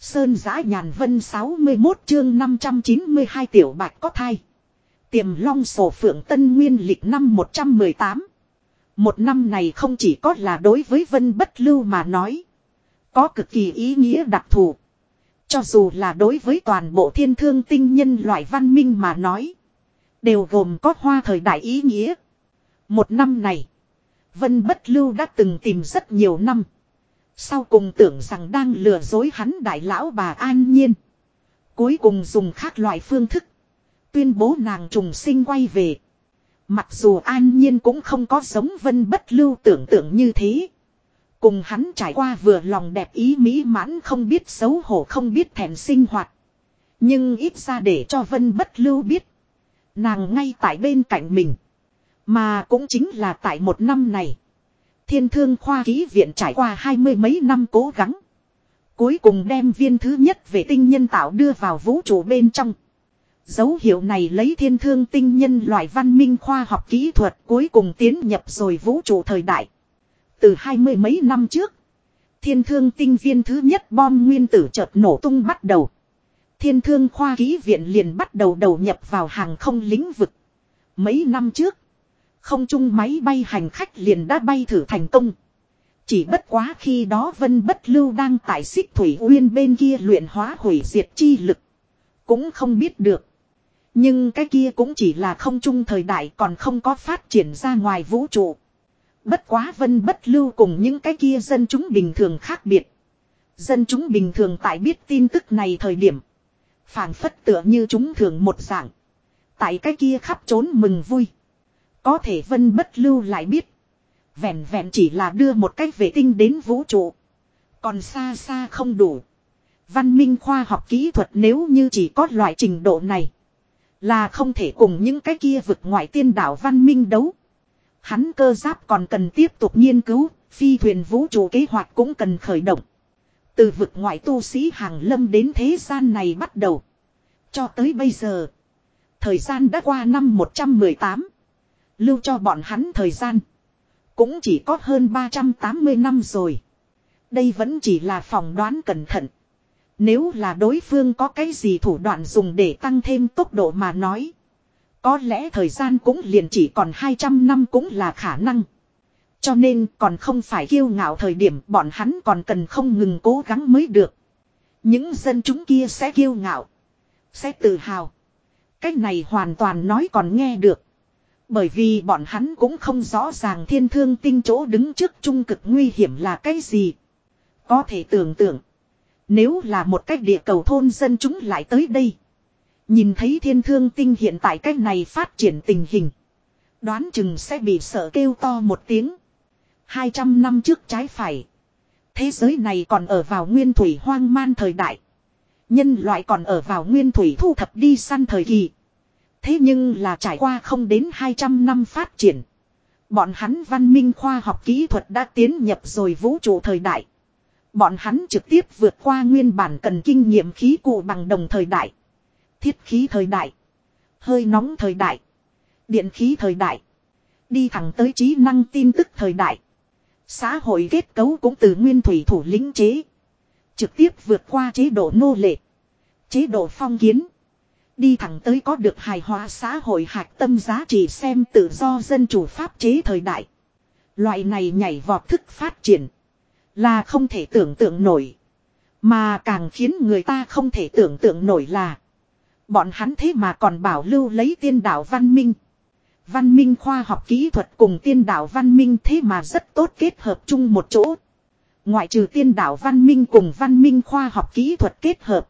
Sơn giã nhàn vân 61 chương 592 tiểu bạch có thai. Tiềm long sổ phượng tân nguyên lịch năm 118. Một năm này không chỉ có là đối với vân bất lưu mà nói. Có cực kỳ ý nghĩa đặc thù. Cho dù là đối với toàn bộ thiên thương tinh nhân loại văn minh mà nói. Đều gồm có hoa thời đại ý nghĩa. Một năm này. Vân bất lưu đã từng tìm rất nhiều năm. Sau cùng tưởng rằng đang lừa dối hắn đại lão bà an nhiên. Cuối cùng dùng khác loại phương thức. Tuyên bố nàng trùng sinh quay về. Mặc dù an nhiên cũng không có giống vân bất lưu tưởng tượng như thế. Cùng hắn trải qua vừa lòng đẹp ý mỹ mãn không biết xấu hổ không biết thèm sinh hoạt. Nhưng ít ra để cho vân bất lưu biết. Nàng ngay tại bên cạnh mình. Mà cũng chính là tại một năm này. Thiên thương khoa ký viện trải qua hai mươi mấy năm cố gắng. Cuối cùng đem viên thứ nhất vệ tinh nhân tạo đưa vào vũ trụ bên trong. Dấu hiệu này lấy thiên thương tinh nhân loại văn minh khoa học kỹ thuật cuối cùng tiến nhập rồi vũ trụ thời đại. Từ hai mươi mấy năm trước, thiên thương tinh viên thứ nhất bom nguyên tử chợt nổ tung bắt đầu. Thiên thương khoa ký viện liền bắt đầu đầu nhập vào hàng không lĩnh vực. Mấy năm trước, không chung máy bay hành khách liền đã bay thử thành công. Chỉ bất quá khi đó Vân Bất Lưu đang tại xích thủy uyên bên kia luyện hóa hủy diệt chi lực. Cũng không biết được. Nhưng cái kia cũng chỉ là không chung thời đại còn không có phát triển ra ngoài vũ trụ. Bất quá Vân Bất Lưu cùng những cái kia dân chúng bình thường khác biệt. Dân chúng bình thường tại biết tin tức này thời điểm. phảng phất tựa như chúng thường một dạng. Tại cái kia khắp trốn mừng vui. Có thể vân bất lưu lại biết. Vẹn vẹn chỉ là đưa một cách vệ tinh đến vũ trụ. Còn xa xa không đủ. Văn minh khoa học kỹ thuật nếu như chỉ có loại trình độ này. Là không thể cùng những cái kia vực ngoại tiên đảo văn minh đấu. Hắn cơ giáp còn cần tiếp tục nghiên cứu, phi thuyền vũ trụ kế hoạch cũng cần khởi động. Từ vực ngoại tu sĩ hàng lâm đến thế gian này bắt đầu. Cho tới bây giờ. Thời gian đã qua năm 118. Lưu cho bọn hắn thời gian. Cũng chỉ có hơn 380 năm rồi. Đây vẫn chỉ là phỏng đoán cẩn thận. Nếu là đối phương có cái gì thủ đoạn dùng để tăng thêm tốc độ mà nói. Có lẽ thời gian cũng liền chỉ còn 200 năm cũng là khả năng. Cho nên còn không phải kiêu ngạo thời điểm bọn hắn còn cần không ngừng cố gắng mới được. Những dân chúng kia sẽ kiêu ngạo. Sẽ tự hào. Cách này hoàn toàn nói còn nghe được. Bởi vì bọn hắn cũng không rõ ràng thiên thương tinh chỗ đứng trước trung cực nguy hiểm là cái gì. Có thể tưởng tượng. Nếu là một cách địa cầu thôn dân chúng lại tới đây. Nhìn thấy thiên thương tinh hiện tại cách này phát triển tình hình. Đoán chừng sẽ bị sợ kêu to một tiếng. 200 năm trước trái phải. Thế giới này còn ở vào nguyên thủy hoang man thời đại. Nhân loại còn ở vào nguyên thủy thu thập đi săn thời kỳ. Thế nhưng là trải qua không đến 200 năm phát triển. Bọn hắn văn minh khoa học kỹ thuật đã tiến nhập rồi vũ trụ thời đại. Bọn hắn trực tiếp vượt qua nguyên bản cần kinh nghiệm khí cụ bằng đồng thời đại. Thiết khí thời đại. Hơi nóng thời đại. Điện khí thời đại. Đi thẳng tới trí năng tin tức thời đại. Xã hội kết cấu cũng từ nguyên thủy thủ lĩnh chế. Trực tiếp vượt qua chế độ nô lệ. Chế độ phong kiến. Đi thẳng tới có được hài hòa xã hội hạch tâm giá trị xem tự do dân chủ pháp chế thời đại. Loại này nhảy vọt thức phát triển. Là không thể tưởng tượng nổi. Mà càng khiến người ta không thể tưởng tượng nổi là. Bọn hắn thế mà còn bảo lưu lấy tiên đạo văn minh. Văn minh khoa học kỹ thuật cùng tiên đạo văn minh thế mà rất tốt kết hợp chung một chỗ. Ngoại trừ tiên đạo văn minh cùng văn minh khoa học kỹ thuật kết hợp.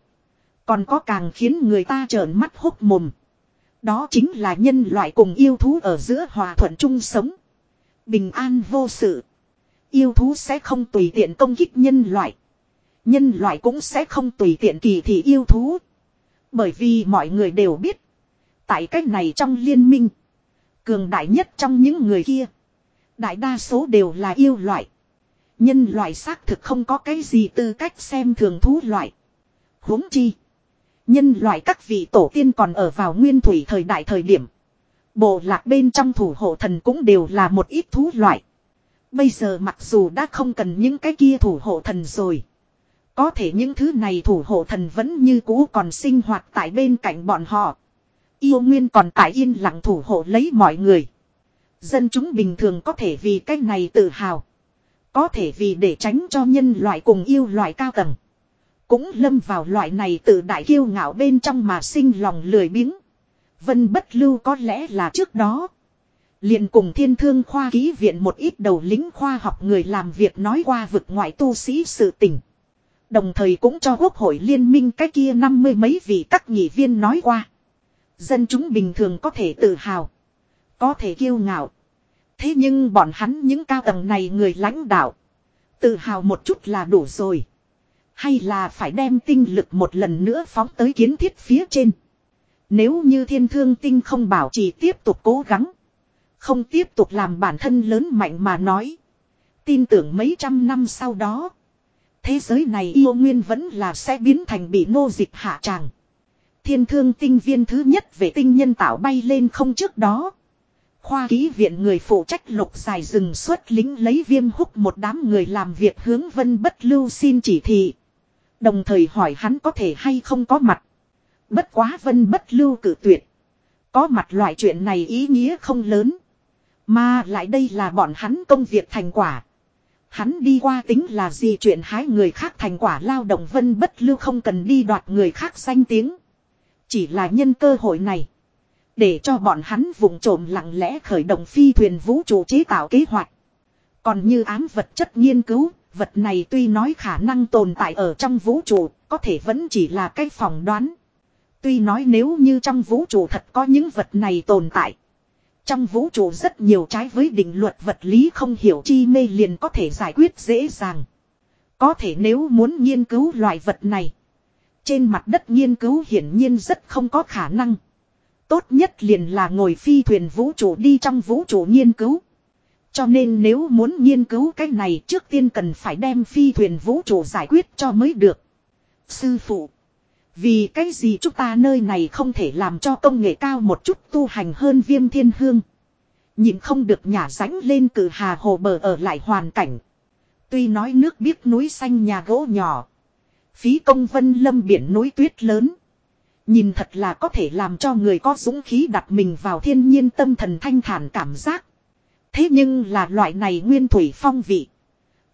Còn có càng khiến người ta trợn mắt hốc mồm. Đó chính là nhân loại cùng yêu thú ở giữa hòa thuận chung sống. Bình an vô sự. Yêu thú sẽ không tùy tiện công kích nhân loại. Nhân loại cũng sẽ không tùy tiện kỳ thị yêu thú. Bởi vì mọi người đều biết. Tại cách này trong liên minh. Cường đại nhất trong những người kia. Đại đa số đều là yêu loại. Nhân loại xác thực không có cái gì tư cách xem thường thú loại. huống chi. Nhân loại các vị tổ tiên còn ở vào nguyên thủy thời đại thời điểm. Bộ lạc bên trong thủ hộ thần cũng đều là một ít thú loại. Bây giờ mặc dù đã không cần những cái kia thủ hộ thần rồi. Có thể những thứ này thủ hộ thần vẫn như cũ còn sinh hoạt tại bên cạnh bọn họ. Yêu nguyên còn tại yên lặng thủ hộ lấy mọi người. Dân chúng bình thường có thể vì cái này tự hào. Có thể vì để tránh cho nhân loại cùng yêu loại cao tầng. Cũng lâm vào loại này tự đại kiêu ngạo bên trong mà sinh lòng lười biếng. Vân bất lưu có lẽ là trước đó. liền cùng thiên thương khoa ký viện một ít đầu lính khoa học người làm việc nói qua vực ngoại tu sĩ sự tình. Đồng thời cũng cho quốc hội liên minh cái kia năm mươi mấy vị các nghị viên nói qua. Dân chúng bình thường có thể tự hào. Có thể kiêu ngạo. Thế nhưng bọn hắn những cao tầng này người lãnh đạo. Tự hào một chút là đủ rồi. Hay là phải đem tinh lực một lần nữa phóng tới kiến thiết phía trên. Nếu như thiên thương tinh không bảo trì tiếp tục cố gắng. Không tiếp tục làm bản thân lớn mạnh mà nói. Tin tưởng mấy trăm năm sau đó. Thế giới này yêu nguyên vẫn là sẽ biến thành bị nô dịch hạ tràng. Thiên thương tinh viên thứ nhất về tinh nhân tạo bay lên không trước đó. Khoa ký viện người phụ trách lục dài rừng xuất lính lấy viêm húc một đám người làm việc hướng vân bất lưu xin chỉ thị. Đồng thời hỏi hắn có thể hay không có mặt. Bất quá vân bất lưu cử tuyệt. Có mặt loại chuyện này ý nghĩa không lớn. Mà lại đây là bọn hắn công việc thành quả. Hắn đi qua tính là gì chuyện hái người khác thành quả lao động vân bất lưu không cần đi đoạt người khác danh tiếng. Chỉ là nhân cơ hội này. Để cho bọn hắn vùng trộm lặng lẽ khởi động phi thuyền vũ trụ chế tạo kế hoạch. Còn như ám vật chất nghiên cứu, vật này tuy nói khả năng tồn tại ở trong vũ trụ, có thể vẫn chỉ là cái phỏng đoán. Tuy nói nếu như trong vũ trụ thật có những vật này tồn tại. Trong vũ trụ rất nhiều trái với định luật vật lý không hiểu chi mê liền có thể giải quyết dễ dàng. Có thể nếu muốn nghiên cứu loại vật này. Trên mặt đất nghiên cứu hiển nhiên rất không có khả năng. Tốt nhất liền là ngồi phi thuyền vũ trụ đi trong vũ trụ nghiên cứu. Cho nên nếu muốn nghiên cứu cái này trước tiên cần phải đem phi thuyền vũ trụ giải quyết cho mới được. Sư phụ. Vì cái gì chúng ta nơi này không thể làm cho công nghệ cao một chút tu hành hơn viêm thiên hương. Nhìn không được nhả ránh lên cử hà hồ bờ ở lại hoàn cảnh. Tuy nói nước biết núi xanh nhà gỗ nhỏ. Phí công vân lâm biển núi tuyết lớn. Nhìn thật là có thể làm cho người có dũng khí đặt mình vào thiên nhiên tâm thần thanh thản cảm giác. Thế nhưng là loại này nguyên thủy phong vị.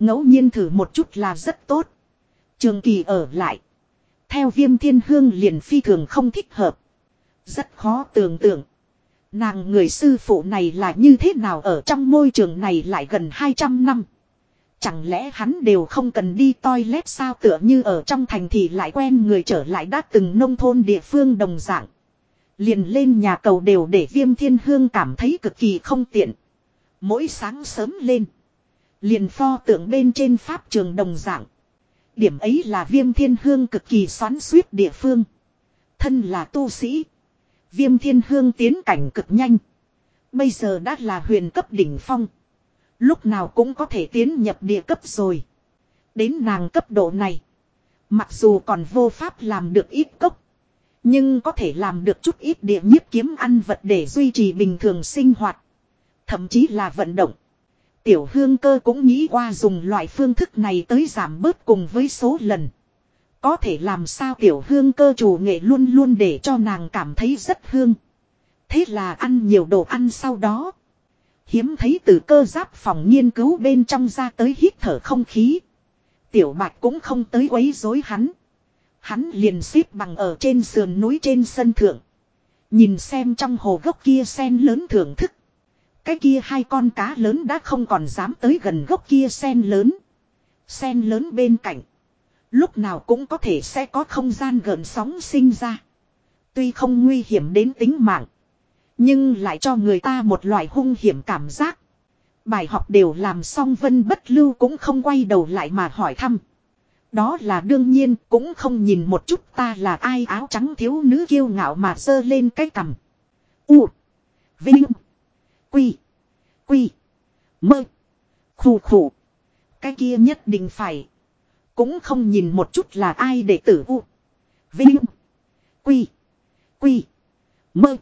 ngẫu nhiên thử một chút là rất tốt. Trường kỳ ở lại. Theo viêm thiên hương liền phi thường không thích hợp. Rất khó tưởng tượng. Nàng người sư phụ này là như thế nào ở trong môi trường này lại gần 200 năm. Chẳng lẽ hắn đều không cần đi toilet sao tựa như ở trong thành thì lại quen người trở lại đã từng nông thôn địa phương đồng dạng. Liền lên nhà cầu đều để viêm thiên hương cảm thấy cực kỳ không tiện. Mỗi sáng sớm lên. Liền pho tượng bên trên pháp trường đồng dạng. Điểm ấy là viêm thiên hương cực kỳ xoắn suýt địa phương. Thân là tu sĩ. Viêm thiên hương tiến cảnh cực nhanh. Bây giờ đã là huyền cấp đỉnh phong. Lúc nào cũng có thể tiến nhập địa cấp rồi. Đến nàng cấp độ này. Mặc dù còn vô pháp làm được ít cốc. Nhưng có thể làm được chút ít địa nhiếp kiếm ăn vật để duy trì bình thường sinh hoạt. Thậm chí là vận động. Tiểu hương cơ cũng nghĩ qua dùng loại phương thức này tới giảm bớt cùng với số lần. Có thể làm sao tiểu hương cơ chủ nghệ luôn luôn để cho nàng cảm thấy rất hương. Thế là ăn nhiều đồ ăn sau đó. Hiếm thấy từ cơ giáp phòng nghiên cứu bên trong ra tới hít thở không khí. Tiểu bạch cũng không tới quấy rối hắn. Hắn liền xếp bằng ở trên sườn núi trên sân thượng. Nhìn xem trong hồ gốc kia sen lớn thưởng thức. Cái kia hai con cá lớn đã không còn dám tới gần gốc kia sen lớn. Sen lớn bên cạnh. Lúc nào cũng có thể sẽ có không gian gần sóng sinh ra. Tuy không nguy hiểm đến tính mạng. Nhưng lại cho người ta một loại hung hiểm cảm giác. Bài học đều làm xong vân bất lưu cũng không quay đầu lại mà hỏi thăm. Đó là đương nhiên, cũng không nhìn một chút ta là ai áo trắng thiếu nữ kiêu ngạo mà sơ lên cái cằm. U. Vinh. Quy. Quy. Mơ. Khủ khủ. Cái kia nhất định phải. Cũng không nhìn một chút là ai để tử U. Vinh. Quy. Quy. Mơ.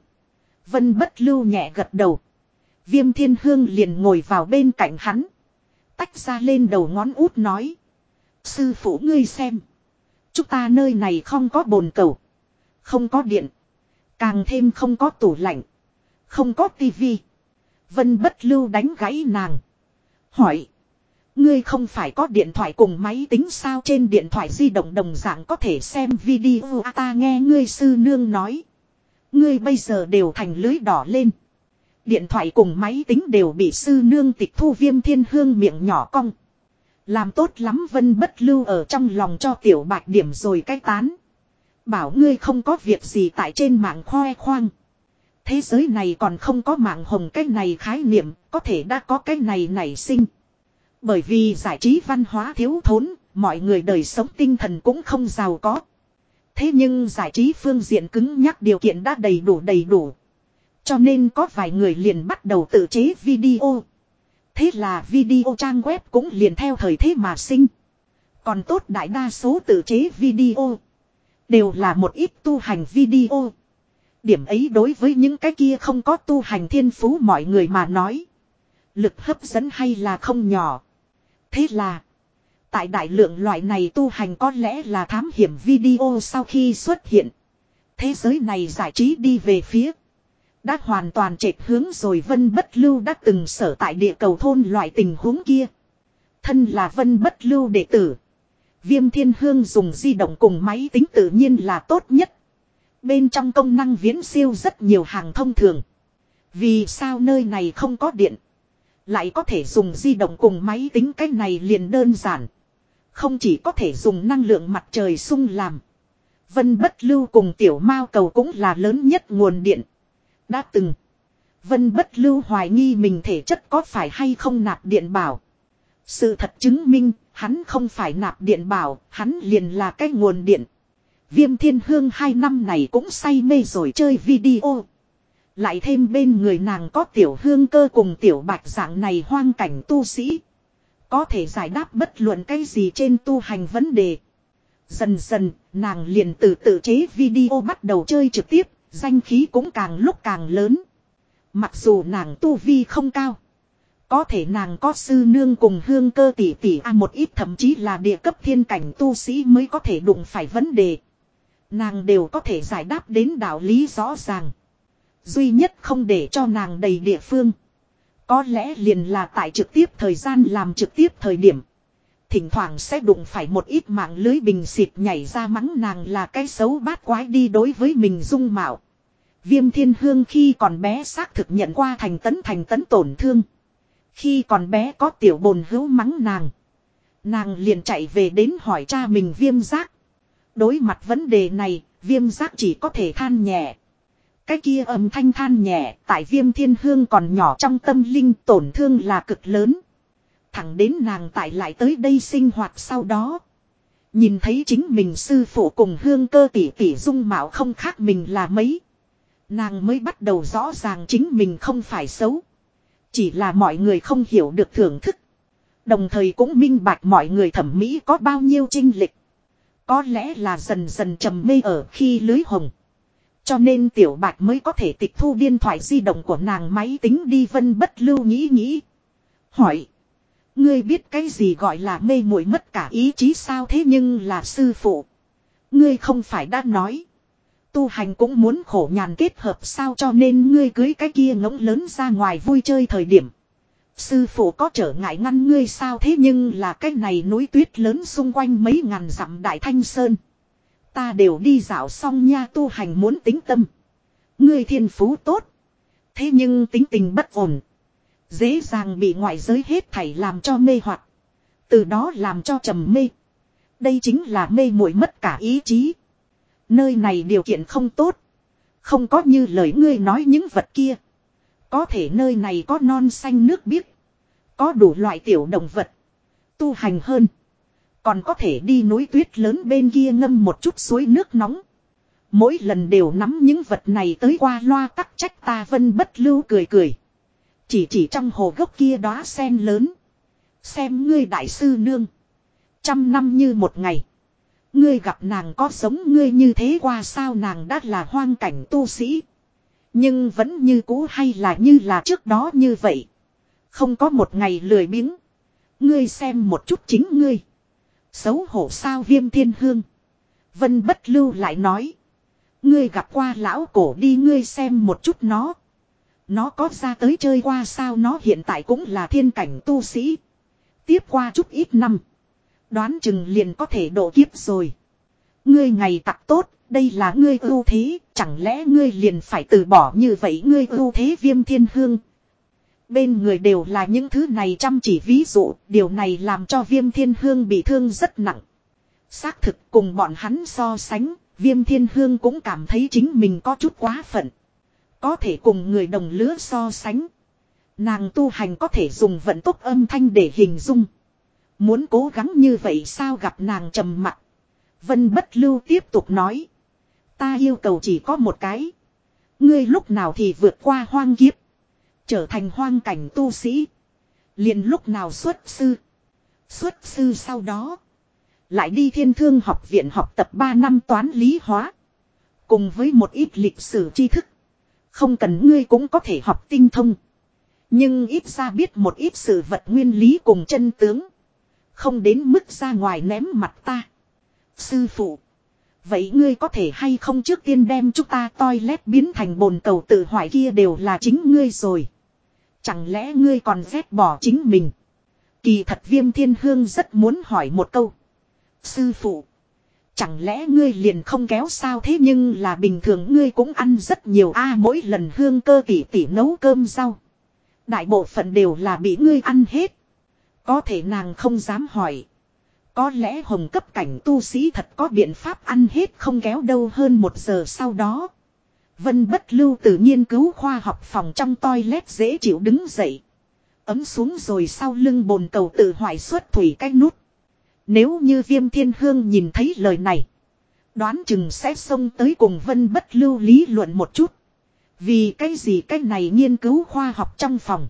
Vân bất lưu nhẹ gật đầu. Viêm thiên hương liền ngồi vào bên cạnh hắn. Tách ra lên đầu ngón út nói. Sư phụ ngươi xem. Chúng ta nơi này không có bồn cầu. Không có điện. Càng thêm không có tủ lạnh. Không có tivi. Vân bất lưu đánh gãy nàng. Hỏi. Ngươi không phải có điện thoại cùng máy tính sao trên điện thoại di động đồng dạng có thể xem video à, ta nghe ngươi sư nương nói. Ngươi bây giờ đều thành lưới đỏ lên. Điện thoại cùng máy tính đều bị sư nương tịch thu viêm thiên hương miệng nhỏ cong. Làm tốt lắm vân bất lưu ở trong lòng cho tiểu bạch điểm rồi cái tán. Bảo ngươi không có việc gì tại trên mạng khoe khoang. Thế giới này còn không có mạng hồng cái này khái niệm, có thể đã có cái này nảy sinh. Bởi vì giải trí văn hóa thiếu thốn, mọi người đời sống tinh thần cũng không giàu có. Thế nhưng giải trí phương diện cứng nhắc điều kiện đã đầy đủ đầy đủ. Cho nên có vài người liền bắt đầu tự chế video. Thế là video trang web cũng liền theo thời thế mà sinh. Còn tốt đại đa số tự chế video. Đều là một ít tu hành video. Điểm ấy đối với những cái kia không có tu hành thiên phú mọi người mà nói. Lực hấp dẫn hay là không nhỏ. Thế là. Tại đại lượng loại này tu hành có lẽ là thám hiểm video sau khi xuất hiện. Thế giới này giải trí đi về phía. Đã hoàn toàn trệt hướng rồi Vân Bất Lưu đã từng sở tại địa cầu thôn loại tình huống kia. Thân là Vân Bất Lưu đệ tử. Viêm Thiên Hương dùng di động cùng máy tính tự nhiên là tốt nhất. Bên trong công năng viễn siêu rất nhiều hàng thông thường. Vì sao nơi này không có điện? Lại có thể dùng di động cùng máy tính cái này liền đơn giản. Không chỉ có thể dùng năng lượng mặt trời sung làm. Vân bất lưu cùng tiểu mao cầu cũng là lớn nhất nguồn điện. Đã từng. Vân bất lưu hoài nghi mình thể chất có phải hay không nạp điện bảo. Sự thật chứng minh, hắn không phải nạp điện bảo, hắn liền là cái nguồn điện. Viêm thiên hương hai năm này cũng say mê rồi chơi video. Lại thêm bên người nàng có tiểu hương cơ cùng tiểu bạch dạng này hoang cảnh tu sĩ. Có thể giải đáp bất luận cái gì trên tu hành vấn đề. Dần dần, nàng liền từ tự chế video bắt đầu chơi trực tiếp, danh khí cũng càng lúc càng lớn. Mặc dù nàng tu vi không cao. Có thể nàng có sư nương cùng hương cơ tỷ tỷ a một ít thậm chí là địa cấp thiên cảnh tu sĩ mới có thể đụng phải vấn đề. Nàng đều có thể giải đáp đến đạo lý rõ ràng. Duy nhất không để cho nàng đầy địa phương. Có lẽ liền là tại trực tiếp thời gian làm trực tiếp thời điểm. Thỉnh thoảng sẽ đụng phải một ít mạng lưới bình xịt nhảy ra mắng nàng là cái xấu bát quái đi đối với mình dung mạo. Viêm thiên hương khi còn bé xác thực nhận qua thành tấn thành tấn tổn thương. Khi còn bé có tiểu bồn hữu mắng nàng. Nàng liền chạy về đến hỏi cha mình viêm giác. Đối mặt vấn đề này, viêm giác chỉ có thể than nhẹ. Cái kia âm thanh than nhẹ, tại viêm thiên hương còn nhỏ trong tâm linh tổn thương là cực lớn. Thẳng đến nàng tại lại tới đây sinh hoạt sau đó. Nhìn thấy chính mình sư phụ cùng hương cơ tỷ tỷ dung mạo không khác mình là mấy. Nàng mới bắt đầu rõ ràng chính mình không phải xấu. Chỉ là mọi người không hiểu được thưởng thức. Đồng thời cũng minh bạch mọi người thẩm mỹ có bao nhiêu trinh lịch. Có lẽ là dần dần trầm mê ở khi lưới hồng. Cho nên tiểu bạch mới có thể tịch thu điện thoại di động của nàng máy tính đi vân bất lưu nghĩ nghĩ. Hỏi. Ngươi biết cái gì gọi là mê muội mất cả ý chí sao thế nhưng là sư phụ. Ngươi không phải đã nói. Tu hành cũng muốn khổ nhàn kết hợp sao cho nên ngươi cưới cái kia ngỗng lớn ra ngoài vui chơi thời điểm. Sư phụ có trở ngại ngăn ngươi sao thế nhưng là cái này núi tuyết lớn xung quanh mấy ngàn dặm đại thanh sơn. Ta đều đi dạo xong nha tu hành muốn tính tâm. Ngươi thiên phú tốt. Thế nhưng tính tình bất ổn. Dễ dàng bị ngoại giới hết thảy làm cho mê hoặc Từ đó làm cho trầm mê. Đây chính là mê muội mất cả ý chí. Nơi này điều kiện không tốt. Không có như lời ngươi nói những vật kia. Có thể nơi này có non xanh nước biếc. Có đủ loại tiểu động vật. Tu hành hơn. Còn có thể đi núi tuyết lớn bên kia ngâm một chút suối nước nóng. Mỗi lần đều nắm những vật này tới qua loa tắc trách ta vân bất lưu cười cười. Chỉ chỉ trong hồ gốc kia đóa sen lớn. Xem ngươi đại sư nương. Trăm năm như một ngày. Ngươi gặp nàng có sống ngươi như thế qua sao nàng đã là hoang cảnh tu sĩ. Nhưng vẫn như cũ hay là như là trước đó như vậy. Không có một ngày lười biếng. Ngươi xem một chút chính ngươi. Xấu hổ sao viêm thiên hương. Vân bất lưu lại nói. Ngươi gặp qua lão cổ đi ngươi xem một chút nó. Nó có ra tới chơi qua sao nó hiện tại cũng là thiên cảnh tu sĩ. Tiếp qua chút ít năm. Đoán chừng liền có thể độ kiếp rồi. Ngươi ngày tặc tốt, đây là ngươi ưu thế, chẳng lẽ ngươi liền phải từ bỏ như vậy ngươi ưu thế viêm thiên hương. Bên người đều là những thứ này chăm chỉ ví dụ, điều này làm cho viêm thiên hương bị thương rất nặng. Xác thực cùng bọn hắn so sánh, viêm thiên hương cũng cảm thấy chính mình có chút quá phận. Có thể cùng người đồng lứa so sánh. Nàng tu hành có thể dùng vận tốc âm thanh để hình dung. Muốn cố gắng như vậy sao gặp nàng trầm mặt. Vân bất lưu tiếp tục nói. Ta yêu cầu chỉ có một cái. Ngươi lúc nào thì vượt qua hoang kiếp. Trở thành hoang cảnh tu sĩ. liền lúc nào xuất sư. Xuất sư sau đó. Lại đi thiên thương học viện học tập 3 năm toán lý hóa. Cùng với một ít lịch sử tri thức. Không cần ngươi cũng có thể học tinh thông. Nhưng ít ra biết một ít sự vật nguyên lý cùng chân tướng. Không đến mức ra ngoài ném mặt ta. Sư phụ. Vậy ngươi có thể hay không trước tiên đem chúng ta toilet biến thành bồn cầu tự hoại kia đều là chính ngươi rồi. Chẳng lẽ ngươi còn ghét bỏ chính mình. Kỳ thật viêm thiên hương rất muốn hỏi một câu. Sư phụ. Chẳng lẽ ngươi liền không kéo sao thế nhưng là bình thường ngươi cũng ăn rất nhiều a, mỗi lần hương cơ tỉ tỉ nấu cơm rau. Đại bộ phận đều là bị ngươi ăn hết. Có thể nàng không dám hỏi. Có lẽ hồng cấp cảnh tu sĩ thật có biện pháp ăn hết không kéo đâu hơn một giờ sau đó. Vân bất lưu từ nghiên cứu khoa học phòng trong toilet dễ chịu đứng dậy. Ấm xuống rồi sau lưng bồn cầu tự hoại xuất thủy cách nút. Nếu như viêm thiên hương nhìn thấy lời này. Đoán chừng sẽ xông tới cùng vân bất lưu lý luận một chút. Vì cái gì cái này nghiên cứu khoa học trong phòng.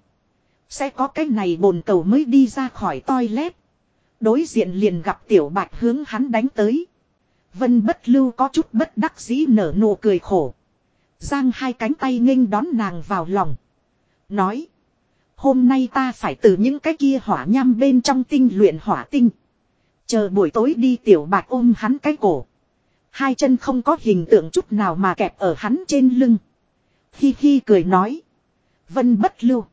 Sẽ có cái này bồn cầu mới đi ra khỏi toilet. Đối diện liền gặp tiểu bạch hướng hắn đánh tới. Vân bất lưu có chút bất đắc dĩ nở nụ cười khổ. Giang hai cánh tay nghênh đón nàng vào lòng. Nói. Hôm nay ta phải từ những cái kia hỏa nham bên trong tinh luyện hỏa tinh. Chờ buổi tối đi tiểu bạch ôm hắn cái cổ. Hai chân không có hình tượng chút nào mà kẹp ở hắn trên lưng. Hi hi cười nói. Vân bất lưu.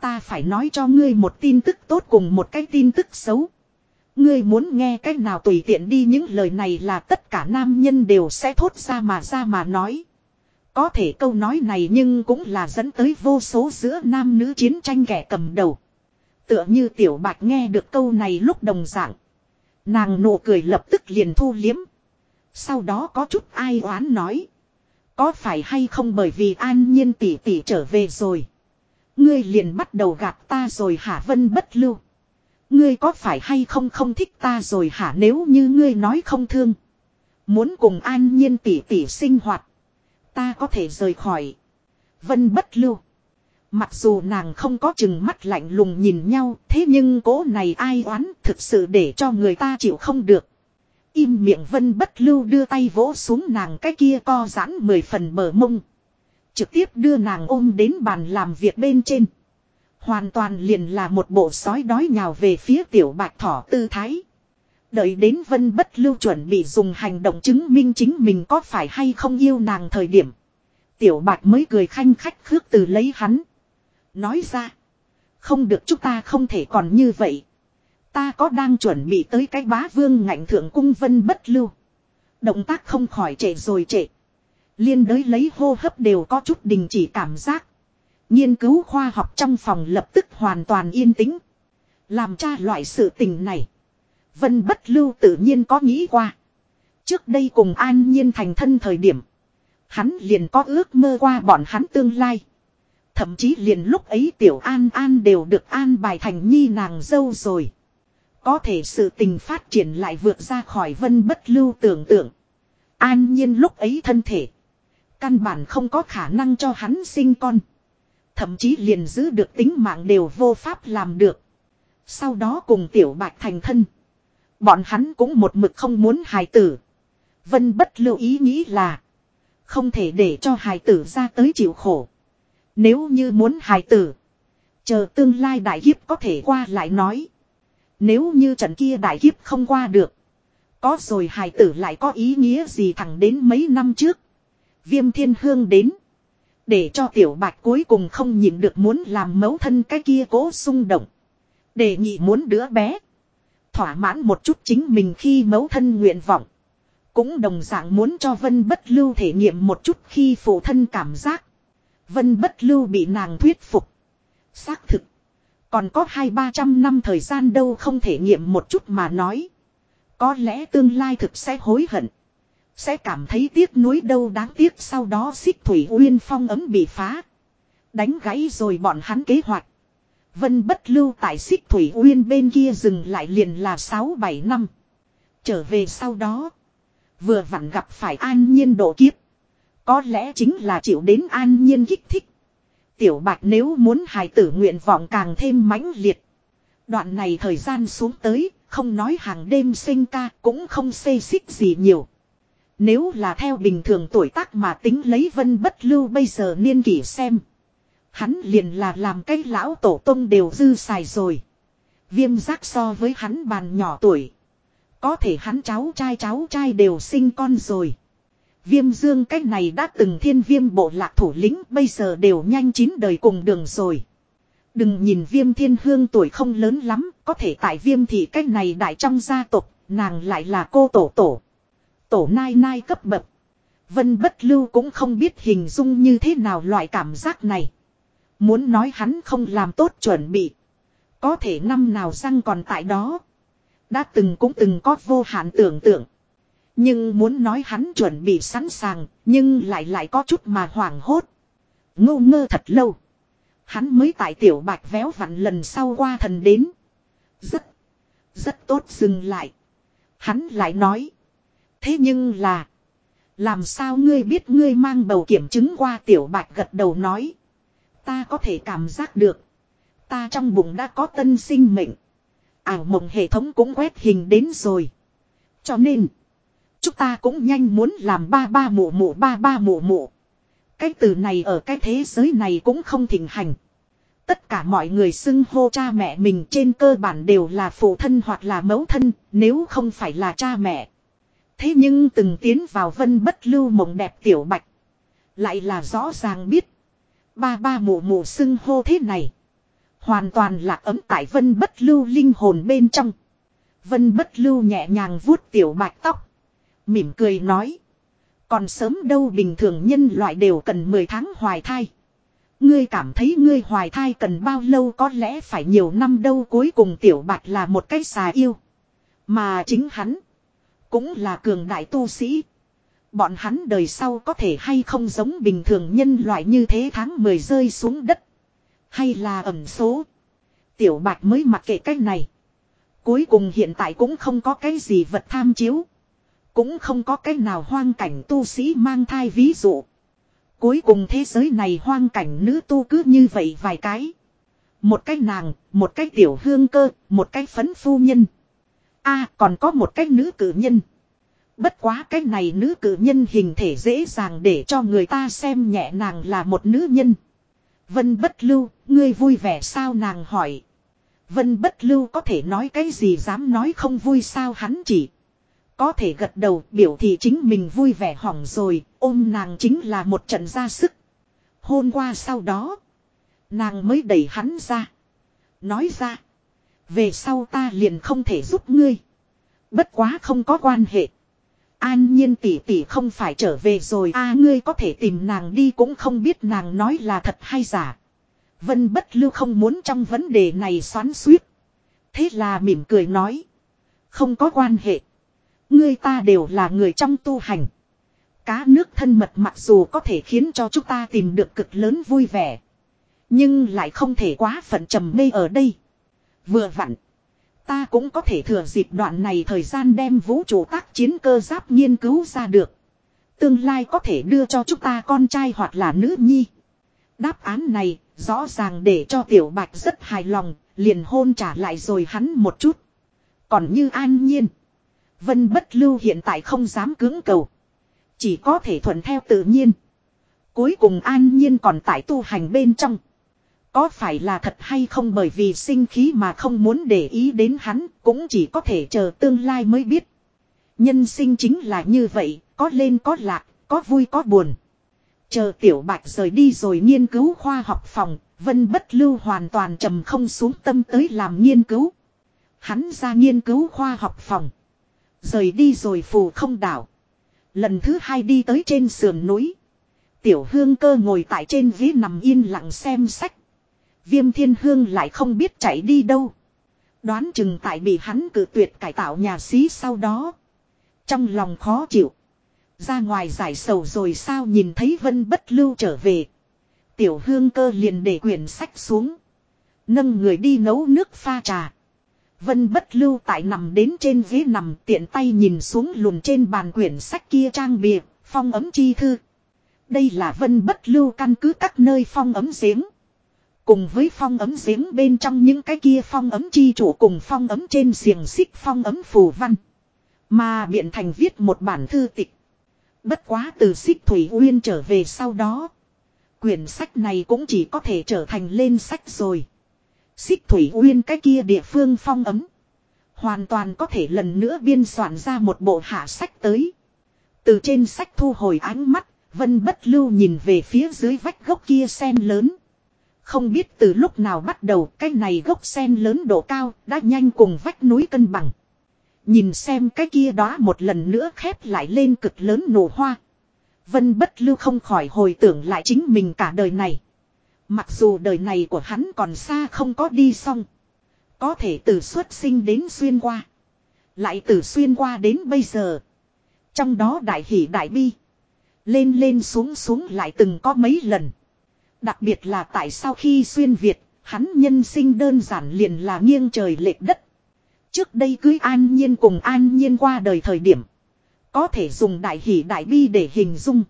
Ta phải nói cho ngươi một tin tức tốt cùng một cái tin tức xấu. Ngươi muốn nghe cách nào tùy tiện đi, những lời này là tất cả nam nhân đều sẽ thốt ra mà ra mà nói. Có thể câu nói này nhưng cũng là dẫn tới vô số giữa nam nữ chiến tranh kẻ cầm đầu. Tựa như tiểu bạch nghe được câu này lúc đồng dạng. Nàng nụ cười lập tức liền thu liếm. Sau đó có chút ai oán nói. Có phải hay không bởi vì an nhiên tỷ tỷ trở về rồi. Ngươi liền bắt đầu gạt ta rồi hả vân bất lưu. Ngươi có phải hay không không thích ta rồi hả nếu như ngươi nói không thương. Muốn cùng an nhiên tỷ tỷ sinh hoạt. Ta có thể rời khỏi. Vân bất lưu. Mặc dù nàng không có chừng mắt lạnh lùng nhìn nhau, thế nhưng cố này ai oán thực sự để cho người ta chịu không được. Im miệng vân bất lưu đưa tay vỗ xuống nàng cái kia co giãn mười phần bờ mông. Trực tiếp đưa nàng ôm đến bàn làm việc bên trên. Hoàn toàn liền là một bộ sói đói nhào về phía tiểu bạch thỏ tư thái. Đợi đến vân bất lưu chuẩn bị dùng hành động chứng minh chính mình có phải hay không yêu nàng thời điểm. Tiểu bạch mới cười khanh khách khước từ lấy hắn. Nói ra. Không được chúng ta không thể còn như vậy. Ta có đang chuẩn bị tới cái bá vương ngạnh thượng cung vân bất lưu. Động tác không khỏi trệ rồi trệ. Liên đới lấy hô hấp đều có chút đình chỉ cảm giác. Nghiên cứu khoa học trong phòng lập tức hoàn toàn yên tĩnh. Làm cha loại sự tình này. Vân bất lưu tự nhiên có nghĩ qua. Trước đây cùng an nhiên thành thân thời điểm. Hắn liền có ước mơ qua bọn hắn tương lai. Thậm chí liền lúc ấy tiểu an an đều được an bài thành nhi nàng dâu rồi. Có thể sự tình phát triển lại vượt ra khỏi vân bất lưu tưởng tượng. An nhiên lúc ấy thân thể. Căn bản không có khả năng cho hắn sinh con. Thậm chí liền giữ được tính mạng đều vô pháp làm được. Sau đó cùng tiểu bạch thành thân. Bọn hắn cũng một mực không muốn hài tử. Vân bất lưu ý nghĩ là. Không thể để cho hài tử ra tới chịu khổ. Nếu như muốn hài tử. Chờ tương lai đại kiếp có thể qua lại nói. Nếu như trận kia đại kiếp không qua được. Có rồi hài tử lại có ý nghĩa gì thẳng đến mấy năm trước. Viêm thiên hương đến. Để cho tiểu bạch cuối cùng không nhìn được muốn làm mẫu thân cái kia cố xung động. Đề nghị muốn đứa bé. Thỏa mãn một chút chính mình khi mẫu thân nguyện vọng. Cũng đồng dạng muốn cho Vân Bất Lưu thể nghiệm một chút khi phụ thân cảm giác. Vân Bất Lưu bị nàng thuyết phục. Xác thực. Còn có hai ba trăm năm thời gian đâu không thể nghiệm một chút mà nói. Có lẽ tương lai thực sẽ hối hận. Sẽ cảm thấy tiếc nuối đâu đáng tiếc sau đó xích thủy uyên phong ấm bị phá. Đánh gãy rồi bọn hắn kế hoạch. Vân bất lưu tại xích thủy uyên bên kia dừng lại liền là 6-7 năm. Trở về sau đó. Vừa vặn gặp phải an nhiên độ kiếp. Có lẽ chính là chịu đến an nhiên kích thích. Tiểu bạch nếu muốn hài tử nguyện vọng càng thêm mãnh liệt. Đoạn này thời gian xuống tới, không nói hàng đêm sinh ca cũng không xê xích gì nhiều. Nếu là theo bình thường tuổi tác mà tính lấy vân bất lưu bây giờ niên kỷ xem. Hắn liền là làm cái lão tổ tông đều dư xài rồi. Viêm giác so với hắn bàn nhỏ tuổi. Có thể hắn cháu trai cháu trai đều sinh con rồi. Viêm dương cách này đã từng thiên viêm bộ lạc thủ lĩnh bây giờ đều nhanh chín đời cùng đường rồi. Đừng nhìn viêm thiên hương tuổi không lớn lắm, có thể tại viêm thì cách này đại trong gia tộc, nàng lại là cô tổ tổ. Tổ nai nai cấp bậc. Vân bất lưu cũng không biết hình dung như thế nào loại cảm giác này. Muốn nói hắn không làm tốt chuẩn bị. Có thể năm nào răng còn tại đó. Đã từng cũng từng có vô hạn tưởng tượng. Nhưng muốn nói hắn chuẩn bị sẵn sàng, nhưng lại lại có chút mà hoảng hốt. Ngô ngơ thật lâu. Hắn mới tại tiểu bạch véo vặn lần sau qua thần đến. Rất, rất tốt dừng lại. Hắn lại nói. Thế nhưng là. Làm sao ngươi biết ngươi mang bầu kiểm chứng qua tiểu bạch gật đầu nói. Ta có thể cảm giác được. Ta trong bụng đã có tân sinh mệnh. Ảo mộng hệ thống cũng quét hình đến rồi. Cho nên. Chúng ta cũng nhanh muốn làm ba ba mụ mụ ba ba mụ mụ. Cái từ này ở cái thế giới này cũng không thịnh hành. Tất cả mọi người xưng hô cha mẹ mình trên cơ bản đều là phụ thân hoặc là mẫu thân, nếu không phải là cha mẹ. Thế nhưng từng tiến vào vân bất lưu mộng đẹp tiểu bạch. Lại là rõ ràng biết. Ba ba mụ mụ xưng hô thế này. Hoàn toàn là ấm tại vân bất lưu linh hồn bên trong. Vân bất lưu nhẹ nhàng vuốt tiểu bạch tóc. Mỉm cười nói. Còn sớm đâu bình thường nhân loại đều cần 10 tháng hoài thai. Ngươi cảm thấy ngươi hoài thai cần bao lâu có lẽ phải nhiều năm đâu cuối cùng tiểu bạch là một cái xà yêu. Mà chính hắn. Cũng là cường đại tu sĩ. Bọn hắn đời sau có thể hay không giống bình thường nhân loại như thế tháng 10 rơi xuống đất. Hay là ẩn số. Tiểu bạch mới mặc kệ cái này. Cuối cùng hiện tại cũng không có cái gì vật tham chiếu. Cũng không có cái nào hoang cảnh tu sĩ mang thai ví dụ. Cuối cùng thế giới này hoang cảnh nữ tu cứ như vậy vài cái. Một cái nàng, một cái tiểu hương cơ, một cái phấn phu nhân a còn có một cái nữ cử nhân. Bất quá cái này nữ cử nhân hình thể dễ dàng để cho người ta xem nhẹ nàng là một nữ nhân. Vân bất lưu, ngươi vui vẻ sao nàng hỏi. Vân bất lưu có thể nói cái gì dám nói không vui sao hắn chỉ. Có thể gật đầu biểu thị chính mình vui vẻ hỏng rồi, ôm nàng chính là một trận ra sức. Hôn qua sau đó, nàng mới đẩy hắn ra. Nói ra, về sau ta liền không thể giúp ngươi. Bất quá không có quan hệ. An nhiên tỷ tỷ không phải trở về rồi a à, ngươi có thể tìm nàng đi cũng không biết nàng nói là thật hay giả. Vân bất lưu không muốn trong vấn đề này xoắn suýt. Thế là mỉm cười nói. Không có quan hệ. Ngươi ta đều là người trong tu hành. Cá nước thân mật mặc dù có thể khiến cho chúng ta tìm được cực lớn vui vẻ. Nhưng lại không thể quá phận trầm mê ở đây. Vừa vặn. Ta cũng có thể thừa dịp đoạn này thời gian đem vũ trụ tác chiến cơ giáp nghiên cứu ra được. Tương lai có thể đưa cho chúng ta con trai hoặc là nữ nhi. Đáp án này rõ ràng để cho tiểu bạch rất hài lòng, liền hôn trả lại rồi hắn một chút. Còn như an nhiên. Vân bất lưu hiện tại không dám cưỡng cầu. Chỉ có thể thuận theo tự nhiên. Cuối cùng an nhiên còn tại tu hành bên trong. Có phải là thật hay không bởi vì sinh khí mà không muốn để ý đến hắn cũng chỉ có thể chờ tương lai mới biết. Nhân sinh chính là như vậy, có lên có lạc, có vui có buồn. Chờ tiểu bạch rời đi rồi nghiên cứu khoa học phòng, vân bất lưu hoàn toàn trầm không xuống tâm tới làm nghiên cứu. Hắn ra nghiên cứu khoa học phòng. Rời đi rồi phù không đảo. Lần thứ hai đi tới trên sườn núi. Tiểu hương cơ ngồi tại trên ghế nằm yên lặng xem sách. Viêm thiên hương lại không biết chạy đi đâu. Đoán chừng tại bị hắn cử tuyệt cải tạo nhà xí sau đó. Trong lòng khó chịu. Ra ngoài giải sầu rồi sao nhìn thấy vân bất lưu trở về. Tiểu hương cơ liền để quyển sách xuống. Nâng người đi nấu nước pha trà. Vân bất lưu tại nằm đến trên ghế nằm tiện tay nhìn xuống lùn trên bàn quyển sách kia trang bìa, phong ấm chi thư. Đây là vân bất lưu căn cứ các nơi phong ấm giếng. Cùng với phong ấm giếng bên trong những cái kia phong ấm chi chủ cùng phong ấm trên xiềng xích phong ấm phù văn. Mà biện thành viết một bản thư tịch. Bất quá từ xích Thủy Uyên trở về sau đó. Quyển sách này cũng chỉ có thể trở thành lên sách rồi. Xích Thủy Uyên cái kia địa phương phong ấm. Hoàn toàn có thể lần nữa biên soạn ra một bộ hạ sách tới. Từ trên sách thu hồi ánh mắt, Vân Bất Lưu nhìn về phía dưới vách gốc kia sen lớn. Không biết từ lúc nào bắt đầu, cái này gốc sen lớn độ cao đã nhanh cùng vách núi cân bằng. Nhìn xem cái kia đó một lần nữa khép lại lên cực lớn nổ hoa. Vân bất lưu không khỏi hồi tưởng lại chính mình cả đời này. Mặc dù đời này của hắn còn xa không có đi xong. Có thể từ xuất sinh đến xuyên qua. Lại từ xuyên qua đến bây giờ. Trong đó đại hỷ đại bi. Lên lên xuống xuống lại từng có mấy lần. Đặc biệt là tại sao khi xuyên Việt, hắn nhân sinh đơn giản liền là nghiêng trời lệch đất. Trước đây cưới an nhiên cùng an nhiên qua đời thời điểm. Có thể dùng đại hỷ đại bi để hình dung.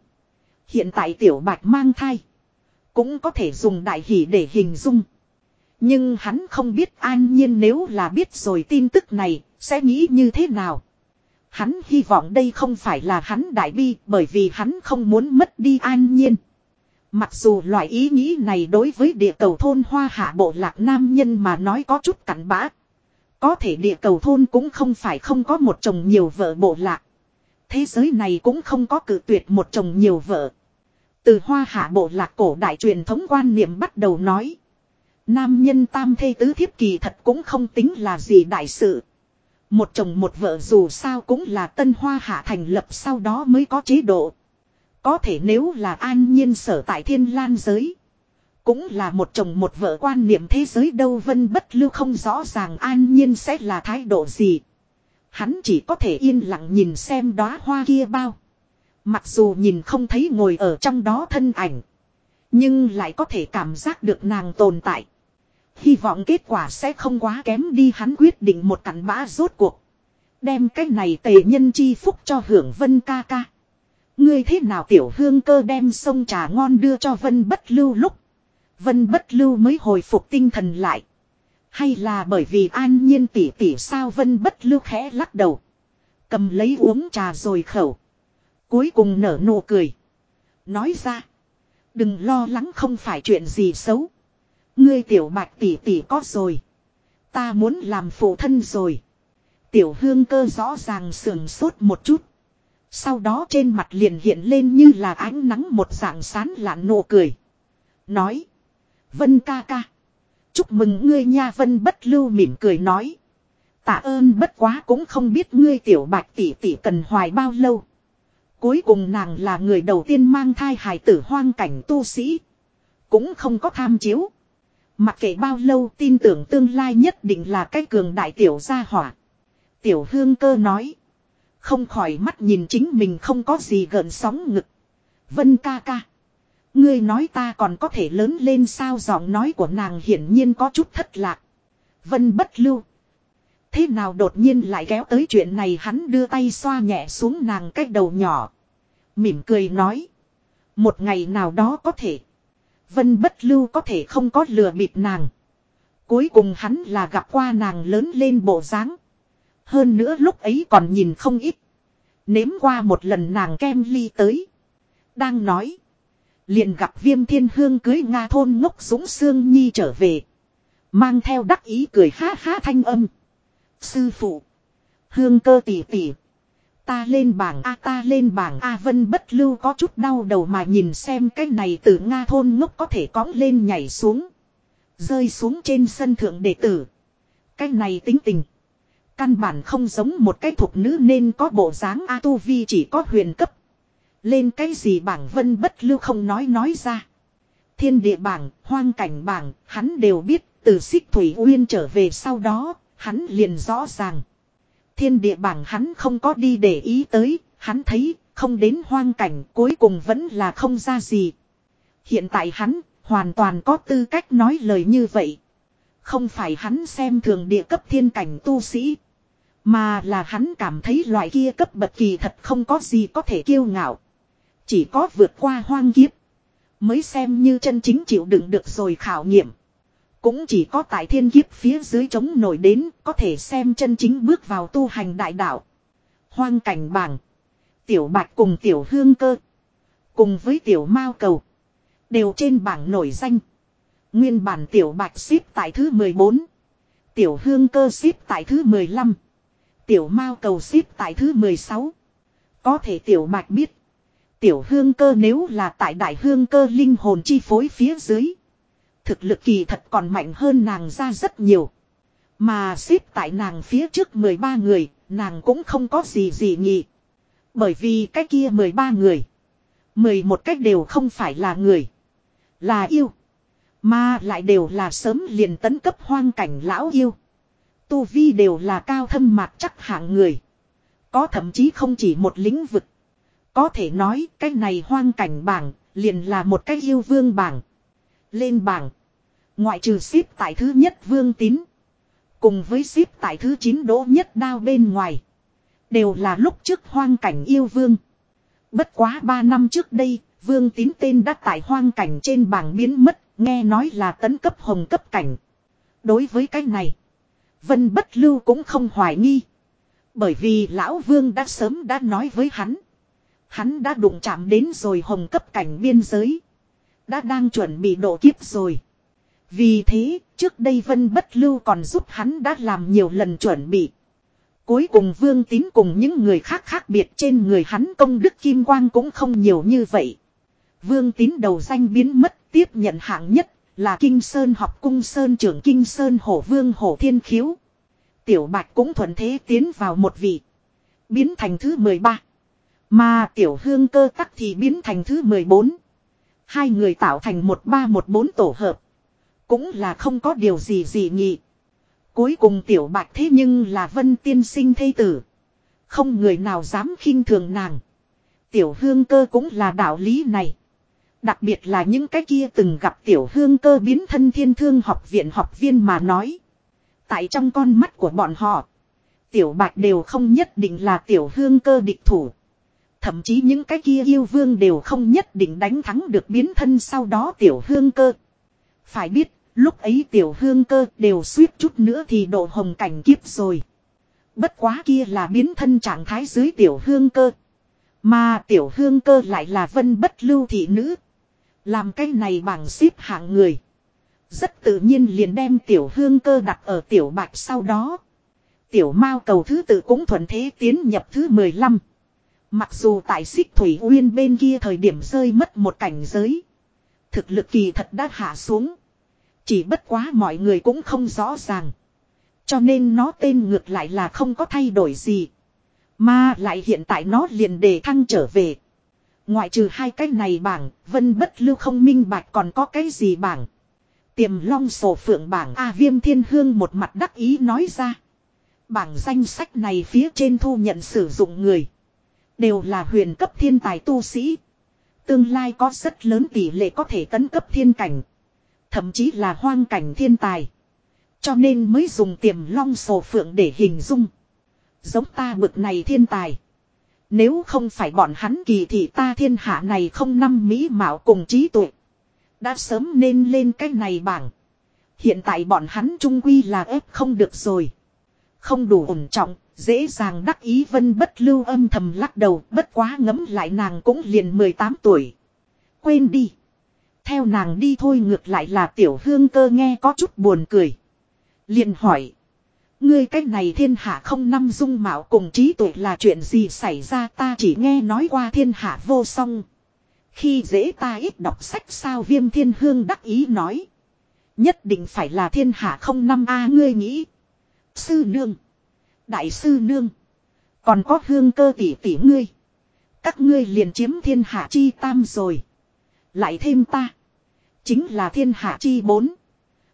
Hiện tại tiểu bạch mang thai. Cũng có thể dùng đại hỷ để hình dung. Nhưng hắn không biết an nhiên nếu là biết rồi tin tức này, sẽ nghĩ như thế nào. Hắn hy vọng đây không phải là hắn đại bi bởi vì hắn không muốn mất đi an nhiên. Mặc dù loại ý nghĩ này đối với địa cầu thôn hoa hạ bộ lạc nam nhân mà nói có chút cảnh bã. Có thể địa cầu thôn cũng không phải không có một chồng nhiều vợ bộ lạc. Thế giới này cũng không có cử tuyệt một chồng nhiều vợ. Từ hoa hạ bộ lạc cổ đại truyền thống quan niệm bắt đầu nói. Nam nhân tam thê tứ thiếp kỳ thật cũng không tính là gì đại sự. Một chồng một vợ dù sao cũng là tân hoa hạ thành lập sau đó mới có chế độ. Có thể nếu là an nhiên sở tại thiên lan giới. Cũng là một chồng một vợ quan niệm thế giới đâu vân bất lưu không rõ ràng an nhiên sẽ là thái độ gì. Hắn chỉ có thể yên lặng nhìn xem đóa hoa kia bao. Mặc dù nhìn không thấy ngồi ở trong đó thân ảnh. Nhưng lại có thể cảm giác được nàng tồn tại. Hy vọng kết quả sẽ không quá kém đi hắn quyết định một cặn bã rốt cuộc. Đem cái này tề nhân chi phúc cho hưởng vân ca ca. Ngươi thế nào tiểu hương cơ đem sông trà ngon đưa cho vân bất lưu lúc. Vân bất lưu mới hồi phục tinh thần lại. Hay là bởi vì an nhiên tỉ tỉ sao vân bất lưu khẽ lắc đầu. Cầm lấy uống trà rồi khẩu. Cuối cùng nở nụ cười. Nói ra. Đừng lo lắng không phải chuyện gì xấu. Ngươi tiểu bạch tỷ tỷ có rồi. Ta muốn làm phụ thân rồi. Tiểu hương cơ rõ ràng sườn sốt một chút. Sau đó trên mặt liền hiện lên như là ánh nắng một dạng sán lạn nụ cười. Nói. Vân ca ca. Chúc mừng ngươi nha Vân bất lưu mỉm cười nói. Tạ ơn bất quá cũng không biết ngươi tiểu bạch tỷ tỷ cần hoài bao lâu. Cuối cùng nàng là người đầu tiên mang thai hài tử hoang cảnh tu sĩ. Cũng không có tham chiếu. Mặc kệ bao lâu tin tưởng tương lai nhất định là cái cường đại tiểu gia hỏa. Tiểu hương cơ nói. Không khỏi mắt nhìn chính mình không có gì gợn sóng ngực. Vân ca ca. Ngươi nói ta còn có thể lớn lên sao giọng nói của nàng hiển nhiên có chút thất lạc. Vân bất lưu. Thế nào đột nhiên lại kéo tới chuyện này hắn đưa tay xoa nhẹ xuống nàng cách đầu nhỏ. Mỉm cười nói. Một ngày nào đó có thể. Vân bất lưu có thể không có lừa bịp nàng. Cuối cùng hắn là gặp qua nàng lớn lên bộ dáng. Hơn nữa lúc ấy còn nhìn không ít. Nếm qua một lần nàng kem ly tới. Đang nói. Liền gặp viêm thiên hương cưới Nga thôn ngốc súng xương nhi trở về. Mang theo đắc ý cười ha ha thanh âm. Sư phụ. Hương cơ tỉ tỉ. Ta lên bảng A, ta lên bảng A Vân bất lưu có chút đau đầu mà nhìn xem cái này từ Nga thôn ngốc có thể cõng lên nhảy xuống. Rơi xuống trên sân thượng đệ tử. Cái này tính tình. Căn bản không giống một cái thuộc nữ nên có bộ dáng A Tu Vi chỉ có huyền cấp. Lên cái gì bảng vân bất lưu không nói nói ra. Thiên địa bảng, hoang cảnh bảng, hắn đều biết, từ xích thủy uyên trở về sau đó, hắn liền rõ ràng. Thiên địa bảng hắn không có đi để ý tới, hắn thấy, không đến hoang cảnh cuối cùng vẫn là không ra gì. Hiện tại hắn, hoàn toàn có tư cách nói lời như vậy. Không phải hắn xem thường địa cấp thiên cảnh tu sĩ. Mà là hắn cảm thấy loại kia cấp bậc kỳ thật không có gì có thể kiêu ngạo. Chỉ có vượt qua hoang kiếp. Mới xem như chân chính chịu đựng được rồi khảo nghiệm. Cũng chỉ có tại thiên kiếp phía dưới chống nổi đến có thể xem chân chính bước vào tu hành đại đạo. Hoang cảnh bảng. Tiểu bạch cùng tiểu hương cơ. Cùng với tiểu mao cầu. Đều trên bảng nổi danh. Nguyên bản tiểu bạch xếp tại thứ 14. Tiểu hương cơ xếp tại thứ 15. Tiểu mao cầu xếp tại thứ 16. Có thể tiểu bạch biết. Tiểu hương cơ nếu là tại đại hương cơ linh hồn chi phối phía dưới. Thực lực kỳ thật còn mạnh hơn nàng ra rất nhiều. Mà xếp tại nàng phía trước 13 người, nàng cũng không có gì gì nhỉ. Bởi vì cái kia 13 người. 11 cách đều không phải là người. Là yêu. Mà lại đều là sớm liền tấn cấp hoang cảnh lão yêu. Tu Vi đều là cao thâm mạc chắc hạng người. Có thậm chí không chỉ một lĩnh vực. Có thể nói cái này hoang cảnh bảng liền là một cái yêu vương bảng. Lên bảng. Ngoại trừ xếp tại thứ nhất vương tín. Cùng với xếp tại thứ 9 đỗ nhất đao bên ngoài. Đều là lúc trước hoang cảnh yêu vương. Bất quá 3 năm trước đây, vương tín tên đã tại hoang cảnh trên bảng biến mất, nghe nói là tấn cấp hồng cấp cảnh. Đối với cái này, Vân Bất Lưu cũng không hoài nghi. Bởi vì lão vương đã sớm đã nói với hắn. Hắn đã đụng chạm đến rồi hồng cấp cảnh biên giới. Đã đang chuẩn bị độ kiếp rồi. Vì thế, trước đây Vân Bất Lưu còn giúp hắn đã làm nhiều lần chuẩn bị. Cuối cùng Vương Tín cùng những người khác khác biệt trên người hắn công đức kim quang cũng không nhiều như vậy. Vương Tín đầu danh biến mất tiếp nhận hạng nhất là Kinh Sơn học cung Sơn trưởng Kinh Sơn Hổ Vương Hổ Thiên Khiếu. Tiểu Bạch cũng thuận thế tiến vào một vị. Biến thành thứ 13. Mà Tiểu Hương cơ tắc thì biến thành thứ 14. Hai người tạo thành một ba một bốn tổ hợp. Cũng là không có điều gì gì nhị. Cuối cùng Tiểu Bạch thế nhưng là Vân Tiên Sinh thây tử. Không người nào dám khinh thường nàng. Tiểu Hương cơ cũng là đạo lý này. Đặc biệt là những cái kia từng gặp tiểu hương cơ biến thân thiên thương học viện học viên mà nói. Tại trong con mắt của bọn họ. Tiểu bạch đều không nhất định là tiểu hương cơ địch thủ. Thậm chí những cái kia yêu vương đều không nhất định đánh thắng được biến thân sau đó tiểu hương cơ. Phải biết, lúc ấy tiểu hương cơ đều suýt chút nữa thì độ hồng cảnh kiếp rồi. Bất quá kia là biến thân trạng thái dưới tiểu hương cơ. Mà tiểu hương cơ lại là vân bất lưu thị nữ. Làm cái này bằng xếp hạng người. Rất tự nhiên liền đem tiểu hương cơ đặt ở tiểu bạch sau đó. Tiểu mao cầu thứ tự cũng thuận thế tiến nhập thứ 15. Mặc dù tại xích thủy uyên bên kia thời điểm rơi mất một cảnh giới. Thực lực kỳ thật đã hạ xuống. Chỉ bất quá mọi người cũng không rõ ràng. Cho nên nó tên ngược lại là không có thay đổi gì. Mà lại hiện tại nó liền đề thăng trở về. Ngoại trừ hai cái này bảng, vân bất lưu không minh bạch còn có cái gì bảng. Tiềm long sổ phượng bảng A viêm thiên hương một mặt đắc ý nói ra. Bảng danh sách này phía trên thu nhận sử dụng người. Đều là huyền cấp thiên tài tu sĩ. Tương lai có rất lớn tỷ lệ có thể tấn cấp thiên cảnh. Thậm chí là hoang cảnh thiên tài. Cho nên mới dùng tiềm long sổ phượng để hình dung. Giống ta bực này thiên tài. Nếu không phải bọn hắn kỳ thị ta thiên hạ này không năm mỹ mạo cùng trí tuệ. Đã sớm nên lên cái này bảng. Hiện tại bọn hắn trung quy là ép không được rồi. Không đủ ổn trọng, dễ dàng đắc ý vân bất lưu âm thầm lắc đầu, bất quá ngấm lại nàng cũng liền 18 tuổi. Quên đi. Theo nàng đi thôi ngược lại là tiểu hương cơ nghe có chút buồn cười. Liền hỏi. Ngươi cách này thiên hạ không năm dung mạo cùng trí tuệ là chuyện gì xảy ra ta chỉ nghe nói qua thiên hạ vô song. Khi dễ ta ít đọc sách sao viêm thiên hương đắc ý nói. Nhất định phải là thiên hạ không năm a ngươi nghĩ. Sư nương. Đại sư nương. Còn có hương cơ tỷ tỷ ngươi. Các ngươi liền chiếm thiên hạ chi tam rồi. Lại thêm ta. Chính là thiên hạ chi bốn.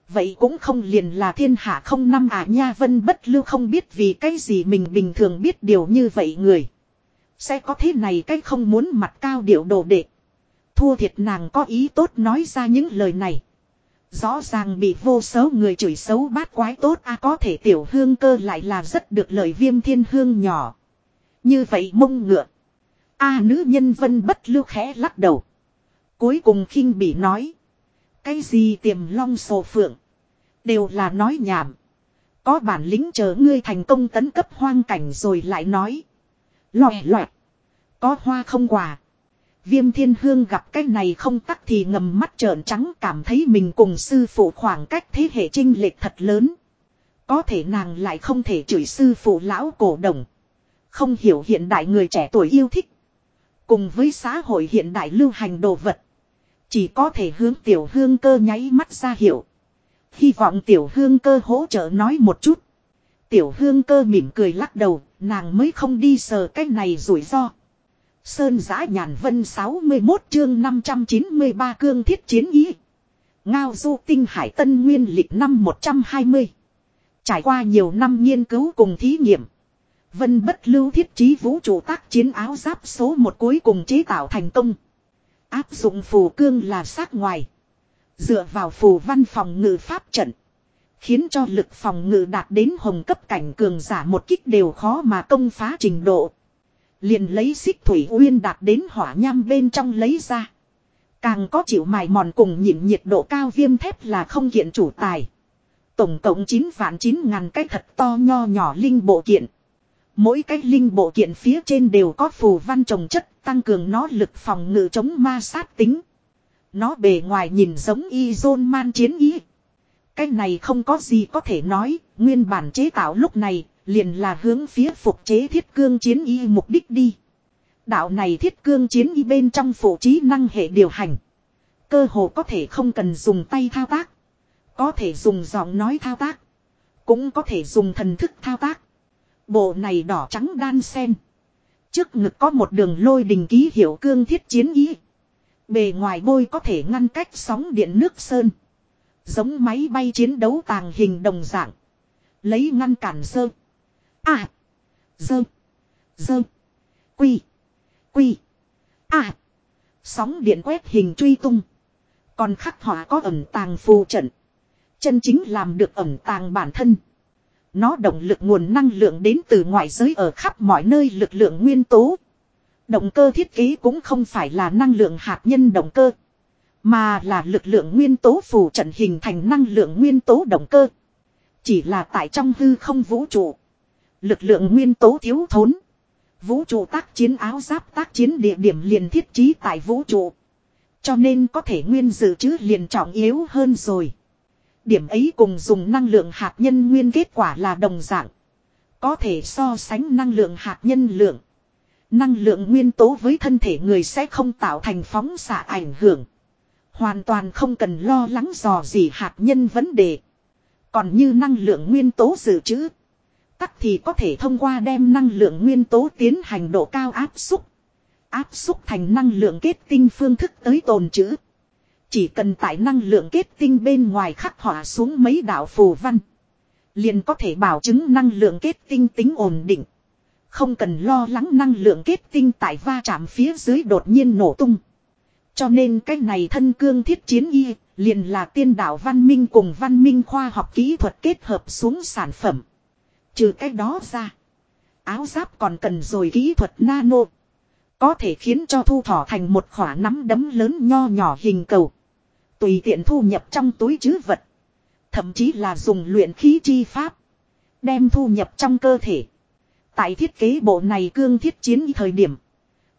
Vậy cũng không liền là thiên hạ không năm à nha, vân bất lưu không biết vì cái gì mình bình thường biết điều như vậy người. Sẽ có thế này cái không muốn mặt cao điệu đồ đệ. Thua thiệt nàng có ý tốt nói ra những lời này. Rõ ràng bị vô số người chửi xấu bát quái tốt, a có thể tiểu hương cơ lại là rất được lời viêm thiên hương nhỏ. Như vậy mông ngựa. A nữ nhân vân bất lưu khẽ lắc đầu. Cuối cùng khinh bị nói. Cái gì tiềm long sổ phượng. Đều là nói nhảm. Có bản lĩnh chờ ngươi thành công tấn cấp hoang cảnh rồi lại nói. Lọt lọt. Có hoa không quà Viêm thiên hương gặp cái này không tắc thì ngầm mắt trợn trắng cảm thấy mình cùng sư phụ khoảng cách thế hệ trinh lệch thật lớn. Có thể nàng lại không thể chửi sư phụ lão cổ đồng. Không hiểu hiện đại người trẻ tuổi yêu thích. Cùng với xã hội hiện đại lưu hành đồ vật. Chỉ có thể hướng tiểu hương cơ nháy mắt ra hiệu. Hy vọng tiểu hương cơ hỗ trợ nói một chút. Tiểu hương cơ mỉm cười lắc đầu, nàng mới không đi sờ cái này rủi ro. Sơn giã nhàn vân 61 chương 593 cương thiết chiến ý. Ngao du tinh hải tân nguyên lịch năm 120. Trải qua nhiều năm nghiên cứu cùng thí nghiệm. Vân bất lưu thiết trí vũ trụ tác chiến áo giáp số một cuối cùng chế tạo thành công. Áp dụng phù cương là sát ngoài. Dựa vào phù văn phòng ngự pháp trận. Khiến cho lực phòng ngự đạt đến hồng cấp cảnh cường giả một kích đều khó mà công phá trình độ. Liền lấy xích thủy uyên đạt đến hỏa nham bên trong lấy ra. Càng có chịu mài mòn cùng nhịn nhiệt độ cao viêm thép là không kiện chủ tài. Tổng cộng 9 vạn 9 ngàn cái thật to nho nhỏ linh bộ kiện. Mỗi cái linh bộ kiện phía trên đều có phù văn trồng chất tăng cường nó lực phòng ngự chống ma sát tính. Nó bề ngoài nhìn giống y dôn man chiến ý. Cái này không có gì có thể nói, nguyên bản chế tạo lúc này, liền là hướng phía phục chế thiết cương chiến y mục đích đi. Đạo này thiết cương chiến y bên trong phổ trí năng hệ điều hành. Cơ hồ có thể không cần dùng tay thao tác. Có thể dùng giọng nói thao tác. Cũng có thể dùng thần thức thao tác. Bộ này đỏ trắng đan sen. Trước ngực có một đường lôi đình ký hiệu cương thiết chiến ý. Bề ngoài bôi có thể ngăn cách sóng điện nước sơn. Giống máy bay chiến đấu tàng hình đồng dạng. Lấy ngăn cản sơ. À. Dơ. Dơ. Quy. Quy. À. Sóng điện quét hình truy tung. Còn khắc họa có ẩm tàng phù trận. Chân chính làm được ẩm tàng bản thân. Nó động lực nguồn năng lượng đến từ ngoại giới ở khắp mọi nơi lực lượng nguyên tố. Động cơ thiết kế cũng không phải là năng lượng hạt nhân động cơ. Mà là lực lượng nguyên tố phù trận hình thành năng lượng nguyên tố động cơ. Chỉ là tại trong hư không vũ trụ. Lực lượng nguyên tố thiếu thốn. Vũ trụ tác chiến áo giáp tác chiến địa điểm liền thiết trí tại vũ trụ. Cho nên có thể nguyên dự trữ liền trọng yếu hơn rồi. Điểm ấy cùng dùng năng lượng hạt nhân nguyên kết quả là đồng dạng. Có thể so sánh năng lượng hạt nhân lượng. Năng lượng nguyên tố với thân thể người sẽ không tạo thành phóng xạ ảnh hưởng. Hoàn toàn không cần lo lắng dò gì hạt nhân vấn đề. Còn như năng lượng nguyên tố dự trữ. Tắc thì có thể thông qua đem năng lượng nguyên tố tiến hành độ cao áp xúc. Áp xúc thành năng lượng kết tinh phương thức tới tồn trữ. Chỉ cần tại năng lượng kết tinh bên ngoài khắc họa xuống mấy đạo phù văn. Liền có thể bảo chứng năng lượng kết tinh tính ổn định. Không cần lo lắng năng lượng kết tinh tại va chạm phía dưới đột nhiên nổ tung. Cho nên cái này thân cương thiết chiến y, liền là tiên đạo văn minh cùng văn minh khoa học kỹ thuật kết hợp xuống sản phẩm. Trừ cái đó ra, áo giáp còn cần rồi kỹ thuật nano. Có thể khiến cho thu thỏ thành một khỏa nắm đấm lớn nho nhỏ hình cầu. Tùy tiện thu nhập trong túi chứ vật. Thậm chí là dùng luyện khí chi pháp. Đem thu nhập trong cơ thể. Tại thiết kế bộ này cương thiết chiến thời điểm.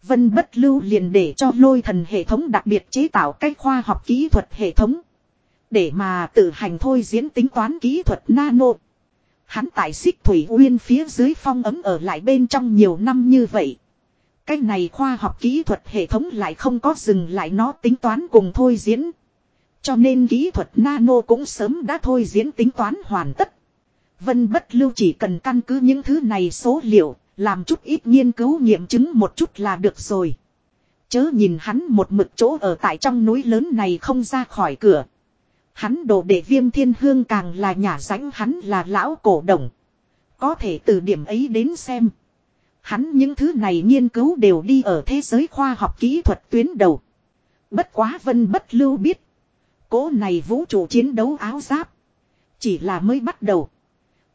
Vân bất lưu liền để cho lôi thần hệ thống đặc biệt chế tạo cách khoa học kỹ thuật hệ thống. Để mà tự hành thôi diễn tính toán kỹ thuật nano. Hắn tại xích thủy uyên phía dưới phong ấm ở lại bên trong nhiều năm như vậy. Cái này khoa học kỹ thuật hệ thống lại không có dừng lại nó tính toán cùng thôi diễn. Cho nên kỹ thuật nano cũng sớm đã thôi diễn tính toán hoàn tất. Vân bất lưu chỉ cần căn cứ những thứ này số liệu, làm chút ít nghiên cứu nghiệm chứng một chút là được rồi. Chớ nhìn hắn một mực chỗ ở tại trong núi lớn này không ra khỏi cửa. Hắn đồ đệ viêm thiên hương càng là nhà rãnh hắn là lão cổ đồng. Có thể từ điểm ấy đến xem. Hắn những thứ này nghiên cứu đều đi ở thế giới khoa học kỹ thuật tuyến đầu. Bất quá vân bất lưu biết. Cố này vũ trụ chiến đấu áo giáp. Chỉ là mới bắt đầu.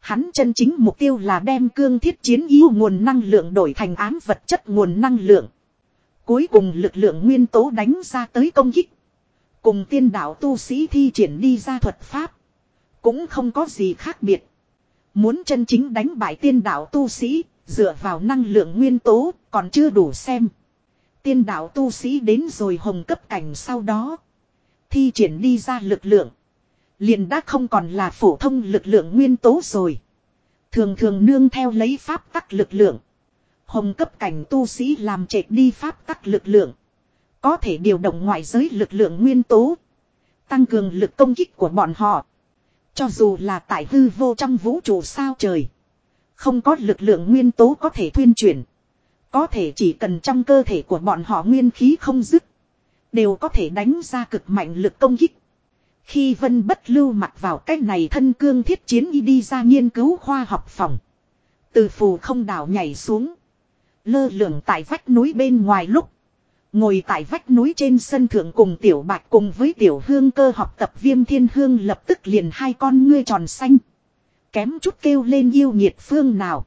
Hắn chân chính mục tiêu là đem cương thiết chiến yêu nguồn năng lượng đổi thành ám vật chất nguồn năng lượng. Cuối cùng lực lượng nguyên tố đánh ra tới công kích. Cùng tiên đạo tu sĩ thi triển đi ra thuật pháp. Cũng không có gì khác biệt. Muốn chân chính đánh bại tiên đạo tu sĩ, dựa vào năng lượng nguyên tố, còn chưa đủ xem. Tiên đạo tu sĩ đến rồi hồng cấp cảnh sau đó. Thi triển đi ra lực lượng. Liền đã không còn là phổ thông lực lượng nguyên tố rồi. Thường thường nương theo lấy pháp tắc lực lượng. Hồng cấp cảnh tu sĩ làm trệt đi pháp tắc lực lượng. Có thể điều động ngoại giới lực lượng nguyên tố. Tăng cường lực công kích của bọn họ. Cho dù là tại hư vô trong vũ trụ sao trời. Không có lực lượng nguyên tố có thể thuyên chuyển. Có thể chỉ cần trong cơ thể của bọn họ nguyên khí không dứt. Đều có thể đánh ra cực mạnh lực công kích. Khi Vân Bất Lưu mặc vào cái này thân cương thiết chiến y đi ra nghiên cứu khoa học phòng. Từ phù không đảo nhảy xuống. Lơ lửng tại vách núi bên ngoài lúc. Ngồi tại vách núi trên sân thượng cùng tiểu bạch cùng với tiểu hương cơ học tập viêm thiên hương lập tức liền hai con ngươi tròn xanh. Kém chút kêu lên yêu nhiệt phương nào.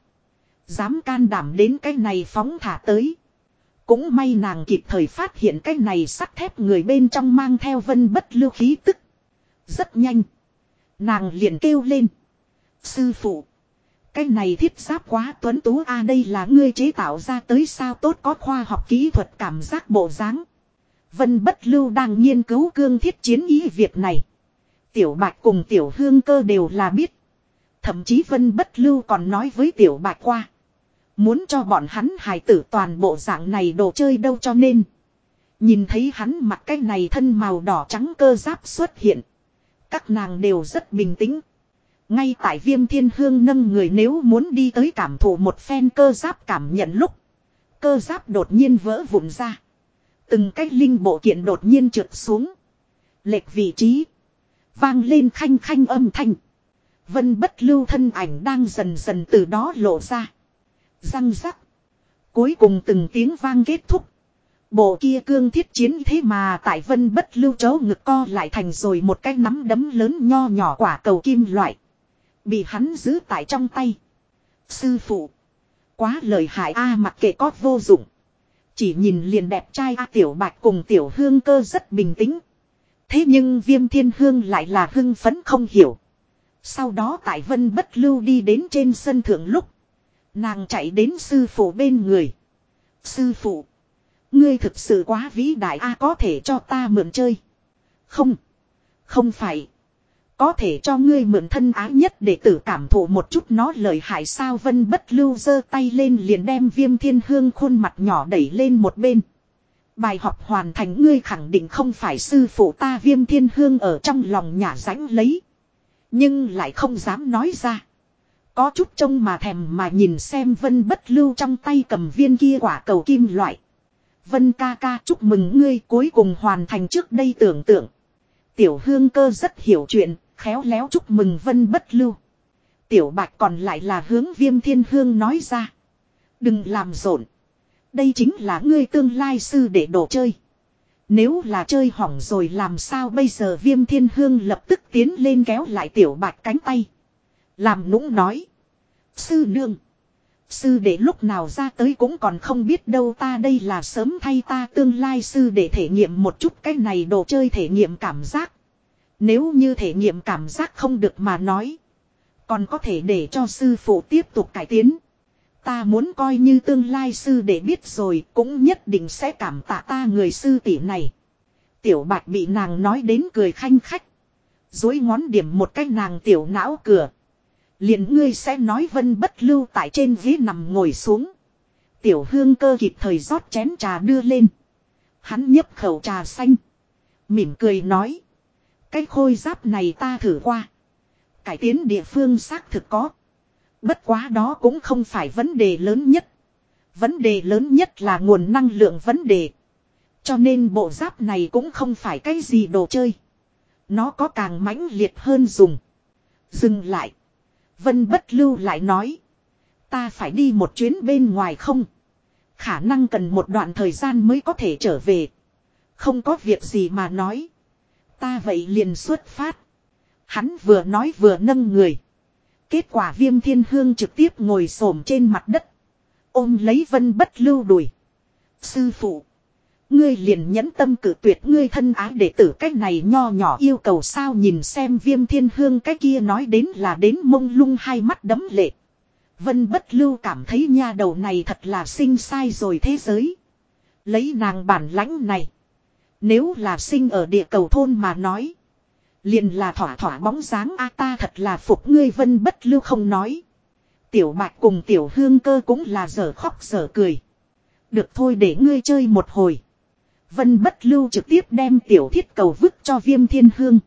Dám can đảm đến cái này phóng thả tới. Cũng may nàng kịp thời phát hiện cái này sắt thép người bên trong mang theo vân bất lưu khí tức. Rất nhanh. Nàng liền kêu lên. Sư phụ. Cái này thiết giáp quá tuấn tú, a, đây là ngươi chế tạo ra tới sao tốt, có khoa học kỹ thuật cảm giác bộ dáng. Vân bất lưu đang nghiên cứu cương thiết chiến ý việc này. Tiểu bạch cùng tiểu hương cơ đều là biết. Thậm chí vân bất lưu còn nói với tiểu bạch qua. Muốn cho bọn hắn hài tử toàn bộ dạng này đồ chơi đâu cho nên. Nhìn thấy hắn mặc cái này thân màu đỏ trắng cơ giáp xuất hiện. Các nàng đều rất bình tĩnh. Ngay tại viêm thiên hương nâng người nếu muốn đi tới cảm thụ một phen cơ giáp cảm nhận lúc. Cơ giáp đột nhiên vỡ vụn ra. Từng cái linh bộ kiện đột nhiên trượt xuống. Lệch vị trí. Vang lên khanh khanh âm thanh. Vân bất lưu thân ảnh đang dần dần từ đó lộ ra. Răng rắc. Cuối cùng từng tiếng vang kết thúc. Bộ kia cương thiết chiến thế mà tại vân bất lưu chấu ngực co lại thành rồi một cái nắm đấm lớn nho nhỏ quả cầu kim loại. Bị hắn giữ tại trong tay. Sư phụ. Quá lời hại a mặc kệ có vô dụng. Chỉ nhìn liền đẹp trai a tiểu bạch cùng tiểu hương cơ rất bình tĩnh. Thế nhưng viêm thiên hương lại là hưng phấn không hiểu. Sau đó tại vân bất lưu đi đến trên sân thượng lúc. Nàng chạy đến sư phụ bên người. Sư phụ. Ngươi thực sự quá vĩ đại a, có thể cho ta mượn chơi. Không. Không phải. Có thể cho ngươi mượn thân ái nhất để tử cảm thụ một chút nó lời hại sao vân bất lưu giơ tay lên liền đem viêm thiên hương khuôn mặt nhỏ đẩy lên một bên. Bài học hoàn thành, ngươi khẳng định không phải sư phụ ta viêm thiên hương ở trong lòng nhà rãnh lấy. Nhưng lại không dám nói ra. Có chút trông mà thèm mà nhìn xem vân bất lưu trong tay cầm viên kia quả cầu kim loại. Vân ca ca chúc mừng ngươi cuối cùng hoàn thành trước đây tưởng tượng. Tiểu hương cơ rất hiểu chuyện, khéo léo chúc mừng vân bất lưu. Tiểu bạch còn lại là hướng viêm thiên hương nói ra. Đừng làm rộn. Đây chính là ngươi tương lai sư để đồ chơi. Nếu là chơi hỏng rồi làm sao bây giờ viêm thiên hương lập tức tiến lên kéo lại tiểu bạch cánh tay. Làm nũng nói. Sư nương. Sư đệ lúc nào ra tới cũng còn không biết đâu ta đây là sớm thay ta tương lai sư để thể nghiệm một chút cái này đồ chơi thể nghiệm cảm giác. Nếu như thể nghiệm cảm giác không được mà nói. Còn có thể để cho sư phụ tiếp tục cải tiến. Ta muốn coi như tương lai sư để biết rồi cũng nhất định sẽ cảm tạ ta người sư tỷ này. Tiểu bạch bị nàng nói đến cười khanh khách. Dối ngón điểm một cái nàng tiểu não cửa liền ngươi sẽ nói vân bất lưu tại trên ghế nằm ngồi xuống. Tiểu hương cơ kịp thời rót chén trà đưa lên. Hắn nhấp khẩu trà xanh. Mỉm cười nói. Cái khôi giáp này ta thử qua. Cải tiến địa phương xác thực có. Bất quá đó cũng không phải vấn đề lớn nhất. Vấn đề lớn nhất là nguồn năng lượng vấn đề. Cho nên bộ giáp này cũng không phải cái gì đồ chơi. Nó có càng mãnh liệt hơn dùng. Dừng lại. Vân bất lưu lại nói. Ta phải đi một chuyến bên ngoài không? Khả năng cần một đoạn thời gian mới có thể trở về. Không có việc gì mà nói. Ta vậy liền xuất phát. Hắn vừa nói vừa nâng người. Kết quả viêm thiên hương trực tiếp ngồi xổm trên mặt đất. Ôm lấy vân bất lưu đuổi. Sư phụ. Ngươi liền nhẫn tâm cử tuyệt ngươi thân ái đệ tử cách này nho nhỏ yêu cầu sao nhìn xem viêm thiên hương cái kia nói đến là đến mông lung hai mắt đấm lệ. Vân bất lưu cảm thấy nha đầu này thật là sinh sai rồi thế giới. Lấy nàng bản lãnh này. Nếu là sinh ở địa cầu thôn mà nói. Liền là thỏa thỏa bóng dáng a ta thật là phục ngươi, vân bất lưu không nói. Tiểu bạch cùng tiểu hương cơ cũng là dở khóc dở cười. Được thôi để ngươi chơi một hồi. Vân bất lưu trực tiếp đem tiểu thiết cầu vứt cho viêm thiên hương.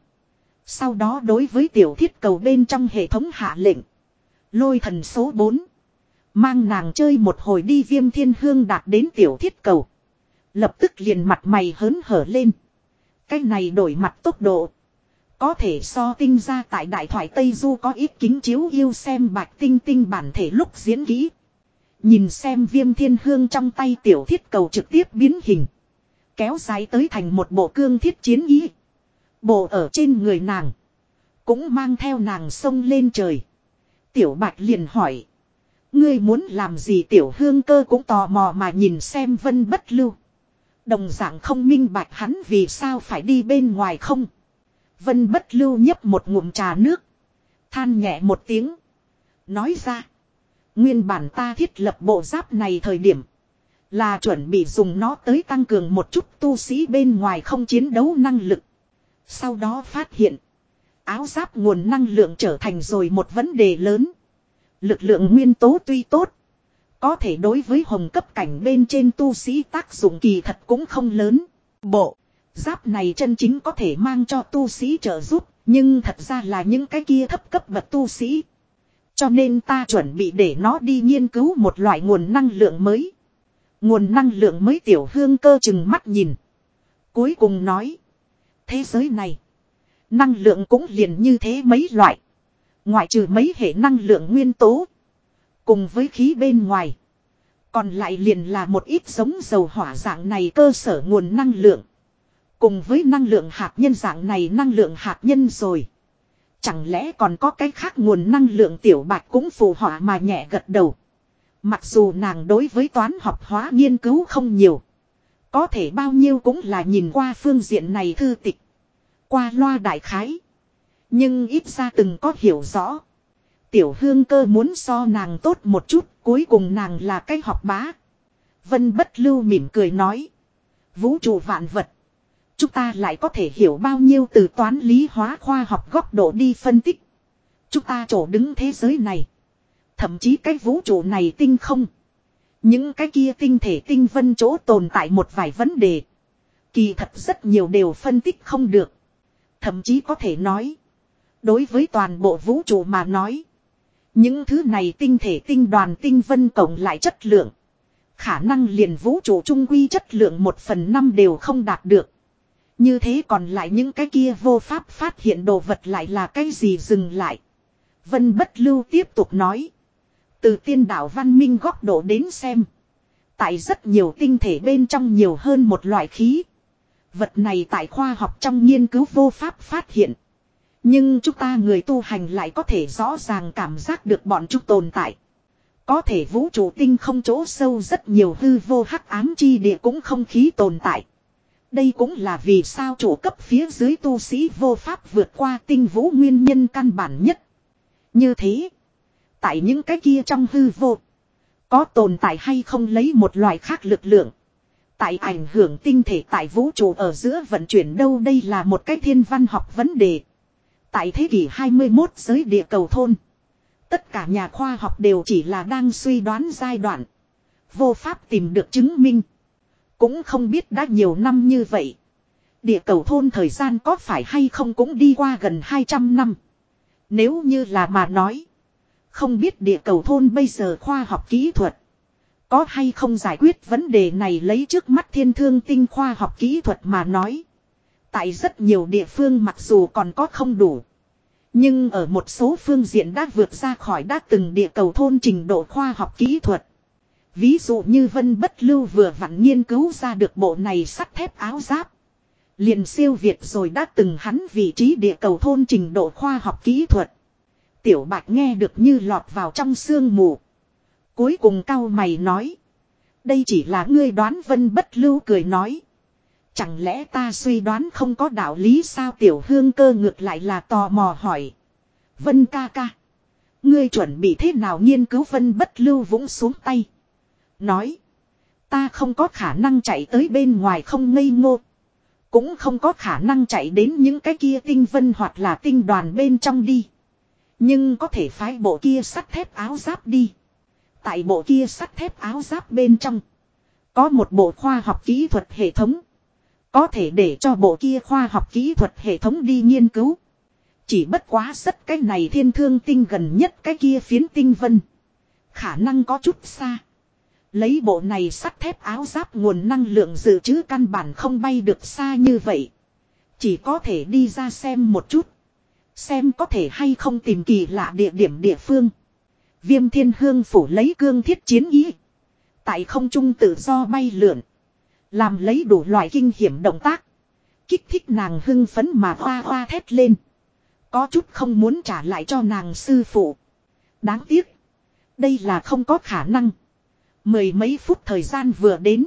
Sau đó đối với tiểu thiết cầu bên trong hệ thống hạ lệnh. Lôi thần số 4. Mang nàng chơi một hồi đi viêm thiên hương đạt đến tiểu thiết cầu. Lập tức liền mặt mày hớn hở lên. Cái này đổi mặt tốc độ. Có thể so tinh ra tại đại thoại Tây Du có ít kính chiếu yêu xem bạch tinh tinh bản thể lúc diễn kỹ. Nhìn xem viêm thiên hương trong tay tiểu thiết cầu trực tiếp biến hình. Kéo dài tới thành một bộ cương thiết chiến ý. Bộ ở trên người nàng. Cũng mang theo nàng sông lên trời. Tiểu bạch liền hỏi. Ngươi muốn làm gì tiểu hương cơ cũng tò mò mà nhìn xem vân bất lưu. Đồng dạng không minh bạch hắn vì sao phải đi bên ngoài không. Vân bất lưu nhấp một ngụm trà nước. Than nhẹ một tiếng. Nói ra. Nguyên bản ta thiết lập bộ giáp này thời điểm. Là chuẩn bị dùng nó tới tăng cường một chút tu sĩ bên ngoài không chiến đấu năng lực. Sau đó phát hiện. Áo giáp nguồn năng lượng trở thành rồi một vấn đề lớn. Lực lượng nguyên tố tuy tốt. Có thể đối với hồng cấp cảnh bên trên tu sĩ tác dụng kỳ thật cũng không lớn. Bộ. Giáp này chân chính có thể mang cho tu sĩ trợ giúp. Nhưng thật ra là những cái kia thấp cấp bậc tu sĩ. Cho nên ta chuẩn bị để nó đi nghiên cứu một loại nguồn năng lượng mới. Nguồn năng lượng mới tiểu hương cơ chừng mắt nhìn. Cuối cùng nói. Thế giới này. Năng lượng cũng liền như thế mấy loại. Ngoại trừ mấy hệ năng lượng nguyên tố. Cùng với khí bên ngoài. Còn lại liền là một ít giống dầu hỏa dạng này cơ sở nguồn năng lượng. Cùng với năng lượng hạt nhân dạng này năng lượng hạt nhân rồi. Chẳng lẽ còn có cái khác nguồn năng lượng tiểu bạch cũng phù hỏa mà nhẹ gật đầu. Mặc dù nàng đối với toán học hóa nghiên cứu không nhiều. Có thể bao nhiêu cũng là nhìn qua phương diện này thư tịch. Qua loa đại khái. Nhưng ít ra từng có hiểu rõ. Tiểu hương cơ muốn so nàng tốt một chút, cuối cùng nàng là cái học bá. Vân bất lưu mỉm cười nói. Vũ trụ vạn vật. Chúng ta lại có thể hiểu bao nhiêu từ toán lý hóa khoa học góc độ đi phân tích. Chúng ta chỗ đứng thế giới này. Thậm chí cái vũ trụ này tinh không. Những cái kia tinh thể tinh vân chỗ tồn tại một vài vấn đề. Kỳ thật rất nhiều đều phân tích không được. Thậm chí có thể nói. Đối với toàn bộ vũ trụ mà nói. Những thứ này tinh thể tinh đoàn tinh vân cộng lại chất lượng. Khả năng liền vũ trụ trung quy chất lượng một phần năm đều không đạt được. Như thế còn lại những cái kia vô pháp phát hiện đồ vật lại là cái gì dừng lại. Vân bất lưu tiếp tục nói. Từ tiên đạo văn minh góc độ đến xem. Tại rất nhiều tinh thể bên trong nhiều hơn một loại khí. Vật này tại khoa học trong nghiên cứu vô pháp phát hiện. Nhưng chúng ta người tu hành lại có thể rõ ràng cảm giác được bọn chúng tồn tại. Có thể vũ trụ tinh không chỗ sâu rất nhiều hư vô hắc ám chi địa cũng không khí tồn tại. Đây cũng là vì sao chủ cấp phía dưới tu sĩ vô pháp vượt qua tinh vũ nguyên nhân căn bản nhất. Như thế, tại những cái kia trong hư vô, có tồn tại hay không lấy một loại khác lực lượng. Tại ảnh hưởng tinh thể tại vũ trụ ở giữa vận chuyển đâu đây là một cái thiên văn học vấn đề. Tại thế kỷ 21 giới địa cầu thôn. Tất cả nhà khoa học đều chỉ là đang suy đoán giai đoạn. Vô pháp tìm được chứng minh. Cũng không biết đã nhiều năm như vậy. Địa cầu thôn thời gian có phải hay không cũng đi qua gần 200 năm. Nếu như là mà nói. Không biết địa cầu thôn bây giờ khoa học kỹ thuật. Có hay không giải quyết vấn đề này lấy trước mắt thiên thương tinh khoa học kỹ thuật mà nói. Tại rất nhiều địa phương mặc dù còn có không đủ. Nhưng ở một số phương diện đã vượt ra khỏi đã từng địa cầu thôn trình độ khoa học kỹ thuật. Ví dụ như Vân Bất Lưu vừa vặn nghiên cứu ra được bộ này sắt thép áo giáp. Liền siêu việt rồi đã từng hắn vị trí địa cầu thôn trình độ khoa học kỹ thuật. Tiểu bạch nghe được như lọt vào trong sương mù. Cuối cùng cao mày nói. Đây chỉ là ngươi đoán Vân Bất Lưu cười nói. Chẳng lẽ ta suy đoán không có đạo lý sao tiểu hương cơ ngược lại là tò mò hỏi. Vân ca ca. Ngươi chuẩn bị thế nào nghiên cứu vân bất lưu vũng xuống tay. Nói. Ta không có khả năng chạy tới bên ngoài không ngây ngô. Cũng không có khả năng chạy đến những cái kia tinh vân hoặc là tinh đoàn bên trong đi. Nhưng có thể phái bộ kia sắt thép áo giáp đi. Tại bộ kia sắt thép áo giáp bên trong. Có một bộ khoa học kỹ thuật hệ thống. Có thể để cho bộ kia khoa học kỹ thuật hệ thống đi nghiên cứu. Chỉ bất quá rất cái này thiên thương tinh gần nhất cái kia phiến tinh vân. Khả năng có chút xa. Lấy bộ này sắt thép áo giáp nguồn năng lượng dự trữ căn bản không bay được xa như vậy. Chỉ có thể đi ra xem một chút. Xem có thể hay không tìm kỳ lạ địa điểm địa phương. Viêm thiên hương phủ lấy cương thiết chiến ý. Tại không trung tự do bay lượn. Làm lấy đủ loại kinh hiểm động tác. Kích thích nàng hưng phấn mà hoa hoa thét lên. Có chút không muốn trả lại cho nàng sư phụ. Đáng tiếc. Đây là không có khả năng. Mười mấy phút thời gian vừa đến.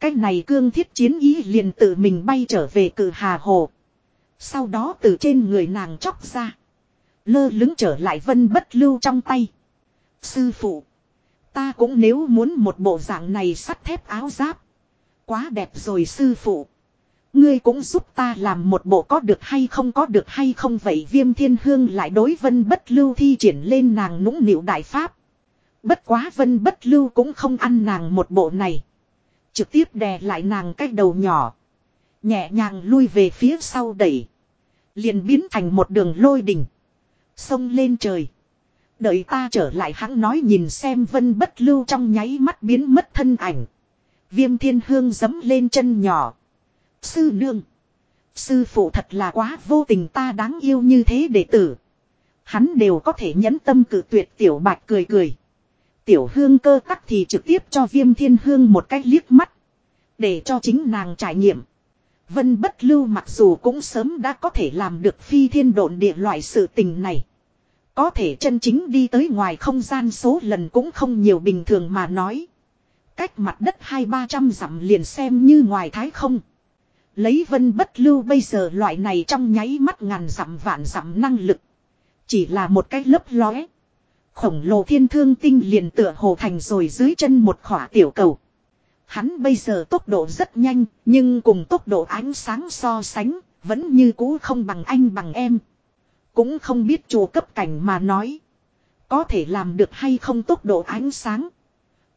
Cái này cương thiết chiến ý liền tự mình bay trở về cử hà hồ. Sau đó từ trên người nàng chóc ra. Lơ lứng trở lại vân bất lưu trong tay. Sư phụ. Ta cũng nếu muốn một bộ dạng này sắt thép áo giáp. Quá đẹp rồi sư phụ. Ngươi cũng giúp ta làm một bộ có được hay không có được hay không vậy viêm thiên hương lại đối vân bất lưu thi triển lên nàng nũng nịu đại pháp. Bất quá vân bất lưu cũng không ăn nàng một bộ này. Trực tiếp đè lại nàng cái đầu nhỏ. Nhẹ nhàng lui về phía sau đẩy. Liền biến thành một đường lôi đỉnh. Xông lên trời. Đợi ta trở lại hắn nói nhìn xem vân bất lưu trong nháy mắt biến mất thân ảnh. Viêm thiên hương dấm lên chân nhỏ. Sư nương. Sư phụ thật là quá vô tình ta đáng yêu như thế đệ tử. Hắn đều có thể nhẫn tâm cử tuyệt tiểu bạch cười cười. Tiểu hương cơ tắc thì trực tiếp cho viêm thiên hương một cách liếc mắt. Để cho chính nàng trải nghiệm. Vân bất lưu mặc dù cũng sớm đã có thể làm được phi thiên độn địa loại sự tình này. Có thể chân chính đi tới ngoài không gian số lần cũng không nhiều bình thường mà nói. Cách mặt đất hai ba trăm dặm liền xem như ngoài thái không. Lấy vân bất lưu bây giờ loại này trong nháy mắt ngàn dặm vạn dặm năng lực. Chỉ là một cái lấp lóe. Khổng lồ thiên thương tinh liền tựa hồ thành rồi dưới chân một khỏa tiểu cầu. Hắn bây giờ tốc độ rất nhanh, nhưng cùng tốc độ ánh sáng so sánh, vẫn như cũ không bằng anh bằng em. Cũng không biết chùa cấp cảnh mà nói. Có thể làm được hay không tốc độ ánh sáng.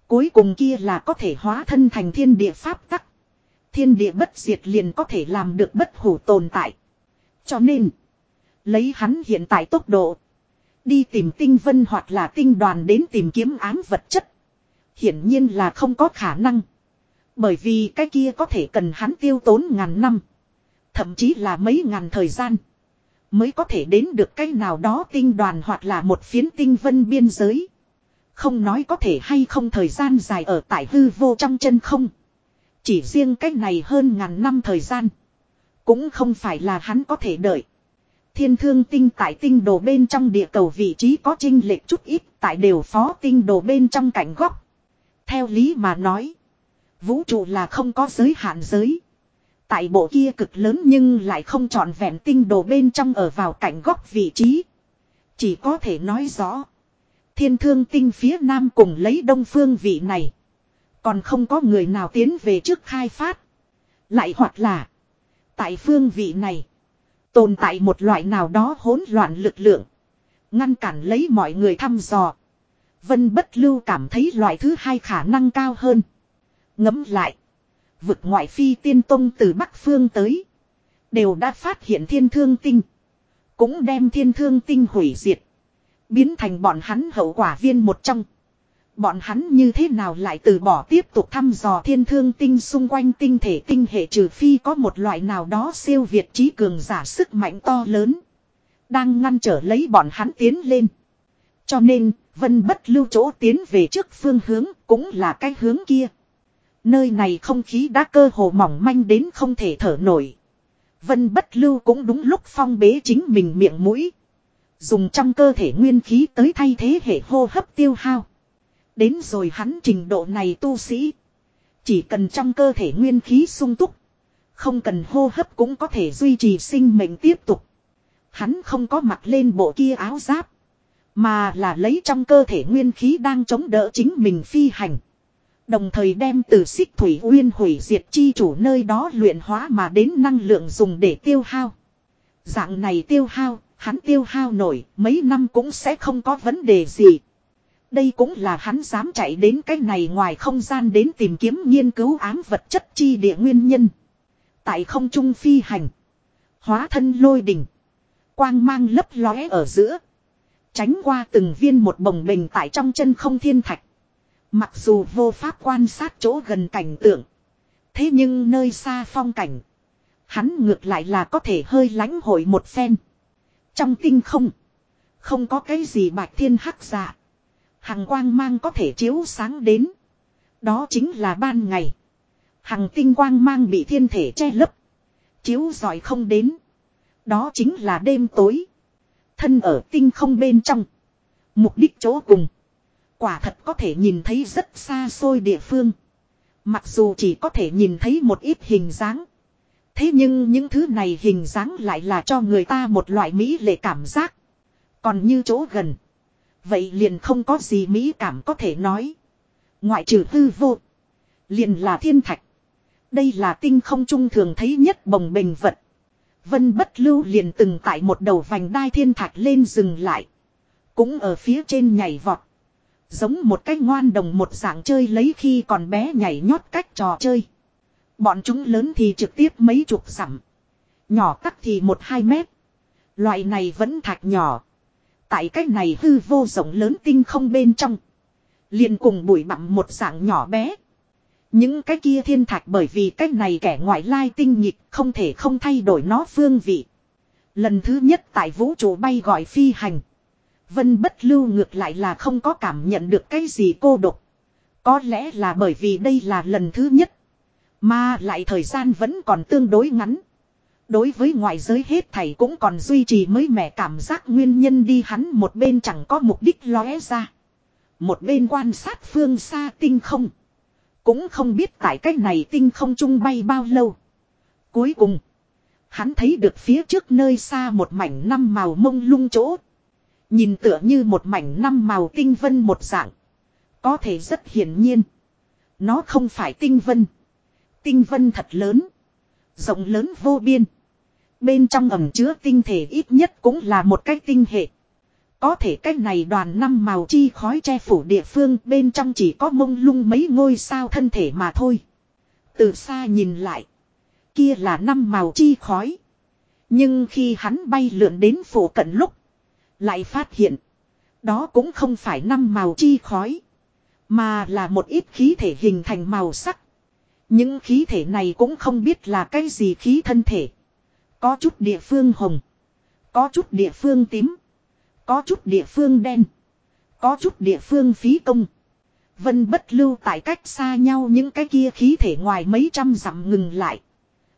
Cuối cùng kia là có thể hóa thân thành thiên địa pháp tắc. Thiên địa bất diệt liền có thể làm được bất hủ tồn tại. Cho nên, lấy hắn hiện tại tốc độ, đi tìm tinh vân hoặc là tinh đoàn đến tìm kiếm ám vật chất. Hiển nhiên là không có khả năng. Bởi vì cái kia có thể cần hắn tiêu tốn ngàn năm. Thậm chí là mấy ngàn thời gian. Mới có thể đến được cái nào đó tinh đoàn hoặc là một phiến tinh vân biên giới. Không nói có thể hay không thời gian dài ở tại hư vô trong chân không. Chỉ riêng cách này hơn ngàn năm thời gian. Cũng không phải là hắn có thể đợi. Thiên thương tinh tại tinh đồ bên trong địa cầu vị trí có trinh lệch chút ít tại đều phó tinh đồ bên trong cảnh góc. Theo lý mà nói. Vũ trụ là không có giới hạn giới. Tại bộ kia cực lớn nhưng lại không trọn vẹn tinh đồ bên trong ở vào cảnh góc vị trí. Chỉ có thể nói rõ. Thiên thương tinh phía nam cùng lấy đông phương vị này. Còn không có người nào tiến về trước khai phát. Lại hoặc là. Tại phương vị này. Tồn tại một loại nào đó hỗn loạn lực lượng. Ngăn cản lấy mọi người thăm dò. Vân bất lưu cảm thấy loại thứ hai khả năng cao hơn. Ngấm lại. Vực ngoại phi tiên tông từ Bắc Phương tới. Đều đã phát hiện thiên thương tinh. Cũng đem thiên thương tinh hủy diệt. Biến thành bọn hắn hậu quả viên một trong. Bọn hắn như thế nào lại từ bỏ tiếp tục thăm dò thiên thương tinh xung quanh tinh thể tinh hệ trừ phi có một loại nào đó siêu việt trí cường giả sức mạnh to lớn. Đang ngăn trở lấy bọn hắn tiến lên. Cho nên, vân bất lưu chỗ tiến về trước phương hướng cũng là cái hướng kia. Nơi này không khí đã cơ hồ mỏng manh đến không thể thở nổi. Vân bất lưu cũng đúng lúc phong bế chính mình miệng mũi. Dùng trong cơ thể nguyên khí tới thay thế hệ hô hấp tiêu hao. Đến rồi hắn trình độ này tu sĩ. Chỉ cần trong cơ thể nguyên khí sung túc. Không cần hô hấp cũng có thể duy trì sinh mệnh tiếp tục. Hắn không có mặc lên bộ kia áo giáp. Mà là lấy trong cơ thể nguyên khí đang chống đỡ chính mình phi hành. Đồng thời đem từ xích thủy uyên hủy diệt chi chủ nơi đó luyện hóa mà đến năng lượng dùng để tiêu hao. Dạng này tiêu hao, hắn tiêu hao nổi, mấy năm cũng sẽ không có vấn đề gì. Đây cũng là hắn dám chạy đến cái này ngoài không gian đến tìm kiếm nghiên cứu ám vật chất chi địa nguyên nhân. Tại không trung phi hành. Hóa thân lôi đỉnh. Quang mang lấp lóe ở giữa. Tránh qua từng viên một bồng bình tại trong chân không thiên thạch. Mặc dù vô pháp quan sát chỗ gần cảnh tượng. Thế nhưng nơi xa phong cảnh. Hắn ngược lại là có thể hơi lánh hội một phen. Trong tinh không. Không có cái gì bạch thiên hắc dạ. Hằng quang mang có thể chiếu sáng đến. Đó chính là ban ngày. Hằng tinh quang mang bị thiên thể che lấp. Chiếu giỏi không đến. Đó chính là đêm tối. Thân ở tinh không bên trong. Mục đích chỗ cùng. Quả thật có thể nhìn thấy rất xa xôi địa phương. Mặc dù chỉ có thể nhìn thấy một ít hình dáng. Thế nhưng những thứ này hình dáng lại là cho người ta một loại mỹ lệ cảm giác. Còn như chỗ gần. Vậy liền không có gì mỹ cảm có thể nói. Ngoại trừ hư vô. Liền là thiên thạch. Đây là tinh không trung thường thấy nhất bồng bình vật. Vân bất lưu liền từng tại một đầu vành đai thiên thạch lên dừng lại. Cũng ở phía trên nhảy vọt. Giống một cái ngoan đồng một dạng chơi lấy khi còn bé nhảy nhót cách trò chơi. Bọn chúng lớn thì trực tiếp mấy chục dặm. Nhỏ tắc thì một hai mét. Loại này vẫn thạch nhỏ. Tại cách này hư vô rộng lớn tinh không bên trong. liền cùng bụi bặm một dạng nhỏ bé. Những cái kia thiên thạch bởi vì cách này kẻ ngoại lai tinh nhịp không thể không thay đổi nó phương vị. Lần thứ nhất tại vũ trụ bay gọi phi hành. Vân bất lưu ngược lại là không có cảm nhận được cái gì cô độc. Có lẽ là bởi vì đây là lần thứ nhất. Mà lại thời gian vẫn còn tương đối ngắn. Đối với ngoại giới hết thảy cũng còn duy trì mới mẻ cảm giác nguyên nhân đi hắn một bên chẳng có mục đích lóe ra. Một bên quan sát phương xa tinh không. Cũng không biết tại cách này tinh không trung bay bao lâu. Cuối cùng. Hắn thấy được phía trước nơi xa một mảnh năm màu mông lung chỗ. Nhìn tựa như một mảnh năm màu tinh vân một dạng. Có thể rất hiển nhiên. Nó không phải tinh vân. Tinh vân thật lớn. Rộng lớn vô biên. Bên trong ẩm chứa tinh thể ít nhất cũng là một cái tinh hệ. Có thể cái này đoàn năm màu chi khói che phủ địa phương bên trong chỉ có mông lung mấy ngôi sao thân thể mà thôi. Từ xa nhìn lại. Kia là năm màu chi khói. Nhưng khi hắn bay lượn đến phủ cận lúc. Lại phát hiện. Đó cũng không phải năm màu chi khói. Mà là một ít khí thể hình thành màu sắc. Những khí thể này cũng không biết là cái gì khí thân thể. Có chút địa phương hồng. Có chút địa phương tím. Có chút địa phương đen. Có chút địa phương phí công. Vân bất lưu tại cách xa nhau những cái kia khí thể ngoài mấy trăm dặm ngừng lại.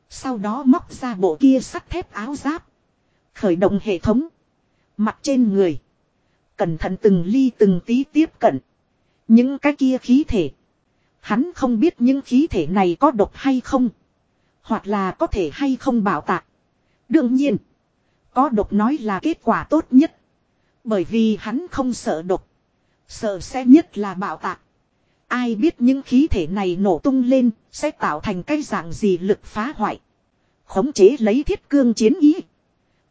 Sau đó móc ra bộ kia sắt thép áo giáp. Khởi động hệ thống. Mặt trên người. Cẩn thận từng ly từng tí tiếp cận. Những cái kia khí thể. Hắn không biết những khí thể này có độc hay không. Hoặc là có thể hay không bảo tạc. Đương nhiên. Có độc nói là kết quả tốt nhất. Bởi vì hắn không sợ độc. Sợ sẽ nhất là bạo tạc. Ai biết những khí thể này nổ tung lên sẽ tạo thành cái dạng gì lực phá hoại. Khống chế lấy thiết cương chiến ý.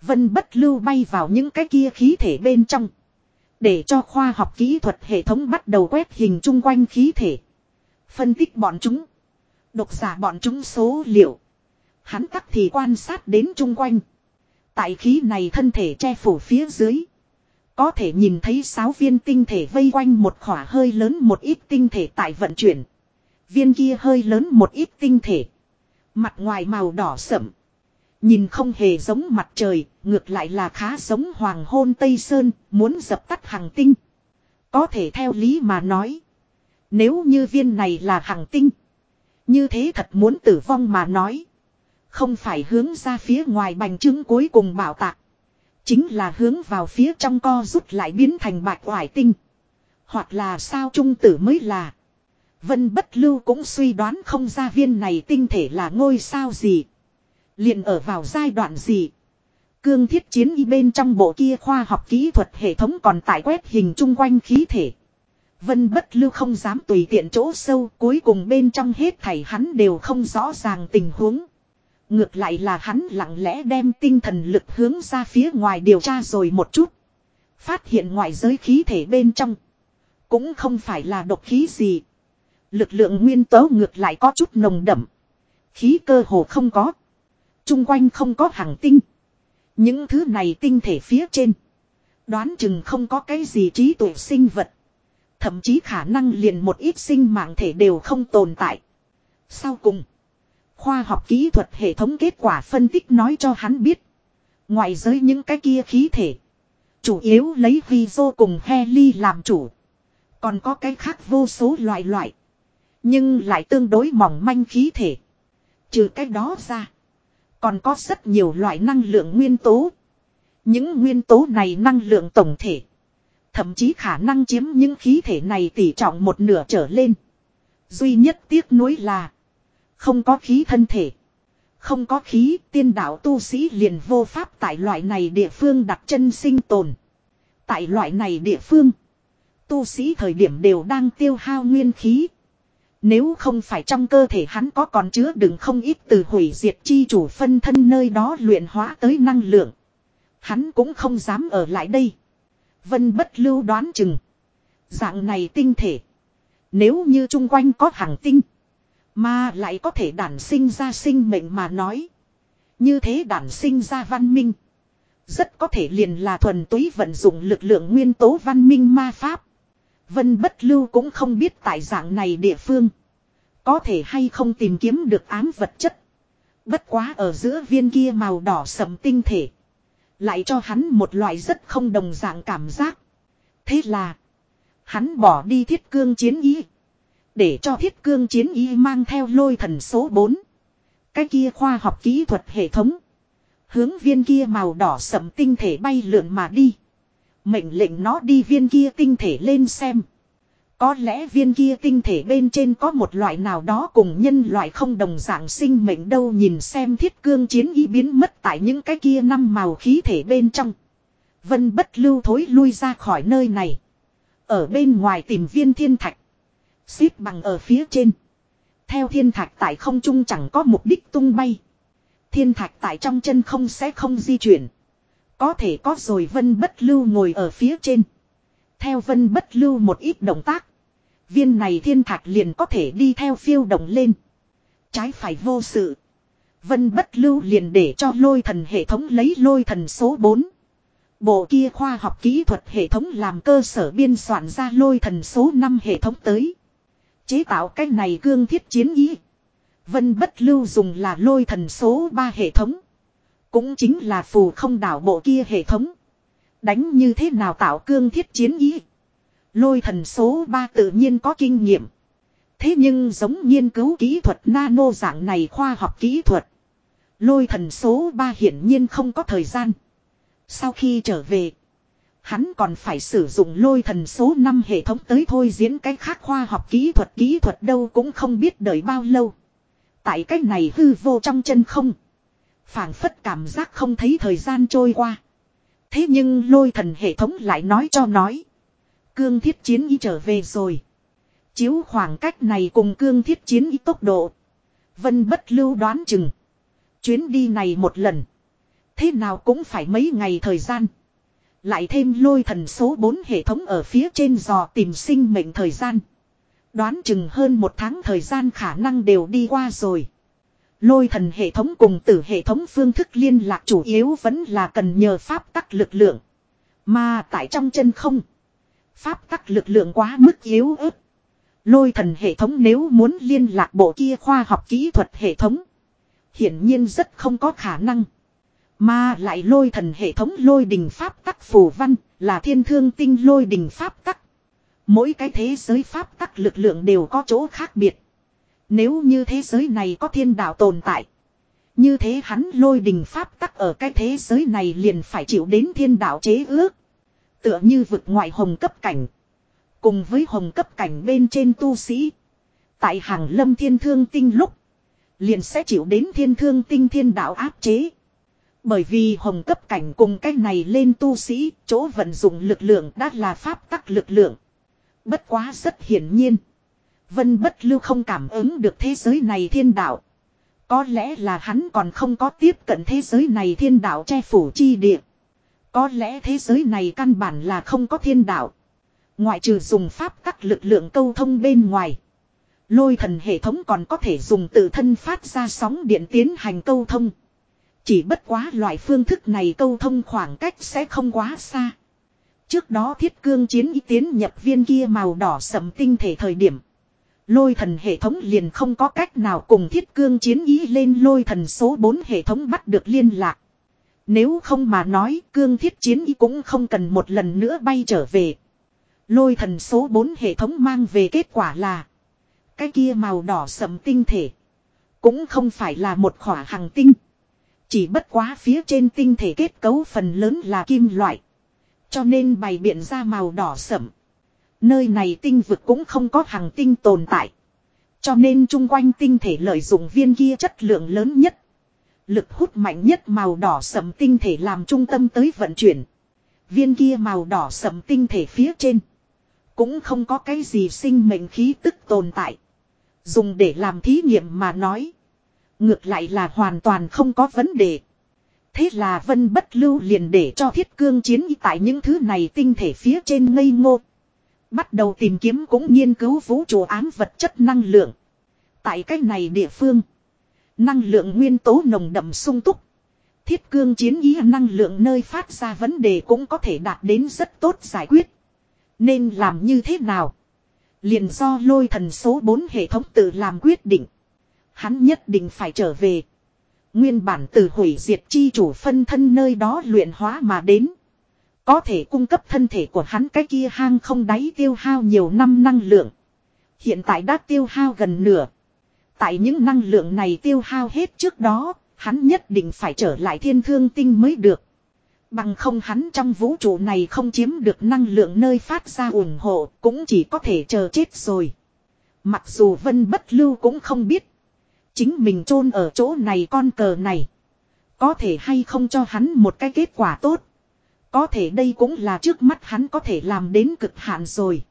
Vân bất lưu bay vào những cái kia khí thể bên trong. Để cho khoa học kỹ thuật hệ thống bắt đầu quét hình chung quanh khí thể. Phân tích bọn chúng. Độc giả bọn chúng số liệu. Hắn tắc thì quan sát đến chung quanh. Tại khí này thân thể che phủ phía dưới. Có thể nhìn thấy sáu viên tinh thể vây quanh một khỏa hơi lớn một ít tinh thể tại vận chuyển. Viên kia hơi lớn một ít tinh thể. Mặt ngoài màu đỏ sậm. Nhìn không hề giống mặt trời, ngược lại là khá giống hoàng hôn Tây Sơn, muốn dập tắt hàng tinh. Có thể theo lý mà nói. Nếu như viên này là hàng tinh. Như thế thật muốn tử vong mà nói. Không phải hướng ra phía ngoài bành trướng cuối cùng bảo tạc. Chính là hướng vào phía trong co rút lại biến thành bạch hoài tinh. Hoặc là sao trung tử mới là. Vân bất lưu cũng suy đoán không ra viên này tinh thể là ngôi sao gì liền ở vào giai đoạn gì. Cương thiết chiến y bên trong bộ kia khoa học kỹ thuật hệ thống còn tải quét hình chung quanh khí thể. Vân bất lưu không dám tùy tiện chỗ sâu, cuối cùng bên trong hết thảy hắn đều không rõ ràng tình huống. Ngược lại là hắn lặng lẽ đem tinh thần lực hướng ra phía ngoài điều tra rồi một chút. Phát hiện ngoại giới khí thể bên trong. Cũng không phải là độc khí gì. Lực lượng nguyên tố ngược lại có chút nồng đậm. Khí cơ hồ không có. Trung quanh không có hàng tinh. Những thứ này tinh thể phía trên. Đoán chừng không có cái gì trí tuệ sinh vật. Thậm chí khả năng liền một ít sinh mạng thể đều không tồn tại. Sau cùng. Khoa học kỹ thuật hệ thống kết quả phân tích nói cho hắn biết. Ngoài giới những cái kia khí thể. Chủ yếu lấy Vizo cùng Heli làm chủ. Còn có cái khác vô số loại loại. Nhưng lại tương đối mỏng manh khí thể. Trừ cái đó ra. Còn có rất nhiều loại năng lượng nguyên tố. Những nguyên tố này năng lượng tổng thể. Thậm chí khả năng chiếm những khí thể này tỷ trọng một nửa trở lên. Duy nhất tiếc nuối là. Không có khí thân thể. Không có khí, tiên đạo tu sĩ liền vô pháp tại loại này địa phương đặt chân sinh tồn. Tại loại này địa phương. Tu sĩ thời điểm đều đang tiêu hao nguyên khí. Nếu không phải trong cơ thể hắn có còn chứa đựng không ít từ hủy diệt chi chủ phân thân nơi đó luyện hóa tới năng lượng. Hắn cũng không dám ở lại đây. Vân bất lưu đoán chừng. Dạng này tinh thể. Nếu như chung quanh có hàng tinh. Mà lại có thể đản sinh ra sinh mệnh mà nói. Như thế đản sinh ra văn minh. Rất có thể liền là thuần túy vận dụng lực lượng nguyên tố văn minh ma pháp. Vân bất lưu cũng không biết tại dạng này địa phương. Có thể hay không tìm kiếm được ám vật chất. Bất quá ở giữa viên kia màu đỏ sầm tinh thể. Lại cho hắn một loại rất không đồng dạng cảm giác. Thế là. Hắn bỏ đi thiết cương chiến ý. Để cho thiết cương chiến ý mang theo lôi thần số 4. Cái kia khoa học kỹ thuật hệ thống. Hướng viên kia màu đỏ sầm tinh thể bay lượn mà đi. Mệnh lệnh nó đi viên kia tinh thể lên xem. Có lẽ viên kia tinh thể bên trên có một loại nào đó cùng nhân loại không đồng dạng sinh mệnh đâu nhìn xem thiết cương chiến ý biến mất tại những cái kia năm màu khí thể bên trong. Vân bất lưu thối lui ra khỏi nơi này. Ở bên ngoài tìm viên thiên thạch. Xếp bằng ở phía trên. Theo thiên thạch tại không trung chẳng có mục đích tung bay. Thiên thạch tại trong chân không sẽ không di chuyển. Có thể có rồi vân bất lưu ngồi ở phía trên. Theo vân bất lưu một ít động tác. Viên này thiên thạch liền có thể đi theo phiêu động lên. Trái phải vô sự. Vân bất lưu liền để cho lôi thần hệ thống lấy lôi thần số 4. Bộ kia khoa học kỹ thuật hệ thống làm cơ sở biên soạn ra lôi thần số 5 hệ thống tới. Chế tạo cái này cương thiết chiến ý. Vân bất lưu dùng là lôi thần số 3 hệ thống. Cũng chính là phù không đảo bộ kia hệ thống. Đánh như thế nào tạo cương thiết chiến ý. Lôi thần số 3 tự nhiên có kinh nghiệm. Thế nhưng giống nghiên cứu kỹ thuật nano dạng này khoa học kỹ thuật. Lôi thần số 3 hiển nhiên không có thời gian. Sau khi trở về. Hắn còn phải sử dụng lôi thần số 5 hệ thống tới thôi diễn cái khác khoa học kỹ thuật kỹ thuật đâu cũng không biết đợi bao lâu. Tại cách này hư vô trong chân không phảng phất cảm giác không thấy thời gian trôi qua. Thế nhưng lôi thần hệ thống lại nói cho nói. Cương thiết chiến ý trở về rồi. Chiếu khoảng cách này cùng cương thiết chiến ý tốc độ. Vân bất lưu đoán chừng. Chuyến đi này một lần. thế nào cũng phải mấy ngày thời gian. Lại thêm lôi thần số 4 hệ thống ở phía trên dò tìm sinh mệnh thời gian. Đoán chừng hơn một tháng thời gian khả năng đều đi qua rồi. Lôi thần hệ thống cùng tử hệ thống phương thức liên lạc chủ yếu vẫn là cần nhờ pháp tắc lực lượng. Mà tại trong chân không. Pháp tắc lực lượng quá mức yếu ớt. Lôi thần hệ thống nếu muốn liên lạc bộ kia khoa học kỹ thuật hệ thống. Hiển nhiên rất không có khả năng. Mà lại lôi thần hệ thống lôi đình pháp tắc phù văn là thiên thương tinh lôi đình pháp tắc. Mỗi cái thế giới pháp tắc lực lượng đều có chỗ khác biệt. Nếu như thế giới này có thiên đạo tồn tại. Như thế hắn lôi đình pháp tắc ở cái thế giới này liền phải chịu đến thiên đạo chế ước. Tựa như vực ngoại hồng cấp cảnh. Cùng với hồng cấp cảnh bên trên tu sĩ. Tại hàng lâm thiên thương tinh lúc. Liền sẽ chịu đến thiên thương tinh thiên đạo áp chế. Bởi vì hồng cấp cảnh cùng cái này lên tu sĩ, chỗ vận dụng lực lượng đã là pháp tắc lực lượng. Bất quá rất hiển nhiên. Vân bất lưu không cảm ứng được thế giới này thiên đạo. Có lẽ là hắn còn không có tiếp cận thế giới này thiên đạo che phủ chi địa. Có lẽ thế giới này căn bản là không có thiên đạo. Ngoại trừ dùng pháp các lực lượng câu thông bên ngoài. Lôi thần hệ thống còn có thể dùng tự thân phát ra sóng điện tiến hành câu thông. Chỉ bất quá loại phương thức này câu thông khoảng cách sẽ không quá xa. Trước đó thiết cương chiến ý tiến nhập viên kia màu đỏ sầm tinh thể thời điểm. Lôi thần hệ thống liền không có cách nào cùng thiết cương chiến ý lên lôi thần số 4 hệ thống bắt được liên lạc. Nếu không mà nói, cương thiết chiến ý cũng không cần một lần nữa bay trở về. Lôi thần số 4 hệ thống mang về kết quả là, Cái kia màu đỏ sẫm tinh thể Cũng không phải là một khỏa hàng tinh Chỉ bất quá phía trên tinh thể kết cấu phần lớn là kim loại Cho nên bày biện ra màu đỏ sẫm. Nơi này tinh vực cũng không có hàng tinh tồn tại Cho nên chung quanh tinh thể lợi dụng viên kia chất lượng lớn nhất Lực hút mạnh nhất màu đỏ sầm tinh thể làm trung tâm tới vận chuyển Viên kia màu đỏ sầm tinh thể phía trên cũng không có cái gì sinh mệnh khí tức tồn tại. Dùng để làm thí nghiệm mà nói. Ngược lại là hoàn toàn không có vấn đề. Thế là vân bất lưu liền để cho thiết cương chiến tại những thứ này tinh thể phía trên ngây ngô. Bắt đầu tìm kiếm cũng nghiên cứu vũ trụ ám vật chất năng lượng. Tại cái này địa phương. Năng lượng nguyên tố nồng đậm sung túc. Thiết cương chiến ý năng lượng nơi phát ra vấn đề cũng có thể đạt đến rất tốt giải quyết. Nên làm như thế nào? Liền do lôi thần số 4 hệ thống tự làm quyết định. Hắn nhất định phải trở về. Nguyên bản từ hủy diệt chi chủ phân thân nơi đó luyện hóa mà đến. Có thể cung cấp thân thể của hắn cái kia hang không đáy tiêu hao nhiều năm năng lượng. Hiện tại đã tiêu hao gần nửa. Tại những năng lượng này tiêu hao hết trước đó, hắn nhất định phải trở lại thiên thương tinh mới được. Bằng không hắn trong vũ trụ này không chiếm được năng lượng nơi phát ra ủng hộ, cũng chỉ có thể chờ chết rồi. Mặc dù Vân Bất Lưu cũng không biết. Chính mình chôn ở chỗ này con cờ này. Có thể hay không cho hắn một cái kết quả tốt. Có thể đây cũng là trước mắt hắn có thể làm đến cực hạn rồi.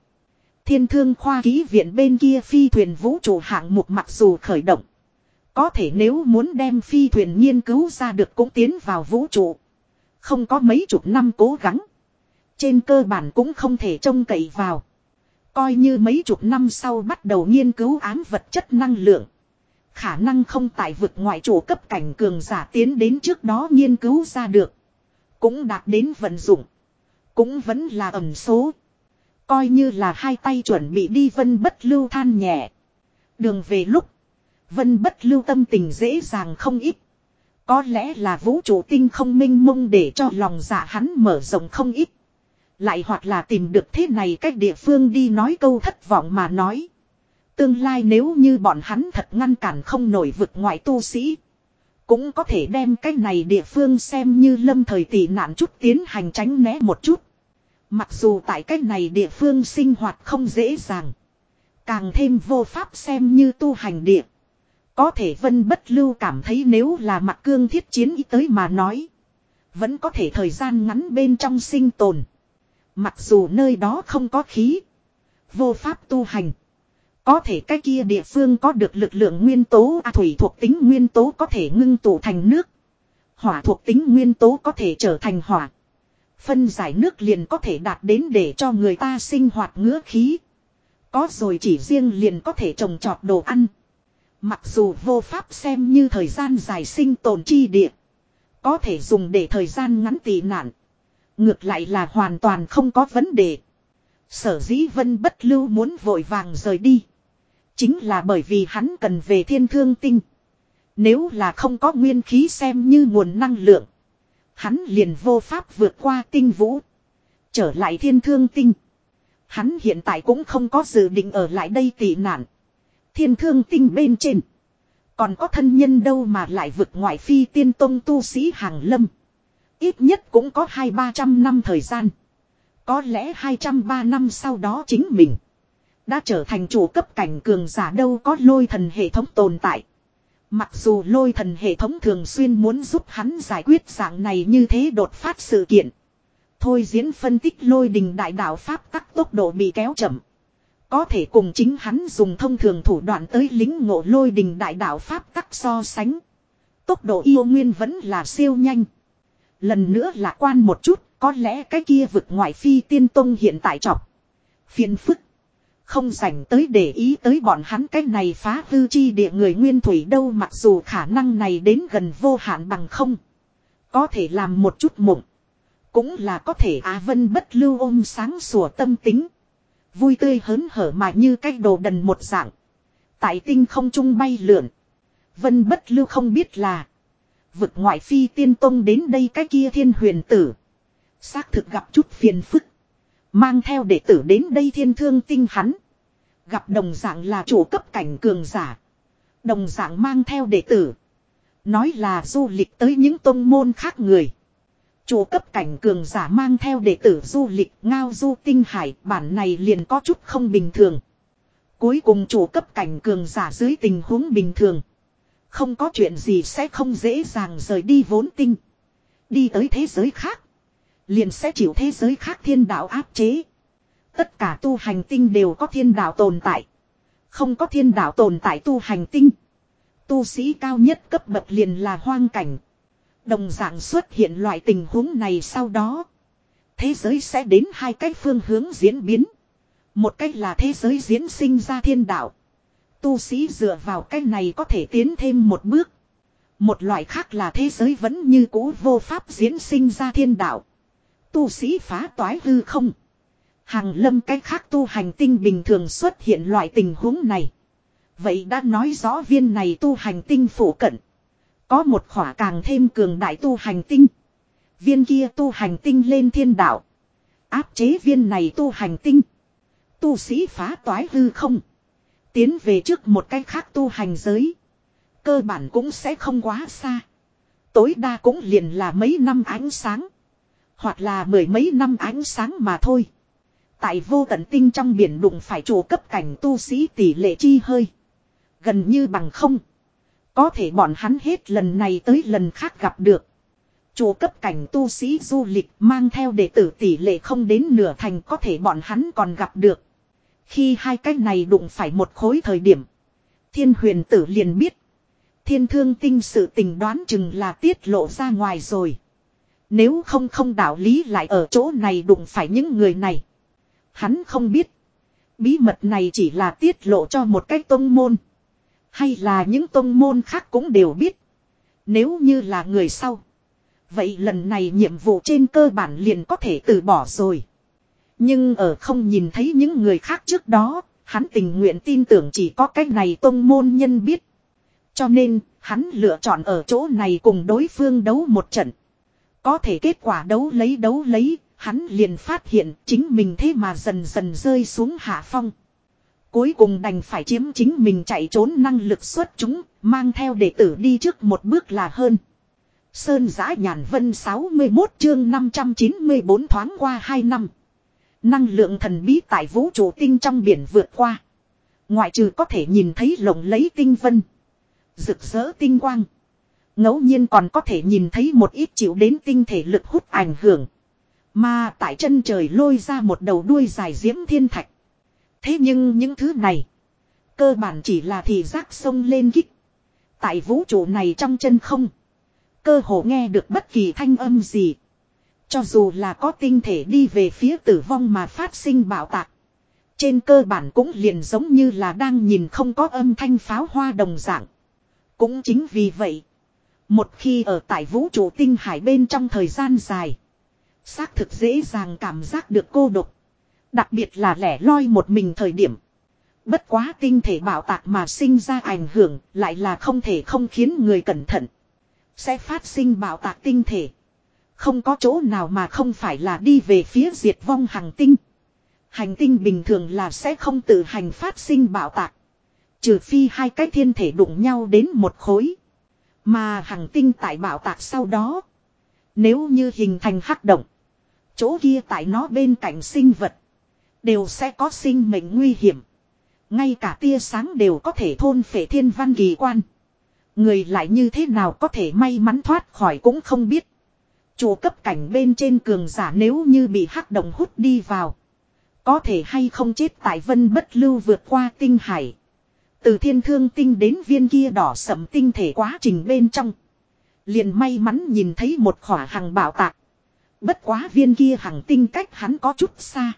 Thiên thương khoa ký viện bên kia phi thuyền vũ trụ hạng mục mặc dù khởi động. Có thể nếu muốn đem phi thuyền nghiên cứu ra được cũng tiến vào vũ trụ. Không có mấy chục năm cố gắng. Trên cơ bản cũng không thể trông cậy vào. Coi như mấy chục năm sau bắt đầu nghiên cứu ám vật chất năng lượng. Khả năng không tại vực ngoại chủ cấp cảnh cường giả tiến đến trước đó nghiên cứu ra được. Cũng đạt đến vận dụng. Cũng vẫn là ẩn số. Coi như là hai tay chuẩn bị đi vân bất lưu than nhẹ. Đường về lúc. Vân bất lưu tâm tình dễ dàng không ít. Có lẽ là vũ trụ tinh không minh mông để cho lòng dạ hắn mở rộng không ít. Lại hoặc là tìm được thế này cách địa phương đi nói câu thất vọng mà nói. Tương lai nếu như bọn hắn thật ngăn cản không nổi vực ngoại tu sĩ. Cũng có thể đem cái này địa phương xem như lâm thời tị nạn chút tiến hành tránh né một chút. Mặc dù tại cái này địa phương sinh hoạt không dễ dàng. Càng thêm vô pháp xem như tu hành địa. Có thể vân bất lưu cảm thấy nếu là mặt cương thiết chiến ý tới mà nói. Vẫn có thể thời gian ngắn bên trong sinh tồn. Mặc dù nơi đó không có khí. Vô pháp tu hành. Có thể cái kia địa phương có được lực lượng nguyên tố à, thủy thuộc tính nguyên tố có thể ngưng tụ thành nước. Hỏa thuộc tính nguyên tố có thể trở thành hỏa. Phân giải nước liền có thể đạt đến để cho người ta sinh hoạt ngứa khí. Có rồi chỉ riêng liền có thể trồng trọt đồ ăn. Mặc dù vô pháp xem như thời gian dài sinh tồn chi địa. Có thể dùng để thời gian ngắn tị nạn. Ngược lại là hoàn toàn không có vấn đề. Sở dĩ vân bất lưu muốn vội vàng rời đi. Chính là bởi vì hắn cần về thiên thương tinh. Nếu là không có nguyên khí xem như nguồn năng lượng. Hắn liền vô pháp vượt qua tinh vũ. Trở lại thiên thương tinh. Hắn hiện tại cũng không có dự định ở lại đây tị nạn. Thiên thương tinh bên trên. Còn có thân nhân đâu mà lại vượt ngoại phi tiên tông tu sĩ hàng lâm. Ít nhất cũng có hai ba trăm năm thời gian. Có lẽ hai trăm ba năm sau đó chính mình. Đã trở thành chủ cấp cảnh cường giả đâu có lôi thần hệ thống tồn tại. Mặc dù lôi thần hệ thống thường xuyên muốn giúp hắn giải quyết dạng này như thế đột phát sự kiện. Thôi diễn phân tích lôi đình đại đạo Pháp tắc tốc độ bị kéo chậm. Có thể cùng chính hắn dùng thông thường thủ đoạn tới lính ngộ lôi đình đại đạo Pháp tắc so sánh. Tốc độ yêu nguyên vẫn là siêu nhanh. Lần nữa lạc quan một chút, có lẽ cái kia vực ngoại phi tiên tông hiện tại trọc. Phiền phức. Không dành tới để ý tới bọn hắn cái này phá hư chi địa người nguyên thủy đâu mặc dù khả năng này đến gần vô hạn bằng không. Có thể làm một chút mộng. Cũng là có thể Á Vân bất lưu ôm sáng sủa tâm tính. Vui tươi hớn hở mà như cái đồ đần một dạng. Tại tinh không trung bay lượn. Vân bất lưu không biết là. Vực ngoại phi tiên tông đến đây cái kia thiên huyền tử. Xác thực gặp chút phiền phức. Mang theo đệ tử đến đây thiên thương tinh hắn. Gặp đồng dạng là chủ cấp cảnh cường giả. Đồng dạng mang theo đệ tử. Nói là du lịch tới những tôn môn khác người. Chủ cấp cảnh cường giả mang theo đệ tử du lịch ngao du tinh hải, bản này liền có chút không bình thường. Cuối cùng chủ cấp cảnh cường giả dưới tình huống bình thường. Không có chuyện gì sẽ không dễ dàng rời đi vốn tinh. Đi tới thế giới khác. Liền sẽ chịu thế giới khác thiên đạo áp chế. Tất cả tu hành tinh đều có thiên đạo tồn tại. Không có thiên đạo tồn tại tu hành tinh. Tu sĩ cao nhất cấp bậc liền là hoang cảnh. Đồng dạng xuất hiện loại tình huống này sau đó. Thế giới sẽ đến hai cách phương hướng diễn biến. Một cách là thế giới diễn sinh ra thiên đạo. Tu sĩ dựa vào cách này có thể tiến thêm một bước. Một loại khác là thế giới vẫn như cũ vô pháp diễn sinh ra thiên đạo. Tu sĩ phá toái hư không. Hàng lâm cách khác tu hành tinh bình thường xuất hiện loại tình huống này. Vậy đã nói rõ viên này tu hành tinh phủ cận. Có một khỏa càng thêm cường đại tu hành tinh. Viên kia tu hành tinh lên thiên đạo. Áp chế viên này tu hành tinh. Tu sĩ phá toái hư không. Tiến về trước một cách khác tu hành giới. Cơ bản cũng sẽ không quá xa. Tối đa cũng liền là mấy năm ánh sáng. Hoặc là mười mấy năm ánh sáng mà thôi. Tại vô tận tinh trong biển đụng phải chủ cấp cảnh tu sĩ tỷ lệ chi hơi. Gần như bằng không. Có thể bọn hắn hết lần này tới lần khác gặp được. Chủ cấp cảnh tu sĩ du lịch mang theo đệ tử tỷ lệ không đến nửa thành có thể bọn hắn còn gặp được. Khi hai cái này đụng phải một khối thời điểm. Thiên huyền tử liền biết. Thiên thương tinh sự tình đoán chừng là tiết lộ ra ngoài rồi. Nếu không không đạo lý lại ở chỗ này đụng phải những người này. Hắn không biết. Bí mật này chỉ là tiết lộ cho một cái tông môn. Hay là những tông môn khác cũng đều biết. Nếu như là người sau. Vậy lần này nhiệm vụ trên cơ bản liền có thể từ bỏ rồi. Nhưng ở không nhìn thấy những người khác trước đó, hắn tình nguyện tin tưởng chỉ có cách này tông môn nhân biết. Cho nên, hắn lựa chọn ở chỗ này cùng đối phương đấu một trận. Có thể kết quả đấu lấy đấu lấy, hắn liền phát hiện chính mình thế mà dần dần rơi xuống hạ phong. Cuối cùng đành phải chiếm chính mình chạy trốn năng lực xuất chúng, mang theo đệ tử đi trước một bước là hơn. Sơn giã nhàn vân 61 chương 594 thoáng qua 2 năm. Năng lượng thần bí tại vũ trụ tinh trong biển vượt qua. Ngoại trừ có thể nhìn thấy lồng lấy tinh vân. Rực rỡ tinh quang ngẫu nhiên còn có thể nhìn thấy một ít chịu đến tinh thể lực hút ảnh hưởng. Mà tại chân trời lôi ra một đầu đuôi dài diễm thiên thạch. Thế nhưng những thứ này. Cơ bản chỉ là thị giác sông lên kích. Tại vũ trụ này trong chân không. Cơ hồ nghe được bất kỳ thanh âm gì. Cho dù là có tinh thể đi về phía tử vong mà phát sinh bạo tạc. Trên cơ bản cũng liền giống như là đang nhìn không có âm thanh pháo hoa đồng dạng. Cũng chính vì vậy. Một khi ở tại vũ trụ tinh hải bên trong thời gian dài. Xác thực dễ dàng cảm giác được cô độc. Đặc biệt là lẻ loi một mình thời điểm. Bất quá tinh thể bạo tạc mà sinh ra ảnh hưởng lại là không thể không khiến người cẩn thận. Sẽ phát sinh bạo tạc tinh thể. Không có chỗ nào mà không phải là đi về phía diệt vong hành tinh. Hành tinh bình thường là sẽ không tự hành phát sinh bạo tạc. Trừ phi hai cái thiên thể đụng nhau đến một khối. Mà hành tinh tại bảo tạc sau đó. Nếu như hình thành hắc động. Chỗ kia tại nó bên cạnh sinh vật. Đều sẽ có sinh mệnh nguy hiểm. Ngay cả tia sáng đều có thể thôn phệ thiên văn kỳ quan. Người lại như thế nào có thể may mắn thoát khỏi cũng không biết. Chủ cấp cảnh bên trên cường giả nếu như bị hắc động hút đi vào. Có thể hay không chết tại vân bất lưu vượt qua tinh hải. Từ thiên thương tinh đến viên kia đỏ sẫm tinh thể quá trình bên trong. Liền may mắn nhìn thấy một khỏa hàng bảo tạc. Bất quá viên kia hàng tinh cách hắn có chút xa.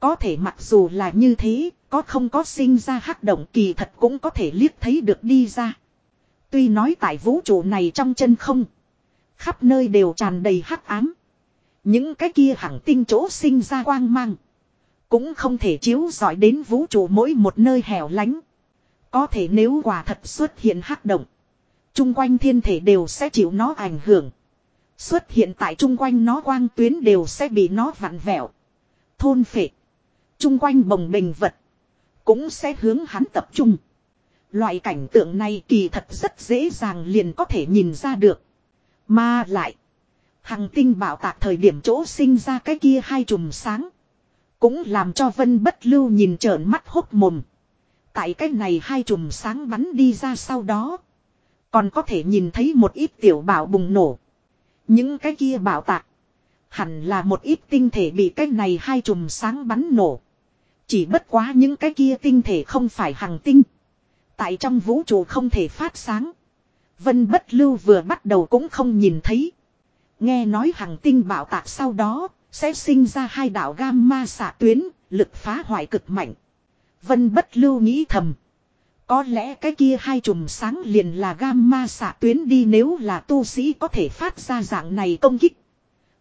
Có thể mặc dù là như thế, có không có sinh ra hắc động kỳ thật cũng có thể liếc thấy được đi ra. Tuy nói tại vũ trụ này trong chân không. Khắp nơi đều tràn đầy hắc ám. Những cái kia hằng tinh chỗ sinh ra quang mang. Cũng không thể chiếu dọi đến vũ trụ mỗi một nơi hẻo lánh. Có thể nếu quả thật xuất hiện hắc động. Trung quanh thiên thể đều sẽ chịu nó ảnh hưởng. Xuất hiện tại trung quanh nó quang tuyến đều sẽ bị nó vặn vẹo. Thôn phệ. Trung quanh bồng bình vật. Cũng sẽ hướng hắn tập trung. Loại cảnh tượng này kỳ thật rất dễ dàng liền có thể nhìn ra được. Mà lại. Hằng tinh bảo tạc thời điểm chỗ sinh ra cái kia hai chùm sáng. Cũng làm cho vân bất lưu nhìn trợn mắt hốc mồm. Tại cái này hai chùm sáng bắn đi ra sau đó. Còn có thể nhìn thấy một ít tiểu bảo bùng nổ. Những cái kia bảo tạc. Hẳn là một ít tinh thể bị cái này hai chùm sáng bắn nổ. Chỉ bất quá những cái kia tinh thể không phải hằng tinh. Tại trong vũ trụ không thể phát sáng. Vân bất lưu vừa bắt đầu cũng không nhìn thấy. Nghe nói hằng tinh bảo tạc sau đó, sẽ sinh ra hai đạo gamma xạ tuyến, lực phá hoại cực mạnh. Vân bất lưu nghĩ thầm. Có lẽ cái kia hai chùm sáng liền là gamma xạ tuyến đi nếu là tu sĩ có thể phát ra dạng này công kích.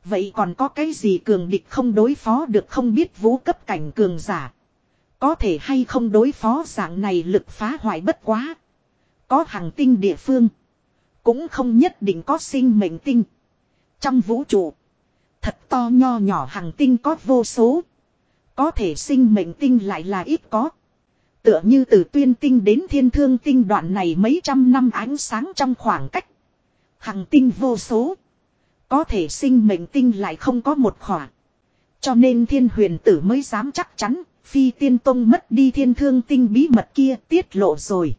Vậy còn có cái gì cường địch không đối phó được không biết vũ cấp cảnh cường giả. Có thể hay không đối phó dạng này lực phá hoại bất quá. Có hàng tinh địa phương. Cũng không nhất định có sinh mệnh tinh. Trong vũ trụ. Thật to nho nhỏ hàng tinh có vô số. Có thể sinh mệnh tinh lại là ít có. Tựa như từ tuyên tinh đến thiên thương tinh đoạn này mấy trăm năm ánh sáng trong khoảng cách. Hằng tinh vô số. Có thể sinh mệnh tinh lại không có một khỏa. Cho nên thiên huyền tử mới dám chắc chắn, Phi tiên tông mất đi thiên thương tinh bí mật kia tiết lộ rồi.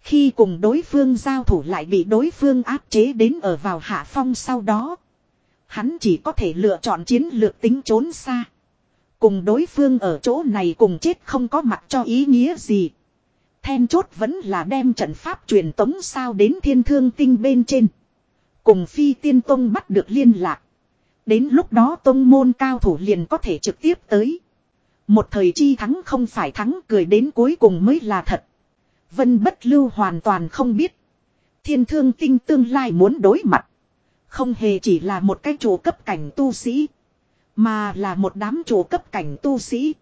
Khi cùng đối phương giao thủ lại bị đối phương áp chế đến ở vào hạ phong sau đó. Hắn chỉ có thể lựa chọn chiến lược tính trốn xa. Cùng đối phương ở chỗ này cùng chết không có mặt cho ý nghĩa gì. Then chốt vẫn là đem trận pháp truyền tống sao đến thiên thương tinh bên trên. Cùng phi tiên tông bắt được liên lạc. Đến lúc đó tông môn cao thủ liền có thể trực tiếp tới. Một thời chi thắng không phải thắng cười đến cuối cùng mới là thật. Vân bất lưu hoàn toàn không biết. Thiên thương tinh tương lai muốn đối mặt. Không hề chỉ là một cái chủ cấp cảnh tu sĩ. Mà là một đám chủ cấp cảnh tu sĩ.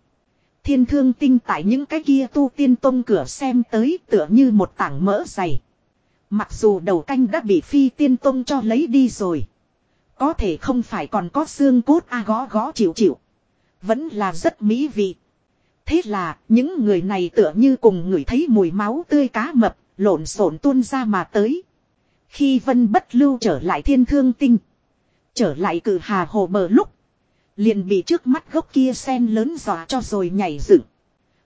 Thiên thương tinh tại những cái kia tu tiên tông cửa xem tới tựa như một tảng mỡ dày. Mặc dù đầu canh đã bị phi tiên tông cho lấy đi rồi. Có thể không phải còn có xương cốt a gó gó chịu chịu. Vẫn là rất mỹ vị. Thế là những người này tựa như cùng người thấy mùi máu tươi cá mập, lộn xộn tuôn ra mà tới. Khi vân bất lưu trở lại thiên thương tinh. Trở lại cử hà hồ bờ lúc. Liền bị trước mắt gốc kia sen lớn dọa cho rồi nhảy dựng.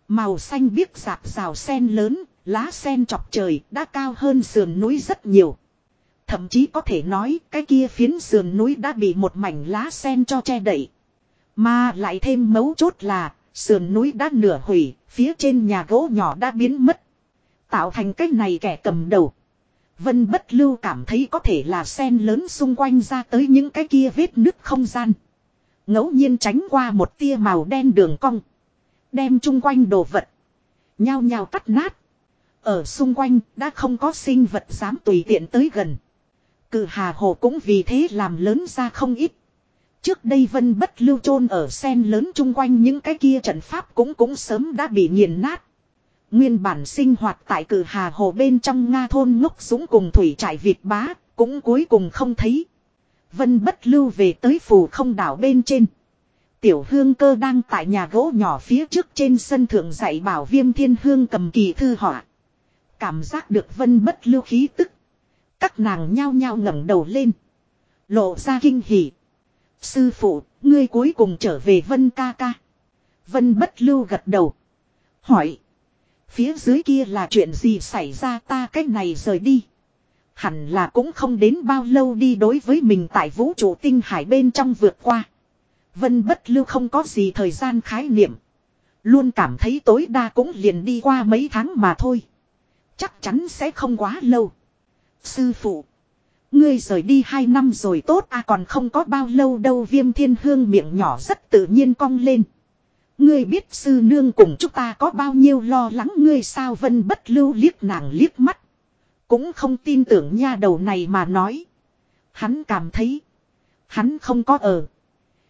Màu xanh biếc rạp rào sen lớn, lá sen chọc trời đã cao hơn sườn núi rất nhiều. Thậm chí có thể nói cái kia phiến sườn núi đã bị một mảnh lá sen cho che đậy. Mà lại thêm mấu chốt là, sườn núi đã nửa hủy, phía trên nhà gỗ nhỏ đã biến mất. Tạo thành cái này kẻ cầm đầu. Vân bất lưu cảm thấy có thể là sen lớn xung quanh ra tới những cái kia vết nứt không gian ngẫu nhiên tránh qua một tia màu đen đường cong. Đem chung quanh đồ vật. Nhao nhao cắt nát. Ở xung quanh đã không có sinh vật dám tùy tiện tới gần. Cử hà hồ cũng vì thế làm lớn ra không ít. Trước đây vân bất lưu chôn ở sen lớn chung quanh những cái kia trận pháp cũng cũng sớm đã bị nghiền nát. Nguyên bản sinh hoạt tại cử hà hồ bên trong Nga thôn ngốc súng cùng thủy trại Việt bá, cũng cuối cùng không thấy. Vân bất lưu về tới phù không đảo bên trên. Tiểu hương cơ đang tại nhà gỗ nhỏ phía trước trên sân thượng dạy bảo viêm thiên hương cầm kỳ thư họa. Cảm giác được vân bất lưu khí tức. Các nàng nhao nhao ngẩng đầu lên. Lộ ra kinh hỉ. Sư phụ, ngươi cuối cùng trở về vân ca ca. Vân bất lưu gật đầu. Hỏi. Phía dưới kia là chuyện gì xảy ra ta cách này rời đi. Hẳn là cũng không đến bao lâu đi đối với mình tại vũ trụ tinh hải bên trong vượt qua. Vân bất lưu không có gì thời gian khái niệm. Luôn cảm thấy tối đa cũng liền đi qua mấy tháng mà thôi. Chắc chắn sẽ không quá lâu. Sư phụ. Ngươi rời đi hai năm rồi tốt à còn không có bao lâu đâu, viêm thiên hương miệng nhỏ rất tự nhiên cong lên. Ngươi biết sư nương cùng chúng ta có bao nhiêu lo lắng, ngươi sao vân bất lưu liếc nàng liếc mắt. Cũng không tin tưởng nha đầu này mà nói. Hắn cảm thấy. Hắn không có ở.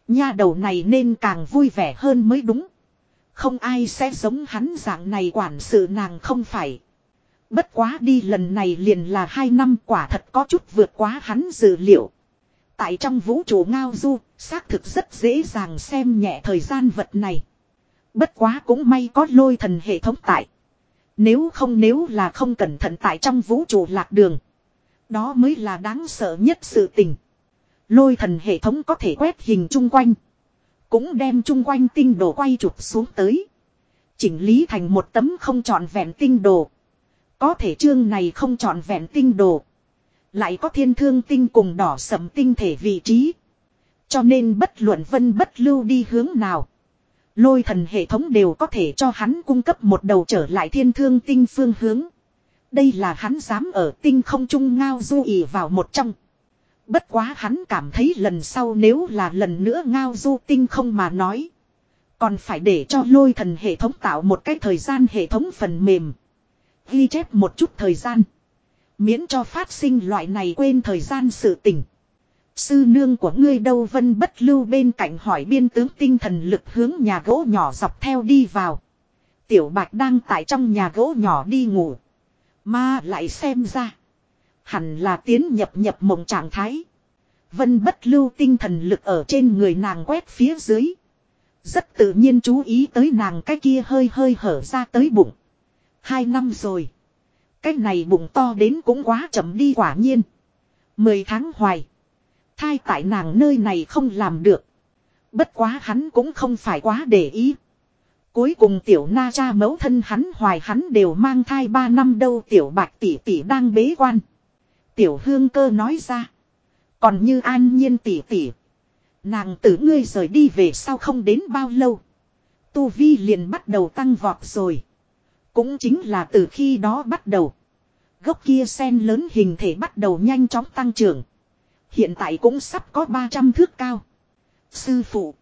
Nha đầu này nên càng vui vẻ hơn mới đúng. Không ai sẽ giống hắn dạng này quản sự nàng không phải. Bất quá đi lần này liền là hai năm quả thật có chút vượt quá hắn dự liệu. Tại trong vũ trụ ngao du, xác thực rất dễ dàng xem nhẹ thời gian vật này. Bất quá cũng may có lôi thần hệ thống tại. Nếu không nếu là không cẩn thận tại trong vũ trụ lạc đường. Đó mới là đáng sợ nhất sự tình. Lôi thần hệ thống có thể quét hình chung quanh. Cũng đem chung quanh tinh đồ quay chụp xuống tới. Chỉnh lý thành một tấm không trọn vẹn tinh đồ. Có thể chương này không trọn vẹn tinh đồ. Lại có thiên thương tinh cùng đỏ sầm tinh thể vị trí. Cho nên bất luận vân bất lưu đi hướng nào. Lôi thần hệ thống đều có thể cho hắn cung cấp một đầu trở lại thiên thương tinh phương hướng. Đây là hắn dám ở tinh không trung ngao du ỉ vào một trong. Bất quá hắn cảm thấy lần sau nếu là lần nữa ngao du tinh không mà nói. Còn phải để cho lôi thần hệ thống tạo một cái thời gian hệ thống phần mềm. Ghi chép một chút thời gian. Miễn cho phát sinh loại này quên thời gian sự tình. Sư nương của ngươi đâu vân bất lưu bên cạnh hỏi biên tướng tinh thần lực hướng nhà gỗ nhỏ dọc theo đi vào. Tiểu bạch đang tại trong nhà gỗ nhỏ đi ngủ. Mà lại xem ra. Hẳn là tiến nhập nhập mộng trạng thái. Vân bất lưu tinh thần lực ở trên người nàng quét phía dưới. Rất tự nhiên chú ý tới nàng cái kia hơi hơi hở ra tới bụng. Hai năm rồi. Cái này bụng to đến cũng quá chậm đi quả nhiên. Mười tháng hoài. Thai tại nàng nơi này không làm được. Bất quá hắn cũng không phải quá để ý. Cuối cùng tiểu na cha mẫu thân hắn hoài hắn đều mang thai ba năm đâu tiểu bạch tỷ tỷ đang bế quan. Tiểu hương cơ nói ra. Còn như an nhiên tỷ tỷ. Nàng tử ngươi rời đi về sau không đến bao lâu. Tu Vi liền bắt đầu tăng vọt rồi. Cũng chính là từ khi đó bắt đầu. Gốc kia sen lớn hình thể bắt đầu nhanh chóng tăng trưởng. Hiện tại cũng sắp có 300 thước cao. Sư phụ.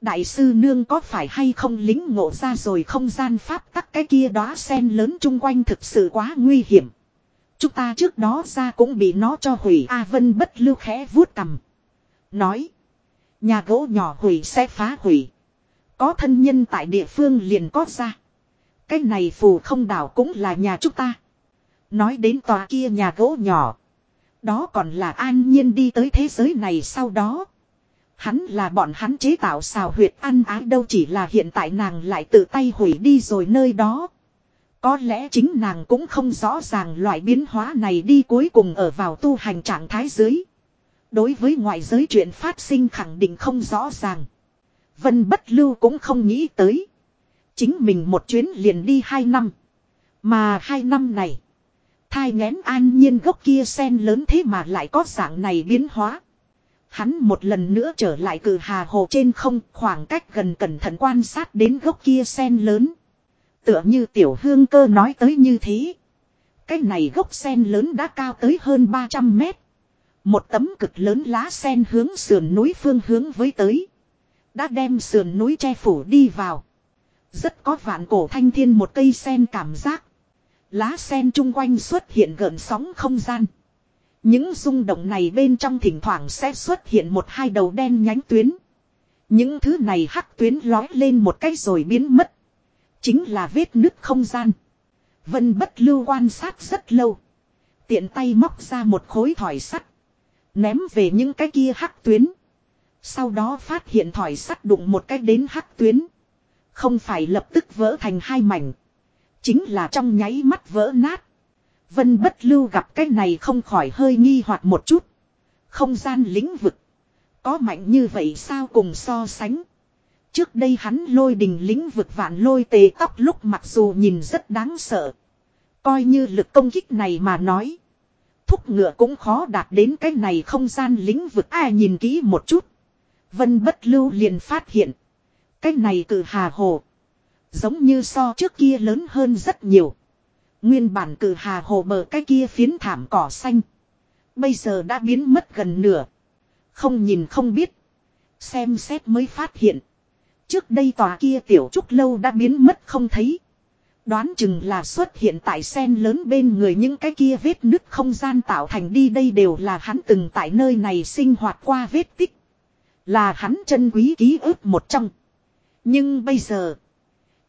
Đại sư nương có phải hay không lính ngộ ra rồi không gian pháp tắc cái kia đó sen lớn chung quanh thực sự quá nguy hiểm. Chúng ta trước đó ra cũng bị nó cho hủy A Vân bất lưu khẽ vuốt cầm. Nói. Nhà gỗ nhỏ hủy sẽ phá hủy. Có thân nhân tại địa phương liền có ra. Cái này phù không đảo cũng là nhà chúng ta. Nói đến tòa kia nhà gỗ nhỏ. Đó còn là an nhiên đi tới thế giới này sau đó. Hắn là bọn hắn chế tạo xào huyệt ăn ái đâu chỉ là hiện tại nàng lại tự tay hủy đi rồi nơi đó. Có lẽ chính nàng cũng không rõ ràng loại biến hóa này đi cuối cùng ở vào tu hành trạng thái dưới. Đối với ngoại giới chuyện phát sinh khẳng định không rõ ràng. Vân bất lưu cũng không nghĩ tới. Chính mình một chuyến liền đi hai năm. Mà hai năm này. Thai ngén an nhiên gốc kia sen lớn thế mà lại có dạng này biến hóa. Hắn một lần nữa trở lại cử hà hồ trên không, khoảng cách gần cẩn thận quan sát đến gốc kia sen lớn. Tựa như tiểu hương cơ nói tới như thế. Cái này gốc sen lớn đã cao tới hơn 300 mét. Một tấm cực lớn lá sen hướng sườn núi phương hướng với tới. Đã đem sườn núi che phủ đi vào. Rất có vạn cổ thanh thiên một cây sen cảm giác. Lá sen chung quanh xuất hiện gợn sóng không gian. Những rung động này bên trong thỉnh thoảng sẽ xuất hiện một hai đầu đen nhánh tuyến. Những thứ này hắc tuyến lói lên một cách rồi biến mất. Chính là vết nứt không gian. Vân bất lưu quan sát rất lâu. Tiện tay móc ra một khối thỏi sắt. Ném về những cái kia hắc tuyến. Sau đó phát hiện thỏi sắt đụng một cách đến hắc tuyến. Không phải lập tức vỡ thành hai mảnh. Chính là trong nháy mắt vỡ nát. Vân bất lưu gặp cái này không khỏi hơi nghi hoặc một chút. Không gian lĩnh vực. Có mạnh như vậy sao cùng so sánh. Trước đây hắn lôi đình lĩnh vực vạn lôi tề tóc lúc mặc dù nhìn rất đáng sợ. Coi như lực công kích này mà nói. Thúc ngựa cũng khó đạt đến cái này không gian lĩnh vực ai nhìn kỹ một chút. Vân bất lưu liền phát hiện. Cái này cử hà hồ. Giống như so trước kia lớn hơn rất nhiều. Nguyên bản cử hà hồ bờ cái kia phiến thảm cỏ xanh. Bây giờ đã biến mất gần nửa. Không nhìn không biết. Xem xét mới phát hiện. Trước đây tòa kia tiểu trúc lâu đã biến mất không thấy. Đoán chừng là xuất hiện tại sen lớn bên người những cái kia vết nứt không gian tạo thành đi đây đều là hắn từng tại nơi này sinh hoạt qua vết tích. Là hắn chân quý ký ức một trong. Nhưng bây giờ,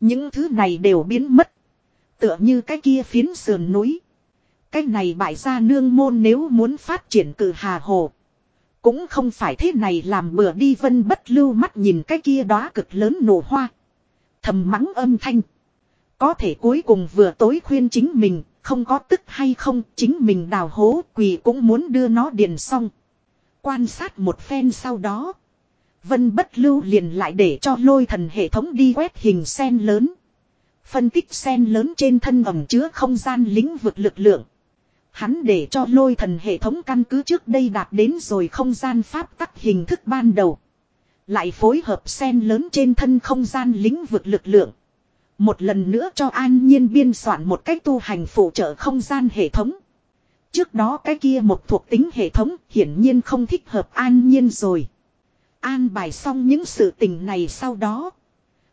những thứ này đều biến mất. Tựa như cái kia phiến sườn núi. Cái này bại ra nương môn nếu muốn phát triển cử hà hồ. Cũng không phải thế này làm bừa đi vân bất lưu mắt nhìn cái kia đó cực lớn nổ hoa. Thầm mắng âm thanh. Có thể cuối cùng vừa tối khuyên chính mình, không có tức hay không, chính mình đào hố quỳ cũng muốn đưa nó điền xong. Quan sát một phen sau đó. Vân bất lưu liền lại để cho lôi thần hệ thống đi quét hình sen lớn. Phân tích sen lớn trên thân ẩm chứa không gian lĩnh vực lực lượng. Hắn để cho lôi thần hệ thống căn cứ trước đây đạt đến rồi không gian pháp tắc hình thức ban đầu. Lại phối hợp sen lớn trên thân không gian lĩnh vực lực lượng. Một lần nữa cho an nhiên biên soạn một cách tu hành phụ trợ không gian hệ thống. Trước đó cái kia một thuộc tính hệ thống hiển nhiên không thích hợp an nhiên rồi. An bài xong những sự tình này sau đó.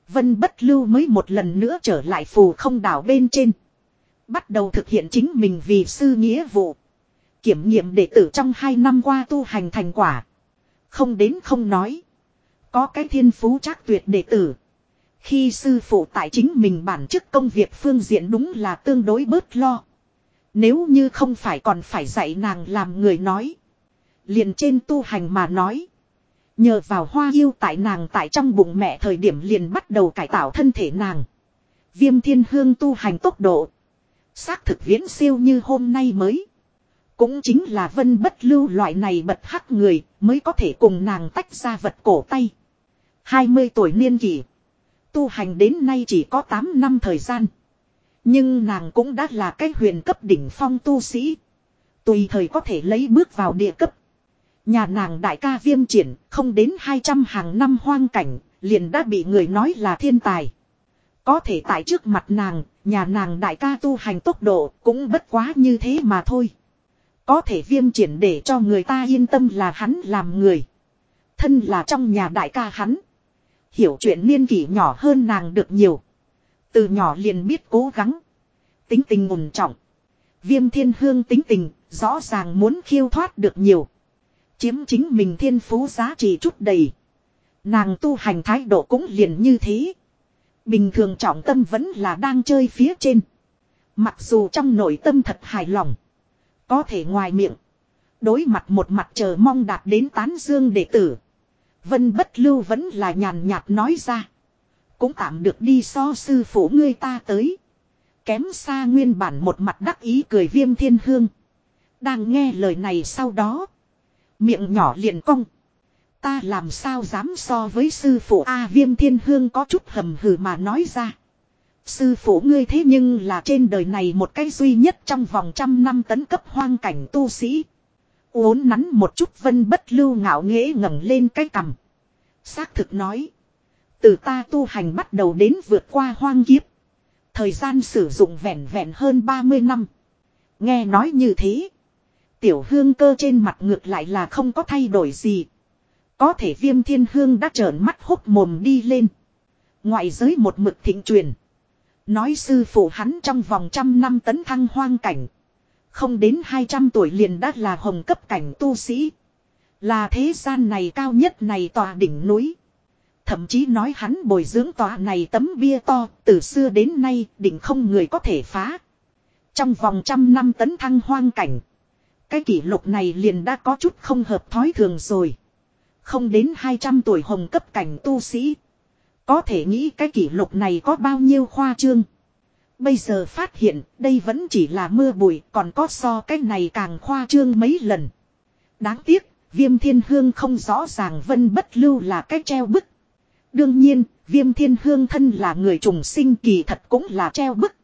Vân bất lưu mới một lần nữa trở lại phù không đảo bên trên. Bắt đầu thực hiện chính mình vì sư nghĩa vụ. Kiểm nghiệm đệ tử trong hai năm qua tu hành thành quả. Không đến không nói. Có cái thiên phú chắc tuyệt đệ tử. Khi sư phụ tại chính mình bản chức công việc phương diện đúng là tương đối bớt lo. Nếu như không phải còn phải dạy nàng làm người nói. Liền trên tu hành mà nói. Nhờ vào hoa yêu tại nàng tại trong bụng mẹ thời điểm liền bắt đầu cải tạo thân thể nàng. Viêm thiên hương tu hành tốc độ. Xác thực viễn siêu như hôm nay mới. Cũng chính là vân bất lưu loại này bật hắc người mới có thể cùng nàng tách ra vật cổ tay. 20 tuổi niên kỷ. Tu hành đến nay chỉ có 8 năm thời gian. Nhưng nàng cũng đã là cái huyền cấp đỉnh phong tu sĩ. Tùy thời có thể lấy bước vào địa cấp. Nhà nàng đại ca viêm triển không đến 200 hàng năm hoang cảnh, liền đã bị người nói là thiên tài. Có thể tại trước mặt nàng, nhà nàng đại ca tu hành tốc độ cũng bất quá như thế mà thôi. Có thể viêm triển để cho người ta yên tâm là hắn làm người. Thân là trong nhà đại ca hắn. Hiểu chuyện niên kỷ nhỏ hơn nàng được nhiều. Từ nhỏ liền biết cố gắng. Tính tình ổn trọng. Viêm thiên hương tính tình, rõ ràng muốn khiêu thoát được nhiều. Chiếm chính mình thiên phú giá trị chút đầy. Nàng tu hành thái độ cũng liền như thế. Bình thường trọng tâm vẫn là đang chơi phía trên. Mặc dù trong nội tâm thật hài lòng. Có thể ngoài miệng. Đối mặt một mặt chờ mong đạt đến tán dương đệ tử. Vân bất lưu vẫn là nhàn nhạt nói ra. Cũng tạm được đi so sư phụ ngươi ta tới. Kém xa nguyên bản một mặt đắc ý cười viêm thiên hương. Đang nghe lời này sau đó. Miệng nhỏ liền cong. Ta làm sao dám so với sư phụ A viêm thiên hương có chút hầm hừ mà nói ra. Sư phụ ngươi thế nhưng là trên đời này một cái duy nhất trong vòng trăm năm tấn cấp hoang cảnh tu sĩ. Uốn nắn một chút vân bất lưu ngạo nghễ ngẩng lên cái cằm. Xác thực nói. Từ ta tu hành bắt đầu đến vượt qua hoang kiếp. Thời gian sử dụng vẹn vẹn hơn 30 năm. Nghe nói như thế. Tiểu hương cơ trên mặt ngược lại là không có thay đổi gì. Có thể viêm thiên hương đã trợn mắt hốc mồm đi lên. Ngoại giới một mực thịnh truyền. Nói sư phụ hắn trong vòng trăm năm tấn thăng hoang cảnh. Không đến 200 tuổi liền đã là hồng cấp cảnh tu sĩ. Là thế gian này cao nhất này tòa đỉnh núi. Thậm chí nói hắn bồi dưỡng tòa này tấm bia to, từ xưa đến nay đỉnh không người có thể phá. Trong vòng trăm năm tấn thăng hoang cảnh. Cái kỷ lục này liền đã có chút không hợp thói thường rồi. Không đến 200 tuổi hồng cấp cảnh tu sĩ. Có thể nghĩ cái kỷ lục này có bao nhiêu khoa trương. Bây giờ phát hiện đây vẫn chỉ là mưa bụi còn có so cái này càng khoa trương mấy lần. Đáng tiếc, viêm thiên hương không rõ ràng vân bất lưu là cái treo bức. Đương nhiên, viêm thiên hương thân là người trùng sinh kỳ thật cũng là treo bức.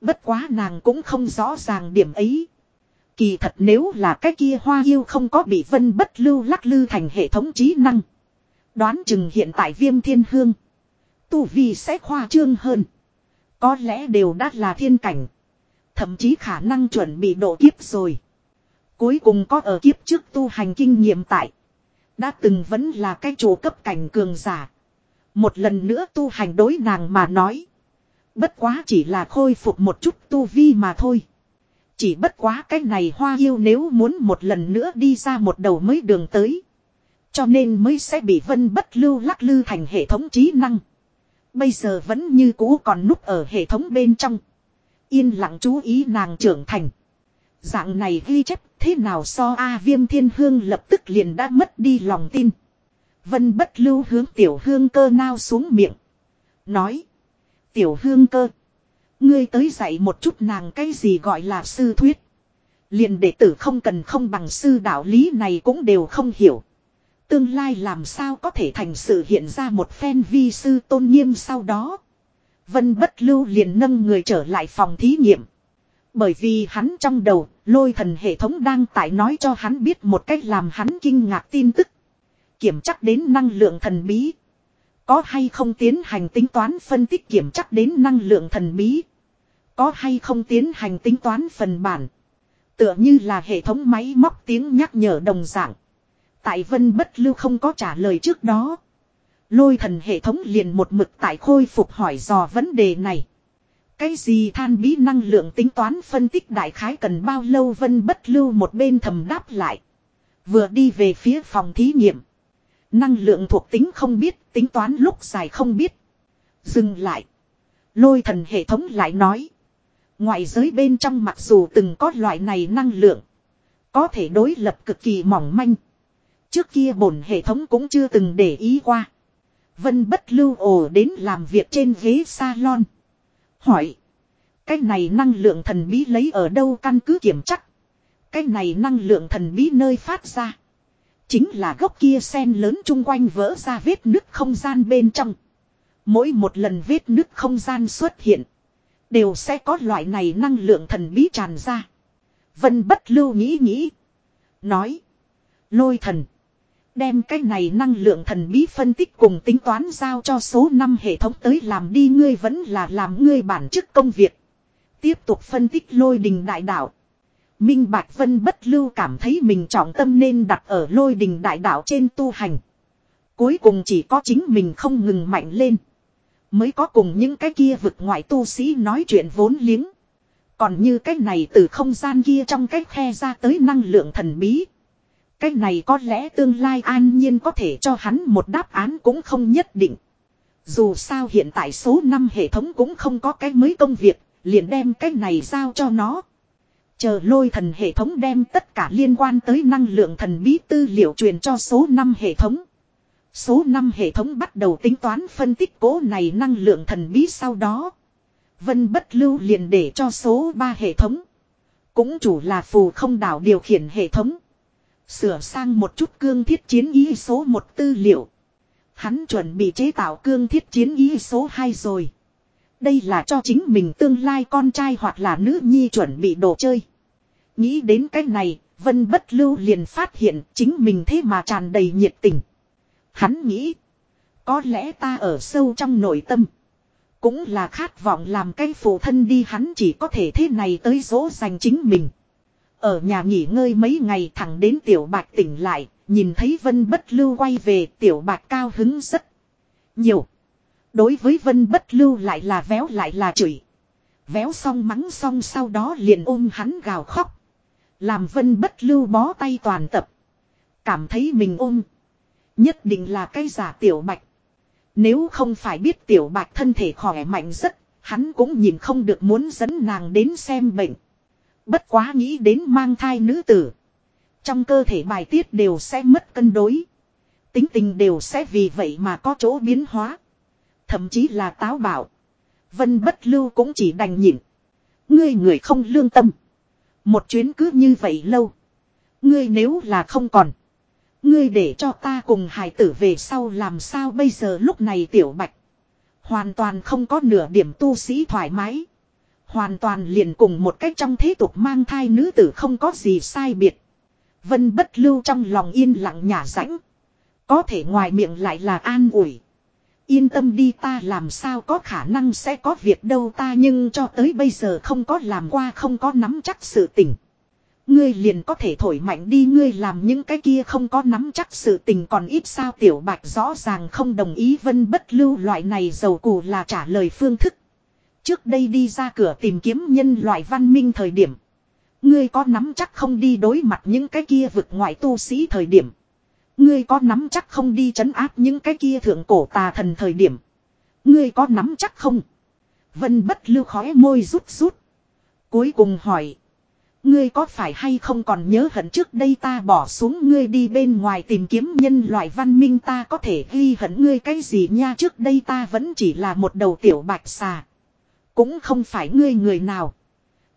Bất quá nàng cũng không rõ ràng điểm ấy. Kỳ thật nếu là cái kia hoa yêu không có bị vân bất lưu lắc lư thành hệ thống trí năng. Đoán chừng hiện tại viêm thiên hương. Tu vi sẽ khoa trương hơn. Có lẽ đều đã là thiên cảnh. Thậm chí khả năng chuẩn bị độ kiếp rồi. Cuối cùng có ở kiếp trước tu hành kinh nghiệm tại. Đã từng vẫn là cái chỗ cấp cảnh cường giả. Một lần nữa tu hành đối nàng mà nói. Bất quá chỉ là khôi phục một chút tu vi mà thôi. Chỉ bất quá cái này hoa yêu nếu muốn một lần nữa đi ra một đầu mới đường tới. Cho nên mới sẽ bị vân bất lưu lắc lư thành hệ thống trí năng. Bây giờ vẫn như cũ còn núp ở hệ thống bên trong. Yên lặng chú ý nàng trưởng thành. Dạng này ghi chép thế nào so A viêm thiên hương lập tức liền đã mất đi lòng tin. Vân bất lưu hướng tiểu hương cơ nao xuống miệng. Nói. Tiểu hương cơ. Ngươi tới dạy một chút nàng cái gì gọi là sư thuyết. liền đệ tử không cần không bằng sư đạo lý này cũng đều không hiểu. Tương lai làm sao có thể thành sự hiện ra một phen vi sư tôn nghiêm sau đó. Vân bất lưu liền nâng người trở lại phòng thí nghiệm. Bởi vì hắn trong đầu, lôi thần hệ thống đang tại nói cho hắn biết một cách làm hắn kinh ngạc tin tức. Kiểm chắc đến năng lượng thần bí. Có hay không tiến hành tính toán phân tích kiểm chắc đến năng lượng thần bí. Có hay không tiến hành tính toán phần bản. Tựa như là hệ thống máy móc tiếng nhắc nhở đồng dạng. Tại vân bất lưu không có trả lời trước đó. Lôi thần hệ thống liền một mực tại khôi phục hỏi dò vấn đề này. Cái gì than bí năng lượng tính toán phân tích đại khái cần bao lâu vân bất lưu một bên thầm đáp lại. Vừa đi về phía phòng thí nghiệm. Năng lượng thuộc tính không biết, tính toán lúc dài không biết. Dừng lại. Lôi thần hệ thống lại nói. Ngoại giới bên trong mặc dù từng có loại này năng lượng. Có thể đối lập cực kỳ mỏng manh. Trước kia bổn hệ thống cũng chưa từng để ý qua. Vân bất lưu ồ đến làm việc trên ghế salon. Hỏi. Cái này năng lượng thần bí lấy ở đâu căn cứ kiểm chắc. Cái này năng lượng thần bí nơi phát ra. Chính là gốc kia sen lớn chung quanh vỡ ra vết nứt không gian bên trong. Mỗi một lần vết nứt không gian xuất hiện. Đều sẽ có loại này năng lượng thần bí tràn ra. Vân bất lưu nghĩ nghĩ. Nói. Lôi thần. Đem cái này năng lượng thần bí phân tích cùng tính toán giao cho số 5 hệ thống tới làm đi, ngươi vẫn là làm ngươi bản chức công việc. Tiếp tục phân tích lôi đình đại đạo. Minh Bạch Vân bất lưu cảm thấy mình trọng tâm nên đặt ở lôi đình đại đạo trên tu hành. Cuối cùng chỉ có chính mình không ngừng mạnh lên. Mới có cùng những cái kia vực ngoại tu sĩ nói chuyện vốn liếng. Còn như cái này từ không gian kia trong cái khe ra tới năng lượng thần bí. Cái này có lẽ tương lai an nhiên có thể cho hắn một đáp án cũng không nhất định. Dù sao hiện tại số 5 hệ thống cũng không có cái mới công việc, liền đem cái này giao cho nó. Chờ lôi thần hệ thống đem tất cả liên quan tới năng lượng thần bí tư liệu truyền cho số 5 hệ thống. Số 5 hệ thống bắt đầu tính toán phân tích cố này năng lượng thần bí sau đó. Vân bất lưu liền để cho số 3 hệ thống. Cũng chủ là phù không đảo điều khiển hệ thống. Sửa sang một chút cương thiết chiến ý số 1 tư liệu. Hắn chuẩn bị chế tạo cương thiết chiến ý số 2 rồi. Đây là cho chính mình tương lai con trai hoặc là nữ nhi chuẩn bị đồ chơi. Nghĩ đến cái này, Vân Bất Lưu liền phát hiện chính mình thế mà tràn đầy nhiệt tình. Hắn nghĩ, có lẽ ta ở sâu trong nội tâm, Cũng là khát vọng làm cái phụ thân đi hắn chỉ có thể thế này tới dỗ dành chính mình. Ở nhà nghỉ ngơi mấy ngày thẳng đến tiểu bạch tỉnh lại, nhìn thấy vân bất lưu quay về tiểu bạch cao hứng rất nhiều. Đối với vân bất lưu lại là véo lại là chửi. Véo xong mắng xong sau đó liền ôm hắn gào khóc. Làm vân bất lưu bó tay toàn tập. Cảm thấy mình ôm. Nhất định là cái giả tiểu bạch. Nếu không phải biết tiểu bạch thân thể khỏe mạnh rất, hắn cũng nhìn không được muốn dẫn nàng đến xem bệnh. Bất quá nghĩ đến mang thai nữ tử. Trong cơ thể bài tiết đều sẽ mất cân đối. Tính tình đều sẽ vì vậy mà có chỗ biến hóa. Thậm chí là táo bạo. Vân bất lưu cũng chỉ đành nhịn. Ngươi người không lương tâm. Một chuyến cứ như vậy lâu. Ngươi nếu là không còn. Ngươi để cho ta cùng hải tử về sau làm sao bây giờ lúc này tiểu bạch. Hoàn toàn không có nửa điểm tu sĩ thoải mái. Hoàn toàn liền cùng một cách trong thế tục mang thai nữ tử không có gì sai biệt. Vân bất lưu trong lòng yên lặng nhả rãnh. Có thể ngoài miệng lại là an ủi. Yên tâm đi ta làm sao có khả năng sẽ có việc đâu ta nhưng cho tới bây giờ không có làm qua không có nắm chắc sự tình. Ngươi liền có thể thổi mạnh đi, ngươi làm những cái kia không có nắm chắc sự tình còn ít sao tiểu bạch rõ ràng không đồng ý vân bất lưu loại này dầu cù là trả lời phương thức. Trước đây đi ra cửa tìm kiếm nhân loại văn minh thời điểm. Ngươi có nắm chắc không đi đối mặt những cái kia vực ngoại tu sĩ thời điểm. Ngươi có nắm chắc không đi chấn áp những cái kia thượng cổ tà thần thời điểm. Ngươi có nắm chắc không? Vân bất lưu khói môi rút rút. Cuối cùng hỏi. Ngươi có phải hay không còn nhớ hận trước đây ta bỏ xuống ngươi đi bên ngoài tìm kiếm nhân loại văn minh ta có thể ghi hận ngươi cái gì nha trước đây ta vẫn chỉ là một đầu tiểu bạch xà. Cũng không phải ngươi người nào.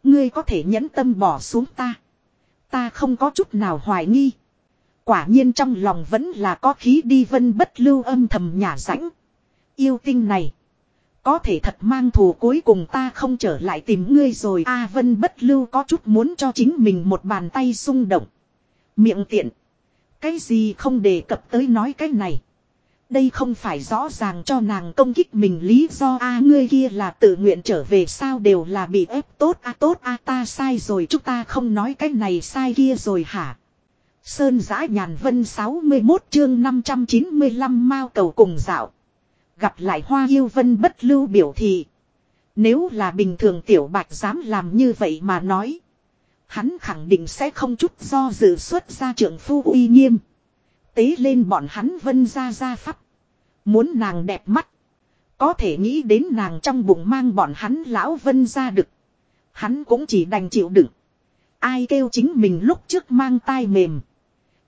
Ngươi có thể nhẫn tâm bỏ xuống ta. Ta không có chút nào hoài nghi. Quả nhiên trong lòng vẫn là có khí đi vân bất lưu âm thầm nhả rãnh. Yêu tinh này. Có thể thật mang thù cuối cùng ta không trở lại tìm ngươi rồi A vân bất lưu có chút muốn cho chính mình một bàn tay xung động. Miệng tiện. Cái gì không đề cập tới nói cái này. Đây không phải rõ ràng cho nàng công kích mình lý do a ngươi kia là tự nguyện trở về sao đều là bị ép tốt a tốt, a ta sai rồi, chúng ta không nói cái này sai kia rồi hả. Sơn giã nhàn vân 61 chương 595 mao cầu cùng dạo. Gặp lại hoa yêu vân bất lưu biểu thị. Nếu là bình thường tiểu bạch dám làm như vậy mà nói. Hắn khẳng định sẽ không chút do dự xuất ra trưởng phu uy nghiêm. Tế lên bọn hắn vân ra ra pháp. Muốn nàng đẹp mắt. Có thể nghĩ đến nàng trong bụng mang bọn hắn lão vân ra được. Hắn cũng chỉ đành chịu đựng. Ai kêu chính mình lúc trước mang tai mềm.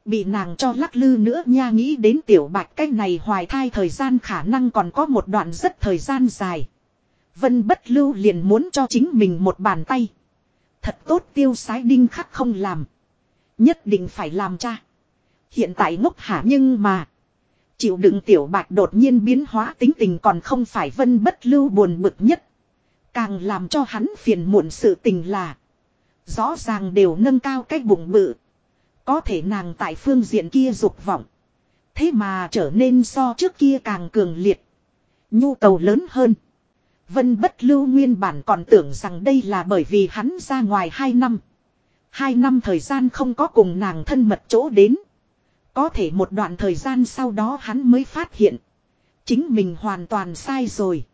Bị nàng cho lắc lư nữa nha nghĩ đến tiểu bạch cái này hoài thai thời gian khả năng còn có một đoạn rất thời gian dài. Vân bất lưu liền muốn cho chính mình một bàn tay. Thật tốt tiêu sái đinh khắc không làm. Nhất định phải làm cha. Hiện tại ngốc hả nhưng mà. Chịu đựng tiểu bạch đột nhiên biến hóa tính tình còn không phải vân bất lưu buồn bực nhất. Càng làm cho hắn phiền muộn sự tình là. Rõ ràng đều nâng cao cái bụng bự. Có thể nàng tại phương diện kia dục vọng. Thế mà trở nên so trước kia càng cường liệt. Nhu cầu lớn hơn. Vân bất lưu nguyên bản còn tưởng rằng đây là bởi vì hắn ra ngoài 2 năm. 2 năm thời gian không có cùng nàng thân mật chỗ đến. Có thể một đoạn thời gian sau đó hắn mới phát hiện. Chính mình hoàn toàn sai rồi.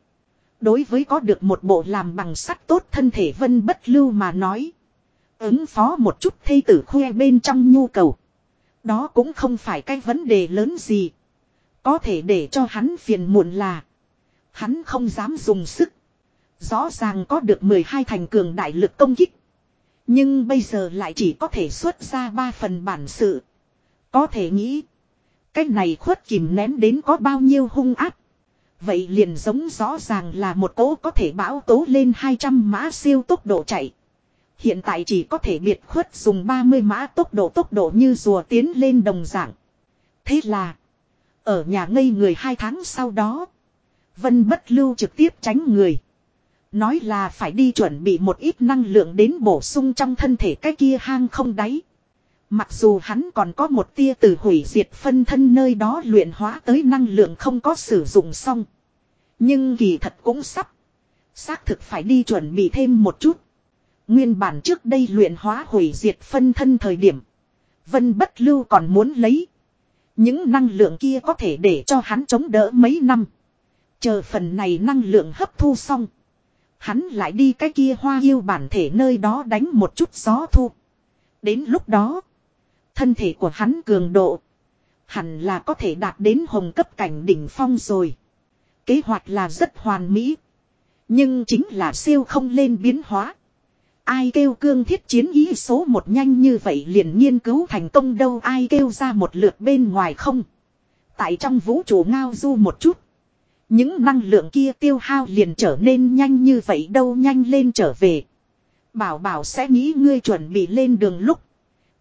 Đối với có được một bộ làm bằng sắt tốt thân thể vân bất lưu mà nói. Ứng phó một chút thây tử khoe bên trong nhu cầu. Đó cũng không phải cái vấn đề lớn gì. Có thể để cho hắn phiền muộn là. Hắn không dám dùng sức. Rõ ràng có được 12 thành cường đại lực công kích. Nhưng bây giờ lại chỉ có thể xuất ra 3 phần bản sự. Có thể nghĩ. Cái này khuất kìm nén đến có bao nhiêu hung áp. Vậy liền giống rõ ràng là một cỗ có thể bão tố lên 200 mã siêu tốc độ chạy. Hiện tại chỉ có thể biệt khuất dùng 30 mã tốc độ tốc độ như rùa tiến lên đồng dạng. Thế là. Ở nhà ngây người hai tháng sau đó. Vân bất lưu trực tiếp tránh người. Nói là phải đi chuẩn bị một ít năng lượng đến bổ sung trong thân thể cái kia hang không đáy. Mặc dù hắn còn có một tia từ hủy diệt phân thân nơi đó luyện hóa tới năng lượng không có sử dụng xong. Nhưng kỳ thật cũng sắp. Xác thực phải đi chuẩn bị thêm một chút. Nguyên bản trước đây luyện hóa hủy diệt phân thân thời điểm. Vân bất lưu còn muốn lấy. Những năng lượng kia có thể để cho hắn chống đỡ mấy năm. Chờ phần này năng lượng hấp thu xong. Hắn lại đi cái kia hoa yêu bản thể nơi đó đánh một chút gió thu. Đến lúc đó. Thân thể của hắn cường độ. Hẳn là có thể đạt đến hồng cấp cảnh đỉnh phong rồi. Kế hoạch là rất hoàn mỹ. Nhưng chính là siêu không lên biến hóa. Ai kêu cương thiết chiến ý số một nhanh như vậy liền nghiên cứu thành công đâu ai kêu ra một lượt bên ngoài không. Tại trong vũ trụ ngao du một chút. Những năng lượng kia tiêu hao liền trở nên nhanh như vậy đâu nhanh lên trở về. Bảo bảo sẽ nghĩ ngươi chuẩn bị lên đường lúc.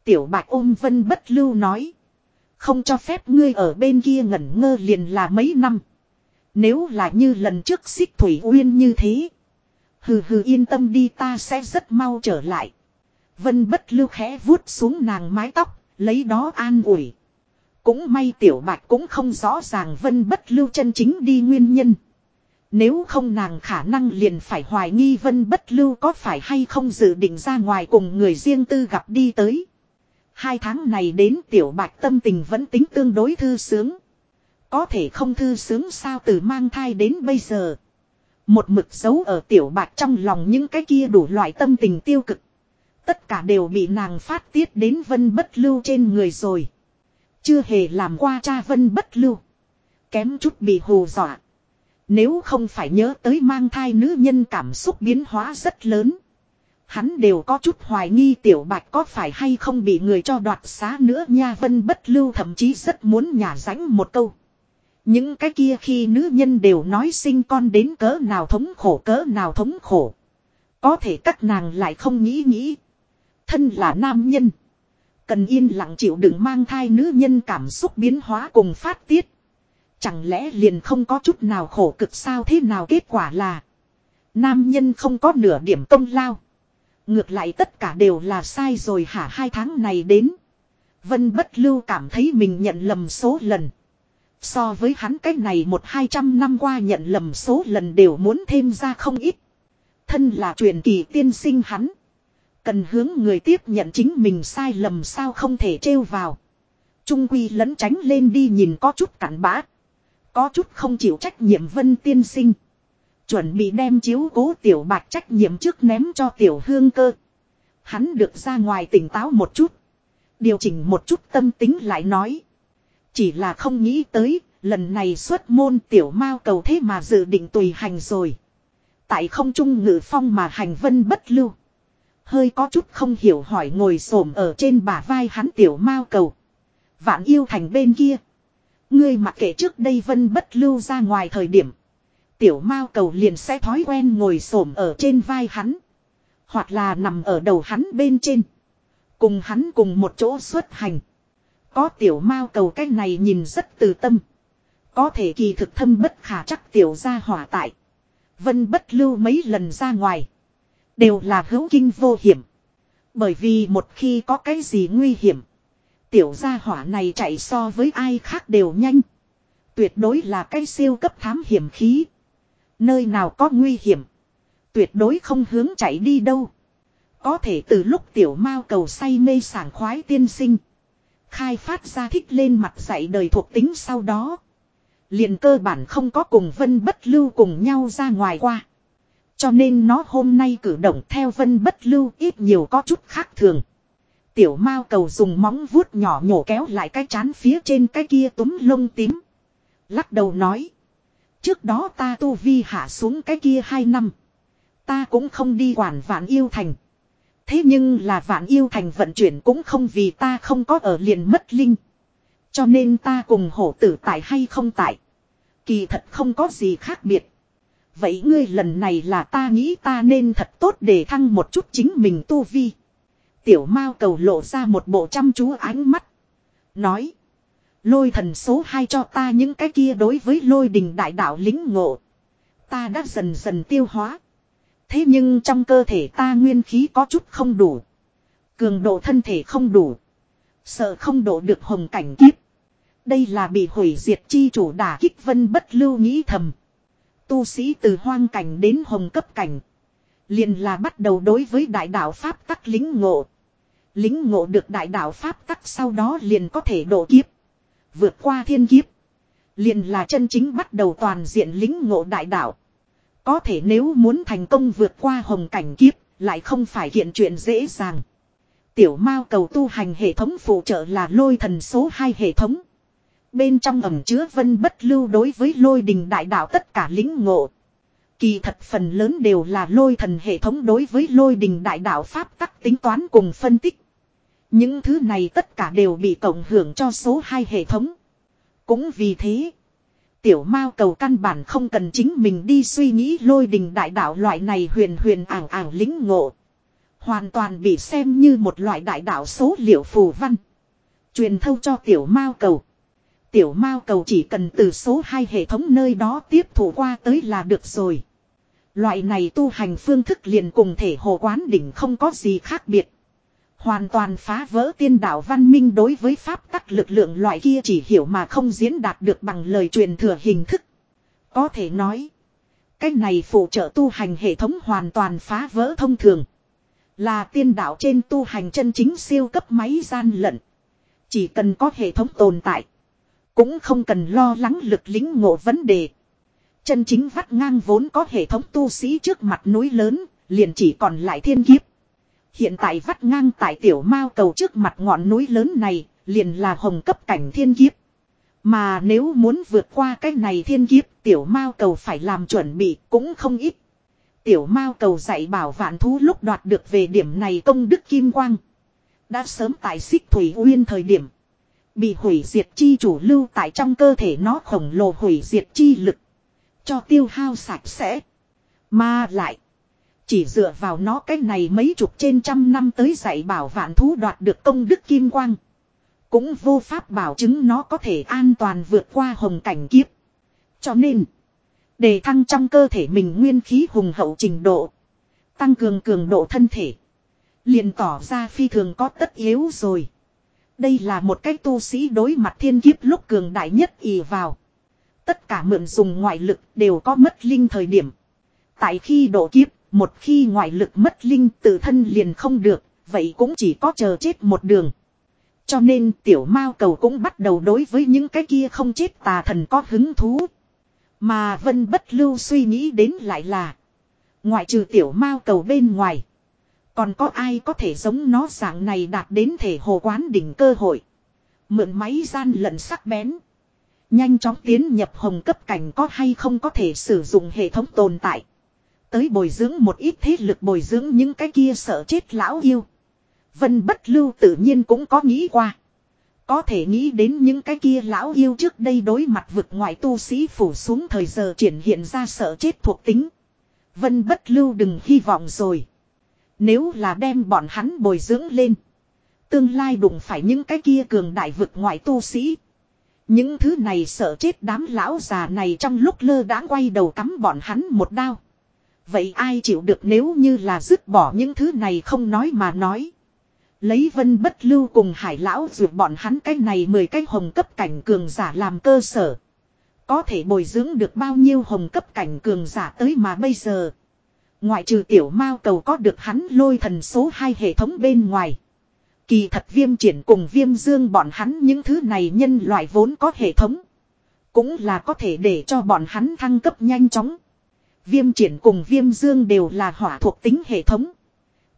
Tiểu bạch ôm vân bất lưu nói. Không cho phép ngươi ở bên kia ngẩn ngơ liền là mấy năm. Nếu là như lần trước xích thủy uyên như thế. Hừ hừ yên tâm đi ta sẽ rất mau trở lại. Vân bất lưu khẽ vuốt xuống nàng mái tóc, lấy đó an ủi. Cũng may tiểu bạch cũng không rõ ràng vân bất lưu chân chính đi nguyên nhân. Nếu không nàng khả năng liền phải hoài nghi vân bất lưu có phải hay không dự định ra ngoài cùng người riêng tư gặp đi tới. Hai tháng này đến tiểu bạch tâm tình vẫn tính tương đối thư sướng. Có thể không thư sướng sao từ mang thai đến bây giờ. Một mực giấu ở tiểu bạch trong lòng những cái kia đủ loại tâm tình tiêu cực. Tất cả đều bị nàng phát tiết đến vân bất lưu trên người rồi. Chưa hề làm qua cha vân bất lưu. Kém chút bị hù dọa. Nếu không phải nhớ tới mang thai nữ nhân cảm xúc biến hóa rất lớn. Hắn đều có chút hoài nghi tiểu bạch có phải hay không bị người cho đoạt xá nữa nha vân bất lưu thậm chí rất muốn nhả ránh một câu. Những cái kia khi nữ nhân đều nói sinh con đến cỡ nào thống khổ, cỡ nào thống khổ. Có thể các nàng lại không nghĩ nghĩ. Thân là nam nhân. Cần yên lặng chịu đựng mang thai nữ nhân cảm xúc biến hóa cùng phát tiết. Chẳng lẽ liền không có chút nào khổ cực sao thế nào kết quả là. Nam nhân không có nửa điểm công lao. Ngược lại tất cả đều là sai rồi hả hai tháng này đến. Vân bất lưu cảm thấy mình nhận lầm số lần. So với hắn cái này một hai trăm năm qua nhận lầm số lần đều muốn thêm ra không ít. Thân là truyền kỳ tiên sinh hắn. Cần hướng người tiếp nhận chính mình sai lầm sao không thể trêu vào. Trung quy lấn tránh lên đi nhìn có chút cản bã. Có chút không chịu trách nhiệm vân tiên sinh. Chuẩn bị đem chiếu cố tiểu bạc trách nhiệm trước ném cho tiểu hương cơ. Hắn được ra ngoài tỉnh táo một chút. Điều chỉnh một chút tâm tính lại nói. Chỉ là không nghĩ tới, lần này xuất môn tiểu mao cầu thế mà dự định tùy hành rồi. Tại không trung ngự phong mà hành vân bất lưu. Hơi có chút không hiểu hỏi ngồi xổm ở trên bả vai hắn tiểu mao cầu. Vạn yêu thành bên kia. Ngươi mặc kệ trước đây vân bất lưu ra ngoài thời điểm. Tiểu mao cầu liền sẽ thói quen ngồi xổm ở trên vai hắn. Hoặc là nằm ở đầu hắn bên trên. Cùng hắn cùng một chỗ xuất hành. Có tiểu mao cầu cái này nhìn rất từ tâm. Có thể kỳ thực thâm bất khả chắc tiểu ra hỏa tại. Vân bất lưu mấy lần ra ngoài. Đều là hữu kinh vô hiểm. Bởi vì một khi có cái gì nguy hiểm. Tiểu gia hỏa này chạy so với ai khác đều nhanh. Tuyệt đối là cái siêu cấp thám hiểm khí. Nơi nào có nguy hiểm. Tuyệt đối không hướng chạy đi đâu. Có thể từ lúc tiểu mao cầu say mê sảng khoái tiên sinh. Khai phát ra thích lên mặt dạy đời thuộc tính sau đó. liền cơ bản không có cùng vân bất lưu cùng nhau ra ngoài qua. Cho nên nó hôm nay cử động theo vân bất lưu ít nhiều có chút khác thường. Tiểu mao cầu dùng móng vuốt nhỏ nhổ kéo lại cái chán phía trên cái kia túm lông tím. Lắc đầu nói. Trước đó ta tu vi hạ xuống cái kia hai năm. Ta cũng không đi quản vạn yêu thành. Thế nhưng là vạn yêu thành vận chuyển cũng không vì ta không có ở liền mất linh. Cho nên ta cùng hổ tử tại hay không tại. Kỳ thật không có gì khác biệt. Vậy ngươi lần này là ta nghĩ ta nên thật tốt để thăng một chút chính mình tu vi. Tiểu mao cầu lộ ra một bộ chăm chú ánh mắt. Nói. Lôi thần số 2 cho ta những cái kia đối với lôi đình đại đạo lính ngộ. Ta đã dần dần tiêu hóa. Thế nhưng trong cơ thể ta nguyên khí có chút không đủ. Cường độ thân thể không đủ. Sợ không độ được hồng cảnh kiếp. Đây là bị hủy diệt chi chủ đả kích vân bất lưu nghĩ thầm. Tu sĩ từ hoang cảnh đến hồng cấp cảnh. liền là bắt đầu đối với đại đạo Pháp tắc lính ngộ. Lính ngộ được đại đạo Pháp tắc sau đó liền có thể độ kiếp. Vượt qua thiên kiếp. Liền là chân chính bắt đầu toàn diện lính ngộ đại đạo. Có thể nếu muốn thành công vượt qua hồng cảnh kiếp, lại không phải hiện chuyện dễ dàng. Tiểu Mao cầu tu hành hệ thống phụ trợ là lôi thần số 2 hệ thống. Bên trong ẩm chứa vân bất lưu đối với lôi đình đại đạo tất cả lính ngộ. Kỳ thật phần lớn đều là lôi thần hệ thống đối với lôi đình đại đạo pháp tắc tính toán cùng phân tích. Những thứ này tất cả đều bị cộng hưởng cho số 2 hệ thống. Cũng vì thế, tiểu mao cầu căn bản không cần chính mình đi suy nghĩ lôi đình đại đạo loại này huyền huyền ảng ảng lính ngộ. Hoàn toàn bị xem như một loại đại đạo số liệu phù văn. Truyền thâu cho tiểu mao cầu. Tiểu mao cầu chỉ cần từ số 2 hệ thống nơi đó tiếp thủ qua tới là được rồi. Loại này tu hành phương thức liền cùng thể hồ quán đỉnh không có gì khác biệt. Hoàn toàn phá vỡ tiên đạo văn minh đối với pháp tắc lực lượng loại kia chỉ hiểu mà không diễn đạt được bằng lời truyền thừa hình thức. Có thể nói, cái này phụ trợ tu hành hệ thống hoàn toàn phá vỡ thông thường. Là tiên đạo trên tu hành chân chính siêu cấp máy gian lận. Chỉ cần có hệ thống tồn tại. Cũng không cần lo lắng lực lính ngộ vấn đề. Chân chính vắt ngang vốn có hệ thống tu sĩ trước mặt núi lớn, liền chỉ còn lại thiên kiếp. Hiện tại vắt ngang tại tiểu mao cầu trước mặt ngọn núi lớn này, liền là hồng cấp cảnh thiên kiếp. Mà nếu muốn vượt qua cái này thiên kiếp, tiểu mao cầu phải làm chuẩn bị cũng không ít. Tiểu mao cầu dạy bảo vạn thú lúc đoạt được về điểm này công đức kim quang. Đã sớm tại xích thủy uyên thời điểm. Bị hủy diệt chi chủ lưu tại trong cơ thể nó khổng lồ hủy diệt chi lực. Cho tiêu hao sạch sẽ. Mà lại. Chỉ dựa vào nó cái này mấy chục trên trăm năm tới dạy bảo vạn thú đoạt được công đức kim quang. Cũng vô pháp bảo chứng nó có thể an toàn vượt qua hồng cảnh kiếp. Cho nên. Đề thăng trong cơ thể mình nguyên khí hùng hậu trình độ. Tăng cường cường độ thân thể. Liền tỏ ra phi thường có tất yếu rồi. Đây là một cái tu sĩ đối mặt thiên kiếp lúc cường đại nhất ì vào. Tất cả mượn dùng ngoại lực đều có mất linh thời điểm. Tại khi độ kiếp, một khi ngoại lực mất linh tự thân liền không được, vậy cũng chỉ có chờ chết một đường. Cho nên tiểu mao cầu cũng bắt đầu đối với những cái kia không chết tà thần có hứng thú. Mà vân bất lưu suy nghĩ đến lại là. Ngoại trừ tiểu mao cầu bên ngoài. Còn có ai có thể giống nó dạng này đạt đến thể hồ quán đỉnh cơ hội. Mượn máy gian lận sắc bén. Nhanh chóng tiến nhập hồng cấp cảnh có hay không có thể sử dụng hệ thống tồn tại. Tới bồi dưỡng một ít thế lực bồi dưỡng những cái kia sợ chết lão yêu. Vân bất lưu tự nhiên cũng có nghĩ qua. Có thể nghĩ đến những cái kia lão yêu trước đây đối mặt vực ngoại tu sĩ phủ xuống thời giờ triển hiện ra sợ chết thuộc tính. Vân bất lưu đừng hy vọng rồi. Nếu là đem bọn hắn bồi dưỡng lên. Tương lai đụng phải những cái kia cường đại vực ngoại tu sĩ. Những thứ này sợ chết đám lão già này trong lúc lơ đãng quay đầu cắm bọn hắn một đao. Vậy ai chịu được nếu như là dứt bỏ những thứ này không nói mà nói. Lấy vân bất lưu cùng hải lão duyệt bọn hắn cái này mười cái hồng cấp cảnh cường giả làm cơ sở. Có thể bồi dưỡng được bao nhiêu hồng cấp cảnh cường giả tới mà bây giờ. Ngoại trừ tiểu mao cầu có được hắn lôi thần số hai hệ thống bên ngoài. Kỳ thật viêm triển cùng viêm dương bọn hắn những thứ này nhân loại vốn có hệ thống. Cũng là có thể để cho bọn hắn thăng cấp nhanh chóng. Viêm triển cùng viêm dương đều là hỏa thuộc tính hệ thống.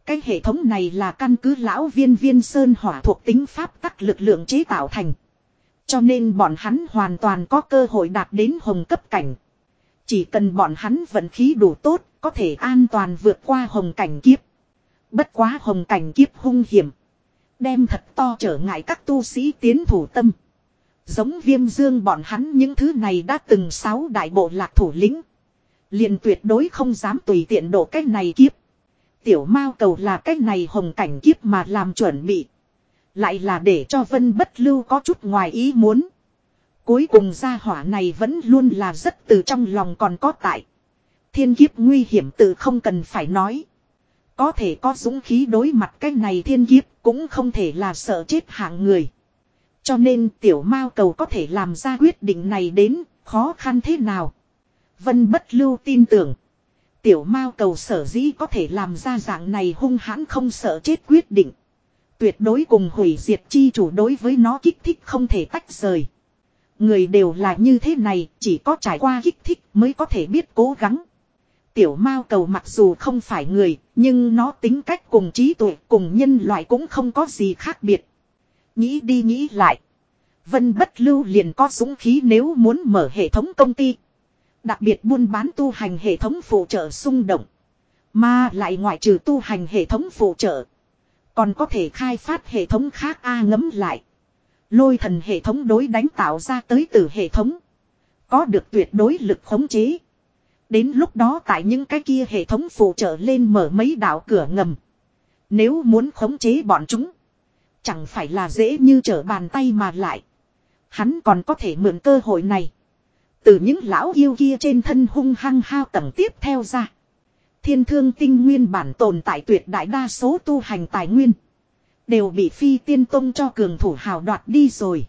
Cái hệ thống này là căn cứ lão viên viên sơn hỏa thuộc tính pháp tắc lực lượng chế tạo thành. Cho nên bọn hắn hoàn toàn có cơ hội đạt đến hồng cấp cảnh. Chỉ cần bọn hắn vận khí đủ tốt, có thể an toàn vượt qua hồng cảnh kiếp. Bất quá hồng cảnh kiếp hung hiểm. Đem thật to trở ngại các tu sĩ tiến thủ tâm. Giống viêm dương bọn hắn những thứ này đã từng sáu đại bộ lạc thủ lĩnh liền tuyệt đối không dám tùy tiện độ cách này kiếp. Tiểu mao cầu là cách này hồng cảnh kiếp mà làm chuẩn bị. Lại là để cho vân bất lưu có chút ngoài ý muốn. Cuối cùng gia hỏa này vẫn luôn là rất từ trong lòng còn có tại. Thiên kiếp nguy hiểm tự không cần phải nói. Có thể có dũng khí đối mặt cái này thiên kiếp cũng không thể là sợ chết hạng người. Cho nên tiểu mao cầu có thể làm ra quyết định này đến, khó khăn thế nào. Vân bất lưu tin tưởng. Tiểu mao cầu sở dĩ có thể làm ra dạng này hung hãn không sợ chết quyết định. Tuyệt đối cùng hủy diệt chi chủ đối với nó kích thích không thể tách rời. Người đều là như thế này, chỉ có trải qua kích thích mới có thể biết cố gắng. Tiểu mao cầu mặc dù không phải người, nhưng nó tính cách cùng trí tuệ cùng nhân loại cũng không có gì khác biệt. Nghĩ đi nghĩ lại. Vân bất lưu liền có dũng khí nếu muốn mở hệ thống công ty. Đặc biệt buôn bán tu hành hệ thống phụ trợ xung động. Mà lại ngoại trừ tu hành hệ thống phụ trợ. Còn có thể khai phát hệ thống khác A ngấm lại. Lôi thần hệ thống đối đánh tạo ra tới từ hệ thống. Có được tuyệt đối lực khống chế. Đến lúc đó tại những cái kia hệ thống phụ trợ lên mở mấy đảo cửa ngầm. Nếu muốn khống chế bọn chúng. Chẳng phải là dễ như trở bàn tay mà lại. Hắn còn có thể mượn cơ hội này. Từ những lão yêu kia trên thân hung hăng hao tầng tiếp theo ra. Thiên thương tinh nguyên bản tồn tại tuyệt đại đa số tu hành tài nguyên. Đều bị phi tiên tông cho cường thủ hào đoạt đi rồi.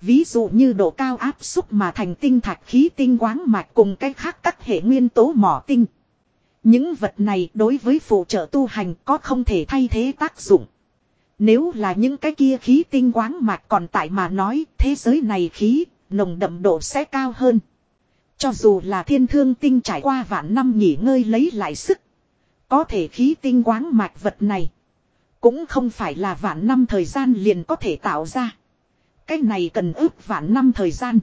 Ví dụ như độ cao áp xúc mà thành tinh thạch khí tinh quáng mạch cùng cách khác các hệ nguyên tố mỏ tinh. Những vật này đối với phụ trợ tu hành có không thể thay thế tác dụng. Nếu là những cái kia khí tinh quáng mạch còn tại mà nói thế giới này khí, nồng đậm độ sẽ cao hơn. Cho dù là thiên thương tinh trải qua vạn năm nghỉ ngơi lấy lại sức. Có thể khí tinh quáng mạch vật này. Cũng không phải là vạn năm thời gian liền có thể tạo ra. Cái này cần ước vạn năm thời gian.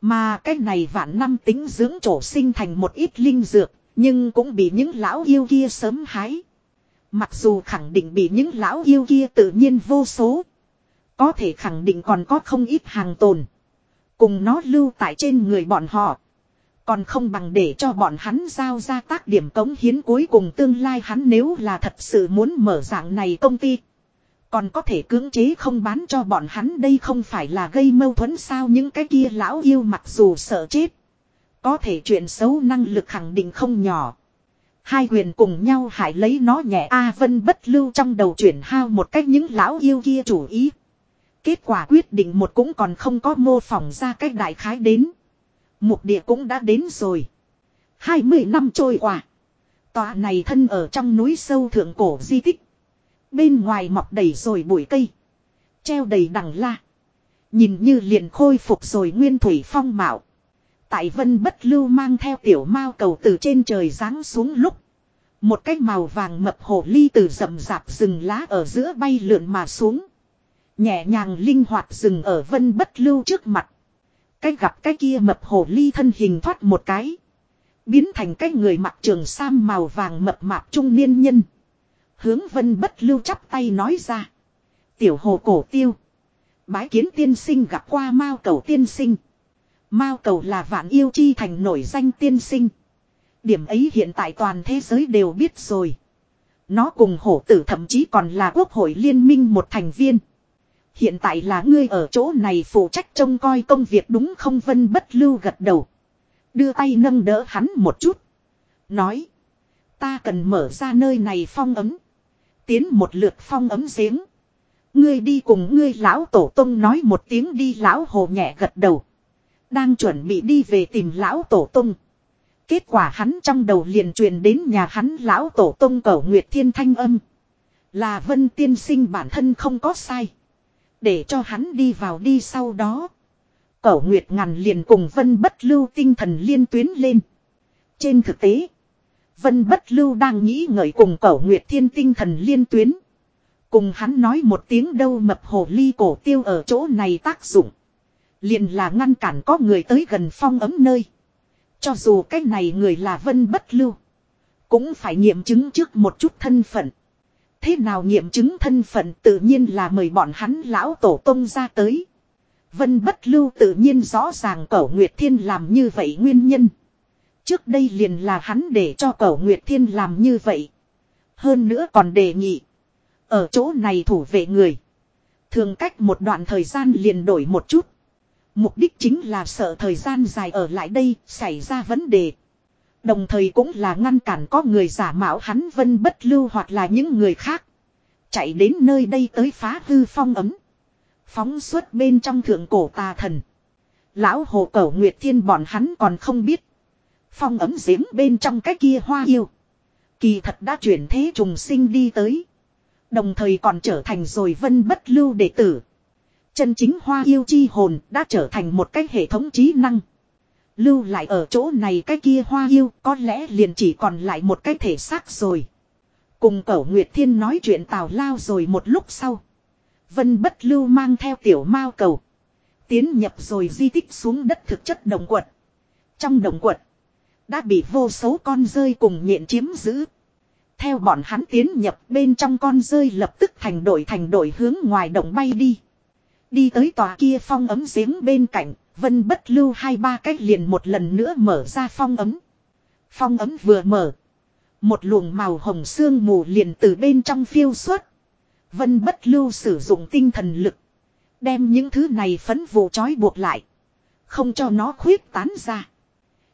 Mà cái này vạn năm tính dưỡng trổ sinh thành một ít linh dược. Nhưng cũng bị những lão yêu kia sớm hái. Mặc dù khẳng định bị những lão yêu kia tự nhiên vô số. Có thể khẳng định còn có không ít hàng tồn. Cùng nó lưu tại trên người bọn họ. Còn không bằng để cho bọn hắn giao ra tác điểm cống hiến cuối cùng tương lai hắn nếu là thật sự muốn mở dạng này công ty. Còn có thể cưỡng chế không bán cho bọn hắn đây không phải là gây mâu thuẫn sao những cái kia lão yêu mặc dù sợ chết. Có thể chuyện xấu năng lực khẳng định không nhỏ. Hai quyền cùng nhau hại lấy nó nhẹ A Vân bất lưu trong đầu chuyển hao một cách những lão yêu kia chủ ý. Kết quả quyết định một cũng còn không có mô phỏng ra cách đại khái đến. Mục địa cũng đã đến rồi. Hai mươi năm trôi qua. Tòa này thân ở trong núi sâu thượng cổ di tích. Bên ngoài mọc đầy rồi bụi cây. Treo đầy đằng la. Nhìn như liền khôi phục rồi nguyên thủy phong mạo. Tại vân bất lưu mang theo tiểu mao cầu từ trên trời giáng xuống lúc. Một cái màu vàng mập hồ ly từ rậm rạp rừng lá ở giữa bay lượn mà xuống. Nhẹ nhàng linh hoạt dừng ở vân bất lưu trước mặt. Cái gặp cái kia mập hồ ly thân hình thoát một cái. Biến thành cái người mặc trường sam màu vàng mập mạp trung niên nhân. Hướng vân bất lưu chắp tay nói ra. Tiểu hồ cổ tiêu. Bái kiến tiên sinh gặp qua mao cầu tiên sinh. Mao cầu là vạn yêu chi thành nổi danh tiên sinh. Điểm ấy hiện tại toàn thế giới đều biết rồi. Nó cùng hổ tử thậm chí còn là quốc hội liên minh một thành viên. Hiện tại là ngươi ở chỗ này phụ trách trông coi công việc đúng không vân bất lưu gật đầu. Đưa tay nâng đỡ hắn một chút. Nói. Ta cần mở ra nơi này phong ấm. Tiến một lượt phong ấm giếng. Ngươi đi cùng ngươi lão tổ tông nói một tiếng đi, lão hồ nhẹ gật đầu. Đang chuẩn bị đi về tìm lão tổ tông. Kết quả hắn trong đầu liền truyền đến nhà hắn lão tổ tông cầu Nguyệt Thiên Thanh âm. Là vân tiên sinh bản thân không có sai. Để cho hắn đi vào đi sau đó. Cẩu Nguyệt Ngàn liền cùng Vân Bất Lưu tinh thần liên tuyến lên. Trên thực tế, Vân Bất Lưu đang nghĩ ngợi cùng Cẩu Nguyệt Thiên tinh thần liên tuyến. Cùng hắn nói một tiếng đâu mập hồ ly cổ tiêu ở chỗ này tác dụng. Liền là ngăn cản có người tới gần phong ấm nơi. Cho dù cái này người là Vân Bất Lưu. Cũng phải nghiệm chứng trước một chút thân phận. Thế nào nghiệm chứng thân phận tự nhiên là mời bọn hắn lão tổ tông ra tới. Vân bất lưu tự nhiên rõ ràng cẩu Nguyệt Thiên làm như vậy nguyên nhân. Trước đây liền là hắn để cho cẩu Nguyệt Thiên làm như vậy. Hơn nữa còn đề nghị. Ở chỗ này thủ vệ người. Thường cách một đoạn thời gian liền đổi một chút. Mục đích chính là sợ thời gian dài ở lại đây xảy ra vấn đề. Đồng thời cũng là ngăn cản có người giả mạo hắn vân bất lưu hoặc là những người khác. Chạy đến nơi đây tới phá hư phong ấm. Phóng xuất bên trong thượng cổ tà thần. Lão hồ cẩu Nguyệt Thiên bọn hắn còn không biết. Phong ấm giếng bên trong cái kia hoa yêu. Kỳ thật đã chuyển thế trùng sinh đi tới. Đồng thời còn trở thành rồi vân bất lưu đệ tử. Chân chính hoa yêu chi hồn đã trở thành một cái hệ thống trí năng. Lưu lại ở chỗ này cái kia hoa yêu có lẽ liền chỉ còn lại một cái thể xác rồi. Cùng cẩu Nguyệt Thiên nói chuyện tào lao rồi một lúc sau. Vân bất lưu mang theo tiểu mao cầu. Tiến nhập rồi di tích xuống đất thực chất đồng quật. Trong đồng quật. Đã bị vô số con rơi cùng nhện chiếm giữ. Theo bọn hắn tiến nhập bên trong con rơi lập tức thành đội thành đội hướng ngoài đồng bay đi. Đi tới tòa kia phong ấm giếng bên cạnh, vân bất lưu hai ba cách liền một lần nữa mở ra phong ấm. Phong ấm vừa mở. Một luồng màu hồng xương mù liền từ bên trong phiêu xuất. Vân bất lưu sử dụng tinh thần lực. Đem những thứ này phấn vụ trói buộc lại. Không cho nó khuyết tán ra.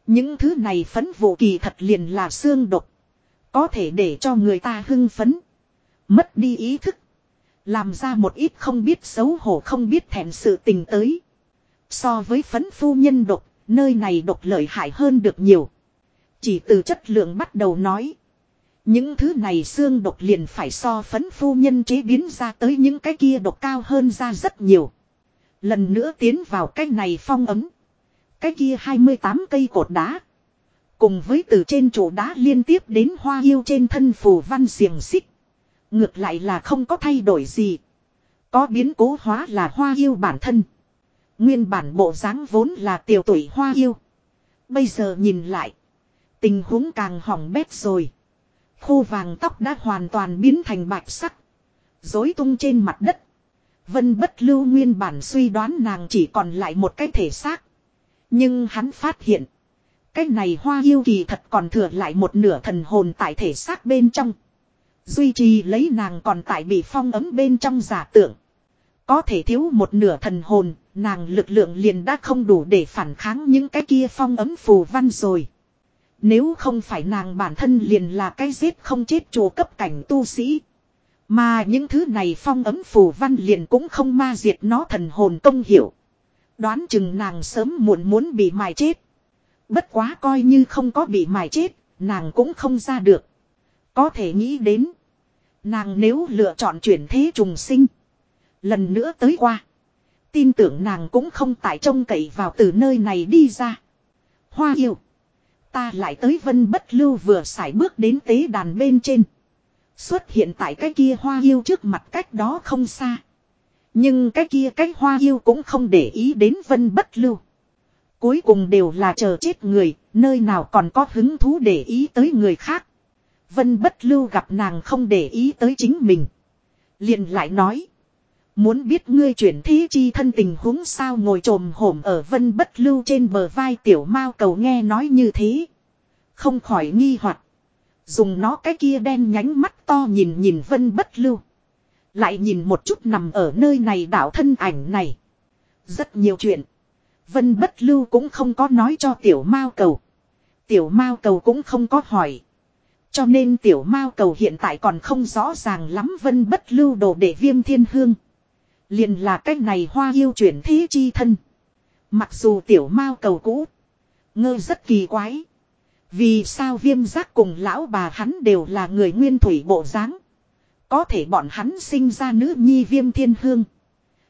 Những thứ này phấn vụ kỳ thật liền là xương độc. Có thể để cho người ta hưng phấn. Mất đi ý thức. Làm ra một ít không biết xấu hổ không biết thèm sự tình tới. So với phấn phu nhân độc, nơi này độc lợi hại hơn được nhiều. Chỉ từ chất lượng bắt đầu nói. Những thứ này xương độc liền phải so phấn phu nhân chế biến ra tới những cái kia độc cao hơn ra rất nhiều. Lần nữa tiến vào cái này phong ấm. Cái kia 28 cây cột đá. Cùng với từ trên chỗ đá liên tiếp đến hoa yêu trên thân phù văn xiềng xích. Ngược lại là không có thay đổi gì. Có biến cố hóa là hoa yêu bản thân. Nguyên bản bộ dáng vốn là tiểu tuổi hoa yêu. Bây giờ nhìn lại. Tình huống càng hỏng bét rồi. Khô vàng tóc đã hoàn toàn biến thành bạch sắc. Dối tung trên mặt đất. Vân bất lưu nguyên bản suy đoán nàng chỉ còn lại một cái thể xác. Nhưng hắn phát hiện. Cái này hoa yêu kỳ thật còn thừa lại một nửa thần hồn tại thể xác bên trong. Duy trì lấy nàng còn tại bị phong ấm bên trong giả tưởng. Có thể thiếu một nửa thần hồn, nàng lực lượng liền đã không đủ để phản kháng những cái kia phong ấm phù văn rồi. Nếu không phải nàng bản thân liền là cái giết không chết chùa cấp cảnh tu sĩ. Mà những thứ này phong ấm phù văn liền cũng không ma diệt nó thần hồn công hiểu. Đoán chừng nàng sớm muộn muốn bị mài chết. Bất quá coi như không có bị mài chết, nàng cũng không ra được. Có thể nghĩ đến. Nàng nếu lựa chọn chuyển thế trùng sinh. Lần nữa tới qua. Tin tưởng nàng cũng không tại trông cậy vào từ nơi này đi ra. Hoa yêu. Ta lại tới vân bất lưu vừa xài bước đến tế đàn bên trên. Xuất hiện tại cái kia hoa yêu trước mặt cách đó không xa. Nhưng cái kia cái hoa yêu cũng không để ý đến vân bất lưu. Cuối cùng đều là chờ chết người, nơi nào còn có hứng thú để ý tới người khác. Vân bất lưu gặp nàng không để ý tới chính mình. liền lại nói. Muốn biết ngươi chuyển thế chi thân tình huống sao ngồi trồm hổm ở vân bất lưu trên bờ vai tiểu mao cầu nghe nói như thế. Không khỏi nghi hoặc Dùng nó cái kia đen nhánh mắt to nhìn nhìn vân bất lưu. Lại nhìn một chút nằm ở nơi này đảo thân ảnh này. Rất nhiều chuyện. Vân bất lưu cũng không có nói cho tiểu mao cầu. Tiểu mao cầu cũng không có hỏi. Cho nên tiểu mao cầu hiện tại còn không rõ ràng lắm vân bất lưu đồ để viêm thiên hương. Liền là cách này hoa yêu chuyển thế chi thân. Mặc dù tiểu mao cầu cũ. Ngơ rất kỳ quái. Vì sao viêm giác cùng lão bà hắn đều là người nguyên thủy bộ dáng Có thể bọn hắn sinh ra nữ nhi viêm thiên hương.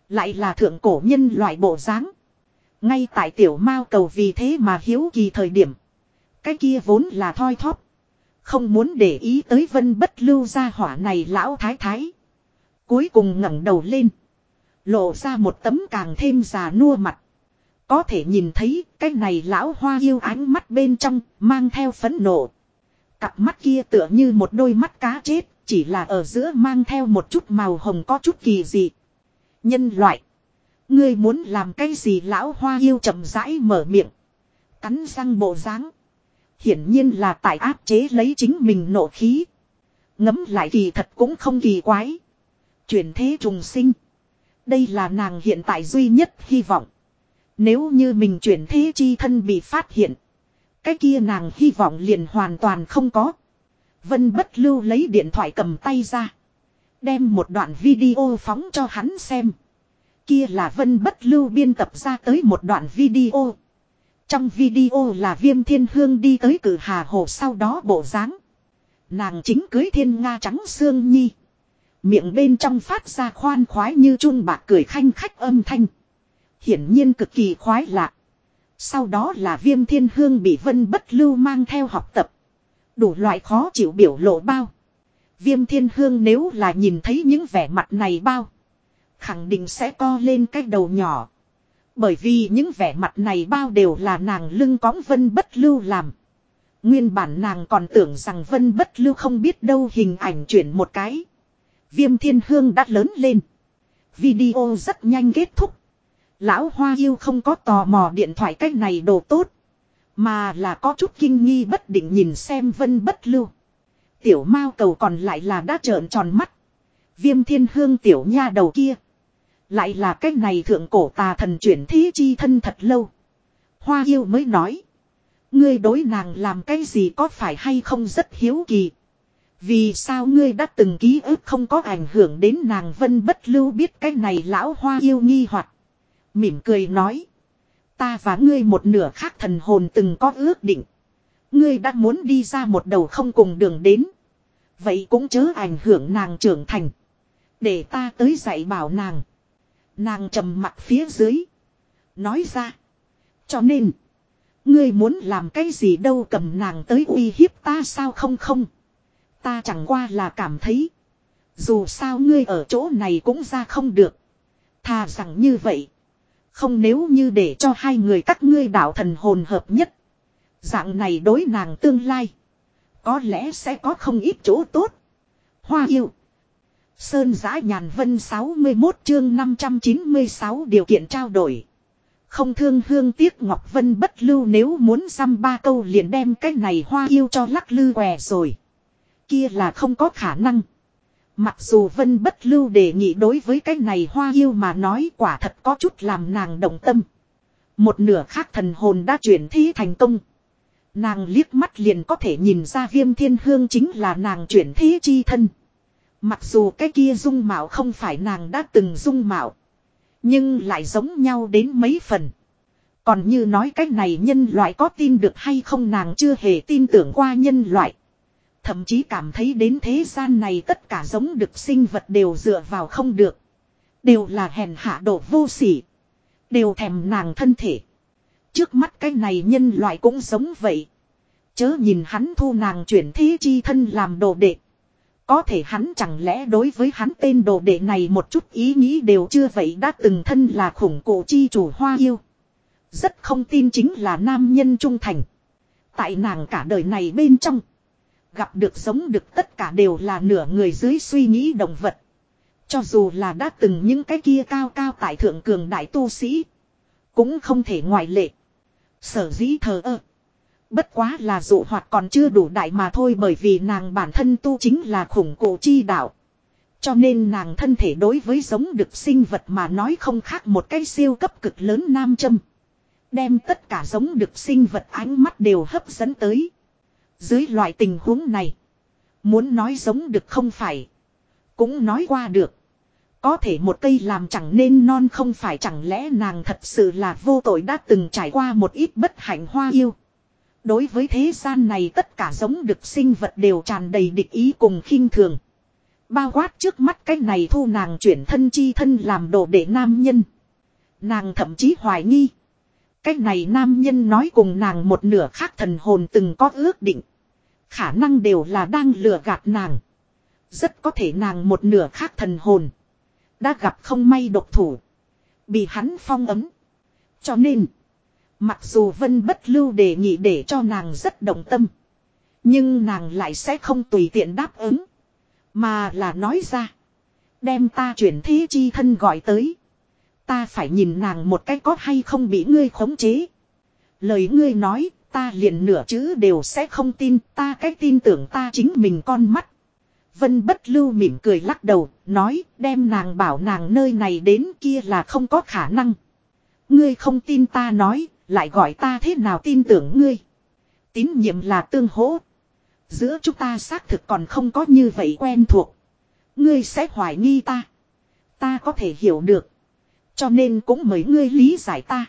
Lại là thượng cổ nhân loại bộ dáng Ngay tại tiểu mao cầu vì thế mà hiếu kỳ thời điểm. Cái kia vốn là thoi thóp. Không muốn để ý tới vân bất lưu ra hỏa này lão thái thái. Cuối cùng ngẩng đầu lên. Lộ ra một tấm càng thêm già nua mặt. Có thể nhìn thấy cái này lão hoa yêu ánh mắt bên trong mang theo phấn nộ. Cặp mắt kia tựa như một đôi mắt cá chết, chỉ là ở giữa mang theo một chút màu hồng có chút kỳ dị. Nhân loại. Ngươi muốn làm cái gì lão hoa yêu chậm rãi mở miệng. Cắn răng bộ dáng Hiển nhiên là tại áp chế lấy chính mình nộ khí. Ngấm lại kỳ thật cũng không kỳ quái. Chuyển thế trùng sinh. Đây là nàng hiện tại duy nhất hy vọng. Nếu như mình chuyển thế chi thân bị phát hiện. Cái kia nàng hy vọng liền hoàn toàn không có. Vân bất lưu lấy điện thoại cầm tay ra. Đem một đoạn video phóng cho hắn xem. Kia là vân bất lưu biên tập ra tới một đoạn video. Trong video là viêm thiên hương đi tới cử hà hồ sau đó bộ dáng Nàng chính cưới thiên nga trắng xương nhi. Miệng bên trong phát ra khoan khoái như chun bạc cười khanh khách âm thanh. Hiển nhiên cực kỳ khoái lạ Sau đó là viêm thiên hương bị vân bất lưu mang theo học tập. Đủ loại khó chịu biểu lộ bao. Viêm thiên hương nếu là nhìn thấy những vẻ mặt này bao. Khẳng định sẽ co lên cái đầu nhỏ. Bởi vì những vẻ mặt này bao đều là nàng lưng cóng vân bất lưu làm. Nguyên bản nàng còn tưởng rằng vân bất lưu không biết đâu hình ảnh chuyển một cái. Viêm thiên hương đã lớn lên. Video rất nhanh kết thúc. Lão Hoa yêu không có tò mò điện thoại cách này đồ tốt. Mà là có chút kinh nghi bất định nhìn xem vân bất lưu. Tiểu mao cầu còn lại là đã trợn tròn mắt. Viêm thiên hương tiểu nha đầu kia. Lại là cách này thượng cổ tà thần chuyển thí chi thân thật lâu. Hoa yêu mới nói. Ngươi đối nàng làm cái gì có phải hay không rất hiếu kỳ. Vì sao ngươi đã từng ký ức không có ảnh hưởng đến nàng vân bất lưu biết cái này lão hoa yêu nghi hoặc Mỉm cười nói. Ta và ngươi một nửa khác thần hồn từng có ước định. Ngươi đã muốn đi ra một đầu không cùng đường đến. Vậy cũng chớ ảnh hưởng nàng trưởng thành. Để ta tới dạy bảo nàng. Nàng trầm mặt phía dưới. Nói ra. Cho nên. Ngươi muốn làm cái gì đâu cầm nàng tới uy hiếp ta sao không không. Ta chẳng qua là cảm thấy. Dù sao ngươi ở chỗ này cũng ra không được. Thà rằng như vậy. Không nếu như để cho hai người các ngươi đạo thần hồn hợp nhất. Dạng này đối nàng tương lai. Có lẽ sẽ có không ít chỗ tốt. Hoa yêu. Sơn giã nhàn vân 61 chương 596 điều kiện trao đổi. Không thương hương tiếc Ngọc Vân bất lưu nếu muốn xăm ba câu liền đem cái này hoa yêu cho lắc lư què rồi. Kia là không có khả năng. Mặc dù Vân bất lưu đề nghị đối với cái này hoa yêu mà nói quả thật có chút làm nàng động tâm. Một nửa khác thần hồn đã chuyển thi thành công. Nàng liếc mắt liền có thể nhìn ra viêm thiên hương chính là nàng chuyển thế chi thân. Mặc dù cái kia dung mạo không phải nàng đã từng dung mạo. Nhưng lại giống nhau đến mấy phần. Còn như nói cái này nhân loại có tin được hay không nàng chưa hề tin tưởng qua nhân loại. Thậm chí cảm thấy đến thế gian này tất cả giống được sinh vật đều dựa vào không được. Đều là hèn hạ độ vô sỉ. Đều thèm nàng thân thể. Trước mắt cái này nhân loại cũng giống vậy. Chớ nhìn hắn thu nàng chuyển thế chi thân làm đồ đệ. Có thể hắn chẳng lẽ đối với hắn tên đồ đệ này một chút ý nghĩ đều chưa vậy đã từng thân là khủng cổ chi chủ hoa yêu. Rất không tin chính là nam nhân trung thành. Tại nàng cả đời này bên trong. Gặp được sống được tất cả đều là nửa người dưới suy nghĩ động vật. Cho dù là đã từng những cái kia cao cao tại thượng cường đại tu sĩ. Cũng không thể ngoại lệ. Sở dĩ thờ ơ. Bất quá là dụ hoạt còn chưa đủ đại mà thôi bởi vì nàng bản thân tu chính là khủng cổ chi đạo. Cho nên nàng thân thể đối với giống được sinh vật mà nói không khác một cái siêu cấp cực lớn nam châm. Đem tất cả giống được sinh vật ánh mắt đều hấp dẫn tới. Dưới loại tình huống này. Muốn nói giống được không phải. Cũng nói qua được. Có thể một cây làm chẳng nên non không phải chẳng lẽ nàng thật sự là vô tội đã từng trải qua một ít bất hạnh hoa yêu. Đối với thế gian này tất cả giống được sinh vật đều tràn đầy địch ý cùng khinh thường. Bao quát trước mắt cái này thu nàng chuyển thân chi thân làm đồ để nam nhân. Nàng thậm chí hoài nghi. Cái này nam nhân nói cùng nàng một nửa khác thần hồn từng có ước định. Khả năng đều là đang lừa gạt nàng. Rất có thể nàng một nửa khác thần hồn. Đã gặp không may độc thủ. Bị hắn phong ấm. Cho nên. Mặc dù Vân bất lưu đề nghị để cho nàng rất động tâm. Nhưng nàng lại sẽ không tùy tiện đáp ứng. Mà là nói ra. Đem ta chuyển thế chi thân gọi tới. Ta phải nhìn nàng một cách có hay không bị ngươi khống chế. Lời ngươi nói, ta liền nửa chữ đều sẽ không tin, ta cách tin tưởng ta chính mình con mắt. Vân bất lưu mỉm cười lắc đầu, nói, đem nàng bảo nàng nơi này đến kia là không có khả năng. Ngươi không tin ta nói, lại gọi ta thế nào tin tưởng ngươi. Tín nhiệm là tương hỗ. Giữa chúng ta xác thực còn không có như vậy quen thuộc. Ngươi sẽ hoài nghi ta. Ta có thể hiểu được. Cho nên cũng mời ngươi lý giải ta.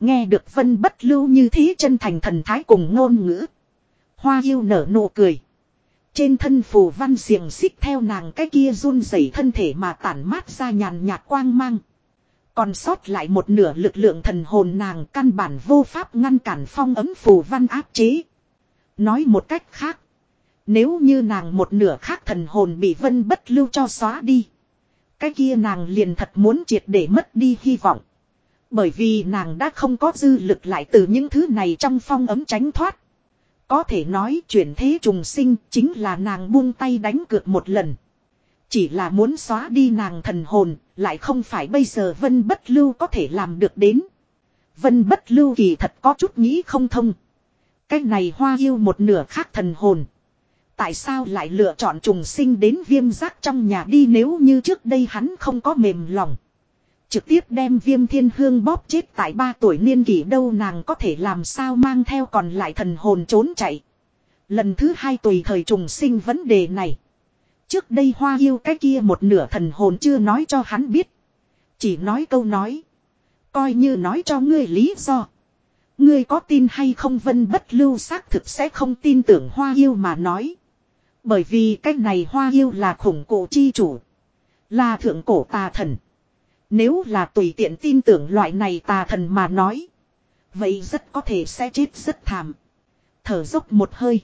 Nghe được vân bất lưu như thế chân thành thần thái cùng ngôn ngữ. Hoa yêu nở nụ cười. Trên thân phù văn xiềng xích theo nàng cái kia run rẩy thân thể mà tản mát ra nhàn nhạt quang mang. Còn sót lại một nửa lực lượng thần hồn nàng căn bản vô pháp ngăn cản phong ấm phù văn áp chế. Nói một cách khác. Nếu như nàng một nửa khác thần hồn bị vân bất lưu cho xóa đi. Cái kia nàng liền thật muốn triệt để mất đi hy vọng. Bởi vì nàng đã không có dư lực lại từ những thứ này trong phong ấm tránh thoát. Có thể nói chuyển thế trùng sinh chính là nàng buông tay đánh cược một lần. Chỉ là muốn xóa đi nàng thần hồn, lại không phải bây giờ Vân Bất Lưu có thể làm được đến. Vân Bất Lưu kỳ thật có chút nghĩ không thông. Cái này hoa yêu một nửa khác thần hồn. Tại sao lại lựa chọn trùng sinh đến viêm giác trong nhà đi nếu như trước đây hắn không có mềm lòng. Trực tiếp đem viêm thiên hương bóp chết tại ba tuổi niên kỷ đâu nàng có thể làm sao mang theo còn lại thần hồn trốn chạy. Lần thứ hai tùy thời trùng sinh vấn đề này. Trước đây hoa yêu cái kia một nửa thần hồn chưa nói cho hắn biết. Chỉ nói câu nói. Coi như nói cho ngươi lý do. Ngươi có tin hay không vân bất lưu xác thực sẽ không tin tưởng hoa yêu mà nói. Bởi vì cái này hoa yêu là khủng cổ chi chủ. Là thượng cổ tà thần. Nếu là tùy tiện tin tưởng loại này tà thần mà nói. Vậy rất có thể sẽ chết rất thảm. Thở dốc một hơi.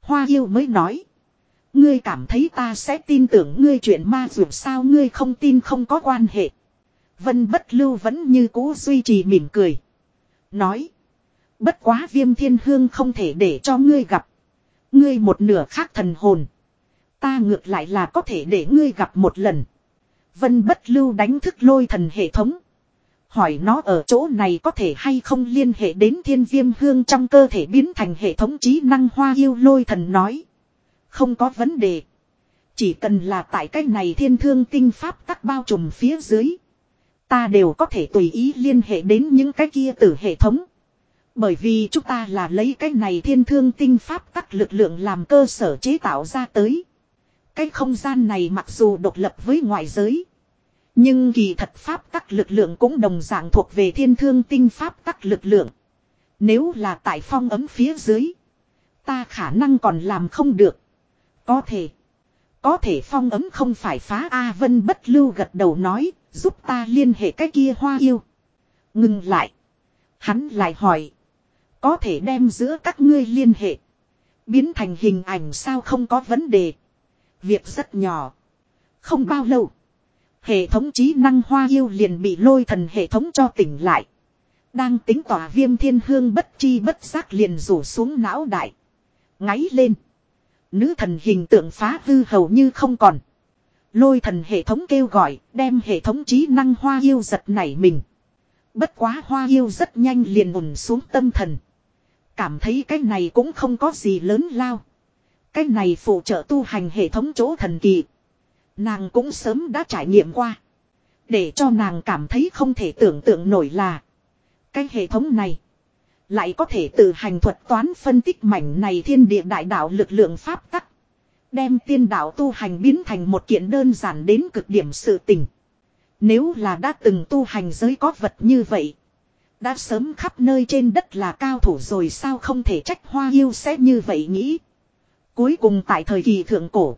Hoa yêu mới nói. Ngươi cảm thấy ta sẽ tin tưởng ngươi chuyện ma dù sao ngươi không tin không có quan hệ. Vân bất lưu vẫn như cũ duy trì mỉm cười. Nói. Bất quá viêm thiên hương không thể để cho ngươi gặp. Ngươi một nửa khác thần hồn. Ta ngược lại là có thể để ngươi gặp một lần. Vân bất lưu đánh thức lôi thần hệ thống. Hỏi nó ở chỗ này có thể hay không liên hệ đến thiên viêm hương trong cơ thể biến thành hệ thống trí năng hoa yêu lôi thần nói. Không có vấn đề. Chỉ cần là tại cách này thiên thương tinh pháp tắc bao trùm phía dưới. Ta đều có thể tùy ý liên hệ đến những cái kia từ hệ thống. Bởi vì chúng ta là lấy cái này thiên thương tinh pháp các lực lượng làm cơ sở chế tạo ra tới. Cái không gian này mặc dù độc lập với ngoại giới. Nhưng kỳ thật pháp các lực lượng cũng đồng dạng thuộc về thiên thương tinh pháp các lực lượng. Nếu là tại phong ấm phía dưới. Ta khả năng còn làm không được. Có thể. Có thể phong ấm không phải phá A Vân bất lưu gật đầu nói. Giúp ta liên hệ cái kia hoa yêu. Ngừng lại. Hắn lại hỏi. Có thể đem giữa các ngươi liên hệ. Biến thành hình ảnh sao không có vấn đề. Việc rất nhỏ. Không bao lâu. Hệ thống trí năng hoa yêu liền bị lôi thần hệ thống cho tỉnh lại. Đang tính tỏa viêm thiên hương bất chi bất giác liền rủ xuống não đại. Ngáy lên. Nữ thần hình tượng phá hư hầu như không còn. Lôi thần hệ thống kêu gọi, đem hệ thống trí năng hoa yêu giật nảy mình. Bất quá hoa yêu rất nhanh liền ủng xuống tâm thần. Cảm thấy cái này cũng không có gì lớn lao. Cái này phụ trợ tu hành hệ thống chỗ thần kỳ. Nàng cũng sớm đã trải nghiệm qua. Để cho nàng cảm thấy không thể tưởng tượng nổi là. Cái hệ thống này. Lại có thể từ hành thuật toán phân tích mảnh này thiên địa đại đạo lực lượng pháp tắc. Đem tiên đạo tu hành biến thành một kiện đơn giản đến cực điểm sự tình. Nếu là đã từng tu hành giới có vật như vậy. Đã sớm khắp nơi trên đất là cao thủ rồi sao không thể trách hoa yêu sẽ như vậy nghĩ. Cuối cùng tại thời kỳ thượng cổ.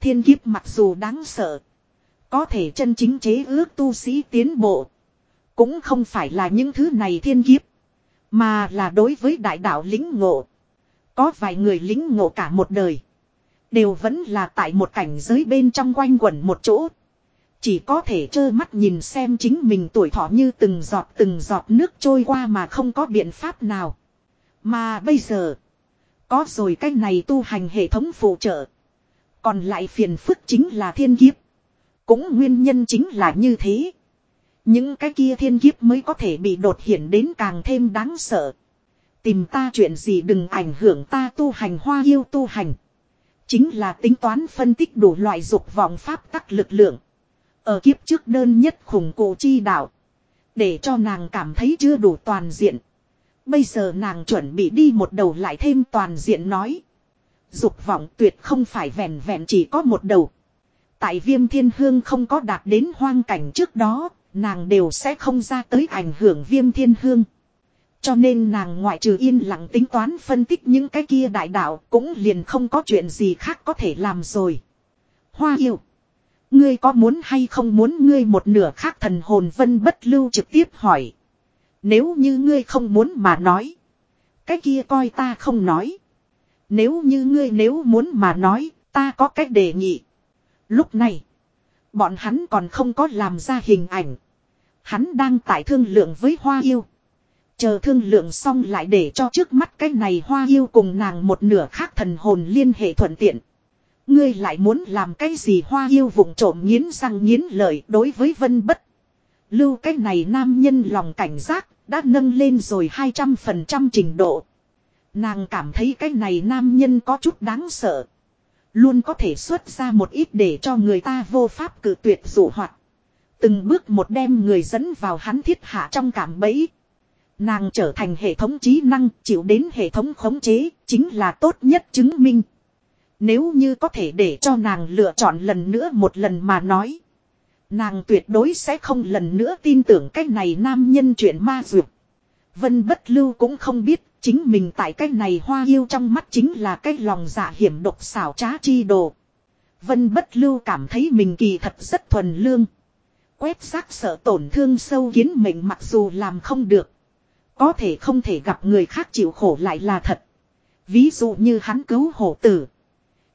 Thiên kiếp mặc dù đáng sợ. Có thể chân chính chế ước tu sĩ tiến bộ. Cũng không phải là những thứ này thiên kiếp. Mà là đối với đại đạo lính ngộ. Có vài người lính ngộ cả một đời. Đều vẫn là tại một cảnh giới bên trong quanh quẩn một chỗ. Chỉ có thể trơ mắt nhìn xem chính mình tuổi thọ như từng giọt từng giọt nước trôi qua mà không có biện pháp nào. Mà bây giờ, có rồi cái này tu hành hệ thống phụ trợ. Còn lại phiền phức chính là thiên kiếp. Cũng nguyên nhân chính là như thế. Những cái kia thiên kiếp mới có thể bị đột hiện đến càng thêm đáng sợ. Tìm ta chuyện gì đừng ảnh hưởng ta tu hành hoa yêu tu hành. Chính là tính toán phân tích đủ loại dục vọng pháp tắc lực lượng. Ở kiếp trước đơn nhất khủng cổ chi đạo. Để cho nàng cảm thấy chưa đủ toàn diện. Bây giờ nàng chuẩn bị đi một đầu lại thêm toàn diện nói. Dục vọng tuyệt không phải vẹn vẹn chỉ có một đầu. Tại viêm thiên hương không có đạt đến hoang cảnh trước đó, nàng đều sẽ không ra tới ảnh hưởng viêm thiên hương. Cho nên nàng ngoại trừ yên lặng tính toán phân tích những cái kia đại đạo cũng liền không có chuyện gì khác có thể làm rồi. Hoa yêu. Ngươi có muốn hay không muốn ngươi một nửa khác thần hồn vân bất lưu trực tiếp hỏi. Nếu như ngươi không muốn mà nói. Cái kia coi ta không nói. Nếu như ngươi nếu muốn mà nói, ta có cách đề nghị. Lúc này, bọn hắn còn không có làm ra hình ảnh. Hắn đang tại thương lượng với hoa yêu. Chờ thương lượng xong lại để cho trước mắt cái này hoa yêu cùng nàng một nửa khác thần hồn liên hệ thuận tiện. Ngươi lại muốn làm cái gì hoa yêu vụng trộm nghiến răng nghiến lợi đối với vân bất. Lưu cái này nam nhân lòng cảnh giác đã nâng lên rồi 200% trình độ. Nàng cảm thấy cái này nam nhân có chút đáng sợ. Luôn có thể xuất ra một ít để cho người ta vô pháp cử tuyệt dụ hoạt. Từng bước một đem người dẫn vào hắn thiết hạ trong cảm bẫy. Nàng trở thành hệ thống trí năng, chịu đến hệ thống khống chế, chính là tốt nhất chứng minh. Nếu như có thể để cho nàng lựa chọn lần nữa một lần mà nói. Nàng tuyệt đối sẽ không lần nữa tin tưởng cái này nam nhân chuyện ma dược. Vân bất lưu cũng không biết chính mình tại cái này hoa yêu trong mắt chính là cái lòng dạ hiểm độc xảo trá chi đồ. Vân bất lưu cảm thấy mình kỳ thật rất thuần lương. Quét xác sợ tổn thương sâu kiến mình mặc dù làm không được. Có thể không thể gặp người khác chịu khổ lại là thật. Ví dụ như hắn cứu hổ tử.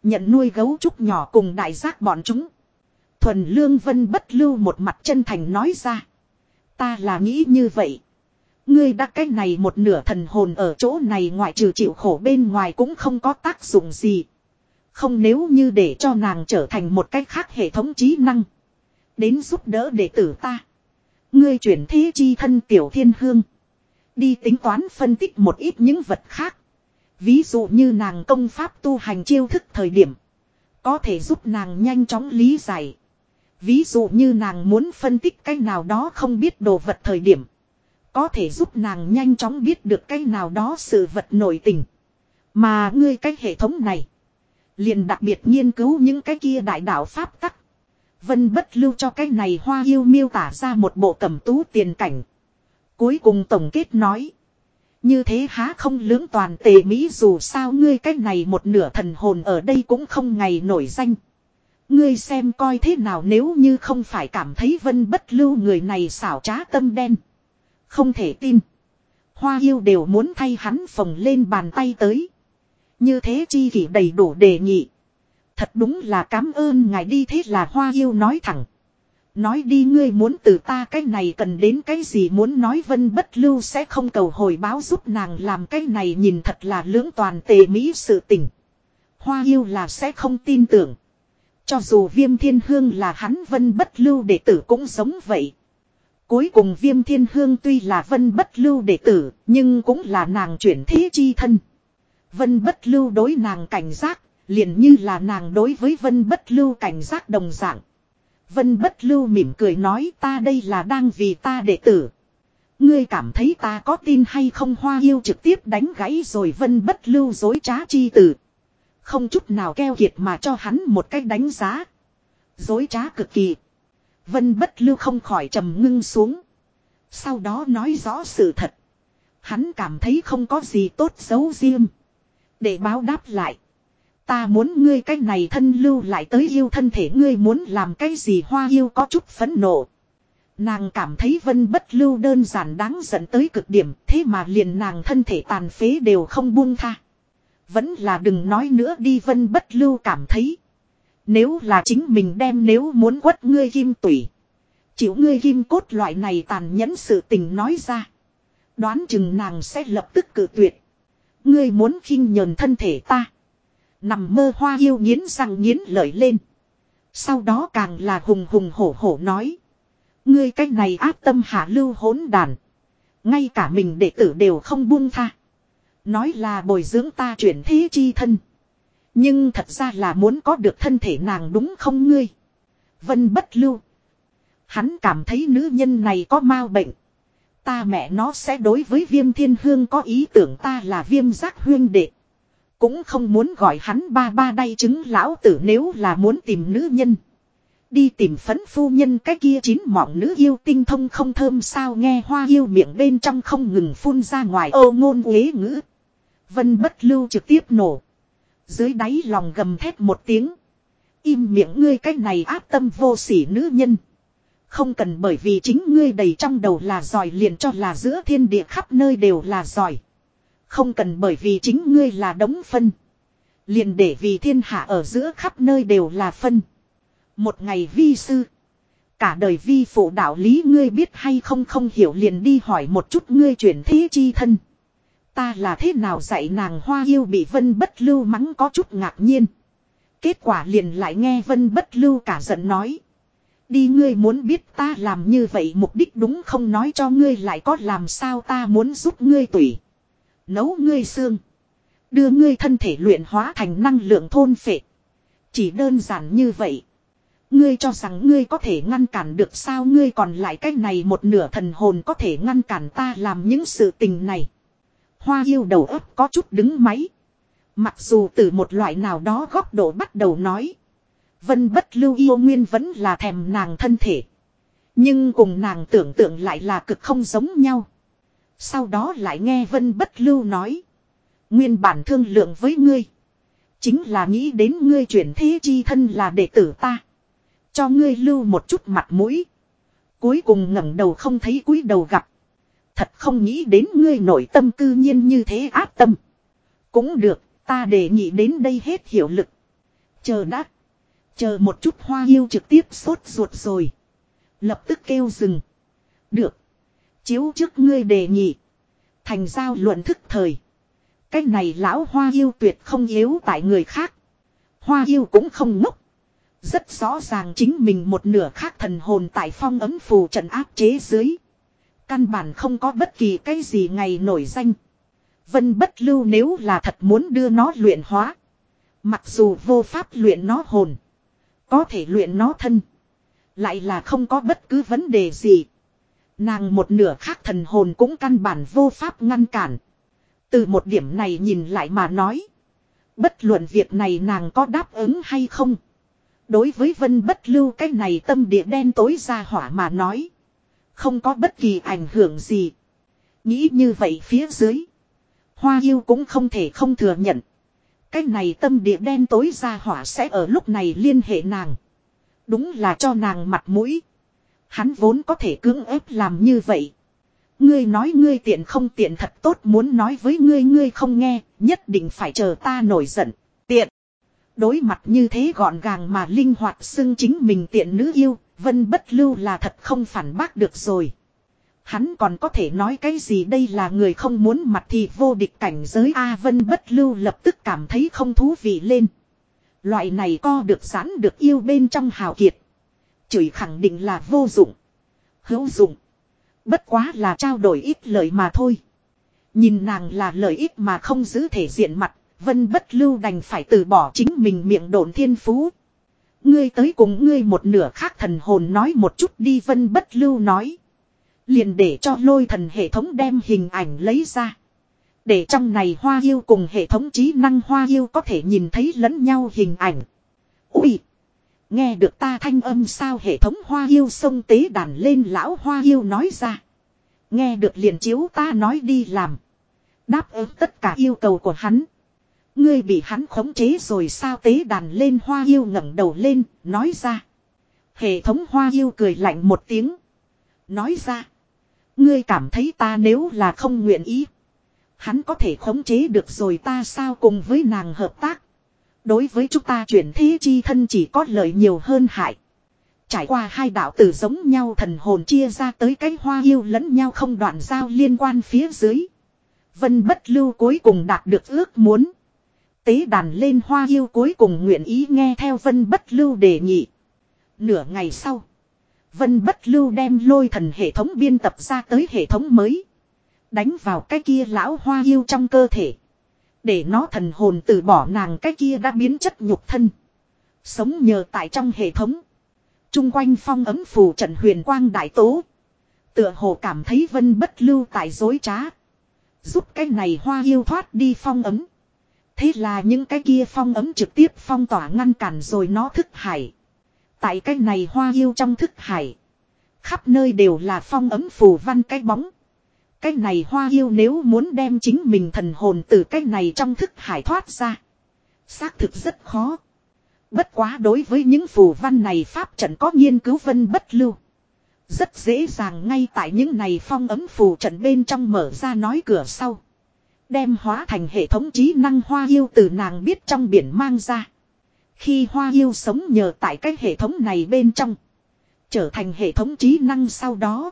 Nhận nuôi gấu trúc nhỏ cùng đại giác bọn chúng. Thuần lương vân bất lưu một mặt chân thành nói ra. Ta là nghĩ như vậy. Ngươi đã cách này một nửa thần hồn ở chỗ này ngoại trừ chịu khổ bên ngoài cũng không có tác dụng gì. Không nếu như để cho nàng trở thành một cách khác hệ thống trí năng. Đến giúp đỡ đệ tử ta. Ngươi chuyển thế chi thân tiểu thiên hương. Đi tính toán phân tích một ít những vật khác. Ví dụ như nàng công pháp tu hành chiêu thức thời điểm. Có thể giúp nàng nhanh chóng lý giải. Ví dụ như nàng muốn phân tích cái nào đó không biết đồ vật thời điểm. Có thể giúp nàng nhanh chóng biết được cái nào đó sự vật nổi tình. Mà ngươi cái hệ thống này. Liền đặc biệt nghiên cứu những cái kia đại đạo Pháp tắc. Vân bất lưu cho cái này hoa yêu miêu tả ra một bộ cẩm tú tiền cảnh. Cuối cùng tổng kết nói. Như thế há không lưỡng toàn tề Mỹ dù sao ngươi cái này một nửa thần hồn ở đây cũng không ngày nổi danh. Ngươi xem coi thế nào nếu như không phải cảm thấy vân bất lưu người này xảo trá tâm đen. Không thể tin. Hoa yêu đều muốn thay hắn phồng lên bàn tay tới. Như thế chi kỷ đầy đủ đề nghị. Thật đúng là cảm ơn ngài đi thế là hoa yêu nói thẳng. Nói đi ngươi muốn từ ta cái này cần đến cái gì muốn nói vân bất lưu sẽ không cầu hồi báo giúp nàng làm cái này nhìn thật là lưỡng toàn tề mỹ sự tình. Hoa yêu là sẽ không tin tưởng. Cho dù viêm thiên hương là hắn vân bất lưu đệ tử cũng giống vậy. Cuối cùng viêm thiên hương tuy là vân bất lưu đệ tử, nhưng cũng là nàng chuyển thế chi thân. Vân bất lưu đối nàng cảnh giác, liền như là nàng đối với vân bất lưu cảnh giác đồng dạng. Vân bất lưu mỉm cười nói ta đây là đang vì ta đệ tử. Ngươi cảm thấy ta có tin hay không hoa yêu trực tiếp đánh gãy rồi vân bất lưu dối trá chi tử. Không chút nào keo kiệt mà cho hắn một cách đánh giá. Dối trá cực kỳ. Vân bất lưu không khỏi trầm ngưng xuống. Sau đó nói rõ sự thật. Hắn cảm thấy không có gì tốt xấu riêng. Để báo đáp lại. Ta muốn ngươi cái này thân lưu lại tới yêu thân thể ngươi muốn làm cái gì hoa yêu có chút phấn nộ. Nàng cảm thấy vân bất lưu đơn giản đáng giận tới cực điểm, thế mà liền nàng thân thể tàn phế đều không buông tha. Vẫn là đừng nói nữa đi, vân bất lưu cảm thấy. Nếu là chính mình đem nếu muốn quất ngươi kim tủy. Chịu ngươi kim cốt loại này tàn nhẫn sự tình nói ra. Đoán chừng nàng sẽ lập tức cự tuyệt. Ngươi muốn khinh nhờn thân thể ta. Nằm mơ hoa yêu nghiến răng nghiến lợi lên. Sau đó càng là hùng hùng hổ hổ nói. Ngươi cách này áp tâm hạ lưu hỗn đàn. Ngay cả mình đệ tử đều không buông tha. Nói là bồi dưỡng ta chuyển thế chi thân. Nhưng thật ra là muốn có được thân thể nàng đúng không ngươi? Vân bất lưu. Hắn cảm thấy nữ nhân này có mau bệnh. Ta mẹ nó sẽ đối với viêm thiên hương có ý tưởng ta là viêm giác huyên đệ. Cũng không muốn gọi hắn ba ba đay chứng lão tử nếu là muốn tìm nữ nhân. Đi tìm phấn phu nhân cái kia chín mọng nữ yêu tinh thông không thơm sao nghe hoa yêu miệng bên trong không ngừng phun ra ngoài ô ngôn uế ngữ. Vân bất lưu trực tiếp nổ. Dưới đáy lòng gầm thét một tiếng. Im miệng ngươi cái này áp tâm vô sỉ nữ nhân. Không cần bởi vì chính ngươi đầy trong đầu là giỏi liền cho là giữa thiên địa khắp nơi đều là giỏi. Không cần bởi vì chính ngươi là đống phân. Liền để vì thiên hạ ở giữa khắp nơi đều là phân. Một ngày vi sư. Cả đời vi phụ đạo lý ngươi biết hay không không hiểu liền đi hỏi một chút ngươi chuyển thế chi thân. Ta là thế nào dạy nàng hoa yêu bị vân bất lưu mắng có chút ngạc nhiên. Kết quả liền lại nghe vân bất lưu cả giận nói. Đi ngươi muốn biết ta làm như vậy mục đích đúng không nói cho ngươi lại có làm sao ta muốn giúp ngươi tủy. Nấu ngươi xương. Đưa ngươi thân thể luyện hóa thành năng lượng thôn phệ. Chỉ đơn giản như vậy. Ngươi cho rằng ngươi có thể ngăn cản được sao ngươi còn lại cái này một nửa thần hồn có thể ngăn cản ta làm những sự tình này. Hoa yêu đầu óc có chút đứng máy. Mặc dù từ một loại nào đó góc độ bắt đầu nói. Vân bất lưu yêu nguyên vẫn là thèm nàng thân thể. Nhưng cùng nàng tưởng tượng lại là cực không giống nhau. Sau đó lại nghe Vân bất lưu nói. Nguyên bản thương lượng với ngươi. Chính là nghĩ đến ngươi chuyển thế chi thân là đệ tử ta. Cho ngươi lưu một chút mặt mũi. Cuối cùng ngẩng đầu không thấy cúi đầu gặp. Thật không nghĩ đến ngươi nội tâm cư nhiên như thế áp tâm. Cũng được, ta đề nghị đến đây hết hiệu lực. Chờ đã. Chờ một chút hoa yêu trực tiếp sốt ruột rồi. Lập tức kêu dừng. Được. Chiếu trước ngươi đề nghị. Thành giao luận thức thời. Cái này lão hoa yêu tuyệt không yếu tại người khác. Hoa yêu cũng không ngốc. Rất rõ ràng chính mình một nửa khác thần hồn tại phong ấm phù trận áp chế dưới. Căn bản không có bất kỳ cái gì ngày nổi danh. Vân bất lưu nếu là thật muốn đưa nó luyện hóa. Mặc dù vô pháp luyện nó hồn. Có thể luyện nó thân. Lại là không có bất cứ vấn đề gì. Nàng một nửa khác thần hồn cũng căn bản vô pháp ngăn cản. Từ một điểm này nhìn lại mà nói. Bất luận việc này nàng có đáp ứng hay không. Đối với vân bất lưu cái này tâm địa đen tối ra hỏa mà nói. Không có bất kỳ ảnh hưởng gì. Nghĩ như vậy phía dưới. Hoa yêu cũng không thể không thừa nhận. Cái này tâm địa đen tối ra hỏa sẽ ở lúc này liên hệ nàng. Đúng là cho nàng mặt mũi. Hắn vốn có thể cưỡng ép làm như vậy. Ngươi nói ngươi tiện không tiện thật tốt muốn nói với ngươi ngươi không nghe, nhất định phải chờ ta nổi giận. Tiện. Đối mặt như thế gọn gàng mà linh hoạt xưng chính mình tiện nữ yêu, vân bất lưu là thật không phản bác được rồi. Hắn còn có thể nói cái gì đây là người không muốn mặt thì vô địch cảnh giới A vân bất lưu lập tức cảm thấy không thú vị lên. Loại này co được sẵn được yêu bên trong hào kiệt. Chửi khẳng định là vô dụng. Hữu dụng. Bất quá là trao đổi ít lời mà thôi. Nhìn nàng là lợi ích mà không giữ thể diện mặt, vân bất lưu đành phải từ bỏ chính mình miệng đồn thiên phú. Ngươi tới cùng ngươi một nửa khác thần hồn nói một chút đi vân bất lưu nói. Liền để cho lôi thần hệ thống đem hình ảnh lấy ra. Để trong này hoa yêu cùng hệ thống trí năng hoa yêu có thể nhìn thấy lẫn nhau hình ảnh. Ui! Nghe được ta thanh âm sao hệ thống hoa yêu sông tế đàn lên lão hoa yêu nói ra. Nghe được liền chiếu ta nói đi làm. Đáp ứng tất cả yêu cầu của hắn. Ngươi bị hắn khống chế rồi sao tế đàn lên hoa yêu ngẩng đầu lên, nói ra. Hệ thống hoa yêu cười lạnh một tiếng. Nói ra. Ngươi cảm thấy ta nếu là không nguyện ý. Hắn có thể khống chế được rồi ta sao cùng với nàng hợp tác. Đối với chúng ta chuyển thế chi thân chỉ có lợi nhiều hơn hại. Trải qua hai đạo tử giống nhau thần hồn chia ra tới cái hoa yêu lẫn nhau không đoạn giao liên quan phía dưới. Vân bất lưu cuối cùng đạt được ước muốn. Tế đàn lên hoa yêu cuối cùng nguyện ý nghe theo vân bất lưu đề nghị. Nửa ngày sau. Vân bất lưu đem lôi thần hệ thống biên tập ra tới hệ thống mới. Đánh vào cái kia lão hoa yêu trong cơ thể. Để nó thần hồn từ bỏ nàng cái kia đã biến chất nhục thân. Sống nhờ tại trong hệ thống. Trung quanh phong ấm phù trận huyền quang đại tố. Tựa hồ cảm thấy vân bất lưu tại dối trá. Giúp cái này hoa yêu thoát đi phong ấm. Thế là những cái kia phong ấm trực tiếp phong tỏa ngăn cản rồi nó thức hải. Tại cái này hoa yêu trong thức hải. Khắp nơi đều là phong ấm phù văn cái bóng. Cái này hoa yêu nếu muốn đem chính mình thần hồn từ cái này trong thức hải thoát ra. Xác thực rất khó. Bất quá đối với những phù văn này pháp trận có nghiên cứu vân bất lưu. Rất dễ dàng ngay tại những này phong ấm phù trận bên trong mở ra nói cửa sau. Đem hóa thành hệ thống trí năng hoa yêu từ nàng biết trong biển mang ra. Khi hoa yêu sống nhờ tại cái hệ thống này bên trong. Trở thành hệ thống trí năng sau đó.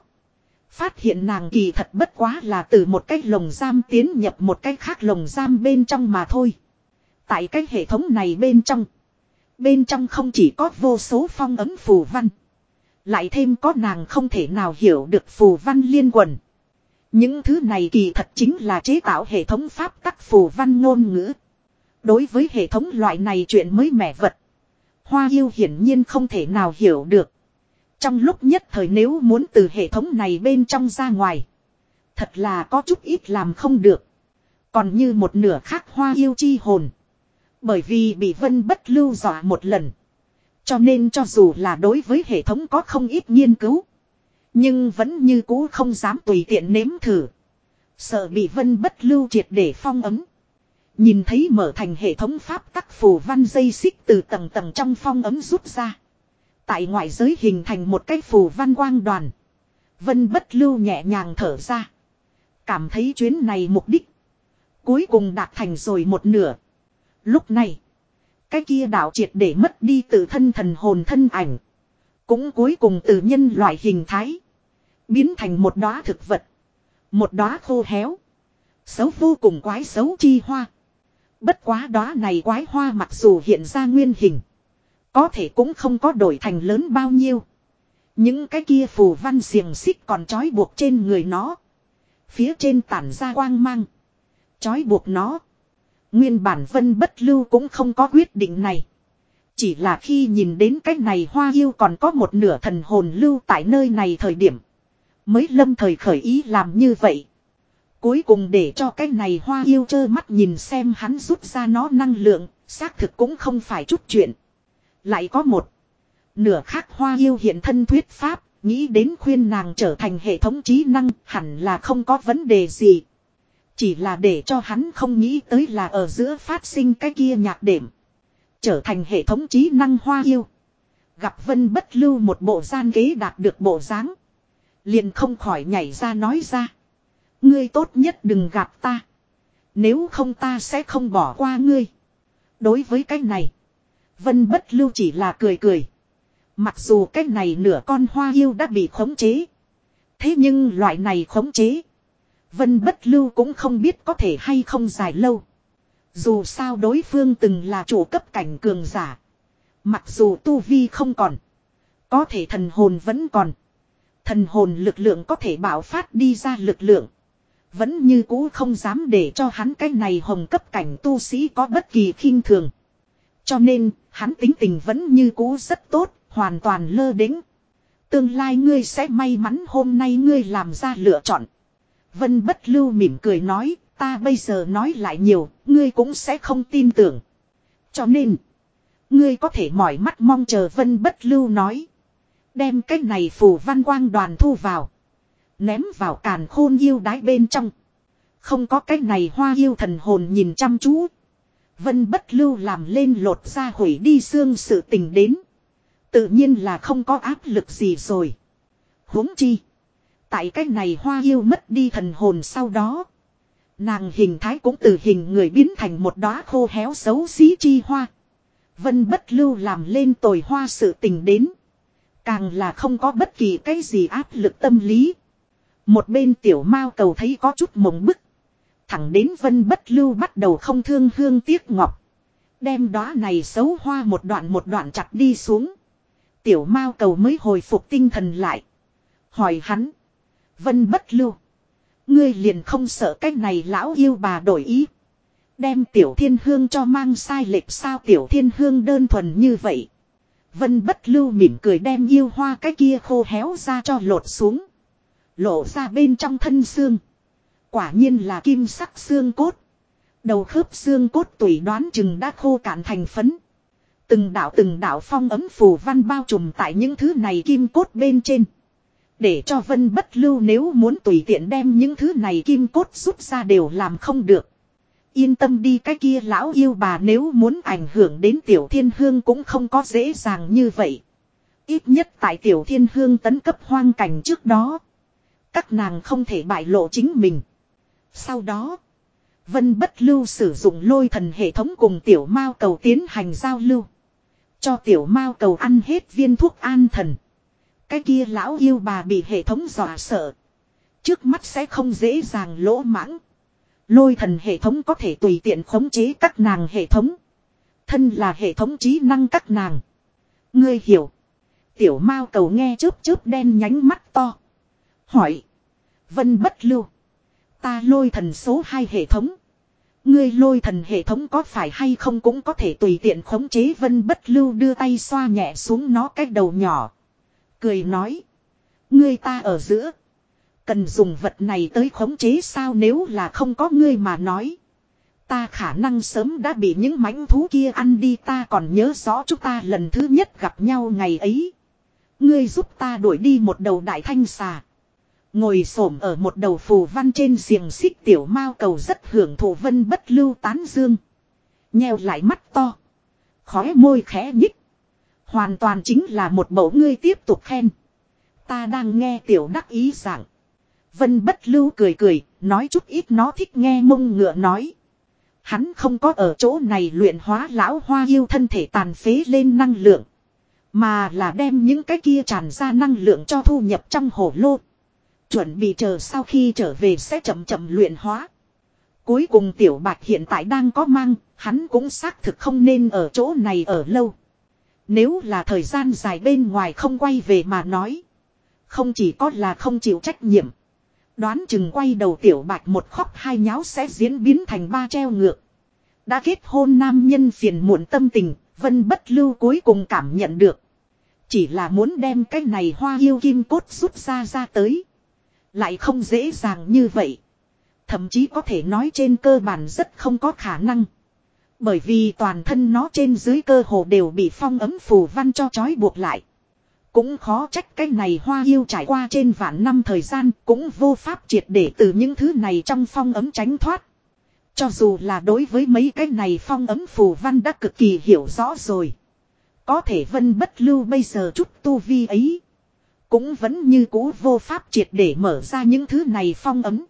Phát hiện nàng kỳ thật bất quá là từ một cái lồng giam tiến nhập một cái khác lồng giam bên trong mà thôi. Tại cái hệ thống này bên trong. Bên trong không chỉ có vô số phong ấm phù văn. Lại thêm có nàng không thể nào hiểu được phù văn liên quần. Những thứ này kỳ thật chính là chế tạo hệ thống pháp tắc phù văn ngôn ngữ. Đối với hệ thống loại này chuyện mới mẻ vật. Hoa yêu hiển nhiên không thể nào hiểu được. Trong lúc nhất thời nếu muốn từ hệ thống này bên trong ra ngoài. Thật là có chút ít làm không được. Còn như một nửa khác hoa yêu chi hồn. Bởi vì bị vân bất lưu dọa một lần. Cho nên cho dù là đối với hệ thống có không ít nghiên cứu. Nhưng vẫn như cũ không dám tùy tiện nếm thử. Sợ bị vân bất lưu triệt để phong ấm. Nhìn thấy mở thành hệ thống pháp tắc phù văn dây xích từ tầng tầng trong phong ấm rút ra. Tại ngoại giới hình thành một cái phù văn quang đoàn. Vân bất lưu nhẹ nhàng thở ra. Cảm thấy chuyến này mục đích. Cuối cùng đạt thành rồi một nửa. Lúc này. Cái kia đạo triệt để mất đi tự thân thần hồn thân ảnh. Cũng cuối cùng từ nhân loại hình thái. Biến thành một đóa thực vật. Một đóa khô héo. Xấu vô cùng quái xấu chi hoa. Bất quá đóa này quái hoa mặc dù hiện ra nguyên hình. Có thể cũng không có đổi thành lớn bao nhiêu. Những cái kia phù văn xiềng xích còn trói buộc trên người nó. Phía trên tản ra quang mang. Trói buộc nó. Nguyên bản vân bất lưu cũng không có quyết định này. Chỉ là khi nhìn đến cái này hoa yêu còn có một nửa thần hồn lưu tại nơi này thời điểm. Mới lâm thời khởi ý làm như vậy. Cuối cùng để cho cái này hoa yêu trơ mắt nhìn xem hắn rút ra nó năng lượng, xác thực cũng không phải chút chuyện. Lại có một. Nửa khác hoa yêu hiện thân thuyết pháp, nghĩ đến khuyên nàng trở thành hệ thống trí năng hẳn là không có vấn đề gì. Chỉ là để cho hắn không nghĩ tới là ở giữa phát sinh cái kia nhạc điểm. Trở thành hệ thống trí năng hoa yêu. Gặp vân bất lưu một bộ gian ghế đạt được bộ dáng Liền không khỏi nhảy ra nói ra. Ngươi tốt nhất đừng gặp ta. Nếu không ta sẽ không bỏ qua ngươi. Đối với cái này. Vân bất lưu chỉ là cười cười. Mặc dù cái này nửa con hoa yêu đã bị khống chế. Thế nhưng loại này khống chế. Vân bất lưu cũng không biết có thể hay không dài lâu. Dù sao đối phương từng là chủ cấp cảnh cường giả. Mặc dù tu vi không còn. Có thể thần hồn vẫn còn. Thần hồn lực lượng có thể bảo phát đi ra lực lượng. Vẫn như cũ không dám để cho hắn cái này hồng cấp cảnh tu sĩ có bất kỳ khinh thường. Cho nên, hắn tính tình vẫn như cũ rất tốt, hoàn toàn lơ đĩnh. Tương lai ngươi sẽ may mắn hôm nay ngươi làm ra lựa chọn. Vân bất lưu mỉm cười nói, ta bây giờ nói lại nhiều, ngươi cũng sẽ không tin tưởng. Cho nên, ngươi có thể mỏi mắt mong chờ vân bất lưu nói. Đem cái này phù văn quang đoàn thu vào. Ném vào càn khôn yêu đái bên trong. Không có cái này hoa yêu thần hồn nhìn chăm chú. Vân bất lưu làm lên lột ra hủy đi xương sự tình đến. Tự nhiên là không có áp lực gì rồi. huống chi. Tại cách này hoa yêu mất đi thần hồn sau đó. Nàng hình thái cũng từ hình người biến thành một đóa khô héo xấu xí chi hoa. Vân bất lưu làm lên tồi hoa sự tình đến. Càng là không có bất kỳ cái gì áp lực tâm lý. Một bên tiểu mao cầu thấy có chút mộng bức. Thẳng đến vân bất lưu bắt đầu không thương hương tiếc ngọc. Đem đóa này xấu hoa một đoạn một đoạn chặt đi xuống. Tiểu mao cầu mới hồi phục tinh thần lại. Hỏi hắn. Vân bất lưu. Ngươi liền không sợ cái này lão yêu bà đổi ý. Đem tiểu thiên hương cho mang sai lệch sao tiểu thiên hương đơn thuần như vậy. Vân bất lưu mỉm cười đem yêu hoa cái kia khô héo ra cho lột xuống. Lộ ra bên trong thân xương. Quả nhiên là kim sắc xương cốt. Đầu khớp xương cốt tủy đoán chừng đã khô cạn thành phấn. Từng đạo từng đạo phong ấm phù văn bao trùm tại những thứ này kim cốt bên trên. Để cho vân bất lưu nếu muốn tùy tiện đem những thứ này kim cốt rút ra đều làm không được. Yên tâm đi, cái kia lão yêu bà nếu muốn ảnh hưởng đến tiểu thiên hương cũng không có dễ dàng như vậy. Ít nhất tại tiểu thiên hương tấn cấp hoang cảnh trước đó. Các nàng không thể bại lộ chính mình. Sau đó. Vân bất lưu sử dụng lôi thần hệ thống cùng tiểu mao cầu tiến hành giao lưu. Cho tiểu mao cầu ăn hết viên thuốc an thần. Cái kia lão yêu bà bị hệ thống dọa sợ. Trước mắt sẽ không dễ dàng lỗ mãng. Lôi thần hệ thống có thể tùy tiện khống chế các nàng hệ thống. Thân là hệ thống trí năng các nàng. Ngươi hiểu. Tiểu mao cầu nghe chớp chớp đen nhánh mắt to. Hỏi. Vân bất lưu. Ta lôi thần số 2 hệ thống. Ngươi lôi thần hệ thống có phải hay không cũng có thể tùy tiện khống chế vân bất lưu đưa tay xoa nhẹ xuống nó cái đầu nhỏ. Cười nói. Ngươi ta ở giữa. Cần dùng vật này tới khống chế sao nếu là không có ngươi mà nói. Ta khả năng sớm đã bị những mãnh thú kia ăn đi ta còn nhớ rõ chúng ta lần thứ nhất gặp nhau ngày ấy. Ngươi giúp ta đuổi đi một đầu đại thanh xà. Ngồi xổm ở một đầu phù văn trên xiềng xích tiểu mao cầu rất hưởng thụ vân bất lưu tán dương. Nheo lại mắt to. Khóe môi khẽ nhích. Hoàn toàn chính là một mẫu ngươi tiếp tục khen. Ta đang nghe tiểu đắc ý giảng. Vân bất lưu cười cười, nói chút ít nó thích nghe mông ngựa nói. Hắn không có ở chỗ này luyện hóa lão hoa yêu thân thể tàn phế lên năng lượng. Mà là đem những cái kia tràn ra năng lượng cho thu nhập trong hồ lô. Chuẩn bị chờ sau khi trở về sẽ chậm chậm luyện hóa. Cuối cùng tiểu bạch hiện tại đang có mang, hắn cũng xác thực không nên ở chỗ này ở lâu. Nếu là thời gian dài bên ngoài không quay về mà nói. Không chỉ có là không chịu trách nhiệm. Đoán chừng quay đầu tiểu bạch một khóc hai nháo sẽ diễn biến thành ba treo ngược. Đã kết hôn nam nhân phiền muộn tâm tình, vân bất lưu cuối cùng cảm nhận được. Chỉ là muốn đem cái này hoa yêu kim cốt rút ra ra tới. Lại không dễ dàng như vậy. Thậm chí có thể nói trên cơ bản rất không có khả năng. Bởi vì toàn thân nó trên dưới cơ hồ đều bị phong ấm phù văn cho trói buộc lại. Cũng khó trách cái này hoa yêu trải qua trên vạn năm thời gian cũng vô pháp triệt để từ những thứ này trong phong ấm tránh thoát. Cho dù là đối với mấy cái này phong ấm phù văn đã cực kỳ hiểu rõ rồi. Có thể vân bất lưu bây giờ chút tu vi ấy. Cũng vẫn như cũ vô pháp triệt để mở ra những thứ này phong ấm.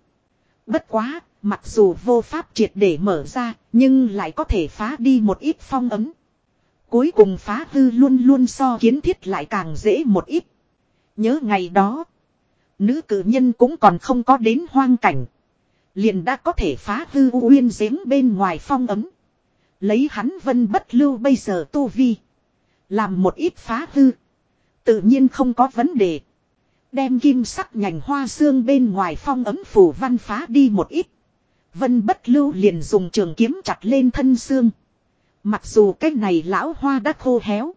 Bất quá, mặc dù vô pháp triệt để mở ra, nhưng lại có thể phá đi một ít phong ấm. Cuối cùng phá hư luôn luôn so kiến thiết lại càng dễ một ít. Nhớ ngày đó, nữ cử nhân cũng còn không có đến hoang cảnh. Liền đã có thể phá hư uyên giếng bên ngoài phong ấm. Lấy hắn vân bất lưu bây giờ tu vi. Làm một ít phá hư. Tự nhiên không có vấn đề. Đem kim sắc nhành hoa xương bên ngoài phong ấm phủ văn phá đi một ít. Vân bất lưu liền dùng trường kiếm chặt lên thân xương. Mặc dù cái này lão hoa đã khô héo.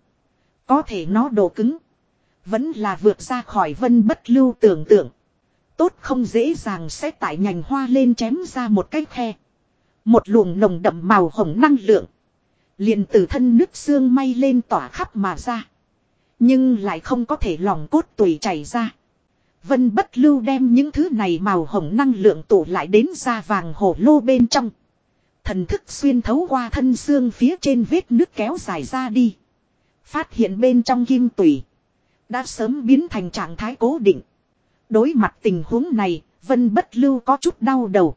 Có thể nó đổ cứng. Vẫn là vượt ra khỏi vân bất lưu tưởng tượng. Tốt không dễ dàng sẽ tại nhành hoa lên chém ra một cái khe. Một luồng nồng đậm màu hồng năng lượng. Liền từ thân nước xương may lên tỏa khắp mà ra. Nhưng lại không có thể lòng cốt tùy chảy ra. Vân bất lưu đem những thứ này màu hồng năng lượng tụ lại đến da vàng hổ lô bên trong. Thần thức xuyên thấu qua thân xương phía trên vết nước kéo dài ra đi. Phát hiện bên trong kim tủy. Đã sớm biến thành trạng thái cố định. Đối mặt tình huống này, Vân bất lưu có chút đau đầu.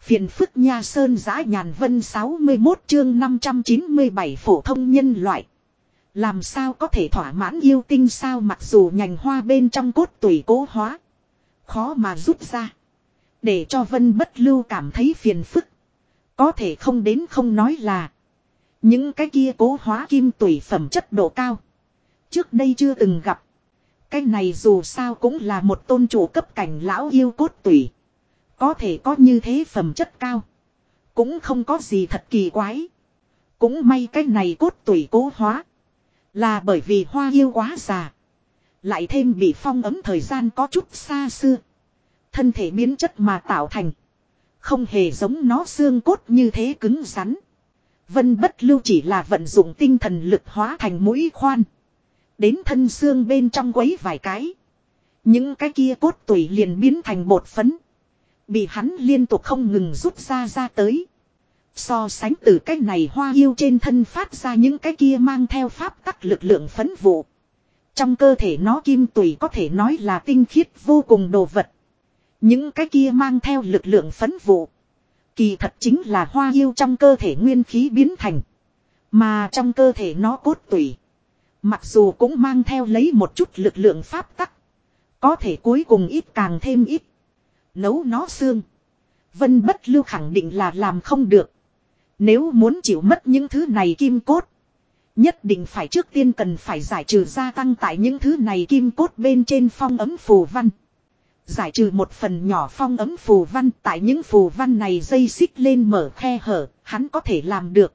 Phiền phức nha sơn giã nhàn vân 61 chương 597 phổ thông nhân loại. Làm sao có thể thỏa mãn yêu tinh sao mặc dù nhành hoa bên trong cốt tủy cố hóa. Khó mà rút ra. Để cho vân bất lưu cảm thấy phiền phức. Có thể không đến không nói là. Những cái kia cố hóa kim tủy phẩm chất độ cao. Trước đây chưa từng gặp. Cái này dù sao cũng là một tôn chủ cấp cảnh lão yêu cốt tủy. Có thể có như thế phẩm chất cao. Cũng không có gì thật kỳ quái. Cũng may cái này cốt tủy cố hóa. Là bởi vì hoa yêu quá già. Lại thêm bị phong ấm thời gian có chút xa xưa. Thân thể biến chất mà tạo thành. Không hề giống nó xương cốt như thế cứng rắn. Vân bất lưu chỉ là vận dụng tinh thần lực hóa thành mũi khoan. Đến thân xương bên trong quấy vài cái. Những cái kia cốt tủy liền biến thành bột phấn. Bị hắn liên tục không ngừng rút ra ra tới. So sánh từ cái này hoa yêu trên thân phát ra những cái kia mang theo pháp tắc lực lượng phấn vụ. Trong cơ thể nó kim tùy có thể nói là tinh khiết vô cùng đồ vật. Những cái kia mang theo lực lượng phấn vụ. Kỳ thật chính là hoa yêu trong cơ thể nguyên khí biến thành. Mà trong cơ thể nó cốt tùy Mặc dù cũng mang theo lấy một chút lực lượng pháp tắc. Có thể cuối cùng ít càng thêm ít. Nấu nó xương. Vân bất lưu khẳng định là làm không được. Nếu muốn chịu mất những thứ này kim cốt. Nhất định phải trước tiên cần phải giải trừ gia tăng tại những thứ này kim cốt bên trên phong ấm phù văn. Giải trừ một phần nhỏ phong ấm phù văn tại những phù văn này dây xích lên mở khe hở, hắn có thể làm được.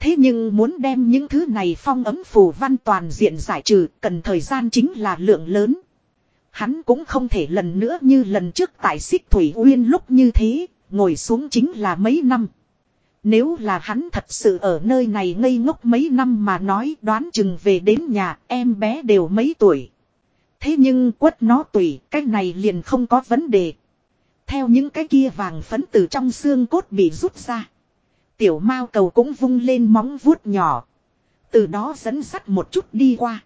Thế nhưng muốn đem những thứ này phong ấm phù văn toàn diện giải trừ cần thời gian chính là lượng lớn. Hắn cũng không thể lần nữa như lần trước tại xích thủy uyên lúc như thế, ngồi xuống chính là mấy năm. Nếu là hắn thật sự ở nơi này ngây ngốc mấy năm mà nói đoán chừng về đến nhà, em bé đều mấy tuổi. Thế nhưng quất nó tùy, cái này liền không có vấn đề. Theo những cái kia vàng phấn từ trong xương cốt bị rút ra. Tiểu mao cầu cũng vung lên móng vuốt nhỏ. Từ đó dẫn sắt một chút đi qua.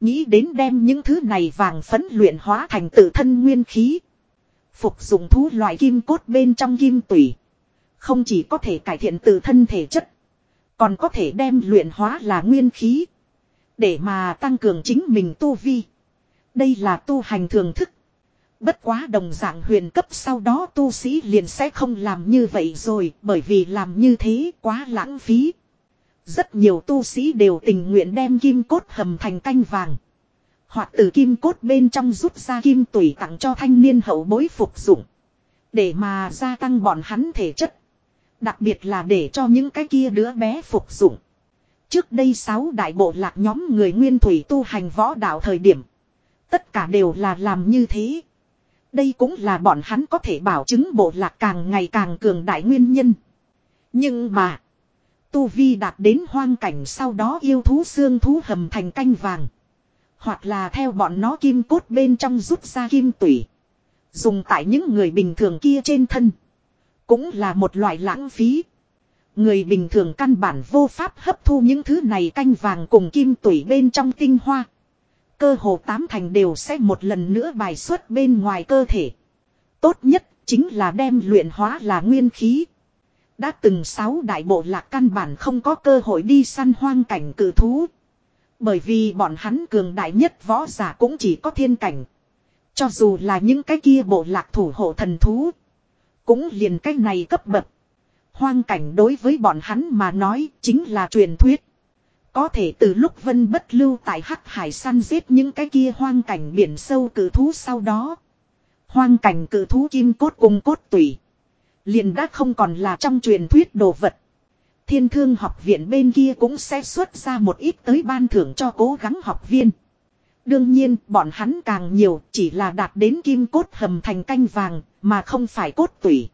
Nghĩ đến đem những thứ này vàng phấn luyện hóa thành tự thân nguyên khí. Phục dụng thú loại kim cốt bên trong kim tủy. Không chỉ có thể cải thiện tự thân thể chất. Còn có thể đem luyện hóa là nguyên khí. Để mà tăng cường chính mình tu vi. Đây là tu hành thường thức. Bất quá đồng dạng huyền cấp sau đó tu sĩ liền sẽ không làm như vậy rồi, bởi vì làm như thế quá lãng phí. Rất nhiều tu sĩ đều tình nguyện đem kim cốt hầm thành canh vàng. Hoặc từ kim cốt bên trong rút ra kim tủy tặng cho thanh niên hậu bối phục dụng. Để mà gia tăng bọn hắn thể chất. Đặc biệt là để cho những cái kia đứa bé phục dụng. Trước đây sáu đại bộ lạc nhóm người nguyên thủy tu hành võ đạo thời điểm. Tất cả đều là làm như thế. Đây cũng là bọn hắn có thể bảo chứng bộ lạc càng ngày càng cường đại nguyên nhân. Nhưng mà. Tu Vi đạt đến hoang cảnh sau đó yêu thú xương thú hầm thành canh vàng. Hoặc là theo bọn nó kim cốt bên trong rút ra kim tủy. Dùng tại những người bình thường kia trên thân. Cũng là một loại lãng phí. Người bình thường căn bản vô pháp hấp thu những thứ này canh vàng cùng kim tủy bên trong tinh hoa. Cơ hồ tám thành đều sẽ một lần nữa bài xuất bên ngoài cơ thể. Tốt nhất chính là đem luyện hóa là nguyên khí. Đã từng sáu đại bộ lạc căn bản không có cơ hội đi săn hoang cảnh cử thú. Bởi vì bọn hắn cường đại nhất võ giả cũng chỉ có thiên cảnh. Cho dù là những cái kia bộ lạc thủ hộ thần thú. Cũng liền cái này cấp bậc. Hoang cảnh đối với bọn hắn mà nói chính là truyền thuyết. Có thể từ lúc vân bất lưu tại hắc hải săn giết những cái kia hoang cảnh biển sâu cử thú sau đó. Hoang cảnh cử thú kim cốt cùng cốt tủy. Liền đã không còn là trong truyền thuyết đồ vật. Thiên thương học viện bên kia cũng sẽ xuất ra một ít tới ban thưởng cho cố gắng học viên. Đương nhiên, bọn hắn càng nhiều chỉ là đạt đến kim cốt hầm thành canh vàng, mà không phải cốt tủy.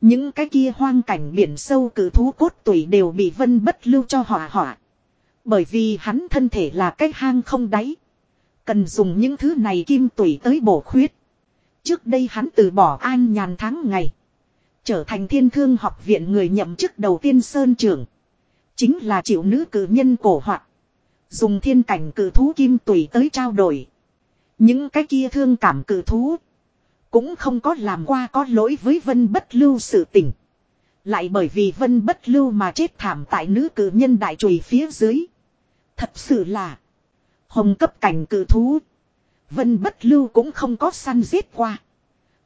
Những cái kia hoang cảnh biển sâu cử thú cốt tủy đều bị vân bất lưu cho hỏa hỏa. Bởi vì hắn thân thể là cái hang không đáy. Cần dùng những thứ này kim tủy tới bổ khuyết. Trước đây hắn từ bỏ an nhàn tháng ngày. Trở thành thiên thương học viện người nhậm chức đầu tiên sơn trưởng. Chính là chịu nữ cử nhân cổ hoạt. Dùng thiên cảnh cử thú kim tùy tới trao đổi. Những cái kia thương cảm cử thú. Cũng không có làm qua có lỗi với vân bất lưu sự tình. Lại bởi vì vân bất lưu mà chết thảm tại nữ cử nhân đại chùy phía dưới. Thật sự là. Hồng cấp cảnh cử thú. Vân bất lưu cũng không có săn giết qua.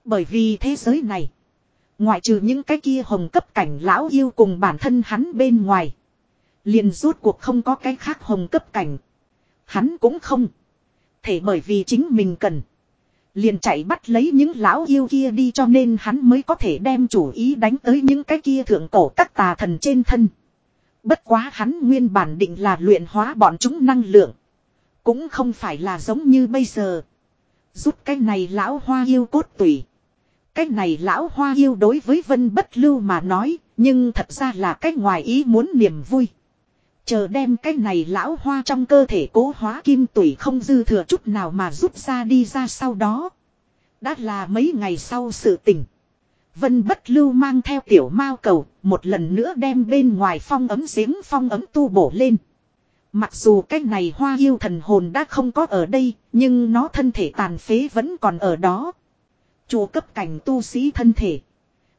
Bởi vì thế giới này. Ngoại trừ những cái kia hồng cấp cảnh lão yêu cùng bản thân hắn bên ngoài. Liền rốt cuộc không có cái khác hồng cấp cảnh. Hắn cũng không. Thể bởi vì chính mình cần. Liền chạy bắt lấy những lão yêu kia đi cho nên hắn mới có thể đem chủ ý đánh tới những cái kia thượng cổ các tà thần trên thân. Bất quá hắn nguyên bản định là luyện hóa bọn chúng năng lượng. Cũng không phải là giống như bây giờ. Rút cái này lão hoa yêu cốt tủy. Cái này lão hoa yêu đối với vân bất lưu mà nói, nhưng thật ra là cái ngoài ý muốn niềm vui. Chờ đem cái này lão hoa trong cơ thể cố hóa kim tủy không dư thừa chút nào mà rút ra đi ra sau đó. Đã là mấy ngày sau sự tình. Vân bất lưu mang theo tiểu mao cầu, một lần nữa đem bên ngoài phong ấm giếng phong ấm tu bổ lên. Mặc dù cái này hoa yêu thần hồn đã không có ở đây, nhưng nó thân thể tàn phế vẫn còn ở đó. chùa cấp cảnh tu sĩ thân thể.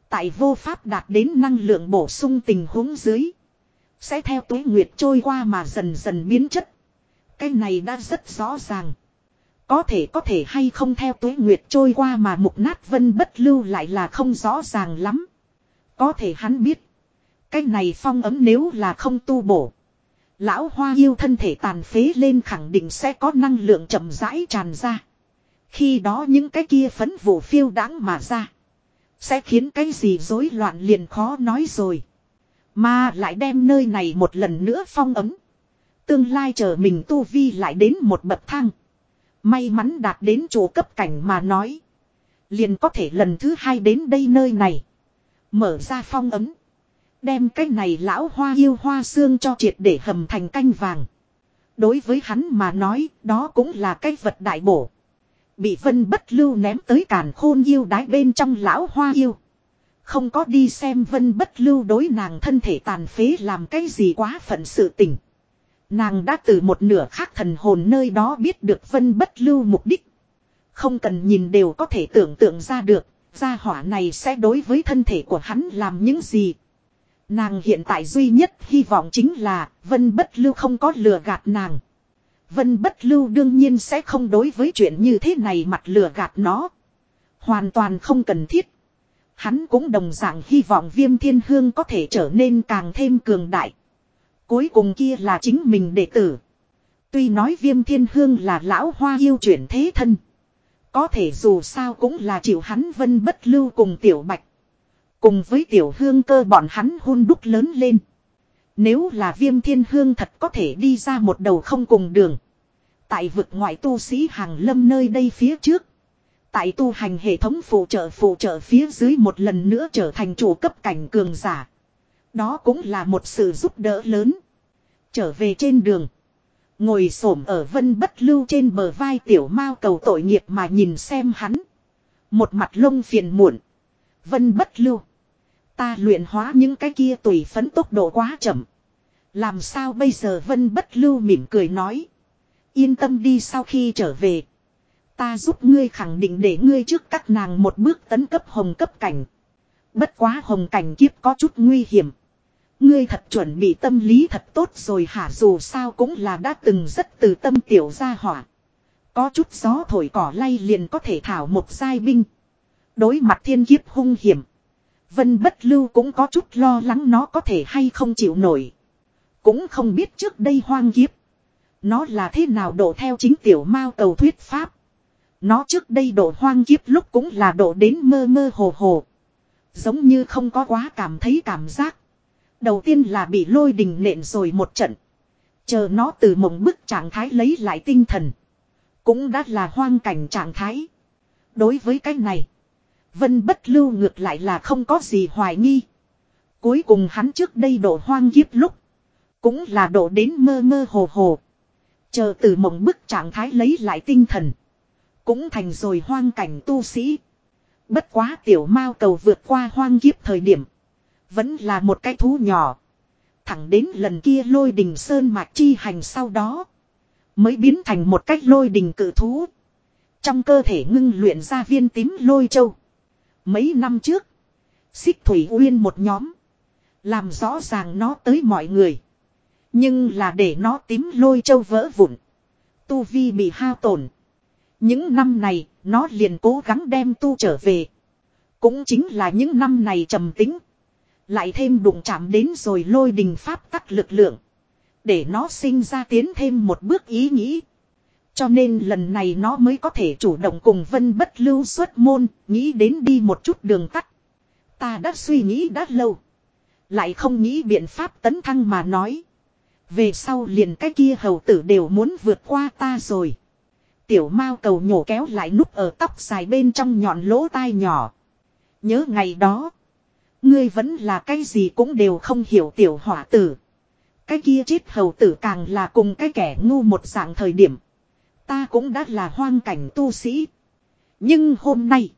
Tại vô pháp đạt đến năng lượng bổ sung tình huống dưới. Sẽ theo tuế nguyệt trôi qua mà dần dần biến chất. Cái này đã rất rõ ràng. Có thể có thể hay không theo tuế nguyệt trôi qua mà mục nát vân bất lưu lại là không rõ ràng lắm. Có thể hắn biết. Cái này phong ấm nếu là không tu bổ. Lão hoa yêu thân thể tàn phế lên khẳng định sẽ có năng lượng chậm rãi tràn ra. Khi đó những cái kia phấn vụ phiêu đáng mà ra. Sẽ khiến cái gì rối loạn liền khó nói rồi. Mà lại đem nơi này một lần nữa phong ấm. Tương lai chờ mình tu vi lại đến một bậc thang. May mắn đạt đến chỗ cấp cảnh mà nói. Liền có thể lần thứ hai đến đây nơi này. Mở ra phong ấm. Đem cái này lão hoa yêu hoa xương cho triệt để hầm thành canh vàng. Đối với hắn mà nói, đó cũng là cái vật đại bổ. Bị vân bất lưu ném tới càn khôn yêu đái bên trong lão hoa yêu. Không có đi xem vân bất lưu đối nàng thân thể tàn phế làm cái gì quá phận sự tình. Nàng đã từ một nửa khác thần hồn nơi đó biết được vân bất lưu mục đích. Không cần nhìn đều có thể tưởng tượng ra được, gia hỏa này sẽ đối với thân thể của hắn làm những gì. Nàng hiện tại duy nhất hy vọng chính là vân bất lưu không có lừa gạt nàng. Vân bất lưu đương nhiên sẽ không đối với chuyện như thế này mặt lừa gạt nó. Hoàn toàn không cần thiết. Hắn cũng đồng dạng hy vọng viêm thiên hương có thể trở nên càng thêm cường đại. Cuối cùng kia là chính mình đệ tử. Tuy nói viêm thiên hương là lão hoa yêu chuyển thế thân. Có thể dù sao cũng là chịu hắn vân bất lưu cùng tiểu bạch. Cùng với tiểu hương cơ bọn hắn hôn đúc lớn lên. Nếu là viêm thiên hương thật có thể đi ra một đầu không cùng đường. Tại vực ngoại tu sĩ hàng lâm nơi đây phía trước. Tại tu hành hệ thống phụ trợ phụ trợ phía dưới một lần nữa trở thành chủ cấp cảnh cường giả. Đó cũng là một sự giúp đỡ lớn. Trở về trên đường. Ngồi xổm ở vân bất lưu trên bờ vai tiểu mao cầu tội nghiệp mà nhìn xem hắn. Một mặt lông phiền muộn. Vân bất lưu. Ta luyện hóa những cái kia tùy phấn tốc độ quá chậm. Làm sao bây giờ vân bất lưu mỉm cười nói. Yên tâm đi sau khi trở về. Ta giúp ngươi khẳng định để ngươi trước các nàng một bước tấn cấp hồng cấp cảnh. Bất quá hồng cảnh kiếp có chút nguy hiểm. Ngươi thật chuẩn bị tâm lý thật tốt rồi hả dù sao cũng là đã từng rất từ tâm tiểu gia hỏa. Có chút gió thổi cỏ lay liền có thể thảo một giai binh. Đối mặt thiên kiếp hung hiểm. Vân bất lưu cũng có chút lo lắng nó có thể hay không chịu nổi. Cũng không biết trước đây hoang kiếp. Nó là thế nào độ theo chính tiểu mao cầu thuyết pháp. Nó trước đây độ hoang kiếp lúc cũng là độ đến mơ mơ hồ hồ. Giống như không có quá cảm thấy cảm giác. Đầu tiên là bị lôi đình nện rồi một trận. Chờ nó từ mộng bức trạng thái lấy lại tinh thần. Cũng đã là hoang cảnh trạng thái. Đối với cái này. Vân bất lưu ngược lại là không có gì hoài nghi. Cuối cùng hắn trước đây độ hoang kiếp lúc. Cũng là độ đến mơ mơ hồ hồ. Chờ từ mộng bức trạng thái lấy lại tinh thần. Cũng thành rồi hoang cảnh tu sĩ. Bất quá tiểu mao cầu vượt qua hoang kiếp thời điểm. Vẫn là một cái thú nhỏ. Thẳng đến lần kia lôi đình sơn mạch chi hành sau đó. Mới biến thành một cách lôi đình cự thú. Trong cơ thể ngưng luyện ra viên tím lôi châu. Mấy năm trước. Xích Thủy Uyên một nhóm. Làm rõ ràng nó tới mọi người. Nhưng là để nó tím lôi châu vỡ vụn. Tu Vi bị hao tổn. Những năm này, nó liền cố gắng đem tu trở về. Cũng chính là những năm này trầm tính. Lại thêm đụng chạm đến rồi lôi đình pháp tắc lực lượng. Để nó sinh ra tiến thêm một bước ý nghĩ. Cho nên lần này nó mới có thể chủ động cùng vân bất lưu xuất môn, nghĩ đến đi một chút đường tắt. Ta đã suy nghĩ đã lâu. Lại không nghĩ biện pháp tấn thăng mà nói. Về sau liền cái kia hầu tử đều muốn vượt qua ta rồi. Tiểu mao cầu nhổ kéo lại núp ở tóc dài bên trong nhọn lỗ tai nhỏ. Nhớ ngày đó. Ngươi vẫn là cái gì cũng đều không hiểu tiểu hỏa tử. Cái kia chết hầu tử càng là cùng cái kẻ ngu một dạng thời điểm. Ta cũng đã là hoang cảnh tu sĩ. Nhưng hôm nay.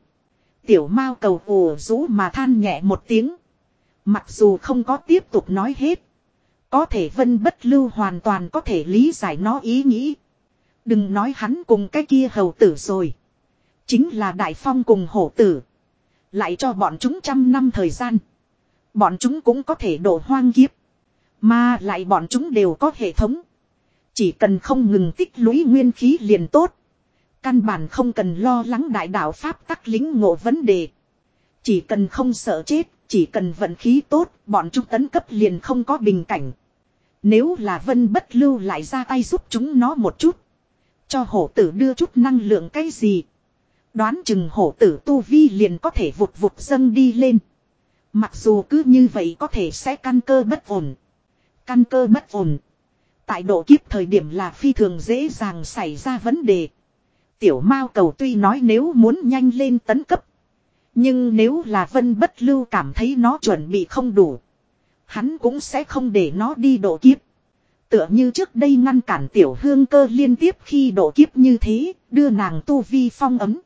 Tiểu mao cầu ồ rũ mà than nhẹ một tiếng. Mặc dù không có tiếp tục nói hết. Có thể vân bất lưu hoàn toàn có thể lý giải nó ý nghĩ. Đừng nói hắn cùng cái kia hầu tử rồi. Chính là đại phong cùng hổ tử. Lại cho bọn chúng trăm năm thời gian. Bọn chúng cũng có thể đổ hoang kiếp. Mà lại bọn chúng đều có hệ thống. Chỉ cần không ngừng tích lũy nguyên khí liền tốt. Căn bản không cần lo lắng đại đạo Pháp tắc lính ngộ vấn đề. Chỉ cần không sợ chết, chỉ cần vận khí tốt, bọn chúng tấn cấp liền không có bình cảnh. Nếu là vân bất lưu lại ra tay giúp chúng nó một chút. Cho hổ tử đưa chút năng lượng cái gì. Đoán chừng hổ tử tu vi liền có thể vụt vụt dâng đi lên. Mặc dù cứ như vậy có thể sẽ căn cơ bất ổn. Căn cơ bất ổn. Tại độ kiếp thời điểm là phi thường dễ dàng xảy ra vấn đề. Tiểu Mao cầu tuy nói nếu muốn nhanh lên tấn cấp. Nhưng nếu là vân bất lưu cảm thấy nó chuẩn bị không đủ. Hắn cũng sẽ không để nó đi độ kiếp. Tựa như trước đây ngăn cản tiểu hương cơ liên tiếp khi độ kiếp như thế, đưa nàng tu vi phong ấm.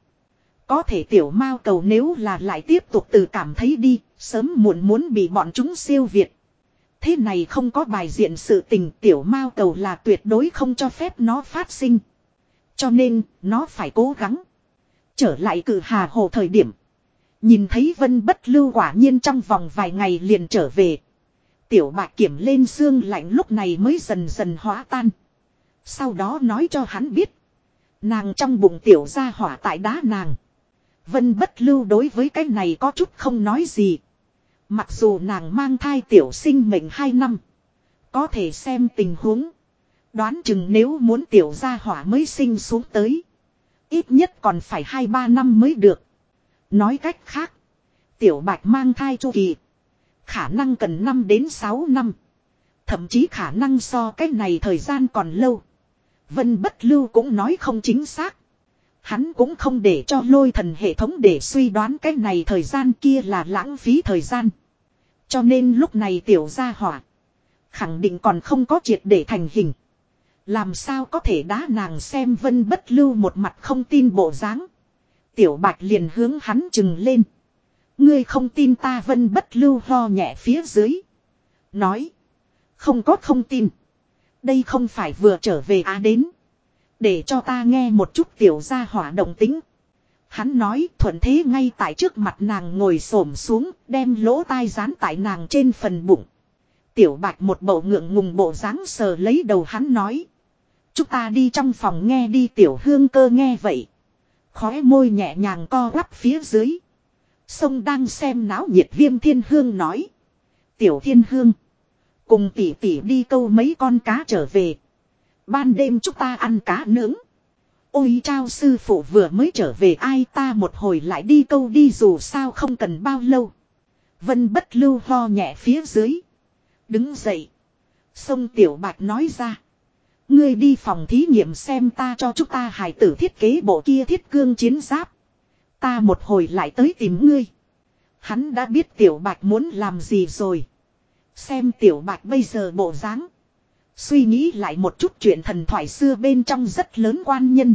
Có thể tiểu mao cầu nếu là lại tiếp tục từ cảm thấy đi, sớm muộn muốn bị bọn chúng siêu việt. Thế này không có bài diện sự tình tiểu mao cầu là tuyệt đối không cho phép nó phát sinh. Cho nên, nó phải cố gắng. Trở lại cử hà hồ thời điểm. Nhìn thấy vân bất lưu quả nhiên trong vòng vài ngày liền trở về. Tiểu bạc kiểm lên xương lạnh lúc này mới dần dần hóa tan. Sau đó nói cho hắn biết. Nàng trong bụng tiểu ra hỏa tại đá nàng. Vân bất lưu đối với cái này có chút không nói gì. Mặc dù nàng mang thai tiểu sinh mệnh 2 năm. Có thể xem tình huống. Đoán chừng nếu muốn tiểu gia hỏa mới sinh xuống tới. Ít nhất còn phải 2-3 năm mới được. Nói cách khác. Tiểu bạch mang thai chu kỳ. Khả năng cần 5 đến 6 năm. Thậm chí khả năng so cái này thời gian còn lâu. Vân bất lưu cũng nói không chính xác. Hắn cũng không để cho lôi thần hệ thống để suy đoán cái này thời gian kia là lãng phí thời gian. Cho nên lúc này tiểu gia hỏa. Khẳng định còn không có triệt để thành hình. Làm sao có thể đá nàng xem vân bất lưu một mặt không tin bộ dáng. Tiểu bạch liền hướng hắn chừng lên. Ngươi không tin ta vân bất lưu ho nhẹ phía dưới. Nói. Không có không tin. Đây không phải vừa trở về á đến. Để cho ta nghe một chút tiểu gia hỏa động tính. Hắn nói thuận thế ngay tại trước mặt nàng ngồi xổm xuống, đem lỗ tai dán tại nàng trên phần bụng. Tiểu bạch một bộ ngượng ngùng bộ dáng sờ lấy đầu hắn nói. Chúng ta đi trong phòng nghe đi tiểu hương cơ nghe vậy. Khóe môi nhẹ nhàng co quắp phía dưới. Sông đang xem náo nhiệt viêm thiên hương nói. Tiểu thiên hương. Cùng tỷ tỷ đi câu mấy con cá trở về. Ban đêm chúng ta ăn cá nướng. Ôi trao sư phụ vừa mới trở về ai ta một hồi lại đi câu đi dù sao không cần bao lâu. Vân bất lưu ho nhẹ phía dưới. Đứng dậy. Sông Tiểu Bạch nói ra. Ngươi đi phòng thí nghiệm xem ta cho chúng ta hài tử thiết kế bộ kia thiết cương chiến giáp. Ta một hồi lại tới tìm ngươi. Hắn đã biết Tiểu Bạch muốn làm gì rồi. Xem Tiểu Bạch bây giờ bộ dáng. Suy nghĩ lại một chút chuyện thần thoại xưa bên trong rất lớn quan nhân.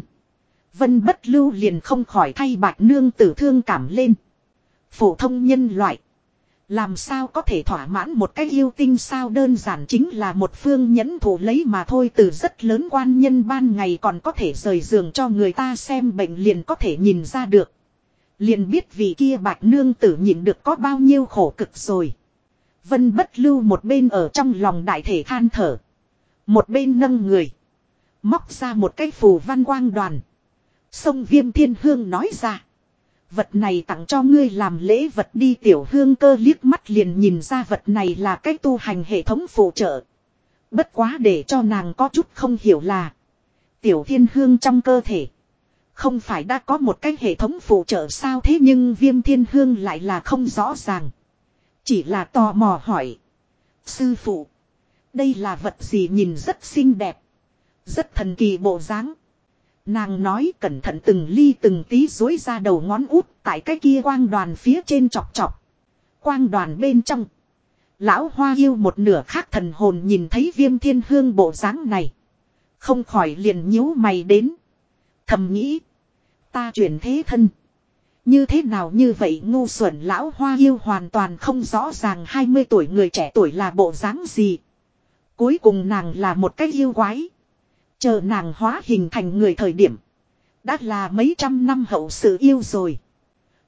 Vân bất lưu liền không khỏi thay bạch nương tử thương cảm lên. Phổ thông nhân loại. Làm sao có thể thỏa mãn một cái yêu tinh sao đơn giản chính là một phương nhẫn thủ lấy mà thôi từ rất lớn quan nhân ban ngày còn có thể rời giường cho người ta xem bệnh liền có thể nhìn ra được. Liền biết vì kia bạch nương tử nhịn được có bao nhiêu khổ cực rồi. Vân bất lưu một bên ở trong lòng đại thể than thở. Một bên nâng người. Móc ra một cái phù văn quang đoàn. Sông viêm thiên hương nói ra. Vật này tặng cho ngươi làm lễ vật đi tiểu hương cơ liếc mắt liền nhìn ra vật này là cách tu hành hệ thống phụ trợ. Bất quá để cho nàng có chút không hiểu là. Tiểu thiên hương trong cơ thể. Không phải đã có một cái hệ thống phụ trợ sao thế nhưng viêm thiên hương lại là không rõ ràng. Chỉ là tò mò hỏi. Sư phụ. Đây là vật gì nhìn rất xinh đẹp. Rất thần kỳ bộ dáng. Nàng nói cẩn thận từng ly từng tí dối ra đầu ngón út tại cái kia quang đoàn phía trên chọc chọc. Quang đoàn bên trong. Lão hoa yêu một nửa khác thần hồn nhìn thấy viêm thiên hương bộ dáng này. Không khỏi liền nhíu mày đến. Thầm nghĩ. Ta chuyển thế thân. Như thế nào như vậy ngu xuẩn lão hoa yêu hoàn toàn không rõ ràng 20 tuổi người trẻ tuổi là bộ dáng gì. Cuối cùng nàng là một cái yêu quái. Chờ nàng hóa hình thành người thời điểm. Đã là mấy trăm năm hậu sự yêu rồi.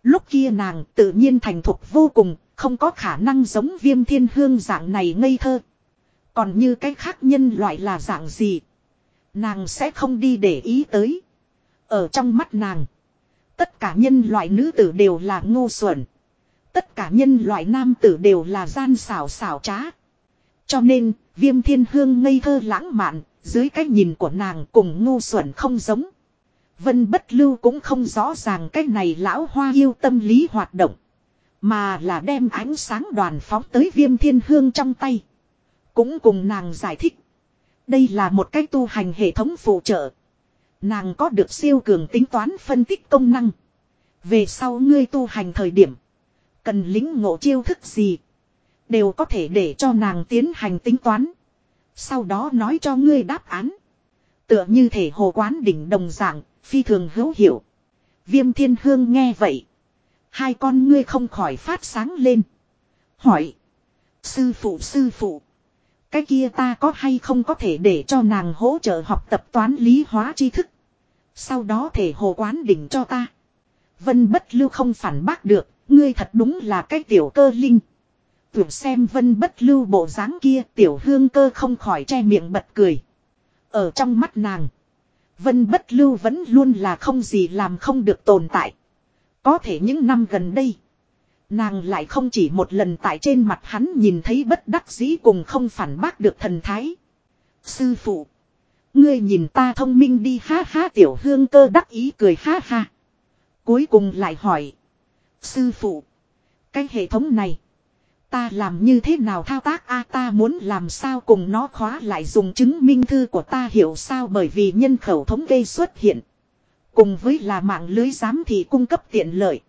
Lúc kia nàng tự nhiên thành thục vô cùng, không có khả năng giống viêm thiên hương dạng này ngây thơ. Còn như cái khác nhân loại là dạng gì. Nàng sẽ không đi để ý tới. Ở trong mắt nàng. Tất cả nhân loại nữ tử đều là ngu xuẩn. Tất cả nhân loại nam tử đều là gian xảo xảo trá. Cho nên, viêm thiên hương ngây thơ lãng mạn, dưới cái nhìn của nàng cùng ngu xuẩn không giống. Vân bất lưu cũng không rõ ràng cái này lão hoa yêu tâm lý hoạt động. Mà là đem ánh sáng đoàn phóng tới viêm thiên hương trong tay. Cũng cùng nàng giải thích. Đây là một cái tu hành hệ thống phụ trợ. Nàng có được siêu cường tính toán phân tích công năng. Về sau ngươi tu hành thời điểm. Cần lính ngộ chiêu thức gì. Đều có thể để cho nàng tiến hành tính toán. Sau đó nói cho ngươi đáp án. Tựa như thể hồ quán đỉnh đồng dạng, phi thường hữu hiệu. Viêm thiên hương nghe vậy. Hai con ngươi không khỏi phát sáng lên. Hỏi. Sư phụ sư phụ. Cái kia ta có hay không có thể để cho nàng hỗ trợ học tập toán lý hóa tri thức. Sau đó thể hồ quán đỉnh cho ta. Vân bất lưu không phản bác được. Ngươi thật đúng là cái tiểu cơ linh. Tưởng xem vân bất lưu bộ dáng kia, tiểu hương cơ không khỏi che miệng bật cười. Ở trong mắt nàng. Vân bất lưu vẫn luôn là không gì làm không được tồn tại. Có thể những năm gần đây. Nàng lại không chỉ một lần tại trên mặt hắn nhìn thấy bất đắc dĩ cùng không phản bác được thần thái. Sư phụ. Ngươi nhìn ta thông minh đi, ha ha, tiểu hương cơ đắc ý cười, ha ha. Cuối cùng lại hỏi. Sư phụ. Cái hệ thống này. Ta làm như thế nào thao tác a, ta muốn làm sao cùng nó khóa lại dùng chứng minh thư của ta hiểu sao bởi vì nhân khẩu thống kê xuất hiện. Cùng với là mạng lưới giám thị cung cấp tiện lợi.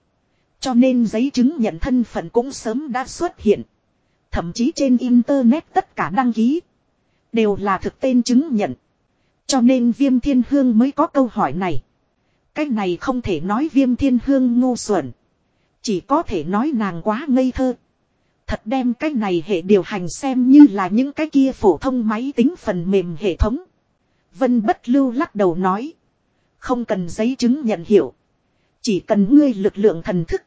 Cho nên giấy chứng nhận thân phận cũng sớm đã xuất hiện. Thậm chí trên internet tất cả đăng ký. Đều là thực tên chứng nhận. Cho nên viêm thiên hương mới có câu hỏi này. Cái này không thể nói viêm thiên hương ngu xuẩn. Chỉ có thể nói nàng quá ngây thơ. Thật đem cái này hệ điều hành xem như là những cái kia phổ thông máy tính phần mềm hệ thống. Vân bất lưu lắc đầu nói. Không cần giấy chứng nhận hiểu. Chỉ cần ngươi lực lượng thần thức.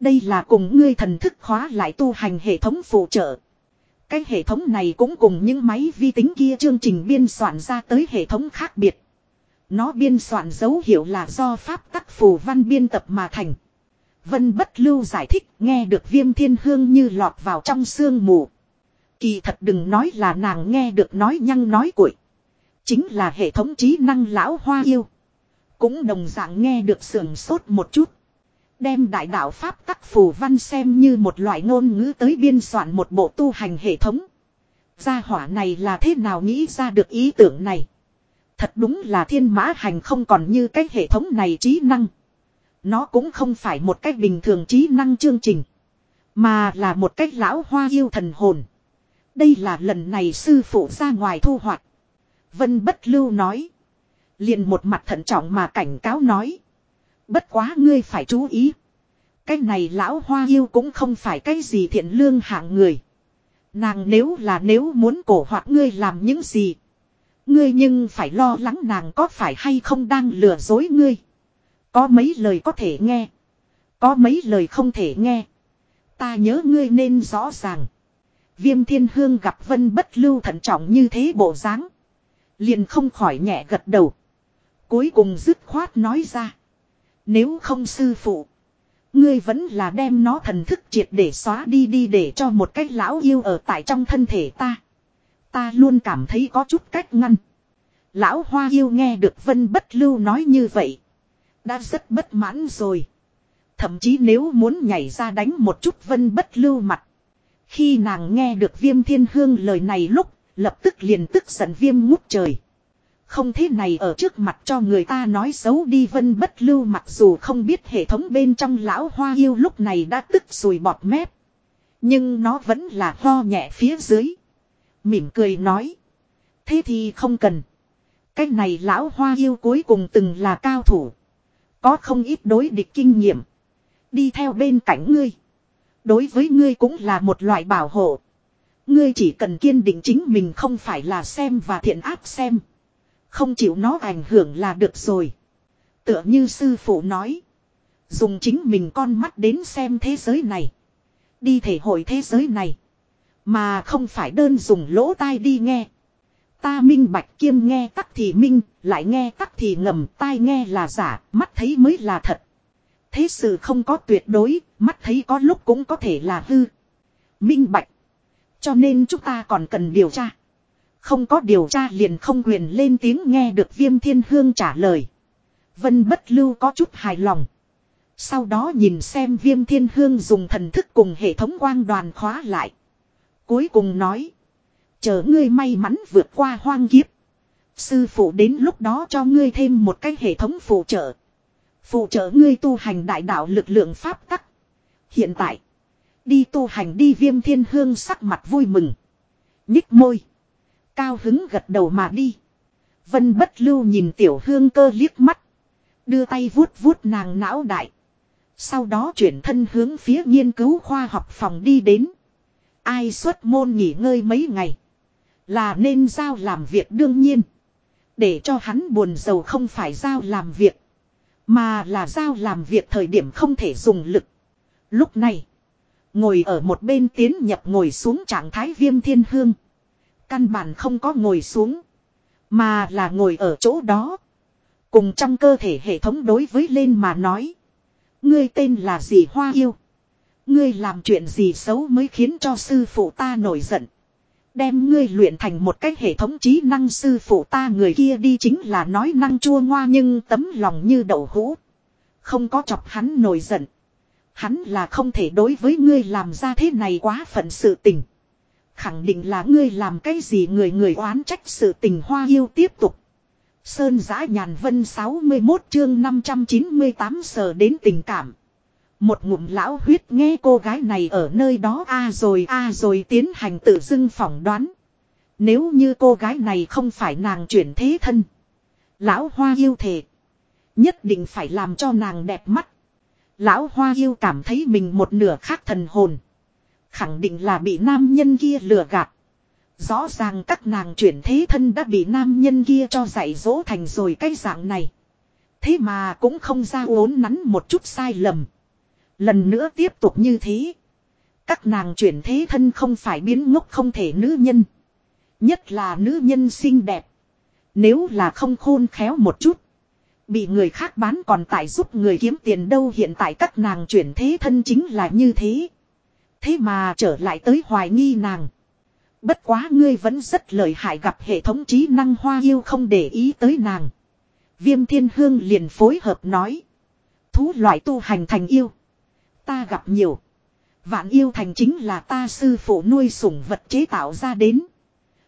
Đây là cùng ngươi thần thức khóa lại tu hành hệ thống phụ trợ. Cái hệ thống này cũng cùng những máy vi tính kia chương trình biên soạn ra tới hệ thống khác biệt. Nó biên soạn dấu hiệu là do pháp tắc phù văn biên tập mà thành. Vân bất lưu giải thích, nghe được viêm thiên hương như lọt vào trong sương mù. Kỳ thật đừng nói là nàng nghe được nói nhăng nói cuội. Chính là hệ thống trí năng lão hoa yêu. Cũng đồng dạng nghe được sườn sốt một chút. Đem đại đạo Pháp tắc phù văn xem như một loại ngôn ngữ tới biên soạn một bộ tu hành hệ thống. Gia hỏa này là thế nào nghĩ ra được ý tưởng này. Thật đúng là thiên mã hành không còn như cái hệ thống này trí năng. Nó cũng không phải một cách bình thường trí năng chương trình. Mà là một cách lão hoa yêu thần hồn. Đây là lần này sư phụ ra ngoài thu hoạch. Vân bất lưu nói. Liền một mặt thận trọng mà cảnh cáo nói. Bất quá ngươi phải chú ý. Cái này lão hoa yêu cũng không phải cái gì thiện lương hạng người. Nàng nếu là nếu muốn cổ hoặc ngươi làm những gì. Ngươi nhưng phải lo lắng nàng có phải hay không đang lừa dối ngươi. Có mấy lời có thể nghe. Có mấy lời không thể nghe. Ta nhớ ngươi nên rõ ràng. Viêm thiên hương gặp vân bất lưu thận trọng như thế bộ dáng Liền không khỏi nhẹ gật đầu. Cuối cùng dứt khoát nói ra. Nếu không sư phụ. Ngươi vẫn là đem nó thần thức triệt để xóa đi đi để cho một cái lão yêu ở tại trong thân thể ta. Ta luôn cảm thấy có chút cách ngăn. Lão hoa yêu nghe được vân bất lưu nói như vậy. Đã rất bất mãn rồi. Thậm chí nếu muốn nhảy ra đánh một chút vân bất lưu mặt. Khi nàng nghe được viêm thiên hương lời này lúc, lập tức liền tức giận viêm ngút trời. Không thế này ở trước mặt cho người ta nói xấu đi vân bất lưu mặc dù không biết hệ thống bên trong lão hoa yêu lúc này đã tức sùi bọt mép. Nhưng nó vẫn là ho nhẹ phía dưới. Mỉm cười nói. Thế thì không cần. Cái này lão hoa yêu cuối cùng từng là cao thủ. Có không ít đối địch kinh nghiệm. Đi theo bên cạnh ngươi. Đối với ngươi cũng là một loại bảo hộ. Ngươi chỉ cần kiên định chính mình không phải là xem và thiện áp xem. Không chịu nó ảnh hưởng là được rồi. Tựa như sư phụ nói. Dùng chính mình con mắt đến xem thế giới này. Đi thể hội thế giới này. Mà không phải đơn dùng lỗ tai đi nghe. Ta minh bạch kiêm nghe tắc thì minh, lại nghe tắc thì ngầm, tai nghe là giả, mắt thấy mới là thật. Thế sự không có tuyệt đối, mắt thấy có lúc cũng có thể là hư. Minh bạch. Cho nên chúng ta còn cần điều tra. Không có điều tra liền không quyền lên tiếng nghe được viêm thiên hương trả lời. Vân bất lưu có chút hài lòng. Sau đó nhìn xem viêm thiên hương dùng thần thức cùng hệ thống quang đoàn khóa lại. Cuối cùng nói. Chờ ngươi may mắn vượt qua hoang kiếp. Sư phụ đến lúc đó cho ngươi thêm một cái hệ thống phụ trợ. Phụ trợ ngươi tu hành đại đạo lực lượng pháp tắc. Hiện tại. Đi tu hành đi viêm thiên hương sắc mặt vui mừng. Nhích môi. Cao hứng gật đầu mà đi. Vân bất lưu nhìn tiểu hương cơ liếc mắt. Đưa tay vuốt vuốt nàng não đại. Sau đó chuyển thân hướng phía nghiên cứu khoa học phòng đi đến. Ai xuất môn nghỉ ngơi mấy ngày. Là nên giao làm việc đương nhiên. Để cho hắn buồn giàu không phải giao làm việc. Mà là giao làm việc thời điểm không thể dùng lực. Lúc này. Ngồi ở một bên tiến nhập ngồi xuống trạng thái viêm thiên hương. Căn bản không có ngồi xuống. Mà là ngồi ở chỗ đó. Cùng trong cơ thể hệ thống đối với lên mà nói. Ngươi tên là gì hoa yêu. Ngươi làm chuyện gì xấu mới khiến cho sư phụ ta nổi giận. Đem ngươi luyện thành một cái hệ thống trí năng sư phụ ta người kia đi chính là nói năng chua ngoa nhưng tấm lòng như đậu hũ. Không có chọc hắn nổi giận. Hắn là không thể đối với ngươi làm ra thế này quá phận sự tình. Khẳng định là ngươi làm cái gì người người oán trách sự tình hoa yêu tiếp tục. Sơn giã nhàn vân 61 chương 598 sờ đến tình cảm. Một ngụm lão huyết nghe cô gái này ở nơi đó, a rồi a rồi tiến hành tự dưng phỏng đoán. Nếu như cô gái này không phải nàng chuyển thế thân. Lão hoa yêu thề. Nhất định phải làm cho nàng đẹp mắt. Lão hoa yêu cảm thấy mình một nửa khác thần hồn. Khẳng định là bị nam nhân kia lừa gạt. Rõ ràng các nàng chuyển thế thân đã bị nam nhân kia cho dạy dỗ thành rồi cái dạng này. Thế mà cũng không ra uốn nắn một chút sai lầm. Lần nữa tiếp tục như thế. Các nàng chuyển thế thân không phải biến ngốc không thể nữ nhân. Nhất là nữ nhân xinh đẹp. Nếu là không khôn khéo một chút. Bị người khác bán còn tại giúp người kiếm tiền đâu hiện tại các nàng chuyển thế thân chính là như thế. Thế mà trở lại tới hoài nghi nàng. Bất quá ngươi vẫn rất lợi hại gặp hệ thống trí năng hoa yêu không để ý tới nàng. Viêm thiên hương liền phối hợp nói. Thú loại tu hành thành yêu. Ta gặp nhiều. Vạn yêu thành chính là ta sư phụ nuôi sủng vật chế tạo ra đến.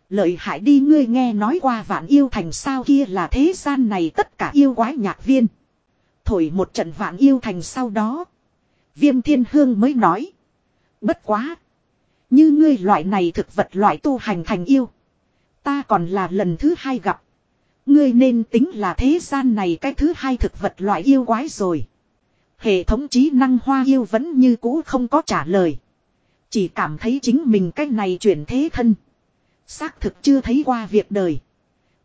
Lợi hại đi ngươi nghe nói qua vạn yêu thành sao kia là thế gian này tất cả yêu quái nhạc viên. Thổi một trận vạn yêu thành sau đó. Viêm thiên hương mới nói. Bất quá. Như ngươi loại này thực vật loại tu hành thành yêu. Ta còn là lần thứ hai gặp. Ngươi nên tính là thế gian này cái thứ hai thực vật loại yêu quái rồi. Hệ thống trí năng hoa yêu vẫn như cũ không có trả lời. Chỉ cảm thấy chính mình cái này chuyển thế thân. Xác thực chưa thấy qua việc đời.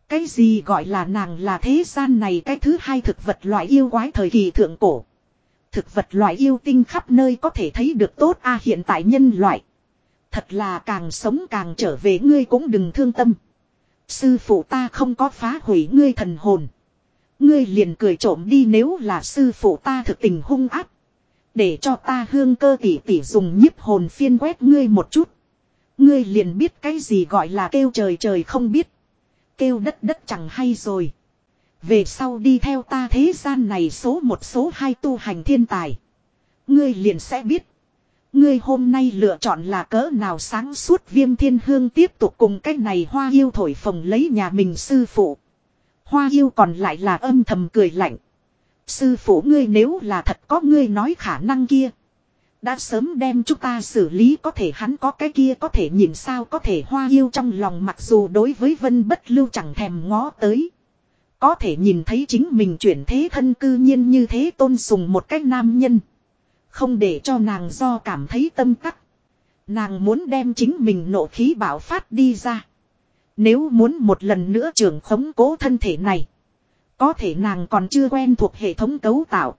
Cái gì gọi là nàng là thế gian này cái thứ hai thực vật loại yêu quái thời kỳ thượng cổ. Thực vật loại yêu tinh khắp nơi có thể thấy được tốt a à, hiện tại nhân loại. Thật là càng sống càng trở về ngươi cũng đừng thương tâm. Sư phụ ta không có phá hủy ngươi thần hồn. Ngươi liền cười trộm đi nếu là sư phụ ta thực tình hung áp. Để cho ta hương cơ tỷ tỷ dùng nhiếp hồn phiên quét ngươi một chút. Ngươi liền biết cái gì gọi là kêu trời trời không biết. Kêu đất đất chẳng hay rồi. Về sau đi theo ta thế gian này số một số hai tu hành thiên tài. Ngươi liền sẽ biết. Ngươi hôm nay lựa chọn là cỡ nào sáng suốt viêm thiên hương tiếp tục cùng cái này hoa yêu thổi phồng lấy nhà mình sư phụ. Hoa yêu còn lại là âm thầm cười lạnh. Sư phụ ngươi nếu là thật có ngươi nói khả năng kia. Đã sớm đem chúng ta xử lý có thể hắn có cái kia có thể nhìn sao có thể hoa yêu trong lòng mặc dù đối với vân bất lưu chẳng thèm ngó tới. Có thể nhìn thấy chính mình chuyển thế thân cư nhiên như thế tôn sùng một cách nam nhân. Không để cho nàng do cảm thấy tâm tắc. Nàng muốn đem chính mình nộ khí bảo phát đi ra. Nếu muốn một lần nữa trưởng khống cố thân thể này. Có thể nàng còn chưa quen thuộc hệ thống cấu tạo.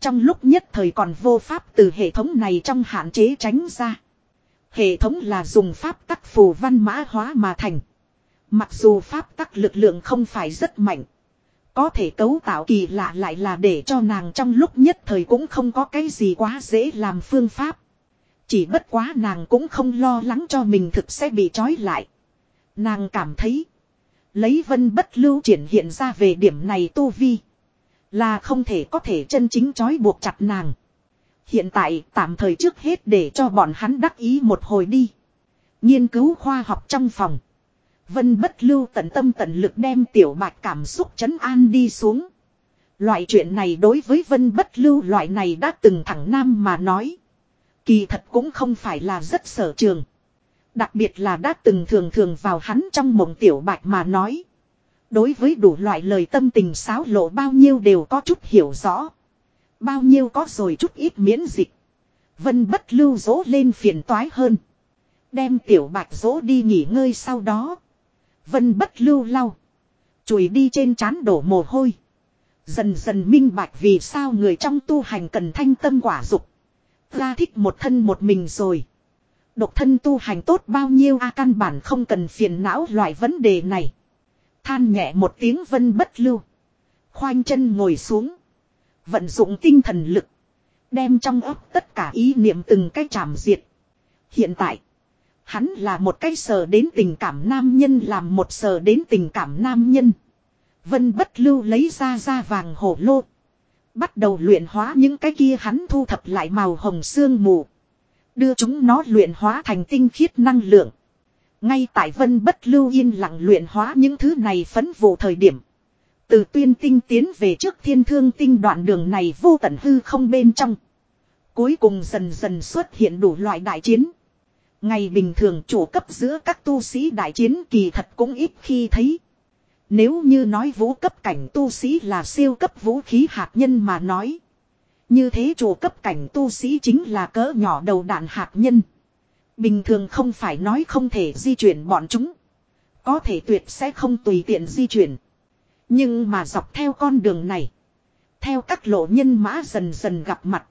Trong lúc nhất thời còn vô pháp từ hệ thống này trong hạn chế tránh ra. Hệ thống là dùng pháp tắc phù văn mã hóa mà thành. Mặc dù pháp tắc lực lượng không phải rất mạnh. Có thể cấu tạo kỳ lạ lại là để cho nàng trong lúc nhất thời cũng không có cái gì quá dễ làm phương pháp. Chỉ bất quá nàng cũng không lo lắng cho mình thực sẽ bị trói lại. Nàng cảm thấy. Lấy vân bất lưu triển hiện ra về điểm này tu vi. Là không thể có thể chân chính trói buộc chặt nàng. Hiện tại tạm thời trước hết để cho bọn hắn đắc ý một hồi đi. Nghiên cứu khoa học trong phòng. Vân bất lưu tận tâm tận lực đem tiểu bạch cảm xúc chấn an đi xuống. Loại chuyện này đối với vân bất lưu loại này đã từng thẳng nam mà nói. Kỳ thật cũng không phải là rất sở trường. Đặc biệt là đã từng thường thường vào hắn trong mộng tiểu bạch mà nói. Đối với đủ loại lời tâm tình xáo lộ bao nhiêu đều có chút hiểu rõ. Bao nhiêu có rồi chút ít miễn dịch. Vân bất lưu dỗ lên phiền toái hơn. Đem tiểu bạch dỗ đi nghỉ ngơi sau đó. Vân bất lưu lau. Chùi đi trên trán đổ mồ hôi. Dần dần minh bạch vì sao người trong tu hành cần thanh tâm quả dục. Ra thích một thân một mình rồi. Độc thân tu hành tốt bao nhiêu a căn bản không cần phiền não loại vấn đề này. Than nhẹ một tiếng vân bất lưu. Khoanh chân ngồi xuống. Vận dụng tinh thần lực. Đem trong óc tất cả ý niệm từng cách chạm diệt. Hiện tại. Hắn là một cái sờ đến tình cảm nam nhân làm một sờ đến tình cảm nam nhân. Vân bất lưu lấy ra da vàng hổ lô. Bắt đầu luyện hóa những cái kia hắn thu thập lại màu hồng xương mù. Đưa chúng nó luyện hóa thành tinh khiết năng lượng. Ngay tại vân bất lưu yên lặng luyện hóa những thứ này phấn vụ thời điểm. Từ tuyên tinh tiến về trước thiên thương tinh đoạn đường này vô tận hư không bên trong. Cuối cùng dần dần xuất hiện đủ loại đại chiến. Ngày bình thường chủ cấp giữa các tu sĩ đại chiến kỳ thật cũng ít khi thấy. Nếu như nói vũ cấp cảnh tu sĩ là siêu cấp vũ khí hạt nhân mà nói. Như thế chủ cấp cảnh tu sĩ chính là cỡ nhỏ đầu đạn hạt nhân. Bình thường không phải nói không thể di chuyển bọn chúng. Có thể tuyệt sẽ không tùy tiện di chuyển. Nhưng mà dọc theo con đường này. Theo các lộ nhân mã dần dần gặp mặt.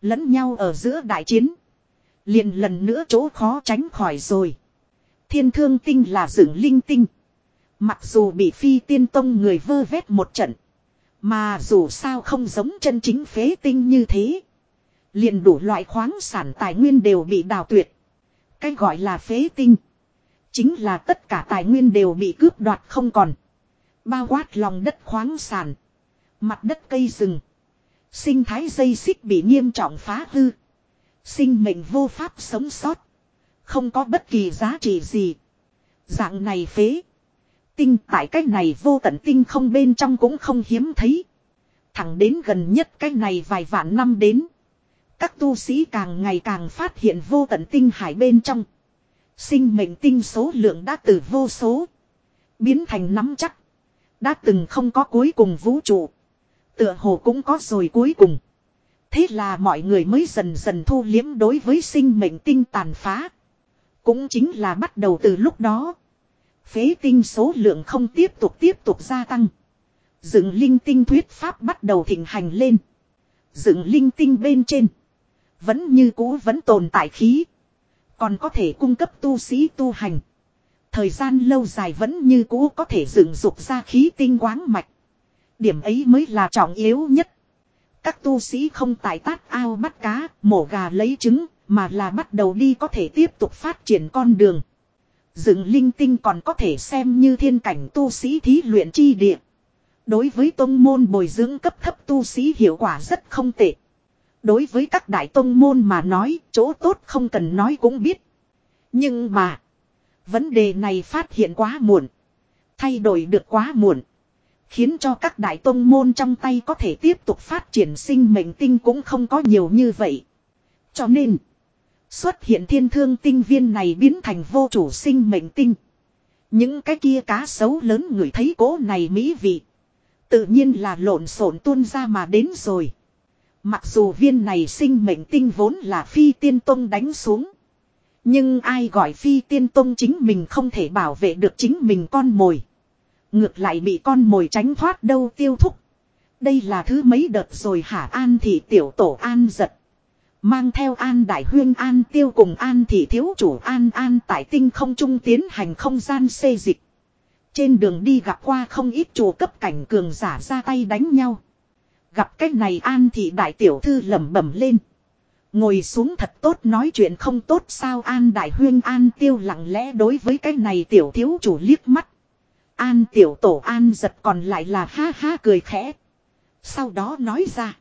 Lẫn nhau ở giữa đại chiến liền lần nữa chỗ khó tránh khỏi rồi. Thiên thương tinh là dựng linh tinh. Mặc dù bị phi tiên tông người vơ vét một trận. Mà dù sao không giống chân chính phế tinh như thế. liền đủ loại khoáng sản tài nguyên đều bị đào tuyệt. Cái gọi là phế tinh. Chính là tất cả tài nguyên đều bị cướp đoạt không còn. Bao quát lòng đất khoáng sản. Mặt đất cây rừng. Sinh thái dây xích bị nghiêm trọng phá hư. Sinh mệnh vô pháp sống sót. Không có bất kỳ giá trị gì. Dạng này phế. Tinh tại cách này vô tận tinh không bên trong cũng không hiếm thấy. Thẳng đến gần nhất cách này vài vạn năm đến. Các tu sĩ càng ngày càng phát hiện vô tận tinh hải bên trong. Sinh mệnh tinh số lượng đã từ vô số. Biến thành nắm chắc. Đã từng không có cuối cùng vũ trụ. Tựa hồ cũng có rồi cuối cùng. Thế là mọi người mới dần dần thu liếm đối với sinh mệnh tinh tàn phá. Cũng chính là bắt đầu từ lúc đó. Phế tinh số lượng không tiếp tục tiếp tục gia tăng. Dựng linh tinh thuyết pháp bắt đầu thịnh hành lên. Dựng linh tinh bên trên. Vẫn như cũ vẫn tồn tại khí. Còn có thể cung cấp tu sĩ tu hành. Thời gian lâu dài vẫn như cũ có thể dựng dục ra khí tinh quáng mạch. Điểm ấy mới là trọng yếu nhất. Các tu sĩ không tài tát ao bắt cá, mổ gà lấy trứng, mà là bắt đầu đi có thể tiếp tục phát triển con đường. Dựng linh tinh còn có thể xem như thiên cảnh tu sĩ thí luyện chi địa. Đối với tông môn bồi dưỡng cấp thấp tu sĩ hiệu quả rất không tệ. Đối với các đại tông môn mà nói, chỗ tốt không cần nói cũng biết. Nhưng mà, vấn đề này phát hiện quá muộn. Thay đổi được quá muộn. Khiến cho các đại tông môn trong tay có thể tiếp tục phát triển sinh mệnh tinh cũng không có nhiều như vậy. Cho nên, xuất hiện thiên thương tinh viên này biến thành vô chủ sinh mệnh tinh. Những cái kia cá sấu lớn người thấy cố này mỹ vị. Tự nhiên là lộn xộn tuôn ra mà đến rồi. Mặc dù viên này sinh mệnh tinh vốn là phi tiên tông đánh xuống. Nhưng ai gọi phi tiên tông chính mình không thể bảo vệ được chính mình con mồi. Ngược lại bị con mồi tránh thoát đâu tiêu thúc. Đây là thứ mấy đợt rồi hả an thị tiểu tổ an giật. Mang theo an đại huyên, an tiêu cùng an thị thiếu chủ, an an tại tinh không trung tiến hành không gian xê dịch. Trên đường đi gặp qua không ít chùa cấp cảnh cường giả ra tay đánh nhau. Gặp cách này an thị đại tiểu thư lẩm bẩm lên. Ngồi xuống thật tốt nói chuyện không tốt sao an đại huyên, an tiêu lặng lẽ đối với cái này tiểu thiếu chủ liếc mắt. An tiểu tổ an giật còn lại là ha ha cười khẽ. Sau đó nói ra.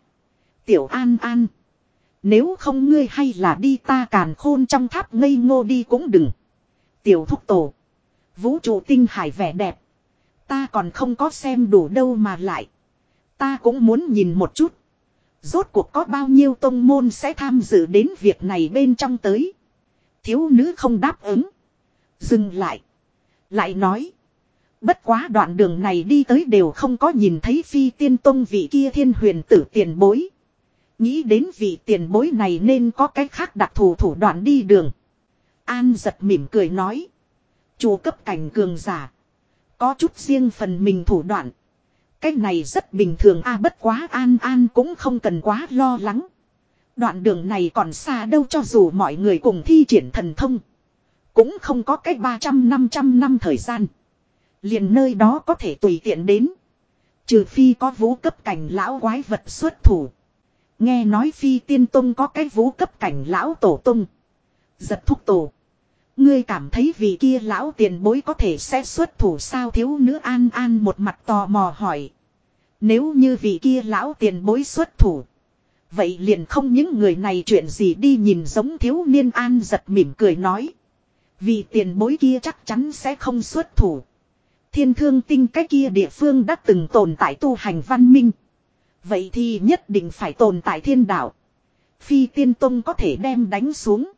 Tiểu an an. Nếu không ngươi hay là đi ta càn khôn trong tháp ngây ngô đi cũng đừng. Tiểu thúc tổ. Vũ trụ tinh hải vẻ đẹp. Ta còn không có xem đủ đâu mà lại. Ta cũng muốn nhìn một chút. Rốt cuộc có bao nhiêu tông môn sẽ tham dự đến việc này bên trong tới. Thiếu nữ không đáp ứng. Dừng lại. Lại nói. Bất quá đoạn đường này đi tới đều không có nhìn thấy phi tiên tông vị kia thiên huyền tử tiền bối. Nghĩ đến vị tiền bối này nên có cái khác đặc thù thủ đoạn đi đường. An giật mỉm cười nói. Chùa cấp cảnh cường giả. Có chút riêng phần mình thủ đoạn. Cái này rất bình thường a, bất quá an an cũng không cần quá lo lắng. Đoạn đường này còn xa đâu cho dù mọi người cùng thi triển thần thông. Cũng không có cách 300-500 năm thời gian liền nơi đó có thể tùy tiện đến. Trừ phi có vũ cấp cảnh lão quái vật xuất thủ. Nghe nói phi tiên tông có cái vũ cấp cảnh lão tổ tông. Giật thúc tổ. Ngươi cảm thấy vì kia lão tiền bối có thể sẽ xuất thủ sao thiếu nữ an an một mặt tò mò hỏi. Nếu như vị kia lão tiền bối xuất thủ. Vậy liền không những người này chuyện gì đi nhìn giống thiếu niên an giật mỉm cười nói. Vì tiền bối kia chắc chắn sẽ không xuất thủ. Thiên thương tinh cái kia địa phương đã từng tồn tại tu hành văn minh. Vậy thì nhất định phải tồn tại thiên đạo. Phi tiên tông có thể đem đánh xuống.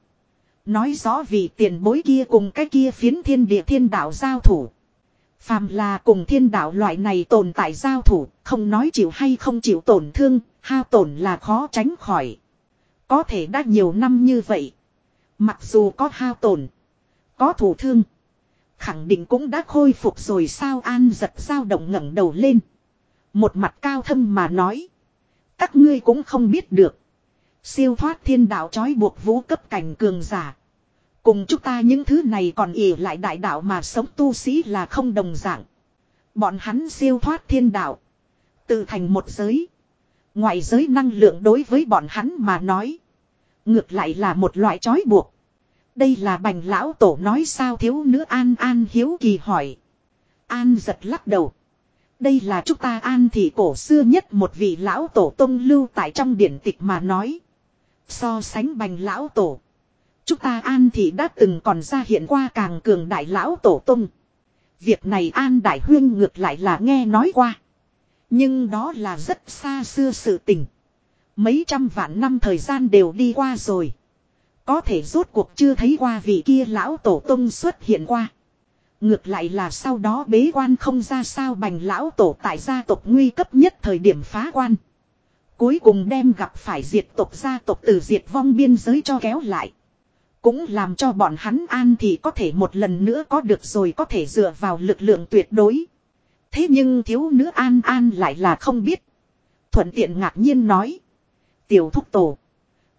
Nói rõ vì tiền bối kia cùng cái kia phiến thiên địa thiên đạo giao thủ. Phàm là cùng thiên đạo loại này tồn tại giao thủ, không nói chịu hay không chịu tổn thương, hao tổn là khó tránh khỏi. Có thể đã nhiều năm như vậy. Mặc dù có hao tổn, có thủ thương, khẳng định cũng đã khôi phục rồi sao an giật dao động ngẩng đầu lên. Một mặt cao thâm mà nói. Các ngươi cũng không biết được. Siêu thoát thiên đạo trói buộc vũ cấp cảnh cường giả. Cùng chúng ta những thứ này còn ỉ lại đại đạo mà sống tu sĩ là không đồng dạng. Bọn hắn siêu thoát thiên đạo. Tự thành một giới. Ngoại giới năng lượng đối với bọn hắn mà nói. Ngược lại là một loại trói buộc. Đây là bành lão tổ nói sao thiếu nữ an an hiếu kỳ hỏi. An giật lắc đầu. Đây là chúng ta an thị cổ xưa nhất một vị lão tổ tông lưu tại trong điển tịch mà nói. So sánh bành lão tổ. Chúng ta an thị đã từng còn ra hiện qua càng cường đại lão tổ tông. Việc này an đại huyên ngược lại là nghe nói qua. Nhưng đó là rất xa xưa sự tình. Mấy trăm vạn năm thời gian đều đi qua rồi. Có thể rốt cuộc chưa thấy qua vị kia lão tổ tông xuất hiện qua. Ngược lại là sau đó bế quan không ra sao bành lão tổ tại gia tộc nguy cấp nhất thời điểm phá quan. Cuối cùng đem gặp phải diệt tộc gia tộc từ diệt vong biên giới cho kéo lại. Cũng làm cho bọn hắn an thì có thể một lần nữa có được rồi có thể dựa vào lực lượng tuyệt đối. Thế nhưng thiếu nữ an an lại là không biết. Thuận tiện ngạc nhiên nói. Tiểu thúc tổ.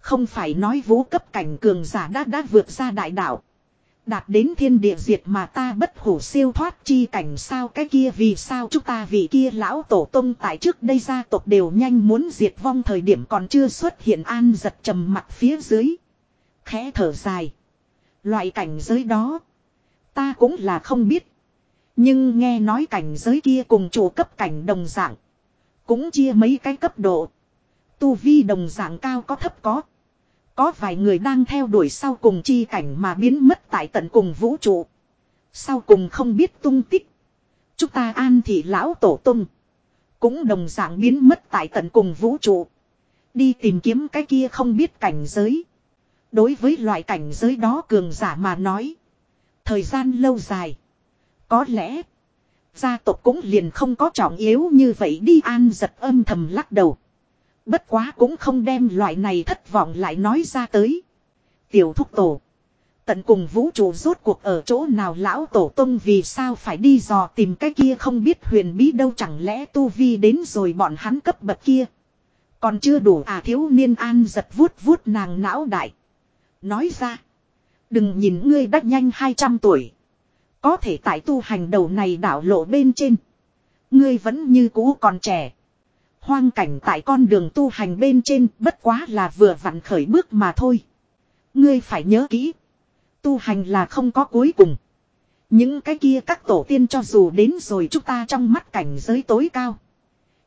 Không phải nói vũ cấp cảnh cường giả đã đã vượt ra đại đạo. Đạt đến thiên địa diệt mà ta bất hủ siêu thoát chi cảnh sao cái kia vì sao chúng ta vì kia lão tổ tông tại trước đây gia tộc đều nhanh muốn diệt vong thời điểm còn chưa xuất hiện an giật trầm mặt phía dưới. Khẽ thở dài. Loại cảnh giới đó. Ta cũng là không biết. Nhưng nghe nói cảnh giới kia cùng chủ cấp cảnh đồng dạng. Cũng chia mấy cái cấp độ. Tu vi đồng dạng cao có thấp có. Có vài người đang theo đuổi sau cùng chi cảnh mà biến mất tại tận cùng vũ trụ. Sau cùng không biết tung tích. Chúng ta an thị lão tổ tung. Cũng đồng dạng biến mất tại tận cùng vũ trụ. Đi tìm kiếm cái kia không biết cảnh giới. Đối với loại cảnh giới đó cường giả mà nói. Thời gian lâu dài. Có lẽ. Gia tộc cũng liền không có trọng yếu như vậy đi an giật âm thầm lắc đầu. Bất quá cũng không đem loại này thất vọng lại nói ra tới. Tiểu thúc tổ. Tận cùng vũ trụ rốt cuộc ở chỗ nào lão tổ tông vì sao phải đi dò tìm cái kia không biết huyền bí đâu chẳng lẽ tu vi đến rồi bọn hắn cấp bậc kia. Còn chưa đủ à thiếu niên an giật vuốt vuốt nàng não đại. Nói ra. Đừng nhìn ngươi đắt nhanh 200 tuổi. Có thể tại tu hành đầu này đảo lộ bên trên. Ngươi vẫn như cũ còn trẻ. Hoang cảnh tại con đường tu hành bên trên bất quá là vừa vặn khởi bước mà thôi. Ngươi phải nhớ kỹ. Tu hành là không có cuối cùng. Những cái kia các tổ tiên cho dù đến rồi chúng ta trong mắt cảnh giới tối cao.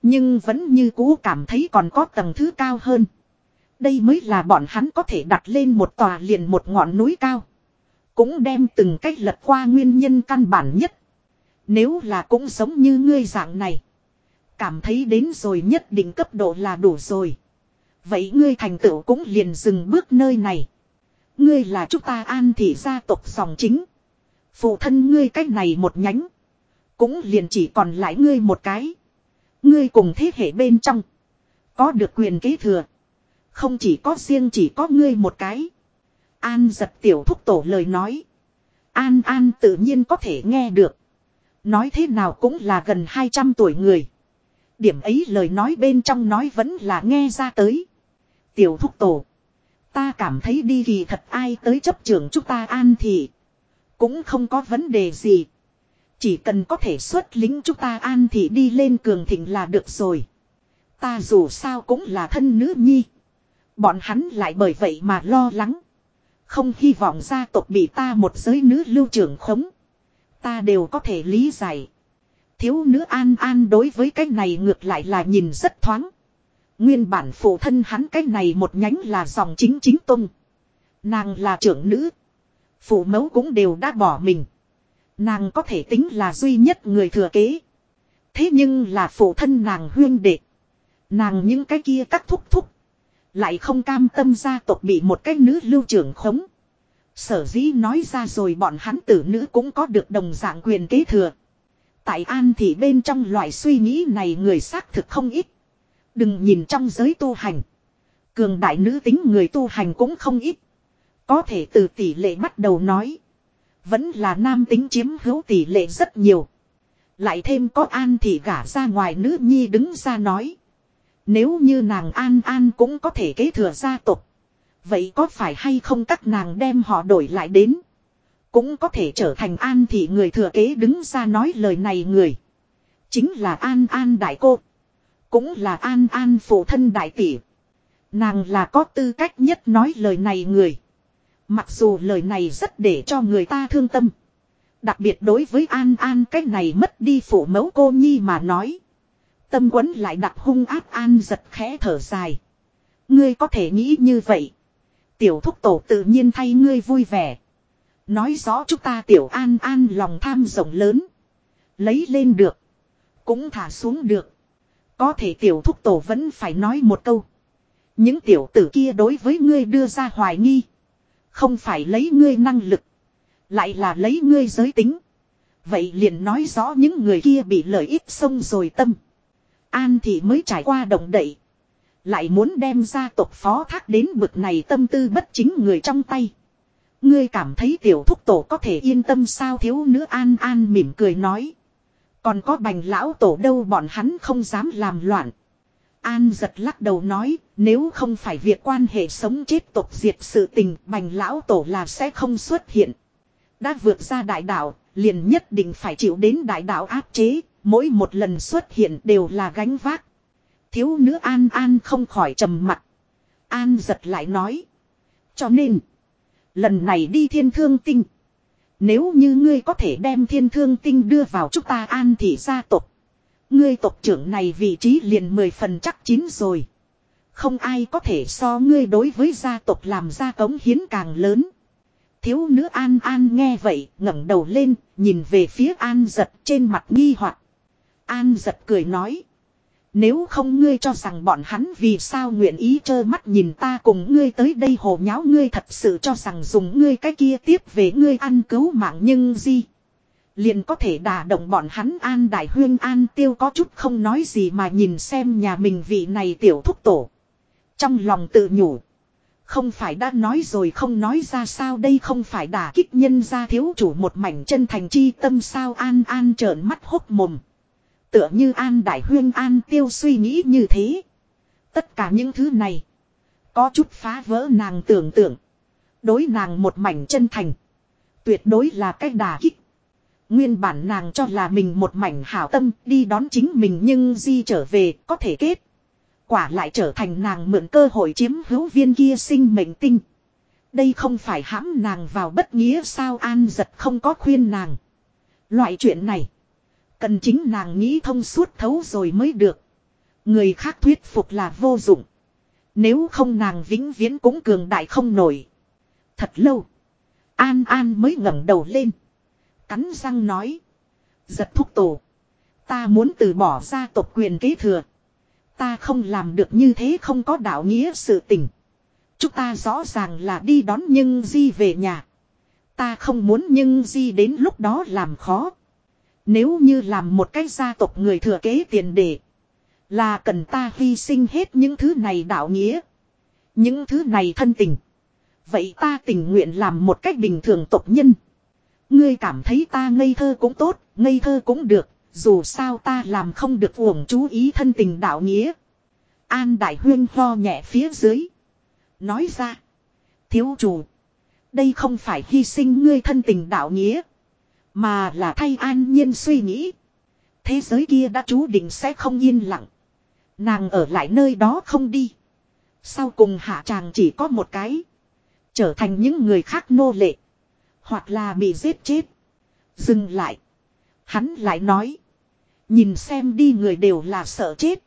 Nhưng vẫn như cũ cảm thấy còn có tầng thứ cao hơn. Đây mới là bọn hắn có thể đặt lên một tòa liền một ngọn núi cao. Cũng đem từng cách lật qua nguyên nhân căn bản nhất. Nếu là cũng giống như ngươi dạng này. Cảm thấy đến rồi nhất định cấp độ là đủ rồi. Vậy ngươi thành tựu cũng liền dừng bước nơi này. Ngươi là chúng ta an thị gia tộc dòng chính. Phụ thân ngươi cách này một nhánh. Cũng liền chỉ còn lại ngươi một cái. Ngươi cùng thế hệ bên trong. Có được quyền kế thừa. Không chỉ có riêng chỉ có ngươi một cái. An giật tiểu thúc tổ lời nói. An An tự nhiên có thể nghe được. Nói thế nào cũng là gần 200 tuổi người. Điểm ấy lời nói bên trong nói vẫn là nghe ra tới. Tiểu thúc tổ. Ta cảm thấy đi kỳ thật ai tới chấp trưởng chúng ta an thì. Cũng không có vấn đề gì. Chỉ cần có thể xuất lính chúng ta an thì đi lên cường thịnh là được rồi. Ta dù sao cũng là thân nữ nhi. Bọn hắn lại bởi vậy mà lo lắng. Không hy vọng gia tộc bị ta một giới nữ lưu trưởng khống. Ta đều có thể lý giải. Thiếu nữ an an đối với cái này ngược lại là nhìn rất thoáng. Nguyên bản phụ thân hắn cái này một nhánh là dòng chính chính tung. Nàng là trưởng nữ. Phụ mẫu cũng đều đã bỏ mình. Nàng có thể tính là duy nhất người thừa kế. Thế nhưng là phụ thân nàng huyên đệ. Nàng những cái kia các thúc thúc. Lại không cam tâm gia tộc bị một cái nữ lưu trưởng khống. Sở dĩ nói ra rồi bọn hắn tử nữ cũng có được đồng dạng quyền kế thừa. Tại an thì bên trong loại suy nghĩ này người xác thực không ít. Đừng nhìn trong giới tu hành. Cường đại nữ tính người tu hành cũng không ít. Có thể từ tỷ lệ bắt đầu nói. Vẫn là nam tính chiếm hữu tỷ lệ rất nhiều. Lại thêm có an thì gả ra ngoài nữ nhi đứng ra nói. Nếu như nàng an an cũng có thể kế thừa gia tộc. Vậy có phải hay không các nàng đem họ đổi lại đến. Cũng có thể trở thành an thị người thừa kế đứng ra nói lời này người. Chính là an an đại cô. Cũng là an an phụ thân đại tỷ. Nàng là có tư cách nhất nói lời này người. Mặc dù lời này rất để cho người ta thương tâm. Đặc biệt đối với An An cái này mất đi phụ mẫu cô nhi mà nói. Tâm quấn lại đặt hung áp An giật khẽ thở dài. Ngươi có thể nghĩ như vậy. Tiểu thúc tổ tự nhiên thay ngươi vui vẻ. Nói rõ chúng ta tiểu An An lòng tham rộng lớn. Lấy lên được. Cũng thả xuống được. Có thể tiểu thúc tổ vẫn phải nói một câu. Những tiểu tử kia đối với ngươi đưa ra hoài nghi. Không phải lấy ngươi năng lực. Lại là lấy ngươi giới tính. Vậy liền nói rõ những người kia bị lợi ích xông rồi tâm. An thì mới trải qua động đậy. Lại muốn đem ra tộc phó thác đến bực này tâm tư bất chính người trong tay. Ngươi cảm thấy tiểu thúc tổ có thể yên tâm sao thiếu nữ an an mỉm cười nói. Còn có bành lão tổ đâu bọn hắn không dám làm loạn. An giật lắc đầu nói, nếu không phải việc quan hệ sống chết tộc diệt sự tình, bành lão tổ là sẽ không xuất hiện. Đã vượt ra đại đạo, liền nhất định phải chịu đến đại đạo áp chế, mỗi một lần xuất hiện đều là gánh vác. Thiếu nữ An An không khỏi trầm mặt. An giật lại nói. Cho nên, lần này đi thiên thương tinh. Nếu như ngươi có thể đem thiên thương tinh đưa vào chúng ta an thị gia tộc. Ngươi tộc trưởng này vị trí liền mười phần chắc chín rồi. Không ai có thể so ngươi đối với gia tộc làm ra cống hiến càng lớn. Thiếu nữ An An nghe vậy, ngẩng đầu lên, nhìn về phía An giật trên mặt nghi hoặc An giật cười nói. Nếu không ngươi cho rằng bọn hắn vì sao nguyện ý trơ mắt nhìn ta cùng ngươi tới đây hồ nháo, ngươi thật sự cho rằng dùng ngươi cái kia tiếp về ngươi ăn cứu mạng nhưng gì. Liền có thể đả động bọn hắn, an đại huyên, an tiêu có chút không nói gì mà nhìn xem nhà mình vị này tiểu thúc tổ. Trong lòng tự nhủ. Không phải đã nói rồi, không nói ra sao, đây không phải đả kích nhân ra thiếu chủ một mảnh chân thành chi tâm sao an an trợn mắt hốc mồm. Tựa như an đại huyên an tiêu suy nghĩ như thế. Tất cả những thứ này. Có chút phá vỡ nàng tưởng tượng. Đối nàng một mảnh chân thành. Tuyệt đối là cách đà kích. Nguyên bản nàng cho là mình một mảnh hảo tâm đi đón chính mình nhưng di trở về có thể kết. Quả lại trở thành nàng mượn cơ hội chiếm hữu viên kia sinh mệnh tinh. Đây không phải hãm nàng vào bất nghĩa sao an giật không có khuyên nàng. Loại chuyện này. Cần chính nàng nghĩ thông suốt thấu rồi mới được. Người khác thuyết phục là vô dụng. Nếu không nàng vĩnh viễn cũng cường đại không nổi. Thật lâu. An An mới ngẩng đầu lên. Cắn răng nói. Giật thúc tổ. Ta muốn từ bỏ gia tộc quyền kế thừa. Ta không làm được như thế không có đạo nghĩa sự tình. Chúng ta rõ ràng là đi đón nhưng di về nhà. Ta không muốn nhưng di đến lúc đó làm khó. Nếu như làm một cái gia tộc người thừa kế tiền đề. Là cần ta hy sinh hết những thứ này đạo nghĩa. Những thứ này thân tình. Vậy ta tình nguyện làm một cách bình thường tộc nhân. Ngươi cảm thấy ta ngây thơ cũng tốt, ngây thơ cũng được, dù sao ta làm không được uổng chú ý thân tình đạo nghĩa. An Đại Huyên ho nhẹ phía dưới. Nói ra. Thiếu chủ. Đây không phải hy sinh ngươi thân tình đạo nghĩa. Mà là thay an nhiên suy nghĩ. Thế giới kia đã chú định sẽ không yên lặng. Nàng ở lại nơi đó không đi. Sau cùng hạ chàng chỉ có một cái. Trở thành những người khác nô lệ. Hoặc là bị giết chết. Dừng lại. Hắn lại nói. Nhìn xem đi người đều là sợ chết.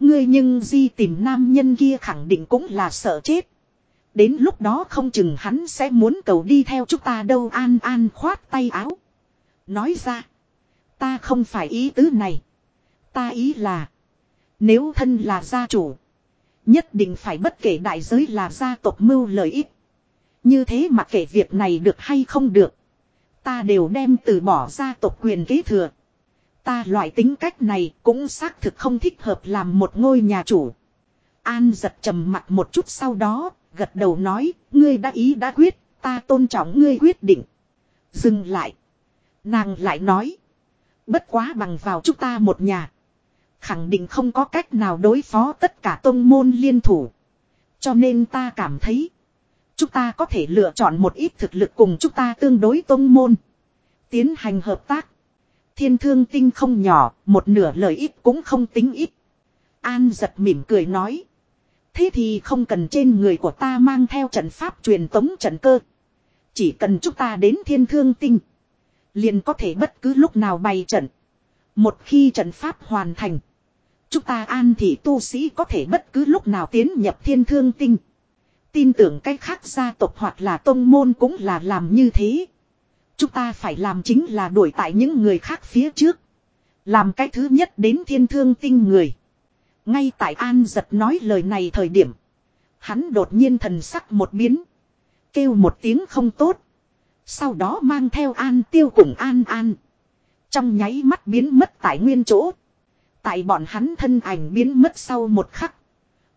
Ngươi nhưng di tìm nam nhân kia khẳng định cũng là sợ chết. Đến lúc đó không chừng hắn sẽ muốn cầu đi theo chúng ta đâu an an khoát tay áo. Nói ra. Ta không phải ý tứ này. Ta ý là. Nếu thân là gia chủ. Nhất định phải bất kể đại giới là gia tộc mưu lợi ích. Như thế mà kể việc này được hay không được. Ta đều đem từ bỏ gia tộc quyền kế thừa. Ta loại tính cách này cũng xác thực không thích hợp làm một ngôi nhà chủ. An giật trầm mặt một chút sau đó, gật đầu nói, ngươi đã ý đã quyết, ta tôn trọng ngươi quyết định. Dừng lại. Nàng lại nói. Bất quá bằng vào chúng ta một nhà. Khẳng định không có cách nào đối phó tất cả tôn môn liên thủ. Cho nên ta cảm thấy. Chúng ta có thể lựa chọn một ít thực lực cùng chúng ta tương đối tôn môn. Tiến hành hợp tác. Thiên thương tinh không nhỏ, một nửa lời ít cũng không tính ít. An giật mỉm cười nói. Thế thì không cần trên người của ta mang theo trận pháp truyền tống trận cơ. Chỉ cần chúng ta đến thiên thương tinh. Liền có thể bất cứ lúc nào bày trận. Một khi trận pháp hoàn thành. Chúng ta an thị tu sĩ có thể bất cứ lúc nào tiến nhập thiên thương tinh. Tin tưởng cách khác gia tộc hoặc là tông môn cũng là làm như thế. Chúng ta phải làm chính là đuổi tại những người khác phía trước. Làm cái thứ nhất đến thiên thương tinh người. Ngay tại An giật nói lời này thời điểm. Hắn đột nhiên thần sắc một biến. Kêu một tiếng không tốt. Sau đó mang theo An tiêu cùng An An. Trong nháy mắt biến mất tại nguyên chỗ. Tại bọn hắn thân ảnh biến mất sau một khắc.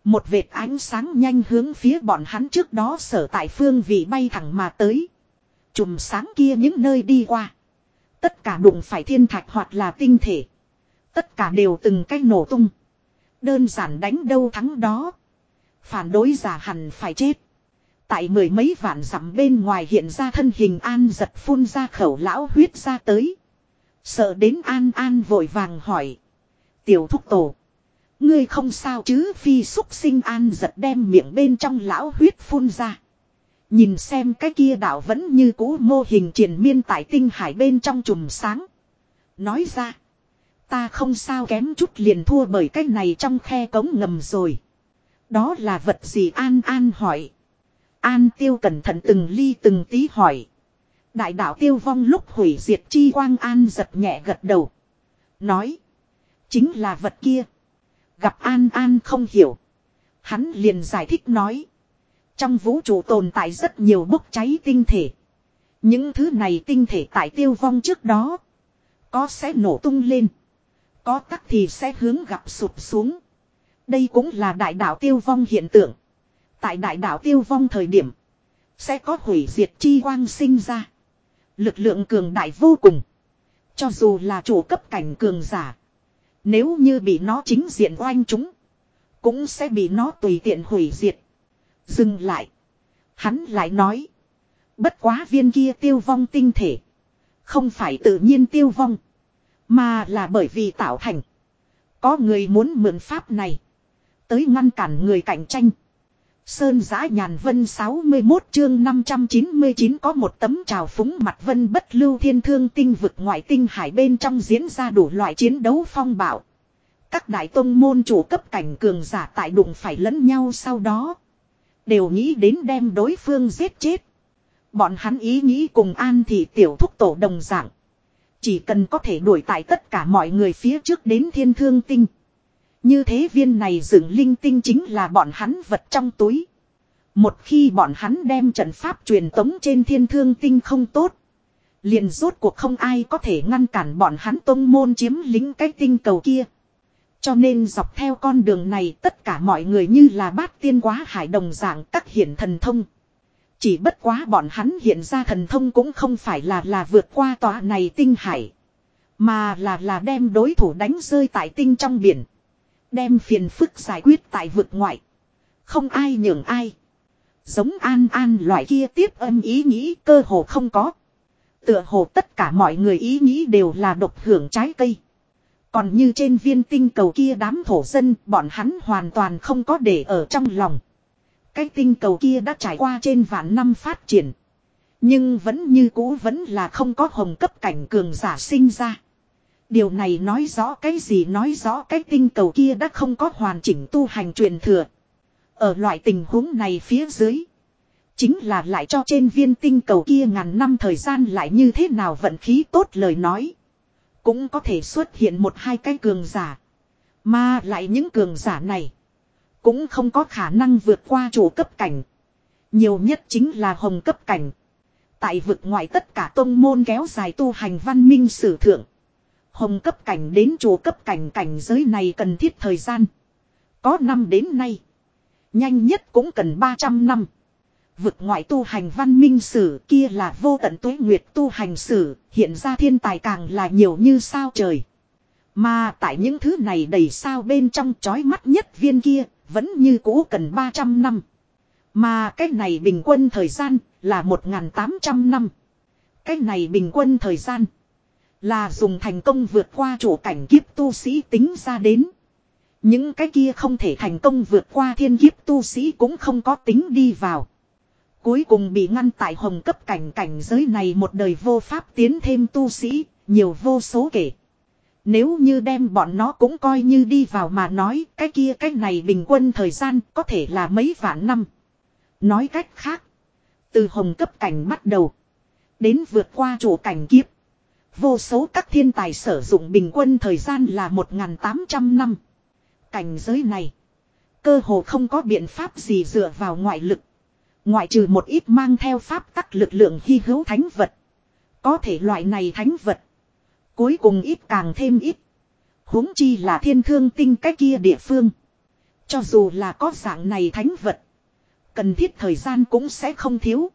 Một vệt ánh sáng nhanh hướng phía bọn hắn trước đó sở tại phương vị bay thẳng mà tới. Chùm sáng kia những nơi đi qua. Tất cả đụng phải thiên thạch hoặc là tinh thể. Tất cả đều từng cái nổ tung. Đơn giản đánh đâu thắng đó. Phản đối giả hẳn phải chết. Tại mười mấy vạn dặm bên ngoài hiện ra thân hình an giật phun ra khẩu lão huyết ra tới. Sợ đến an an vội vàng hỏi. Tiểu thúc tổ. Ngươi không sao chứ phi xúc sinh an giật đem miệng bên trong lão huyết phun ra. Nhìn xem cái kia đạo vẫn như cũ mô hình triển miên tại tinh hải bên trong chùm sáng. Nói ra. Ta không sao kém chút liền thua bởi cái này trong khe cống ngầm rồi. Đó là vật gì An An hỏi. An tiêu cẩn thận từng ly từng tí hỏi. Đại đạo tiêu vong lúc hủy diệt chi quang An giật nhẹ gật đầu. Nói. Chính là vật kia. Gặp An An không hiểu. Hắn liền giải thích nói. Trong vũ trụ tồn tại rất nhiều bốc cháy tinh thể. Những thứ này tinh thể tại tiêu vong trước đó. Có sẽ nổ tung lên. Có tắc thì sẽ hướng gặp sụp xuống. Đây cũng là đại đạo tiêu vong hiện tượng. Tại đại đạo tiêu vong thời điểm. Sẽ có hủy diệt chi quang sinh ra. Lực lượng cường đại vô cùng. Cho dù là chủ cấp cảnh cường giả. Nếu như bị nó chính diện oanh chúng. Cũng sẽ bị nó tùy tiện hủy diệt. Dừng lại. Hắn lại nói. Bất quá viên kia tiêu vong tinh thể. Không phải tự nhiên tiêu vong. Mà là bởi vì tạo thành. Có người muốn mượn pháp này. Tới ngăn cản người cạnh tranh. Sơn giã nhàn vân 61 chương 599 có một tấm trào phúng mặt vân bất lưu thiên thương tinh vực ngoại tinh hải bên trong diễn ra đủ loại chiến đấu phong bạo. Các đại tông môn chủ cấp cảnh cường giả tại đụng phải lẫn nhau sau đó. Đều nghĩ đến đem đối phương giết chết. Bọn hắn ý nghĩ cùng an thì tiểu thúc tổ đồng dạng. Chỉ cần có thể đuổi tại tất cả mọi người phía trước đến thiên thương tinh. Như thế viên này dựng linh tinh chính là bọn hắn vật trong túi. Một khi bọn hắn đem trận pháp truyền tống trên thiên thương tinh không tốt. liền rốt cuộc không ai có thể ngăn cản bọn hắn tông môn chiếm lính cái tinh cầu kia. Cho nên dọc theo con đường này, tất cả mọi người như là bát tiên quá hải đồng dạng các hiện thần thông. Chỉ bất quá bọn hắn hiện ra thần thông cũng không phải là là vượt qua tòa này tinh hải. Mà là là đem đối thủ đánh rơi tại tinh trong biển. Đem phiền phức giải quyết tại vực ngoại. Không ai nhường ai. Giống an an loại kia tiếp âm ý nghĩ cơ hồ không có. Tựa hồ tất cả mọi người ý nghĩ đều là độc hưởng trái cây. Còn như trên viên tinh cầu kia đám thổ dân, bọn hắn hoàn toàn không có để ở trong lòng. Cái tinh cầu kia đã trải qua trên vạn năm phát triển. Nhưng vẫn như cũ vẫn là không có hồng cấp cảnh cường giả sinh ra. Điều này nói rõ cái gì nói rõ cái tinh cầu kia đã không có hoàn chỉnh tu hành truyền thừa. Ở loại tình huống này phía dưới. Chính là lại cho trên viên tinh cầu kia ngàn năm thời gian lại như thế nào vận khí tốt lời nói. Cũng có thể xuất hiện một hai cái cường giả. Mà lại những cường giả này. Cũng không có khả năng vượt qua chủ cấp cảnh. Nhiều nhất chính là hồng cấp cảnh. Tại vực ngoại tất cả tông môn kéo dài tu hành văn minh sử thượng. Hồng cấp cảnh đến chùa cấp cảnh cảnh giới này cần thiết thời gian. Có năm đến nay. Nhanh nhất cũng cần 300 năm. Vực ngoại tu hành văn minh sử kia là vô tận tuế nguyệt tu hành sử, hiện ra thiên tài càng là nhiều như sao trời. Mà tại những thứ này đầy sao bên trong chói mắt nhất viên kia, vẫn như cũ cần 300 năm. Mà cái này bình quân thời gian là 1.800 năm. Cái này bình quân thời gian là dùng thành công vượt qua chủ cảnh kiếp tu sĩ tính ra đến. Những cái kia không thể thành công vượt qua thiên kiếp tu sĩ cũng không có tính đi vào. Cuối cùng bị ngăn tại hồng cấp cảnh cảnh giới này một đời vô pháp tiến thêm tu sĩ, nhiều vô số kể. Nếu như đem bọn nó cũng coi như đi vào mà nói cái kia cái này bình quân thời gian có thể là mấy vạn năm. Nói cách khác, từ hồng cấp cảnh bắt đầu, đến vượt qua chủ cảnh kiếp. Vô số các thiên tài sử dụng bình quân thời gian là 1.800 năm. Cảnh giới này, cơ hồ không có biện pháp gì dựa vào ngoại lực. Ngoại trừ một ít mang theo pháp tắc lực lượng hy hữu thánh vật. Có thể loại này thánh vật. Cuối cùng ít càng thêm ít. huống chi là thiên thương tinh cái kia địa phương. Cho dù là có dạng này thánh vật. Cần thiết thời gian cũng sẽ không thiếu.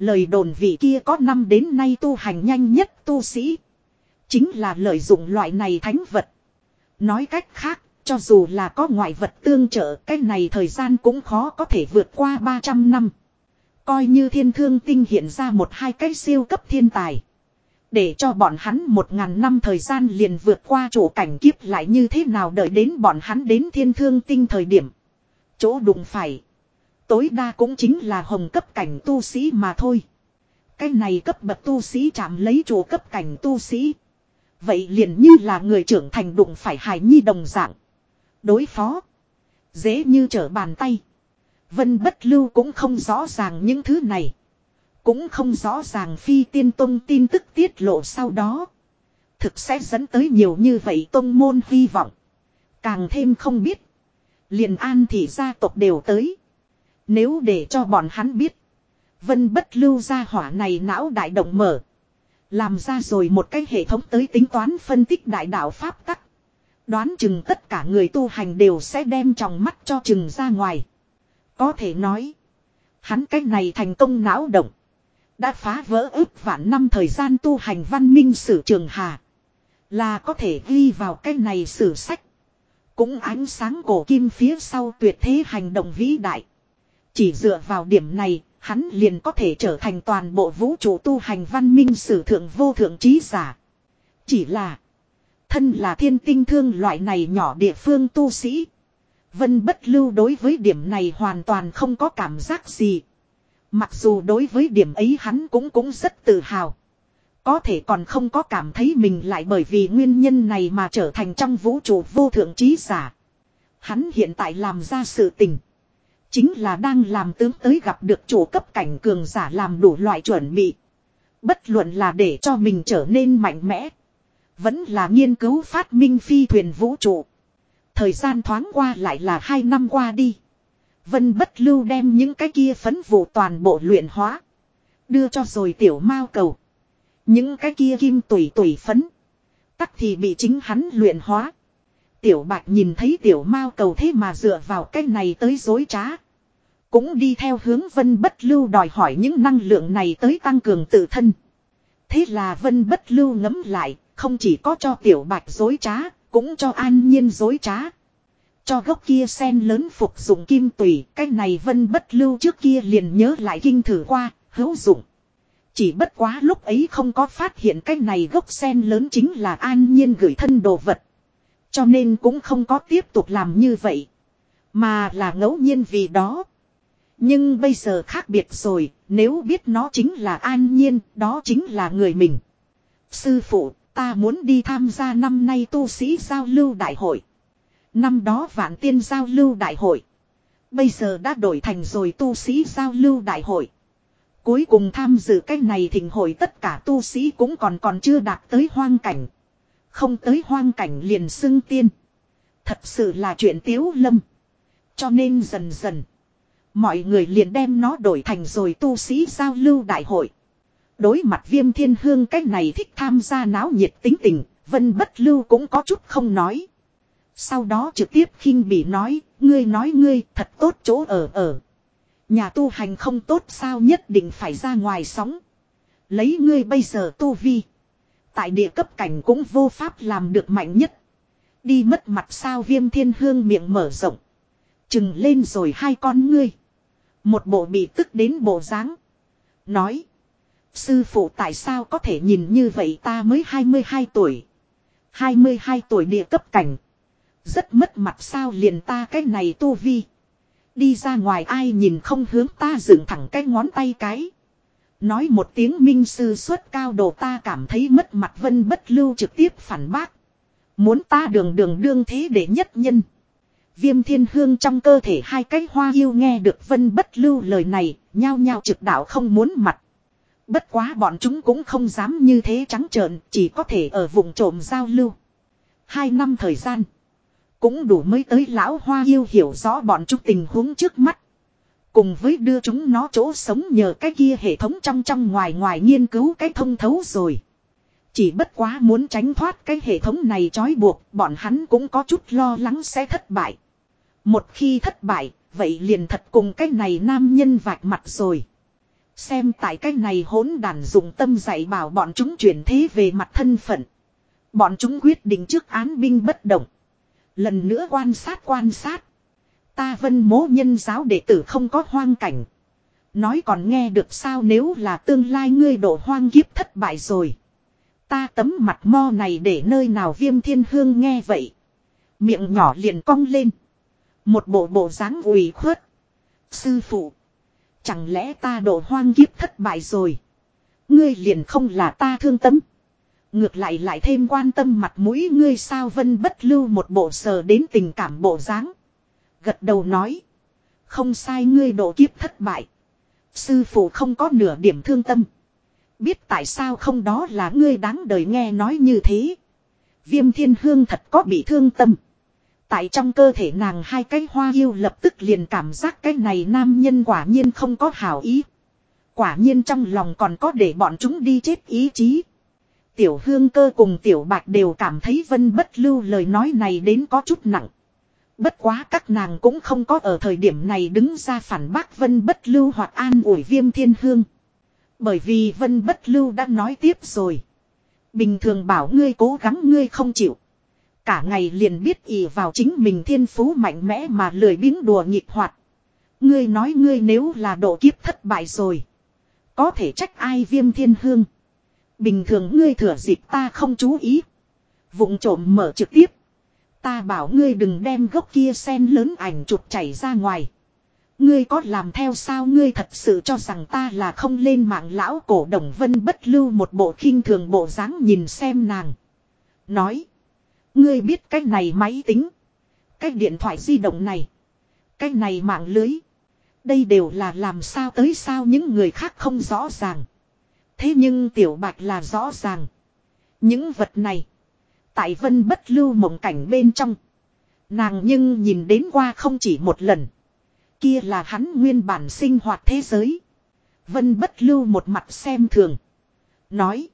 Lời đồn vị kia có năm đến nay tu hành nhanh nhất tu sĩ. Chính là lợi dụng loại này thánh vật. Nói cách khác, cho dù là có ngoại vật tương trợ, cái này thời gian cũng khó có thể vượt qua 300 năm. Coi như thiên thương tinh hiện ra một hai cái siêu cấp thiên tài. Để cho bọn hắn một ngàn năm thời gian liền vượt qua chỗ cảnh kiếp lại như thế nào đợi đến bọn hắn đến thiên thương tinh thời điểm. Chỗ đụng phải. Tối đa cũng chính là hồng cấp cảnh tu sĩ mà thôi. Cái này cấp bậc tu sĩ chạm lấy chỗ cấp cảnh tu sĩ. Vậy liền như là người trưởng thành đụng phải hài nhi đồng dạng. Đối phó. Dễ như trở bàn tay. Vân bất lưu cũng không rõ ràng những thứ này. Cũng không rõ ràng phi tiên tông tin tức tiết lộ sau đó. Thực sẽ dẫn tới nhiều như vậy tông môn hy vọng. Càng thêm không biết. Liền an thì gia tộc đều tới. Nếu để cho bọn hắn biết. Vân bất lưu ra hỏa này não đại động mở. Làm ra rồi một cái hệ thống tới tính toán phân tích đại đạo Pháp tắc. Đoán chừng tất cả người tu hành đều sẽ đem trong mắt cho chừng ra ngoài. Có thể nói. Hắn cách này thành công não động. Đã phá vỡ ước vạn năm thời gian tu hành văn minh sử trường hà. Là có thể ghi vào cái này sử sách. Cũng ánh sáng cổ kim phía sau tuyệt thế hành động vĩ đại. Chỉ dựa vào điểm này, hắn liền có thể trở thành toàn bộ vũ trụ tu hành văn minh sử thượng vô thượng trí giả. Chỉ là, thân là thiên tinh thương loại này nhỏ địa phương tu sĩ. Vân bất lưu đối với điểm này hoàn toàn không có cảm giác gì. Mặc dù đối với điểm ấy hắn cũng cũng rất tự hào. Có thể còn không có cảm thấy mình lại bởi vì nguyên nhân này mà trở thành trong vũ trụ vô thượng trí giả. Hắn hiện tại làm ra sự tình. Chính là đang làm tướng tới gặp được chủ cấp cảnh cường giả làm đủ loại chuẩn bị. Bất luận là để cho mình trở nên mạnh mẽ. Vẫn là nghiên cứu phát minh phi thuyền vũ trụ. Thời gian thoáng qua lại là hai năm qua đi. Vân bất lưu đem những cái kia phấn vụ toàn bộ luyện hóa. Đưa cho rồi tiểu mao cầu. Những cái kia kim tủy tủy phấn. Tắc thì bị chính hắn luyện hóa. Tiểu bạch nhìn thấy tiểu mao cầu thế mà dựa vào cái này tới dối trá. Cũng đi theo hướng vân bất lưu đòi hỏi những năng lượng này tới tăng cường tự thân. Thế là vân bất lưu ngấm lại, không chỉ có cho tiểu bạch dối trá, cũng cho an nhiên dối trá. Cho gốc kia sen lớn phục dụng kim tùy, cái này vân bất lưu trước kia liền nhớ lại kinh thử qua, hữu dụng. Chỉ bất quá lúc ấy không có phát hiện cái này gốc sen lớn chính là an nhiên gửi thân đồ vật. Cho nên cũng không có tiếp tục làm như vậy. Mà là ngẫu nhiên vì đó. Nhưng bây giờ khác biệt rồi, nếu biết nó chính là an nhiên, đó chính là người mình. Sư phụ, ta muốn đi tham gia năm nay tu sĩ giao lưu đại hội. Năm đó vạn tiên giao lưu đại hội. Bây giờ đã đổi thành rồi tu sĩ giao lưu đại hội. Cuối cùng tham dự cái này thỉnh hội tất cả tu sĩ cũng còn còn chưa đạt tới hoang cảnh. Không tới hoang cảnh liền xưng tiên. Thật sự là chuyện tiếu lâm. Cho nên dần dần. Mọi người liền đem nó đổi thành rồi tu sĩ giao lưu đại hội. Đối mặt viêm thiên hương cách này thích tham gia náo nhiệt tính tình, vân bất lưu cũng có chút không nói. Sau đó trực tiếp khinh bị nói, ngươi nói ngươi thật tốt chỗ ở ở. Nhà tu hành không tốt sao nhất định phải ra ngoài sóng. Lấy ngươi bây giờ tu vi. Tại địa cấp cảnh cũng vô pháp làm được mạnh nhất. Đi mất mặt sao viêm thiên hương miệng mở rộng. Chừng lên rồi hai con ngươi. Một bộ bị tức đến bộ dáng Nói. Sư phụ tại sao có thể nhìn như vậy ta mới 22 tuổi. 22 tuổi địa cấp cảnh. Rất mất mặt sao liền ta cái này tu vi. Đi ra ngoài ai nhìn không hướng ta dựng thẳng cái ngón tay cái. Nói một tiếng minh sư xuất cao đồ ta cảm thấy mất mặt vân bất lưu trực tiếp phản bác. Muốn ta đường đường đương thế để nhất nhân. Viêm thiên hương trong cơ thể hai cái hoa yêu nghe được vân bất lưu lời này, nhao nhao trực đạo không muốn mặt. Bất quá bọn chúng cũng không dám như thế trắng trợn, chỉ có thể ở vùng trộm giao lưu. Hai năm thời gian. Cũng đủ mới tới lão hoa yêu hiểu rõ bọn chúng tình huống trước mắt. Cùng với đưa chúng nó chỗ sống nhờ cái kia hệ thống trong trong ngoài ngoài nghiên cứu cái thông thấu rồi. Chỉ bất quá muốn tránh thoát cái hệ thống này trói buộc, bọn hắn cũng có chút lo lắng sẽ thất bại. Một khi thất bại, vậy liền thật cùng cái này nam nhân vạch mặt rồi. Xem tại cái này hỗn đàn dùng tâm dạy bảo bọn chúng chuyển thế về mặt thân phận. Bọn chúng quyết định trước án binh bất động. Lần nữa quan sát quan sát. Ta vân mố nhân giáo đệ tử không có hoang cảnh. Nói còn nghe được sao nếu là tương lai ngươi độ hoang kiếp thất bại rồi. Ta tấm mặt mo này để nơi nào viêm thiên hương nghe vậy. Miệng nhỏ liền cong lên. Một bộ bộ dáng ủy khuất. Sư phụ. Chẳng lẽ ta độ hoang kiếp thất bại rồi. Ngươi liền không là ta thương tâm. Ngược lại lại thêm quan tâm mặt mũi ngươi sao vân bất lưu một bộ sờ đến tình cảm bộ dáng Gật đầu nói. Không sai ngươi độ kiếp thất bại. Sư phụ không có nửa điểm thương tâm. Biết tại sao không đó là ngươi đáng đời nghe nói như thế. Viêm thiên hương thật có bị thương tâm. Tại trong cơ thể nàng hai cái hoa yêu lập tức liền cảm giác cái này nam nhân quả nhiên không có hảo ý. Quả nhiên trong lòng còn có để bọn chúng đi chết ý chí. Tiểu hương cơ cùng tiểu bạch đều cảm thấy vân bất lưu lời nói này đến có chút nặng. Bất quá các nàng cũng không có ở thời điểm này đứng ra phản bác vân bất lưu hoặc an ủi viêm thiên hương. Bởi vì vân bất lưu đã nói tiếp rồi. Bình thường bảo ngươi cố gắng ngươi không chịu. Cả ngày liền biết ỉ vào chính mình thiên phú mạnh mẽ mà lười biếng đùa nghịch hoạt. Ngươi nói ngươi nếu là độ kiếp thất bại rồi. Có thể trách ai viêm thiên hương. Bình thường ngươi thừa dịp ta không chú ý. Vụng trộm mở trực tiếp. Ta bảo ngươi đừng đem gốc kia sen lớn ảnh chụp chảy ra ngoài. Ngươi có làm theo sao ngươi thật sự cho rằng ta là không lên mạng lão cổ đồng vân bất lưu một bộ khinh thường bộ dáng nhìn xem nàng. Nói. Ngươi biết cái này máy tính. Cái điện thoại di động này. Cái này mạng lưới. Đây đều là làm sao tới sao những người khác không rõ ràng. Thế nhưng tiểu bạch là rõ ràng. Những vật này. Tại vân bất lưu mộng cảnh bên trong. Nàng nhưng nhìn đến qua không chỉ một lần. Kia là hắn nguyên bản sinh hoạt thế giới. Vân bất lưu một mặt xem thường. Nói.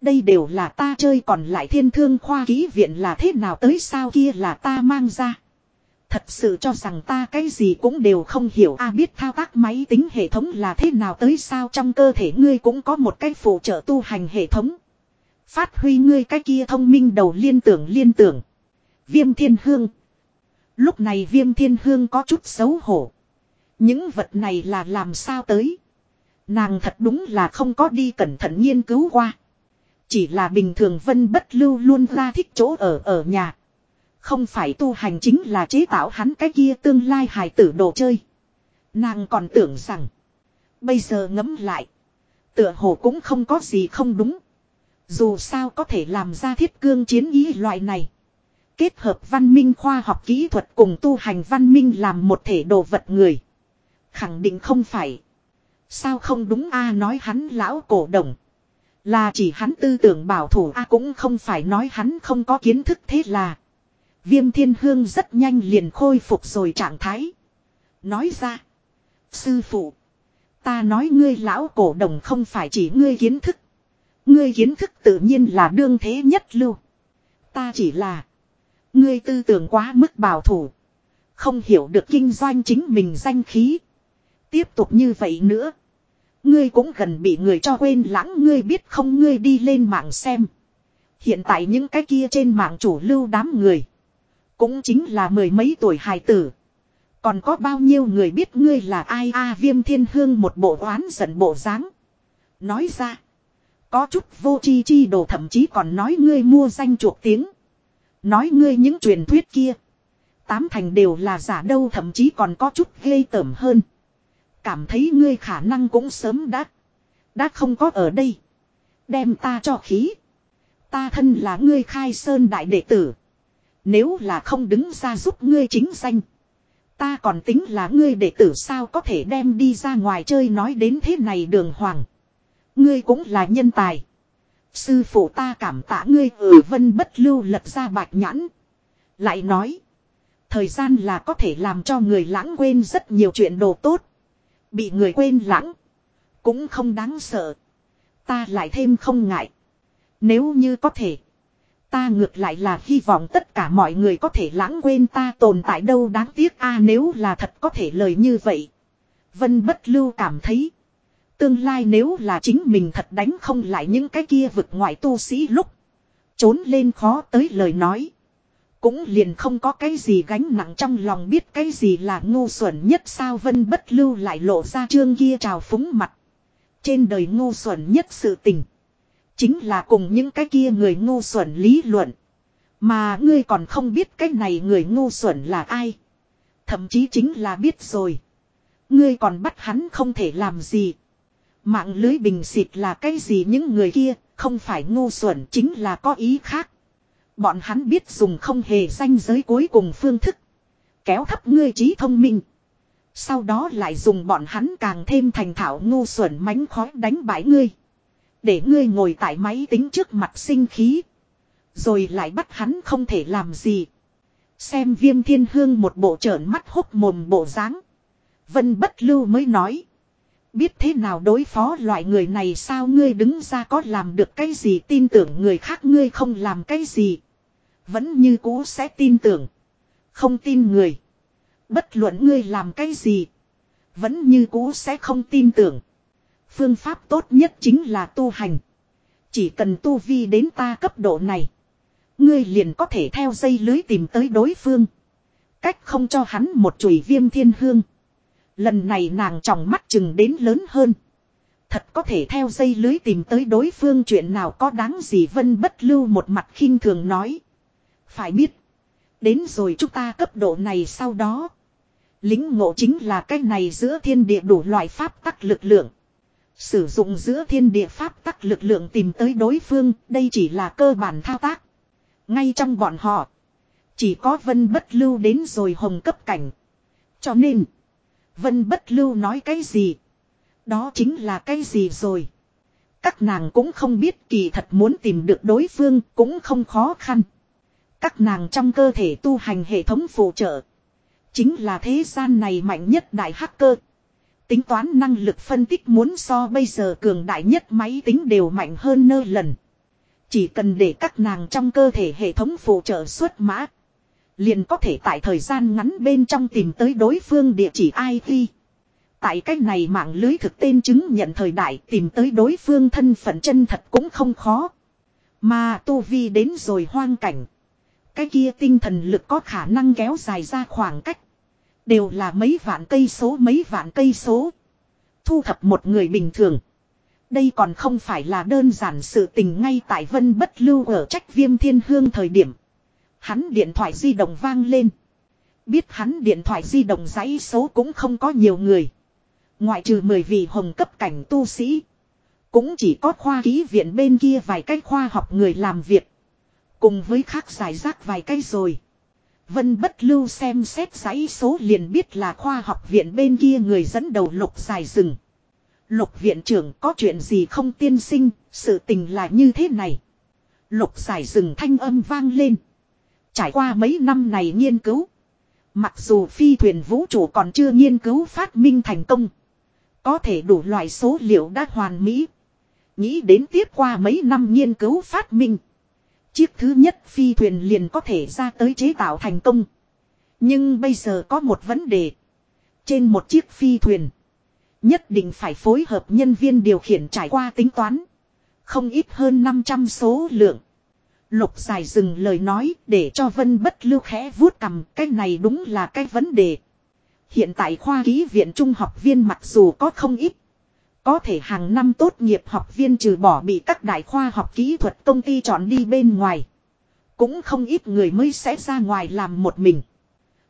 Đây đều là ta chơi, còn lại thiên thương khoa ký viện là thế nào, tới sao kia là ta mang ra. Thật sự cho rằng ta cái gì cũng đều không hiểu a biết thao tác máy tính hệ thống là thế nào, tới sao trong cơ thể ngươi cũng có một cái phụ trợ tu hành hệ thống. Phát huy ngươi cái kia thông minh đầu liên tưởng liên tưởng. Viêm thiên hương. Lúc này viêm thiên hương có chút xấu hổ. Những vật này là làm sao tới. Nàng thật đúng là không có đi cẩn thận nghiên cứu qua. Chỉ là bình thường vân bất lưu luôn ra thích chỗ ở ở nhà. Không phải tu hành chính là chế tạo hắn cái kia tương lai hài tử đồ chơi. Nàng còn tưởng rằng. Bây giờ ngẫm lại. Tựa hồ cũng không có gì không đúng. Dù sao có thể làm ra thiết cương chiến ý loại này. Kết hợp văn minh khoa học kỹ thuật cùng tu hành văn minh làm một thể đồ vật người. Khẳng định không phải. Sao không đúng a nói hắn lão cổ đồng. Là chỉ hắn tư tưởng bảo thủ a cũng không phải nói hắn không có kiến thức thế là. Viêm thiên hương rất nhanh liền khôi phục rồi trạng thái. Nói ra. Sư phụ. Ta nói ngươi lão cổ đồng không phải chỉ ngươi kiến thức. Ngươi kiến thức tự nhiên là đương thế nhất lưu. Ta chỉ là. Ngươi tư tưởng quá mức bảo thủ. Không hiểu được kinh doanh chính mình danh khí. Tiếp tục như vậy nữa. Ngươi cũng gần bị người cho quên lãng, ngươi biết không ngươi đi lên mạng xem. Hiện tại những cái kia trên mạng chủ lưu đám người. Cũng chính là mười mấy tuổi hài tử. Còn có bao nhiêu người biết ngươi là ai a viêm thiên hương một bộ oán giận bộ dáng Nói ra. Có chút vô chi chi đồ thậm chí còn nói ngươi mua danh chuộc tiếng. Nói ngươi những truyền thuyết kia. Tám thành đều là giả đâu thậm chí còn có chút ghê tởm hơn. Cảm thấy ngươi khả năng cũng sớm đã. Đã không có ở đây. Đem ta cho khí. Ta thân là ngươi khai sơn đại đệ tử. Nếu là không đứng ra giúp ngươi chính danh. Ta còn tính là ngươi đệ tử sao có thể đem đi ra ngoài chơi nói đến thế này đường hoàng. Ngươi cũng là nhân tài. Sư phụ ta cảm tạ ngươi ở vân bất lưu lật ra bạch nhãn. Lại nói. Thời gian là có thể làm cho người lãng quên rất nhiều chuyện đồ tốt. Bị người quên lãng. Cũng không đáng sợ. Ta lại thêm không ngại. Nếu như có thể. Ta ngược lại là hy vọng tất cả mọi người có thể lãng quên ta tồn tại đâu đáng tiếc a nếu là thật có thể lời như vậy. Vân bất lưu cảm thấy. Tương lai nếu là chính mình thật đánh không lại những cái kia vực ngoại tu sĩ lúc. Trốn lên khó tới lời nói. Cũng liền không có cái gì gánh nặng trong lòng biết cái gì là ngu xuẩn nhất sao vân bất lưu lại lộ ra chương kia trào phúng mặt. Trên đời ngu xuẩn nhất sự tình. Chính là cùng những cái kia người ngu xuẩn lý luận. Mà ngươi còn không biết cái này người ngu xuẩn là ai. Thậm chí chính là biết rồi. Ngươi còn bắt hắn không thể làm gì. Mạng lưới bình xịt là cái gì những người kia, không phải ngu xuẩn chính là có ý khác. Bọn hắn biết dùng không hề danh giới cuối cùng phương thức. Kéo thấp ngươi trí thông minh. Sau đó lại dùng bọn hắn càng thêm thành thạo ngu xuẩn mánh khói đánh bại ngươi. Để ngươi ngồi tại máy tính trước mặt sinh khí. Rồi lại bắt hắn không thể làm gì. Xem viêm thiên hương một bộ trợn mắt hốc mồm bộ dáng Vân bất lưu mới nói. Biết thế nào đối phó loại người này sao ngươi đứng ra có làm được cái gì tin tưởng người khác ngươi không làm cái gì. Vẫn như cũ sẽ tin tưởng. Không tin người. Bất luận ngươi làm cái gì. Vẫn như cũ sẽ không tin tưởng. Phương pháp tốt nhất chính là tu hành. Chỉ cần tu vi đến ta cấp độ này. Ngươi liền có thể theo dây lưới tìm tới đối phương. Cách không cho hắn một chùy viêm thiên hương. Lần này nàng tròng mắt chừng đến lớn hơn. Thật có thể theo dây lưới tìm tới đối phương chuyện nào có đáng gì vân bất lưu một mặt khinh thường nói. Phải biết. Đến rồi chúng ta cấp độ này sau đó. Lính ngộ chính là cái này giữa thiên địa đủ loại pháp tắc lực lượng. Sử dụng giữa thiên địa pháp tắc lực lượng tìm tới đối phương, đây chỉ là cơ bản thao tác. Ngay trong bọn họ, chỉ có vân bất lưu đến rồi hồng cấp cảnh. Cho nên, vân bất lưu nói cái gì? Đó chính là cái gì rồi? Các nàng cũng không biết, kỳ thật muốn tìm được đối phương cũng không khó khăn. Các nàng trong cơ thể tu hành hệ thống phụ trợ. Chính là thế gian này mạnh nhất đại hacker. Tính toán năng lực phân tích muốn so bây giờ cường đại nhất máy tính đều mạnh hơn nơ lần. Chỉ cần để các nàng trong cơ thể hệ thống phụ trợ xuất mã. Liền có thể tại thời gian ngắn bên trong tìm tới đối phương địa chỉ IP. Tại cách này mạng lưới thực tên chứng nhận thời đại, tìm tới đối phương thân phận chân thật cũng không khó. Mà Tu Vi đến rồi hoang cảnh. Cái kia tinh thần lực có khả năng kéo dài ra khoảng cách. Đều là mấy vạn cây số, mấy vạn cây số. Thu thập một người bình thường. Đây còn không phải là đơn giản sự tình ngay tại vân bất lưu ở trách viêm thiên hương thời điểm. Hắn điện thoại di động vang lên. Biết hắn điện thoại di động dãy số cũng không có nhiều người. Ngoại trừ 10 vị hồng cấp cảnh tu sĩ. Cũng chỉ có khoa ký viện bên kia vài cái khoa học người làm việc. Cùng với khác giải rác vài cái rồi. Vân bất lưu xem xét dãy số liền biết là khoa học viện bên kia người dẫn đầu lục dài rừng. Lục viện trưởng có chuyện gì không tiên sinh, sự tình là như thế này. Lục giải rừng thanh âm vang lên. Trải qua mấy năm này nghiên cứu. Mặc dù phi thuyền vũ trụ còn chưa nghiên cứu phát minh thành công. Có thể đủ loại số liệu đã hoàn mỹ. Nghĩ đến tiếp qua mấy năm nghiên cứu phát minh. Chiếc thứ nhất phi thuyền liền có thể ra tới chế tạo thành công. Nhưng bây giờ có một vấn đề. Trên một chiếc phi thuyền. Nhất định phải phối hợp nhân viên điều khiển trải qua tính toán. Không ít hơn 500 số lượng. Lục dài dừng lời nói để cho vân bất lưu khẽ vuốt cầm cái này đúng là cái vấn đề. Hiện tại khoa ký viện trung học viên mặc dù có không ít. Có thể hàng năm tốt nghiệp học viên trừ bỏ bị các đại khoa học kỹ thuật công ty chọn đi bên ngoài. Cũng không ít người mới sẽ ra ngoài làm một mình.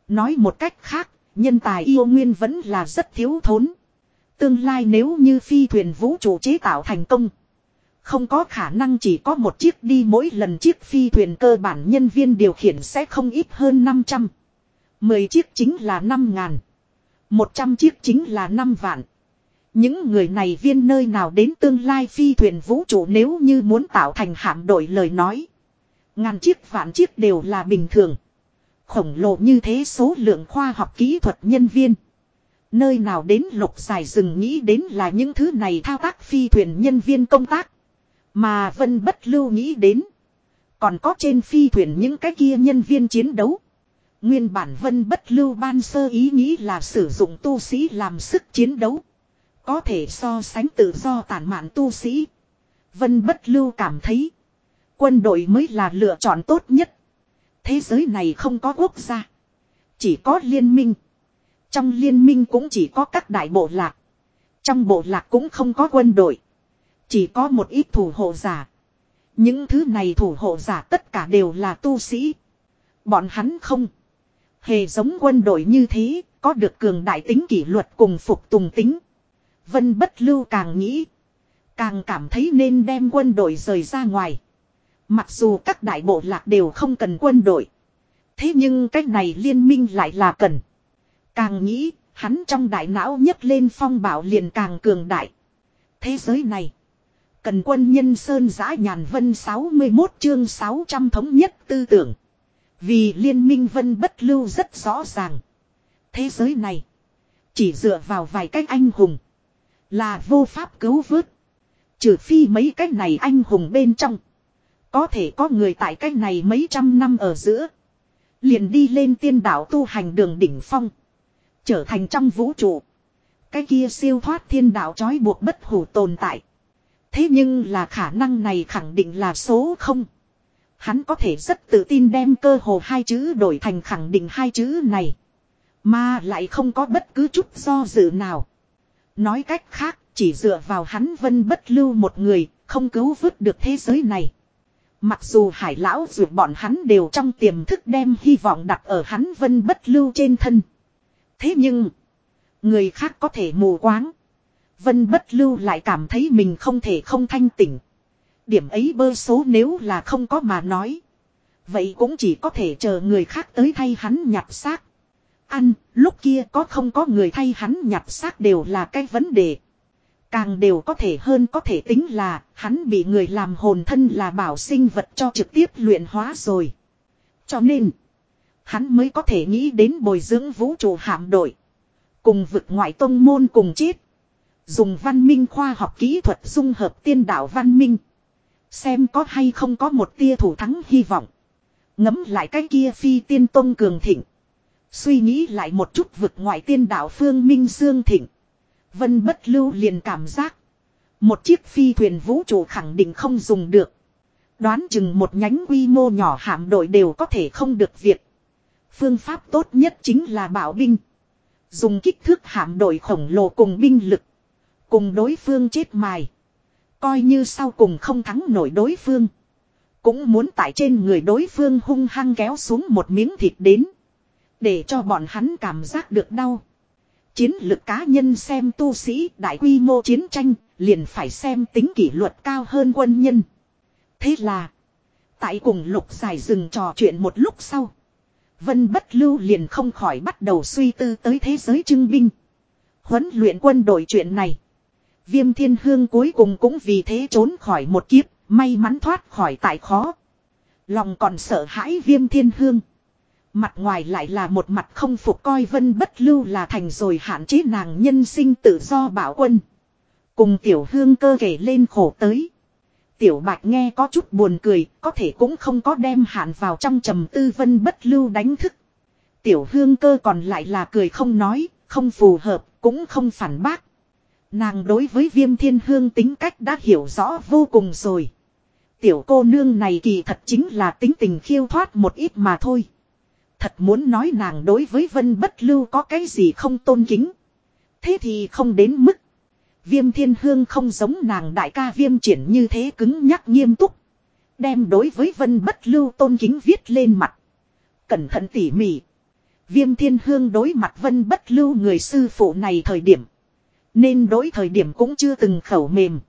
Nói một cách khác, nhân tài yêu nguyên vẫn là rất thiếu thốn. Tương lai nếu như phi thuyền vũ trụ chế tạo thành công. Không có khả năng chỉ có một chiếc đi, mỗi lần chiếc phi thuyền cơ bản nhân viên điều khiển sẽ không ít hơn 500. 10 chiếc chính là 5 ngàn. 100 chiếc chính là 5 vạn. Những người này viên nơi nào đến tương lai phi thuyền vũ trụ nếu như muốn tạo thành hạm đội lời nói. Ngàn chiếc vạn chiếc đều là bình thường. Khổng lồ như thế số lượng khoa học kỹ thuật nhân viên. Nơi nào đến lục dài rừng nghĩ đến là những thứ này thao tác phi thuyền nhân viên công tác. Mà Vân Bất Lưu nghĩ đến. Còn có trên phi thuyền những cái kia nhân viên chiến đấu. Nguyên bản Vân Bất Lưu ban sơ ý nghĩ là sử dụng tu sĩ làm sức chiến đấu. Có thể so sánh tự do tản mạn tu sĩ. Vân bất lưu cảm thấy. Quân đội mới là lựa chọn tốt nhất. Thế giới này không có quốc gia. Chỉ có liên minh. Trong liên minh cũng chỉ có các đại bộ lạc. Trong bộ lạc cũng không có quân đội. Chỉ có một ít thủ hộ giả. Những thứ này thủ hộ giả tất cả đều là tu sĩ. Bọn hắn không. Hề giống quân đội như thế, có được cường đại tính kỷ luật cùng phục tùng tính. Vân bất lưu càng nghĩ. Càng cảm thấy nên đem quân đội rời ra ngoài. Mặc dù các đại bộ lạc đều không cần quân đội. Thế nhưng cách này liên minh lại là cần. Càng nghĩ, hắn trong đại não nhấc lên phong bảo liền càng cường đại. Thế giới này. Cần quân nhân sơn giã nhàn vân 61 chương 600 thống nhất tư tưởng. Vì liên minh vân bất lưu rất rõ ràng. Thế giới này. Chỉ dựa vào vài cách anh hùng. Là vô pháp cứu vớt. Trừ phi mấy cách này anh hùng bên trong. Có thể có người tại cách này mấy trăm năm ở giữa. Liền đi lên tiên đảo tu hành đường đỉnh phong. Trở thành trong vũ trụ. Cái kia siêu thoát thiên đạo trói buộc bất hủ tồn tại. Thế nhưng là khả năng này khẳng định là số không. Hắn có thể rất tự tin đem cơ hồ hai chữ đổi thành khẳng định hai chữ này. Mà lại không có bất cứ chút do dự nào. Nói cách khác, chỉ dựa vào hắn vân bất lưu một người, không cứu vớt được thế giới này. Mặc dù hải lão dù bọn hắn đều trong tiềm thức đem hy vọng đặt ở hắn vân bất lưu trên thân. Thế nhưng, người khác có thể mù quáng. Vân bất lưu lại cảm thấy mình không thể không thanh tỉnh. Điểm ấy bơ số nếu là không có mà nói. Vậy cũng chỉ có thể chờ người khác tới thay hắn nhặt xác. Ăn, lúc kia có không có người thay hắn nhặt xác đều là cái vấn đề. Càng đều có thể hơn có thể tính là hắn bị người làm hồn thân là bảo sinh vật cho trực tiếp luyện hóa rồi. Cho nên, hắn mới có thể nghĩ đến bồi dưỡng vũ trụ hạm đội. Cùng vực ngoại tông môn cùng chết. Dùng văn minh khoa học kỹ thuật dung hợp tiên đạo văn minh. Xem có hay không có một tia thủ thắng hy vọng. Ngấm lại cái kia phi tiên tông cường thịnh. Suy nghĩ lại một chút vực ngoại tiên đạo phương minh dương thịnh. Vân bất lưu liền cảm giác. Một chiếc phi thuyền vũ trụ khẳng định không dùng được. Đoán chừng một nhánh quy mô nhỏ hạm đội đều có thể không được việc. Phương pháp tốt nhất chính là bảo binh. Dùng kích thước hạm đội khổng lồ cùng binh lực. Cùng đối phương chết mài. Coi như sau cùng không thắng nổi đối phương. Cũng muốn tại trên người đối phương hung hăng kéo xuống một miếng thịt đến. Để cho bọn hắn cảm giác được đau. Chiến lực cá nhân xem tu sĩ đại quy mô chiến tranh, liền phải xem tính kỷ luật cao hơn quân nhân. Thế là. Tại cùng lục dài rừng trò chuyện một lúc sau. Vân bất lưu liền không khỏi bắt đầu suy tư tới thế giới trưng binh. Huấn luyện quân đội chuyện này. Viêm thiên hương cuối cùng cũng vì thế trốn khỏi một kiếp, may mắn thoát khỏi tại khó. Lòng còn sợ hãi viêm thiên hương. Mặt ngoài lại là một mặt không phục coi vân bất lưu là thành rồi hạn chế nàng nhân sinh tự do bảo quân. Cùng tiểu hương cơ kể lên khổ tới. Tiểu bạch nghe có chút buồn cười, có thể cũng không có đem hạn vào trong trầm tư vân bất lưu đánh thức. Tiểu hương cơ còn lại là cười không nói, không phù hợp, cũng không phản bác. Nàng đối với viêm thiên hương tính cách đã hiểu rõ vô cùng rồi. Tiểu cô nương này kỳ thật chính là tính tình khiêu thoát một ít mà thôi. Thật muốn nói nàng đối với vân bất lưu có cái gì không tôn kính. Thế thì không đến mức. Viêm thiên hương không giống nàng đại ca viêm triển như thế cứng nhắc nghiêm túc. Đem đối với vân bất lưu tôn kính viết lên mặt. Cẩn thận tỉ mỉ. Viêm thiên hương đối mặt vân bất lưu người sư phụ này thời điểm. Nên đối thời điểm cũng chưa từng khẩu mềm.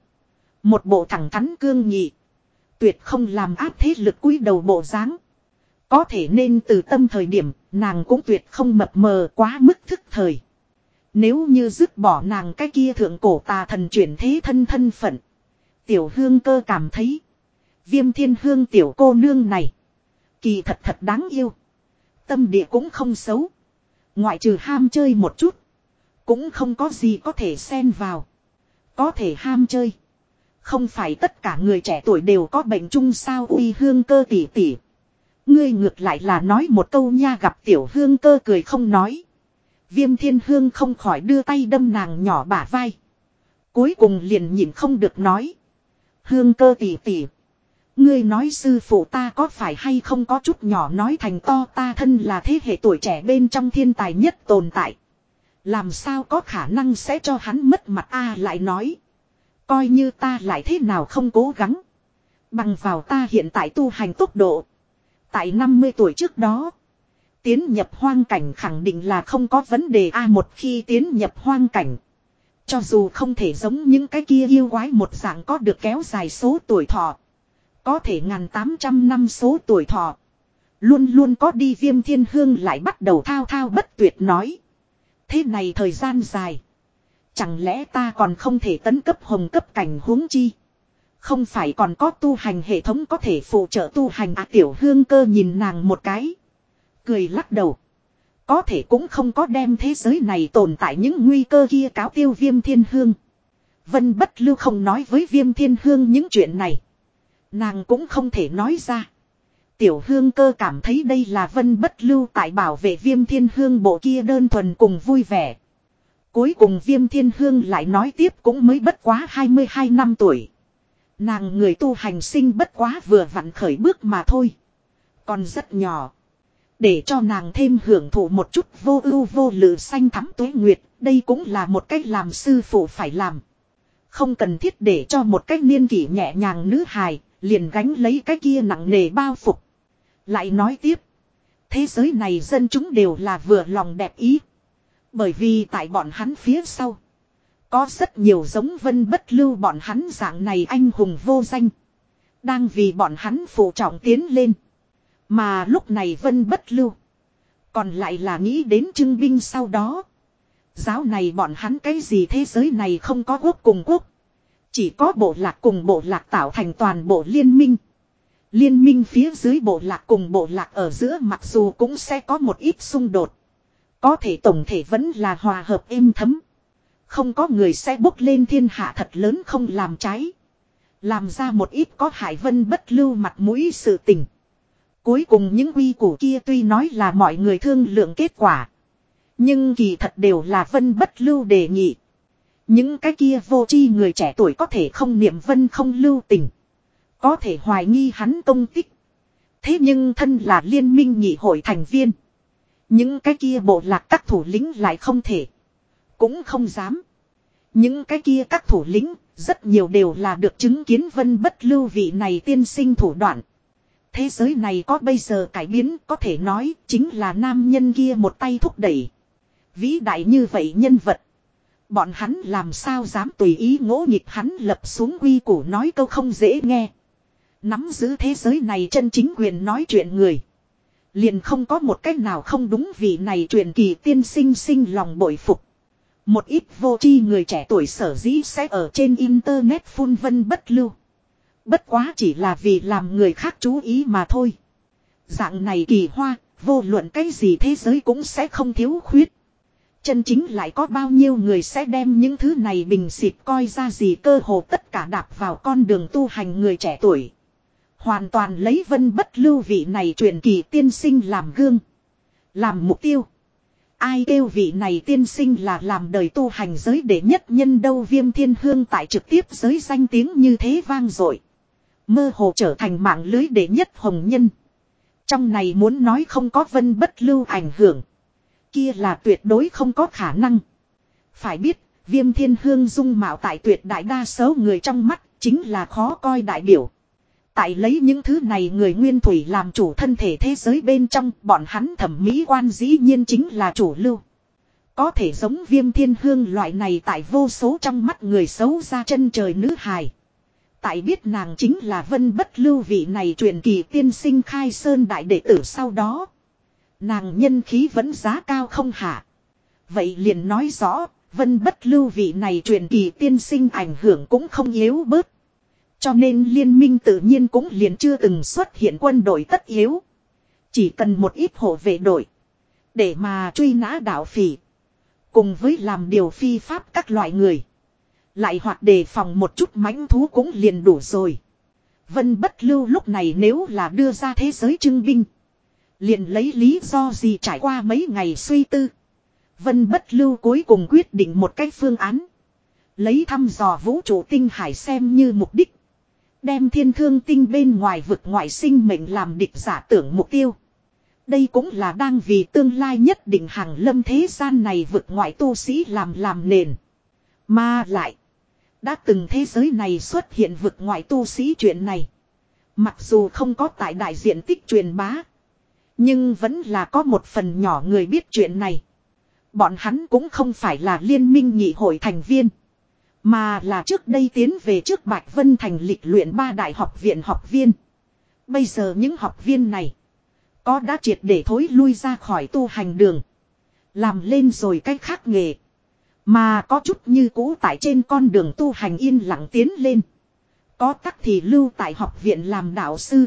Một bộ thẳng thắn cương nhị. Tuyệt không làm áp thế lực cúi đầu bộ dáng. Có thể nên từ tâm thời điểm, nàng cũng tuyệt không mập mờ quá mức thức thời. Nếu như dứt bỏ nàng cái kia thượng cổ tà thần chuyển thế thân thân phận. Tiểu hương cơ cảm thấy. Viêm thiên hương tiểu cô nương này. Kỳ thật thật đáng yêu. Tâm địa cũng không xấu. Ngoại trừ ham chơi một chút. Cũng không có gì có thể xen vào. Có thể ham chơi. Không phải tất cả người trẻ tuổi đều có bệnh chung sao uy hương cơ tỉ tỉ. Ngươi ngược lại là nói một câu nha gặp tiểu hương cơ cười không nói. Viêm thiên hương không khỏi đưa tay đâm nàng nhỏ bả vai. Cuối cùng liền nhìn không được nói. Hương cơ tỉ tỉ. Ngươi nói sư phụ ta có phải hay không có chút nhỏ nói thành to ta thân là thế hệ tuổi trẻ bên trong thiên tài nhất tồn tại. Làm sao có khả năng sẽ cho hắn mất mặt a lại nói. Coi như ta lại thế nào không cố gắng. Bằng vào ta hiện tại tu hành tốc độ. Tại 50 tuổi trước đó. Tiến nhập hoang cảnh khẳng định là không có vấn đề a một khi tiến nhập hoang cảnh. Cho dù không thể giống những cái kia yêu quái một dạng có được kéo dài số tuổi thọ. Có thể ngàn tám trăm năm số tuổi thọ. Luôn luôn có đi viêm thiên hương lại bắt đầu thao thao bất tuyệt nói. Thế này thời gian dài. Chẳng lẽ ta còn không thể tấn cấp hồng cấp cảnh huống chi. Không phải còn có tu hành hệ thống có thể phụ trợ tu hành à tiểu hương cơ nhìn nàng một cái. Cười lắc đầu. Có thể cũng không có đem thế giới này tồn tại những nguy cơ kia cáo tiêu viêm thiên hương. Vân bất lưu không nói với viêm thiên hương những chuyện này. Nàng cũng không thể nói ra. Tiểu hương cơ cảm thấy đây là vân bất lưu tại bảo vệ viêm thiên hương bộ kia đơn thuần cùng vui vẻ. Cuối cùng viêm thiên hương lại nói tiếp cũng mới bất quá 22 năm tuổi. Nàng người tu hành sinh bất quá vừa vặn khởi bước mà thôi. Còn rất nhỏ. Để cho nàng thêm hưởng thụ một chút vô ưu vô lự xanh thắm tuế nguyệt, đây cũng là một cách làm sư phụ phải làm. Không cần thiết để cho một cách niên kỷ nhẹ nhàng nữ hài, liền gánh lấy cái kia nặng nề bao phục. Lại nói tiếp. Thế giới này dân chúng đều là vừa lòng đẹp ý. Bởi vì tại bọn hắn phía sau. Có rất nhiều giống vân bất lưu bọn hắn dạng này anh hùng vô danh. Đang vì bọn hắn phụ trọng tiến lên. Mà lúc này vân bất lưu. Còn lại là nghĩ đến trưng binh sau đó. Giáo này bọn hắn cái gì thế giới này không có quốc cùng quốc. Chỉ có bộ lạc cùng bộ lạc tạo thành toàn bộ liên minh. Liên minh phía dưới bộ lạc cùng bộ lạc ở giữa mặc dù cũng sẽ có một ít xung đột. Có thể tổng thể vẫn là hòa hợp êm thấm. Không có người sẽ bốc lên thiên hạ thật lớn không làm trái. Làm ra một ít có hải vân bất lưu mặt mũi sự tình. Cuối cùng những quy củ kia tuy nói là mọi người thương lượng kết quả. Nhưng kỳ thật đều là vân bất lưu đề nghị. Những cái kia vô tri người trẻ tuổi có thể không niệm vân không lưu tình. Có thể hoài nghi hắn công tích. Thế nhưng thân là liên minh nhị hội thành viên. Những cái kia bộ lạc các thủ lĩnh lại không thể. Cũng không dám. Những cái kia các thủ lĩnh, rất nhiều đều là được chứng kiến vân bất lưu vị này tiên sinh thủ đoạn. Thế giới này có bây giờ cải biến có thể nói chính là nam nhân kia một tay thúc đẩy. Vĩ đại như vậy nhân vật. Bọn hắn làm sao dám tùy ý ngỗ nghịch hắn lập xuống quy củ nói câu không dễ nghe. Nắm giữ thế giới này chân chính quyền nói chuyện người. Liền không có một cách nào không đúng vì này truyền kỳ tiên sinh sinh lòng bội phục. Một ít vô tri người trẻ tuổi sở dĩ sẽ ở trên internet phun vân bất lưu. Bất quá chỉ là vì làm người khác chú ý mà thôi. Dạng này kỳ hoa, vô luận cái gì thế giới cũng sẽ không thiếu khuyết. Chân chính lại có bao nhiêu người sẽ đem những thứ này bình xịt coi ra gì cơ hồ tất cả đạp vào con đường tu hành người trẻ tuổi. Hoàn toàn lấy vân bất lưu vị này truyền kỳ tiên sinh làm gương. Làm mục tiêu. Ai kêu vị này tiên sinh là làm đời tu hành giới để nhất nhân đâu viêm thiên hương tại trực tiếp giới danh tiếng như thế vang dội Mơ hồ trở thành mạng lưới để nhất hồng nhân. Trong này muốn nói không có vân bất lưu ảnh hưởng. Kia là tuyệt đối không có khả năng. Phải biết, viêm thiên hương dung mạo tại tuyệt đại đa số người trong mắt, chính là khó coi đại biểu. Tại lấy những thứ này người nguyên thủy làm chủ thân thể thế giới bên trong, bọn hắn thẩm mỹ quan dĩ nhiên chính là chủ lưu. Có thể giống viêm thiên hương loại này tại vô số trong mắt người xấu ra chân trời nữ hài. Tại biết nàng chính là vân bất lưu vị này truyền kỳ tiên sinh khai sơn đại đệ tử sau đó. Nàng nhân khí vẫn giá cao không hạ. Vậy liền nói rõ, vân bất lưu vị này truyền kỳ tiên sinh ảnh hưởng cũng không yếu bớt. Cho nên liên minh tự nhiên cũng liền chưa từng xuất hiện quân đội tất yếu. Chỉ cần một ít hộ vệ đội. Để mà truy nã đạo phỉ. Cùng với làm điều phi pháp các loại người. Lại hoặc đề phòng một chút mãnh thú cũng liền đủ rồi. Vân bất lưu lúc này nếu là đưa ra thế giới trưng binh. Liền lấy lý do gì trải qua mấy ngày suy tư. Vân bất lưu cuối cùng quyết định một cách phương án. Lấy thăm dò vũ trụ tinh hải xem như mục đích. Đem thiên thương tinh bên ngoài vực ngoại sinh mệnh làm địch giả tưởng mục tiêu. Đây cũng là đang vì tương lai nhất định hàng lâm thế gian này vực ngoại tu sĩ làm làm nền. Mà lại. Đã từng thế giới này xuất hiện vực ngoại tu sĩ chuyện này. Mặc dù không có tại đại diện tích truyền bá. Nhưng vẫn là có một phần nhỏ người biết chuyện này. Bọn hắn cũng không phải là liên minh nghị hội thành viên. Mà là trước đây tiến về trước Bạch Vân thành lịch luyện ba đại học viện học viên. Bây giờ những học viên này. Có đã triệt để thối lui ra khỏi tu hành đường. Làm lên rồi cách khác nghề. Mà có chút như cũ tại trên con đường tu hành yên lặng tiến lên. Có tắc thì lưu tại học viện làm đạo sư.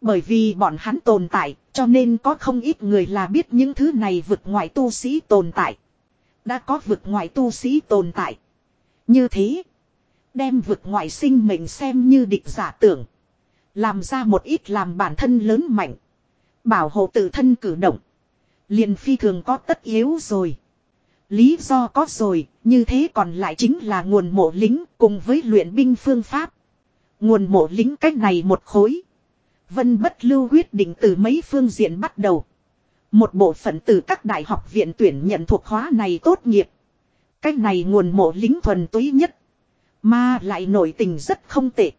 Bởi vì bọn hắn tồn tại, cho nên có không ít người là biết những thứ này vượt ngoại tu sĩ tồn tại. Đã có vượt ngoại tu sĩ tồn tại. Như thế, đem vực ngoại sinh mệnh xem như địch giả tưởng. Làm ra một ít làm bản thân lớn mạnh. Bảo hộ tự thân cử động. liền phi thường có tất yếu rồi. Lý do có rồi, như thế còn lại chính là nguồn mộ lính cùng với luyện binh phương pháp. Nguồn mộ lính cách này một khối. Vân bất lưu quyết định từ mấy phương diện bắt đầu. Một bộ phận từ các đại học viện tuyển nhận thuộc hóa này tốt nghiệp. Cách này nguồn mộ lính thuần túy nhất. Mà lại nổi tình rất không tệ.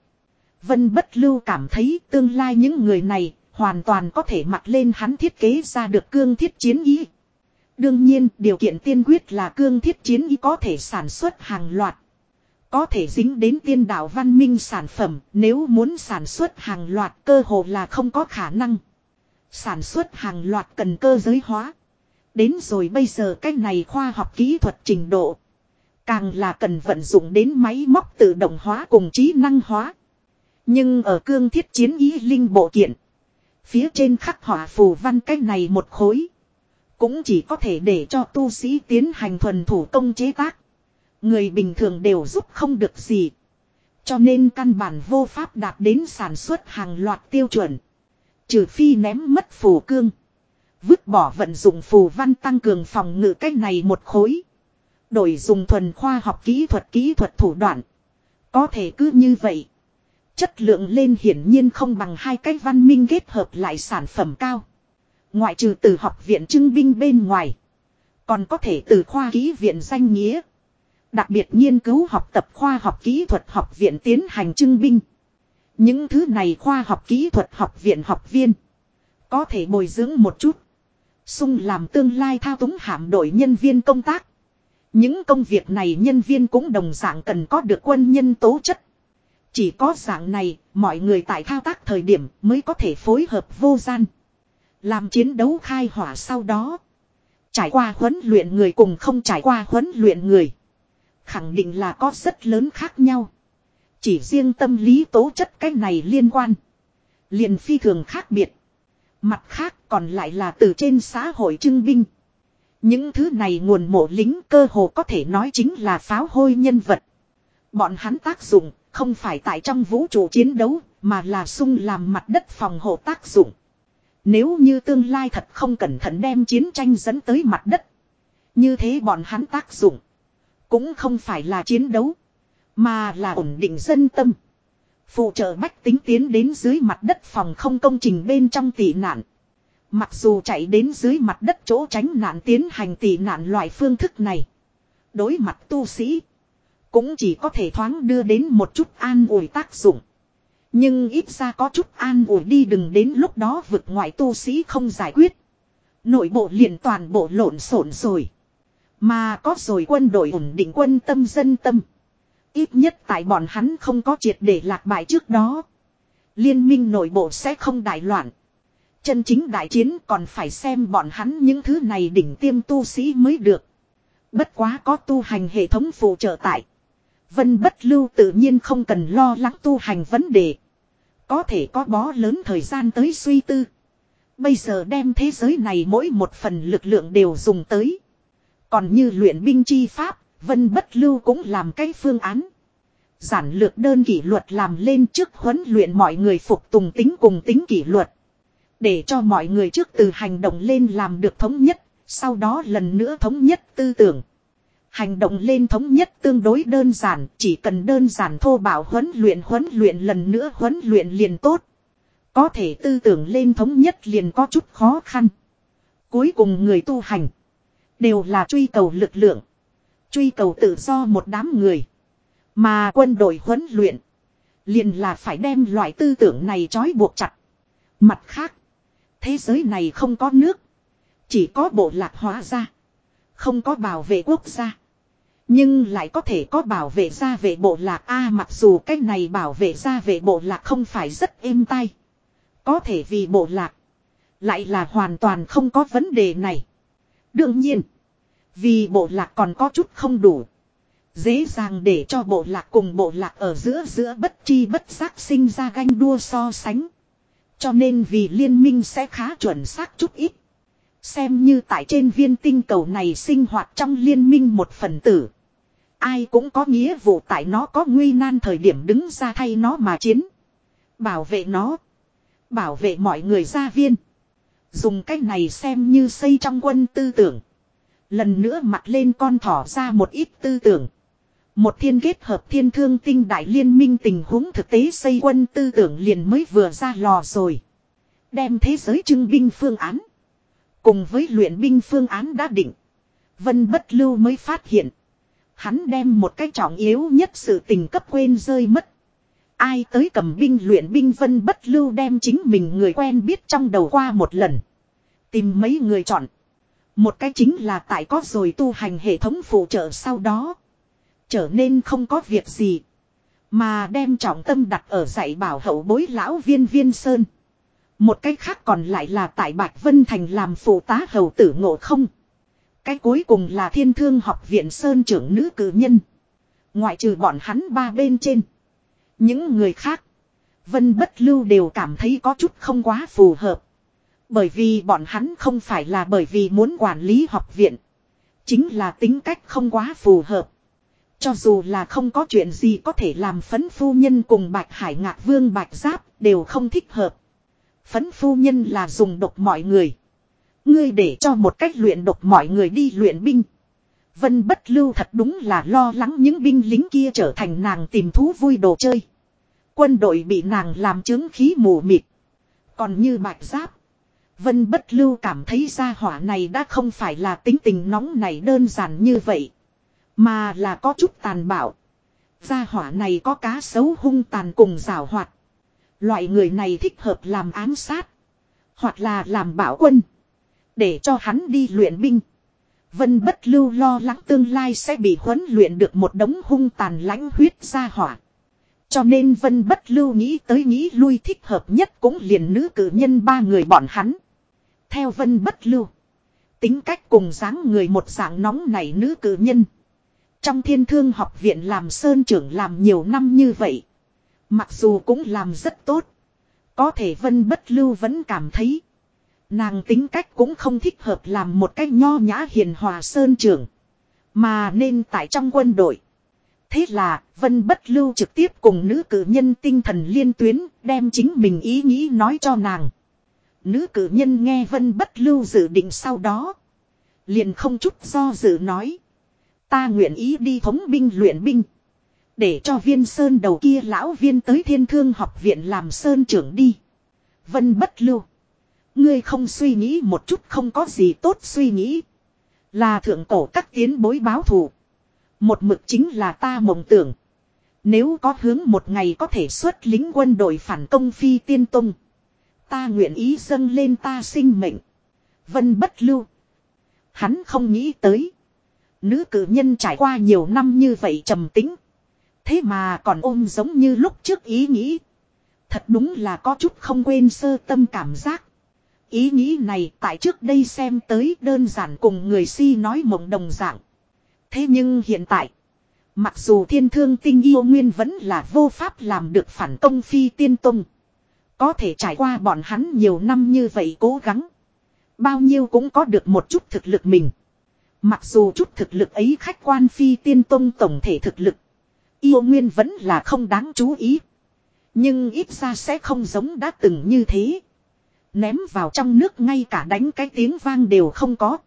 Vân bất lưu cảm thấy tương lai những người này hoàn toàn có thể mặc lên hắn thiết kế ra được cương thiết chiến ý. Đương nhiên, điều kiện tiên quyết là cương thiết chiến ý có thể sản xuất hàng loạt. Có thể dính đến tiên đạo văn minh sản phẩm nếu muốn sản xuất hàng loạt cơ hồ là không có khả năng. Sản xuất hàng loạt cần cơ giới hóa. Đến rồi bây giờ cái này khoa học kỹ thuật trình độ. Càng là cần vận dụng đến máy móc tự động hóa cùng trí năng hóa. Nhưng ở cương thiết chiến ý linh bộ kiện. Phía trên khắc họa phù văn cái này một khối. Cũng chỉ có thể để cho tu sĩ tiến hành thuần thủ công chế tác. Người bình thường đều giúp không được gì. Cho nên căn bản vô pháp đạt đến sản xuất hàng loạt tiêu chuẩn. Trừ phi ném mất phù cương. Vứt bỏ vận dụng phù văn tăng cường phòng ngự cách này một khối. Đổi dùng thuần khoa học kỹ thuật kỹ thuật thủ đoạn. Có thể cứ như vậy. Chất lượng lên hiển nhiên không bằng hai cái văn minh kết hợp lại sản phẩm cao. Ngoại trừ từ học viện trưng binh bên ngoài. Còn có thể từ khoa kỹ viện danh nghĩa. Đặc biệt nghiên cứu học tập khoa học kỹ thuật học viện tiến hành trưng binh. Những thứ này khoa học kỹ thuật học viện học viên. Có thể bồi dưỡng một chút. Xung làm tương lai thao túng hạm đội nhân viên công tác. Những công việc này nhân viên cũng đồng dạng cần có được quân nhân tố chất. Chỉ có dạng này, mọi người tại thao tác thời điểm mới có thể phối hợp vô gian. Làm chiến đấu khai hỏa sau đó. Trải qua huấn luyện người cùng không trải qua huấn luyện người. Khẳng định là có rất lớn khác nhau. Chỉ riêng tâm lý tố chất cái này liên quan. liền phi thường khác biệt. Mặt khác còn lại là từ trên xã hội trưng binh. Những thứ này nguồn mộ lính cơ hồ có thể nói chính là pháo hôi nhân vật. Bọn hắn tác dụng không phải tại trong vũ trụ chiến đấu, mà là sung làm mặt đất phòng hộ tác dụng. Nếu như tương lai thật không cẩn thận đem chiến tranh dẫn tới mặt đất. Như thế bọn hắn tác dụng. Cũng không phải là chiến đấu. Mà là ổn định dân tâm. Phụ trợ bách tính tiến đến dưới mặt đất phòng không công trình bên trong tị nạn. Mặc dù chạy đến dưới mặt đất chỗ tránh nạn tiến hành tị nạn loại phương thức này. Đối mặt tu sĩ. Cũng chỉ có thể thoáng đưa đến một chút an ủi tác dụng. Nhưng ít ra có chút an ủi đi đừng đến lúc đó vực ngoại tu sĩ không giải quyết. Nội bộ liền toàn bộ lộn xộn rồi. Mà có rồi quân đội ổn định quân tâm dân tâm. Ít nhất tại bọn hắn không có triệt để lạc bại trước đó. Liên minh nội bộ sẽ không đại loạn. Chân chính đại chiến còn phải xem bọn hắn những thứ này đỉnh tiêm tu sĩ mới được. Bất quá có tu hành hệ thống phụ trợ tại. Vân bất lưu tự nhiên không cần lo lắng tu hành vấn đề. Có thể có bó lớn thời gian tới suy tư. Bây giờ đem thế giới này mỗi một phần lực lượng đều dùng tới. Còn như luyện binh chi pháp, Vân bất lưu cũng làm cái phương án. Giản lược đơn kỷ luật làm lên trước huấn luyện mọi người phục tùng tính cùng tính kỷ luật. Để cho mọi người trước từ hành động lên làm được thống nhất, sau đó lần nữa thống nhất tư tưởng. Hành động lên thống nhất tương đối đơn giản, chỉ cần đơn giản thô bảo huấn luyện huấn luyện lần nữa huấn luyện liền tốt. Có thể tư tưởng lên thống nhất liền có chút khó khăn. Cuối cùng người tu hành, đều là truy cầu lực lượng, truy cầu tự do một đám người. Mà quân đội huấn luyện, liền là phải đem loại tư tưởng này trói buộc chặt. Mặt khác, thế giới này không có nước, chỉ có bộ lạc hóa ra, không có bảo vệ quốc gia. Nhưng lại có thể có bảo vệ gia vệ bộ lạc A mặc dù cái này bảo vệ gia vệ bộ lạc không phải rất êm tay. Có thể vì bộ lạc. Lại là hoàn toàn không có vấn đề này. Đương nhiên. Vì bộ lạc còn có chút không đủ. Dễ dàng để cho bộ lạc cùng bộ lạc ở giữa giữa bất chi bất giác sinh ra ganh đua so sánh. Cho nên vì liên minh sẽ khá chuẩn xác chút ít. Xem như tại trên viên tinh cầu này sinh hoạt trong liên minh một phần tử. Ai cũng có nghĩa vụ tại nó có nguy nan thời điểm đứng ra thay nó mà chiến. Bảo vệ nó. Bảo vệ mọi người gia viên. Dùng cách này xem như xây trong quân tư tưởng. Lần nữa mặt lên con thỏ ra một ít tư tưởng. Một thiên kết hợp thiên thương tinh đại liên minh tình huống thực tế xây quân tư tưởng liền mới vừa ra lò rồi. Đem thế giới trưng binh phương án. Cùng với luyện binh phương án đã định. Vân bất lưu mới phát hiện. Hắn đem một cái trọng yếu nhất sự tình cấp quên rơi mất. Ai tới cầm binh luyện binh vân bất lưu đem chính mình người quen biết trong đầu qua một lần. Tìm mấy người chọn. Một cái chính là tại có rồi tu hành hệ thống phụ trợ sau đó. Trở nên không có việc gì. Mà đem trọng tâm đặt ở dạy bảo hậu bối lão viên viên sơn. Một cái khác còn lại là tại Bạch Vân Thành làm phụ tá hầu tử ngộ không. Cái cuối cùng là thiên thương học viện Sơn trưởng nữ cử nhân. Ngoại trừ bọn hắn ba bên trên. Những người khác. Vân bất lưu đều cảm thấy có chút không quá phù hợp. Bởi vì bọn hắn không phải là bởi vì muốn quản lý học viện. Chính là tính cách không quá phù hợp. Cho dù là không có chuyện gì có thể làm phấn phu nhân cùng Bạch Hải Ngạc Vương, Bạch Giáp đều không thích hợp. Phấn phu nhân là dùng độc mọi người. Ngươi để cho một cách luyện độc mọi người đi luyện binh. Vân bất lưu thật đúng là lo lắng những binh lính kia trở thành nàng tìm thú vui đồ chơi. Quân đội bị nàng làm chứng khí mù mịt. Còn như bạch giáp. Vân bất lưu cảm thấy gia hỏa này đã không phải là tính tình nóng này đơn giản như vậy. Mà là có chút tàn bạo. Gia hỏa này có cá xấu hung tàn cùng rào hoạt. Loại người này thích hợp làm ám sát. Hoặc là làm bảo quân. Để cho hắn đi luyện binh. Vân bất lưu lo lắng tương lai sẽ bị huấn luyện được một đống hung tàn lãnh huyết gia hỏa. Cho nên vân bất lưu nghĩ tới nghĩ lui thích hợp nhất cũng liền nữ cử nhân ba người bọn hắn. Theo vân bất lưu. Tính cách cùng dáng người một dạng nóng này nữ cử nhân. Trong thiên thương học viện làm sơn trưởng làm nhiều năm như vậy. Mặc dù cũng làm rất tốt. Có thể vân bất lưu vẫn cảm thấy. Nàng tính cách cũng không thích hợp làm một cách nho nhã hiền hòa sơn trưởng. Mà nên tại trong quân đội. Thế là, Vân Bất Lưu trực tiếp cùng nữ cử nhân tinh thần liên tuyến, đem chính mình ý nghĩ nói cho nàng. Nữ cử nhân nghe Vân Bất Lưu dự định sau đó. Liền không chút do dự nói. Ta nguyện ý đi thống binh luyện binh. Để cho viên sơn đầu kia lão viên tới thiên thương học viện làm sơn trưởng đi. Vân Bất Lưu. Ngươi không suy nghĩ một chút không có gì tốt suy nghĩ. Là thượng cổ các tiến bối báo thù. Một mực chính là ta mộng tưởng. Nếu có hướng một ngày có thể xuất lính quân đội phản công phi tiên tung. Ta nguyện ý dâng lên ta sinh mệnh. Vân bất lưu. Hắn không nghĩ tới. Nữ cử nhân trải qua nhiều năm như vậy trầm tính. Thế mà còn ôm giống như lúc trước ý nghĩ. Thật đúng là có chút không quên sơ tâm cảm giác. Ý nghĩ này tại trước đây xem tới đơn giản cùng người si nói mộng đồng dạng. Thế nhưng hiện tại, mặc dù thiên thương tinh yêu nguyên vẫn là vô pháp làm được phản công phi tiên tông. Có thể trải qua bọn hắn nhiều năm như vậy cố gắng. Bao nhiêu cũng có được một chút thực lực mình. Mặc dù chút thực lực ấy khách quan phi tiên tông tổng thể thực lực. Yêu nguyên vẫn là không đáng chú ý. Nhưng ít ra sẽ không giống đã từng như thế. Ném vào trong nước ngay cả đánh cái tiếng vang đều không có.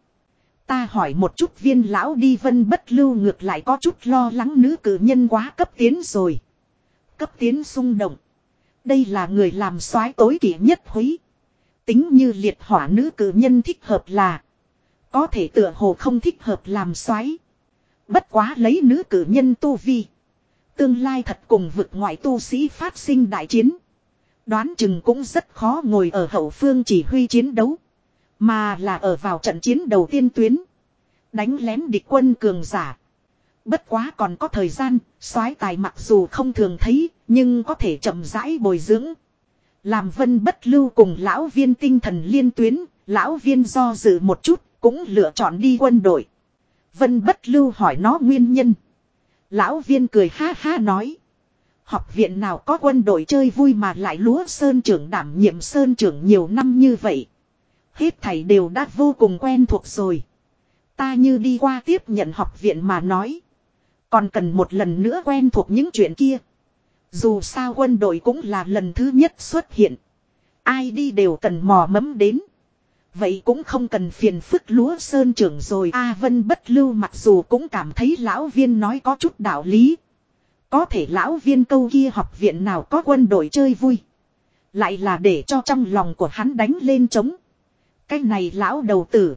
Ta hỏi một chút viên lão đi vân bất lưu ngược lại có chút lo lắng nữ cử nhân quá cấp tiến rồi. Cấp tiến xung động. Đây là người làm soái tối kỷ nhất húy. Tính như liệt hỏa nữ cử nhân thích hợp là. Có thể tựa hồ không thích hợp làm soái Bất quá lấy nữ cử nhân tu vi. Tương lai thật cùng vực ngoại tu sĩ phát sinh đại chiến. Đoán chừng cũng rất khó ngồi ở hậu phương chỉ huy chiến đấu. Mà là ở vào trận chiến đầu tiên tuyến. Đánh lén địch quân cường giả. Bất quá còn có thời gian, soái tài mặc dù không thường thấy, nhưng có thể chậm rãi bồi dưỡng. Làm vân bất lưu cùng lão viên tinh thần liên tuyến, lão viên do dự một chút, cũng lựa chọn đi quân đội. Vân bất lưu hỏi nó nguyên nhân. Lão viên cười ha ha nói. Học viện nào có quân đội chơi vui mà lại lúa sơn trưởng đảm nhiệm sơn trưởng nhiều năm như vậy. Hết thầy đều đã vô cùng quen thuộc rồi. Ta như đi qua tiếp nhận học viện mà nói. Còn cần một lần nữa quen thuộc những chuyện kia. Dù sao quân đội cũng là lần thứ nhất xuất hiện. Ai đi đều cần mò mẫm đến. Vậy cũng không cần phiền phức lúa sơn trưởng rồi A Vân bất lưu mặc dù cũng cảm thấy lão viên nói có chút đạo lý. Có thể lão viên câu kia học viện nào có quân đội chơi vui. Lại là để cho trong lòng của hắn đánh lên trống. Cái này lão đầu tử.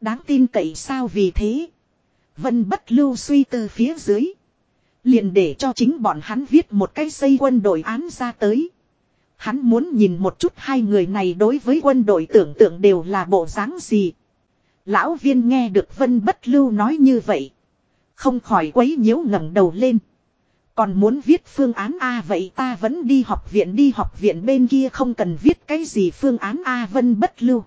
Đáng tin cậy sao vì thế. Vân bất lưu suy tư phía dưới. Liền để cho chính bọn hắn viết một cái xây quân đội án ra tới. Hắn muốn nhìn một chút hai người này đối với quân đội tưởng tượng đều là bộ dáng gì. Lão viên nghe được Vân Bất Lưu nói như vậy. Không khỏi quấy nhiễu ngẩng đầu lên. Còn muốn viết phương án A vậy ta vẫn đi học viện đi học viện bên kia không cần viết cái gì phương án A Vân Bất Lưu.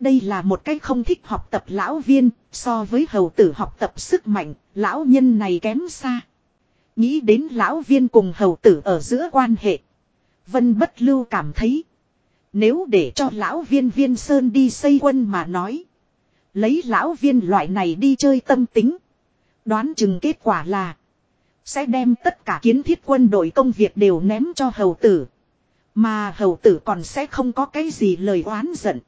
Đây là một cái không thích học tập lão viên, so với hầu tử học tập sức mạnh, lão nhân này kém xa. Nghĩ đến lão viên cùng hầu tử ở giữa quan hệ. Vân bất lưu cảm thấy. Nếu để cho lão viên viên sơn đi xây quân mà nói. Lấy lão viên loại này đi chơi tâm tính. Đoán chừng kết quả là. Sẽ đem tất cả kiến thiết quân đội công việc đều ném cho hầu tử. Mà hầu tử còn sẽ không có cái gì lời oán giận.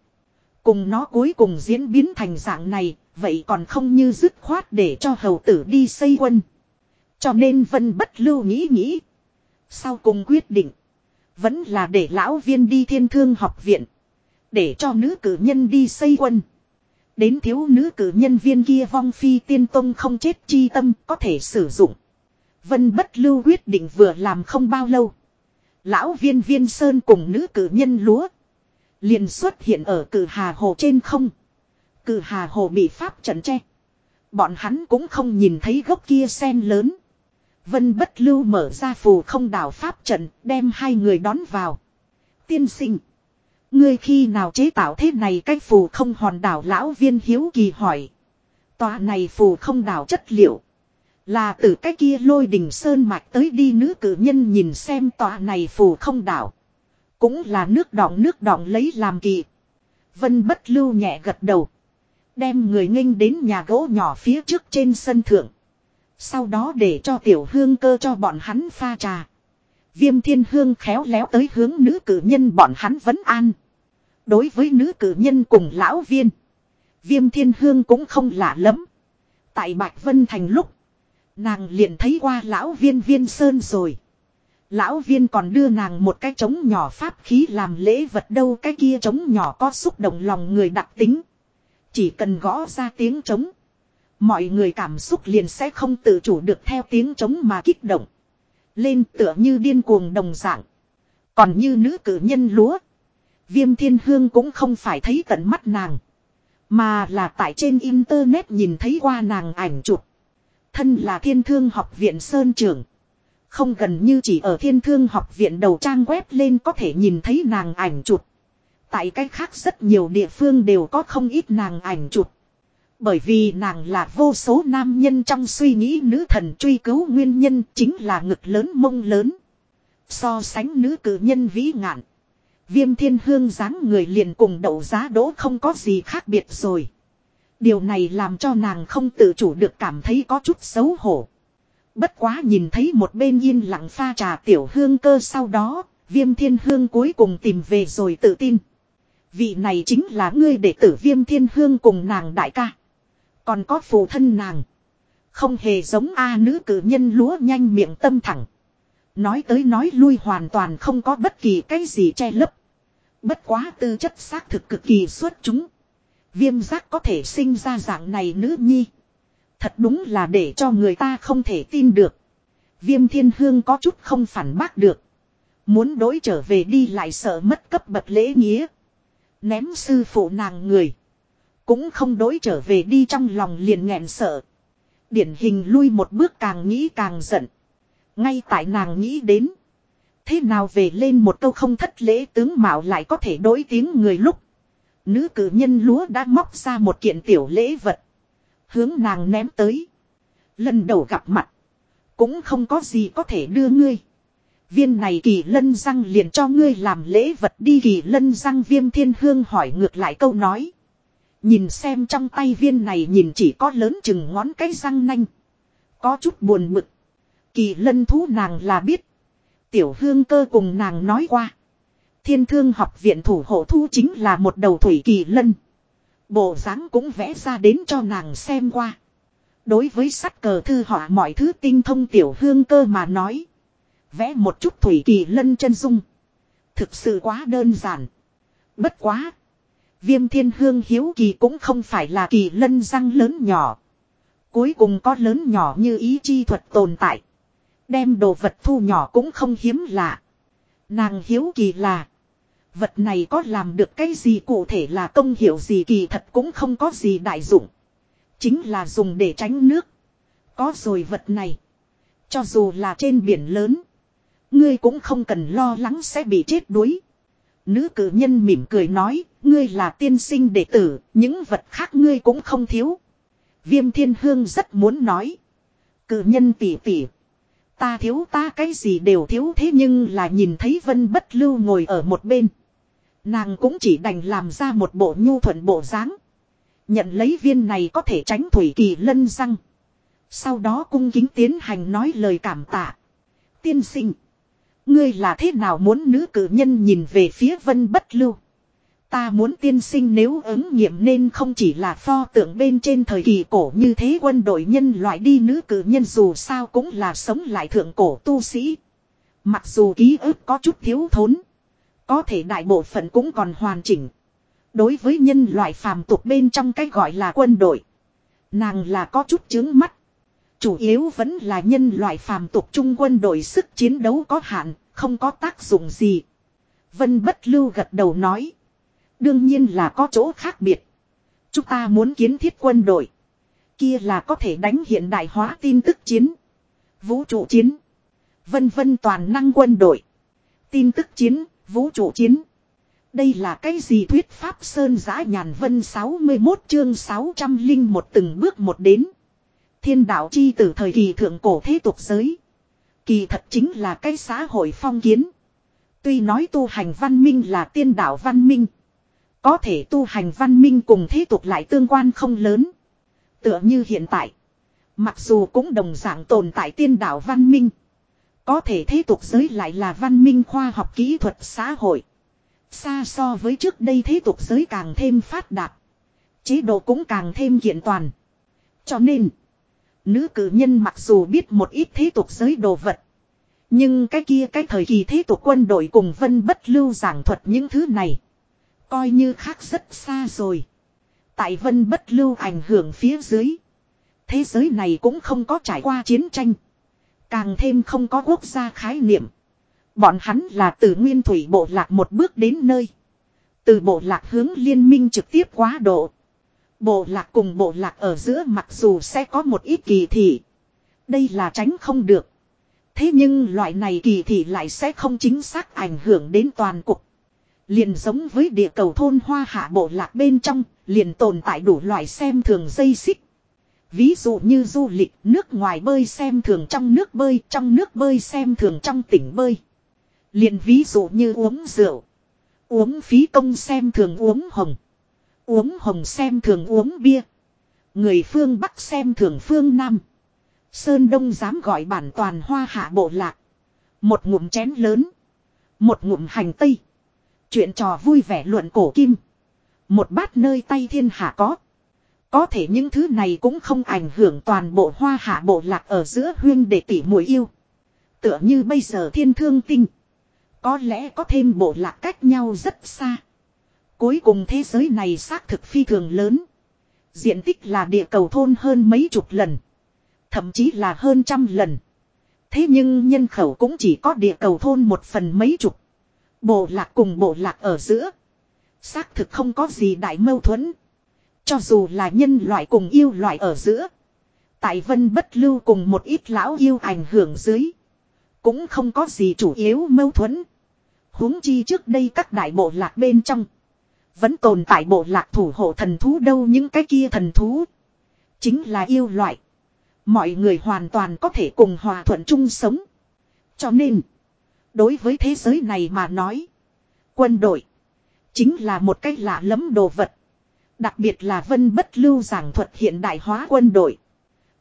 Cùng nó cuối cùng diễn biến thành dạng này, vậy còn không như dứt khoát để cho hầu tử đi xây quân. Cho nên Vân bất lưu nghĩ nghĩ. Sau cùng quyết định. Vẫn là để lão viên đi thiên thương học viện. Để cho nữ cử nhân đi xây quân. Đến thiếu nữ cử nhân viên kia vong phi tiên tông không chết chi tâm có thể sử dụng. Vân bất lưu quyết định vừa làm không bao lâu. Lão viên viên sơn cùng nữ cử nhân lúa. Liền xuất hiện ở cử hà hồ trên không. Cử hà hồ bị pháp trận che. Bọn hắn cũng không nhìn thấy gốc kia sen lớn. Vân bất lưu mở ra phù không đảo pháp trận, đem hai người đón vào. Tiên sinh. Ngươi khi nào chế tạo thế này cái phù không hòn đảo lão viên hiếu kỳ hỏi. Tòa này phù không đảo chất liệu. Là từ cái kia lôi đỉnh sơn mạch tới đi nữ cử nhân nhìn xem tòa này phù không đảo. Cũng là nước đọng nước đọng lấy làm kỳ. Vân bất lưu nhẹ gật đầu. Đem người nghênh đến nhà gỗ nhỏ phía trước trên sân thượng. Sau đó để cho tiểu hương cơ cho bọn hắn pha trà. Viêm thiên hương khéo léo tới hướng nữ cử nhân bọn hắn vẫn an. Đối với nữ cử nhân cùng lão viên. Viêm thiên hương cũng không lạ lắm. Tại Bạch Vân Thành lúc. Nàng liền thấy qua lão viên viên sơn rồi. Lão viên còn đưa nàng một cái trống nhỏ pháp khí làm lễ vật đâu, cái kia trống nhỏ có xúc động lòng người đặc tính. Chỉ cần gõ ra tiếng trống. Mọi người cảm xúc liền sẽ không tự chủ được theo tiếng trống mà kích động. Lên tựa như điên cuồng đồng dạng. Còn như nữ cử nhân lúa. Viêm thiên hương cũng không phải thấy tận mắt nàng. Mà là tại trên internet nhìn thấy qua nàng ảnh chụp. Thân là thiên thương học viện Sơn Trưởng. Không gần như chỉ ở thiên thương học viện đầu trang web lên có thể nhìn thấy nàng ảnh chụp. Tại cách khác rất nhiều địa phương đều có không ít nàng ảnh chụp. Bởi vì nàng là vô số nam nhân trong suy nghĩ nữ thần truy cứu nguyên nhân chính là ngực lớn mông lớn. So sánh nữ cử nhân vĩ ngạn. Viêm thiên hương dáng người liền cùng đậu giá đỗ không có gì khác biệt rồi. Điều này làm cho nàng không tự chủ được cảm thấy có chút xấu hổ. Bất quá nhìn thấy một bên yên lặng pha trà tiểu hương cơ sau đó, viêm thiên hương cuối cùng tìm về rồi tự tin. Vị này chính là ngươi đệ tử viêm thiên hương cùng nàng đại ca. Còn có phụ thân nàng. Không hề giống A nữ cử nhân lúa nhanh miệng tâm thẳng. Nói tới nói lui hoàn toàn không có bất kỳ cái gì che lấp. Bất quá tư chất xác thực cực kỳ xuất chúng. Viêm giác có thể sinh ra dạng này nữ nhi. Thật đúng là để cho người ta không thể tin được. Viêm thiên hương có chút không phản bác được. Muốn đối trở về đi lại sợ mất cấp bậc lễ nghĩa. Ném sư phụ nàng người. Cũng không đối trở về đi trong lòng liền nghẹn sợ. Điển hình lui một bước càng nghĩ càng giận. Ngay tại nàng nghĩ đến. Thế nào về lên một câu không thất lễ tướng mạo lại có thể đối tiếng người lúc. Nữ cử nhân lúa đã móc ra một kiện tiểu lễ vật. Hướng nàng ném tới. Lần đầu gặp mặt. cũng không có gì có thể đưa ngươi. Viên này kỳ lân răng liền cho ngươi làm lễ vật đi, kỳ lân răng viêm thiên hương hỏi ngược lại câu nói. Nhìn xem trong tay viên này nhìn chỉ có lớn chừng ngón cái răng nanh. Có chút buồn bực. Kỳ lân thú nàng là biết. Tiểu hương cơ cùng nàng nói qua. Thiên thương học viện thủ hộ thu chính là một đầu thủy kỳ lân. Bộ dáng cũng vẽ ra đến cho nàng xem qua. Đối với sắt cờ thư họa mọi thứ tinh thông tiểu hương cơ mà nói. Vẽ một chút thủy kỳ lân chân dung. Thực sự quá đơn giản. Bất quá. Viêm thiên hương hiếu kỳ cũng không phải là kỳ lân răng lớn nhỏ. Cuối cùng có lớn nhỏ như ý chi thuật tồn tại. Đem đồ vật thu nhỏ cũng không hiếm lạ. Nàng hiếu kỳ là. Vật này có làm được cái gì cụ thể là công hiệu gì kỳ thật cũng không có gì đại dụng. Chính là dùng để tránh nước. Có rồi vật này. Cho dù là trên biển lớn. Ngươi cũng không cần lo lắng sẽ bị chết đuối. Nữ cử nhân mỉm cười nói, ngươi là tiên sinh đệ tử, những vật khác ngươi cũng không thiếu. Viêm thiên hương rất muốn nói. Cử nhân tỉ tỉ. Ta thiếu ta cái gì đều thiếu thế nhưng là nhìn thấy vân bất lưu ngồi ở một bên. Nàng cũng chỉ đành làm ra một bộ nhu thuận bộ dáng. Nhận lấy viên này có thể tránh thủy kỳ lân răng. Sau đó cung kính tiến hành nói lời cảm tạ. Tiên sinh. Ngươi là thế nào muốn nữ cử nhân nhìn về phía vân bất lưu. Ta muốn tiên sinh nếu ứng nghiệm nên không chỉ là pho tượng bên trên thời kỳ cổ như thế quân đội nhân loại đi nữ cử nhân dù sao cũng là sống lại thượng cổ tu sĩ. Mặc dù ký ức có chút thiếu thốn. Có thể đại bộ phận cũng còn hoàn chỉnh. Đối với nhân loại phàm tục bên trong cái gọi là quân đội. Nàng là có chút chướng mắt. Chủ yếu vẫn là nhân loại phàm tục trung quân đội sức chiến đấu có hạn, không có tác dụng gì. Vân bất lưu gật đầu nói. Đương nhiên là có chỗ khác biệt. Chúng ta muốn kiến thiết quân đội. Kia là có thể đánh hiện đại hóa tin tức chiến. Vũ trụ chiến. Vân vân toàn năng quân đội. Tin tức chiến, vũ trụ chiến. Đây là cái gì thuyết pháp sơn giã nhàn vân 61 chương 600 linh một từng bước một đến. Thiên đạo chi từ thời kỳ thượng cổ thế tục giới. Kỳ thật chính là cái xã hội phong kiến. Tuy nói tu hành văn minh là tiên đạo văn minh. Có thể tu hành văn minh cùng thế tục lại tương quan không lớn. Tựa như hiện tại. Mặc dù cũng đồng dạng tồn tại tiên đạo văn minh. Có thể thế tục giới lại là văn minh khoa học kỹ thuật xã hội. Xa so với trước đây thế tục giới càng thêm phát đạt. Chế độ cũng càng thêm kiện toàn. Cho nên. Nữ cử nhân mặc dù biết một ít thế tục giới đồ vật. Nhưng cái kia cái thời kỳ thế tục quân đội cùng vân bất lưu giảng thuật những thứ này. Coi như khác rất xa rồi. Tại vân bất lưu ảnh hưởng phía dưới. Thế giới này cũng không có trải qua chiến tranh. Càng thêm không có quốc gia khái niệm. Bọn hắn là từ nguyên thủy bộ lạc một bước đến nơi. Từ bộ lạc hướng liên minh trực tiếp quá độ. Bộ lạc cùng bộ lạc ở giữa mặc dù sẽ có một ít kỳ thị. Đây là tránh không được. Thế nhưng loại này kỳ thị lại sẽ không chính xác ảnh hưởng đến toàn cục. Liền giống với địa cầu thôn hoa hạ bộ lạc bên trong, liền tồn tại đủ loại xem thường dây xích. Ví dụ như du lịch nước ngoài bơi xem thường trong nước bơi, trong nước bơi xem thường trong tỉnh bơi. Liền ví dụ như uống rượu. Uống phí công xem thường uống hồng. Uống hồng xem thường uống bia. Người phương Bắc xem thường phương Nam. Sơn Đông dám gọi bản toàn hoa hạ bộ lạc. Một ngụm chén lớn. Một ngụm hành tây. Chuyện trò vui vẻ luận cổ kim. Một bát nơi tay thiên hạ có. Có thể những thứ này cũng không ảnh hưởng toàn bộ hoa hạ bộ lạc ở giữa huyên để tỉ mùi yêu. Tựa như bây giờ thiên thương tinh. Có lẽ có thêm bộ lạc cách nhau rất xa. Cuối cùng thế giới này xác thực phi thường lớn. Diện tích là địa cầu thôn hơn mấy chục lần. Thậm chí là hơn trăm lần. Thế nhưng nhân khẩu cũng chỉ có địa cầu thôn một phần mấy chục. Bộ lạc cùng bộ lạc ở giữa. Xác thực không có gì đại mâu thuẫn. Cho dù là nhân loại cùng yêu loại ở giữa. Tại vân bất lưu cùng một ít lão yêu ảnh hưởng dưới. Cũng không có gì chủ yếu mâu thuẫn huống chi trước đây các đại bộ lạc bên trong. Vẫn tồn tại bộ lạc thủ hộ thần thú đâu những cái kia thần thú. Chính là yêu loại. Mọi người hoàn toàn có thể cùng hòa thuận chung sống. Cho nên, đối với thế giới này mà nói, quân đội chính là một cái lạ lẫm đồ vật. Đặc biệt là Vân Bất Lưu giảng thuật hiện đại hóa quân đội.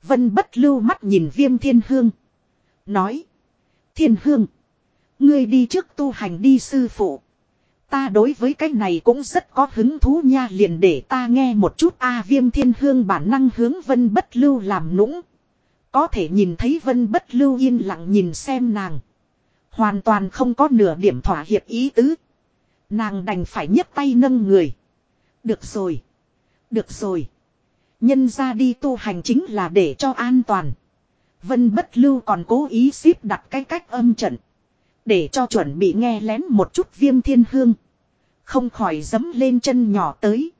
Vân Bất Lưu mắt nhìn Viêm Thiên Hương. Nói. Thiên Hương. Ngươi đi trước tu hành đi sư phụ. Ta đối với cái này cũng rất có hứng thú nha, liền để ta nghe một chút a viêm thiên hương bản năng hướng vân bất lưu làm nũng. Có thể nhìn thấy vân bất lưu yên lặng nhìn xem nàng. Hoàn toàn không có nửa điểm thỏa hiệp ý tứ. Nàng đành phải nhấc tay nâng người. Được rồi. Được rồi. Nhân ra đi tu hành chính là để cho an toàn. Vân bất lưu còn cố ý xếp đặt cái cách âm trận. Để cho chuẩn bị nghe lén một chút viêm thiên hương. Không khỏi dấm lên chân nhỏ tới.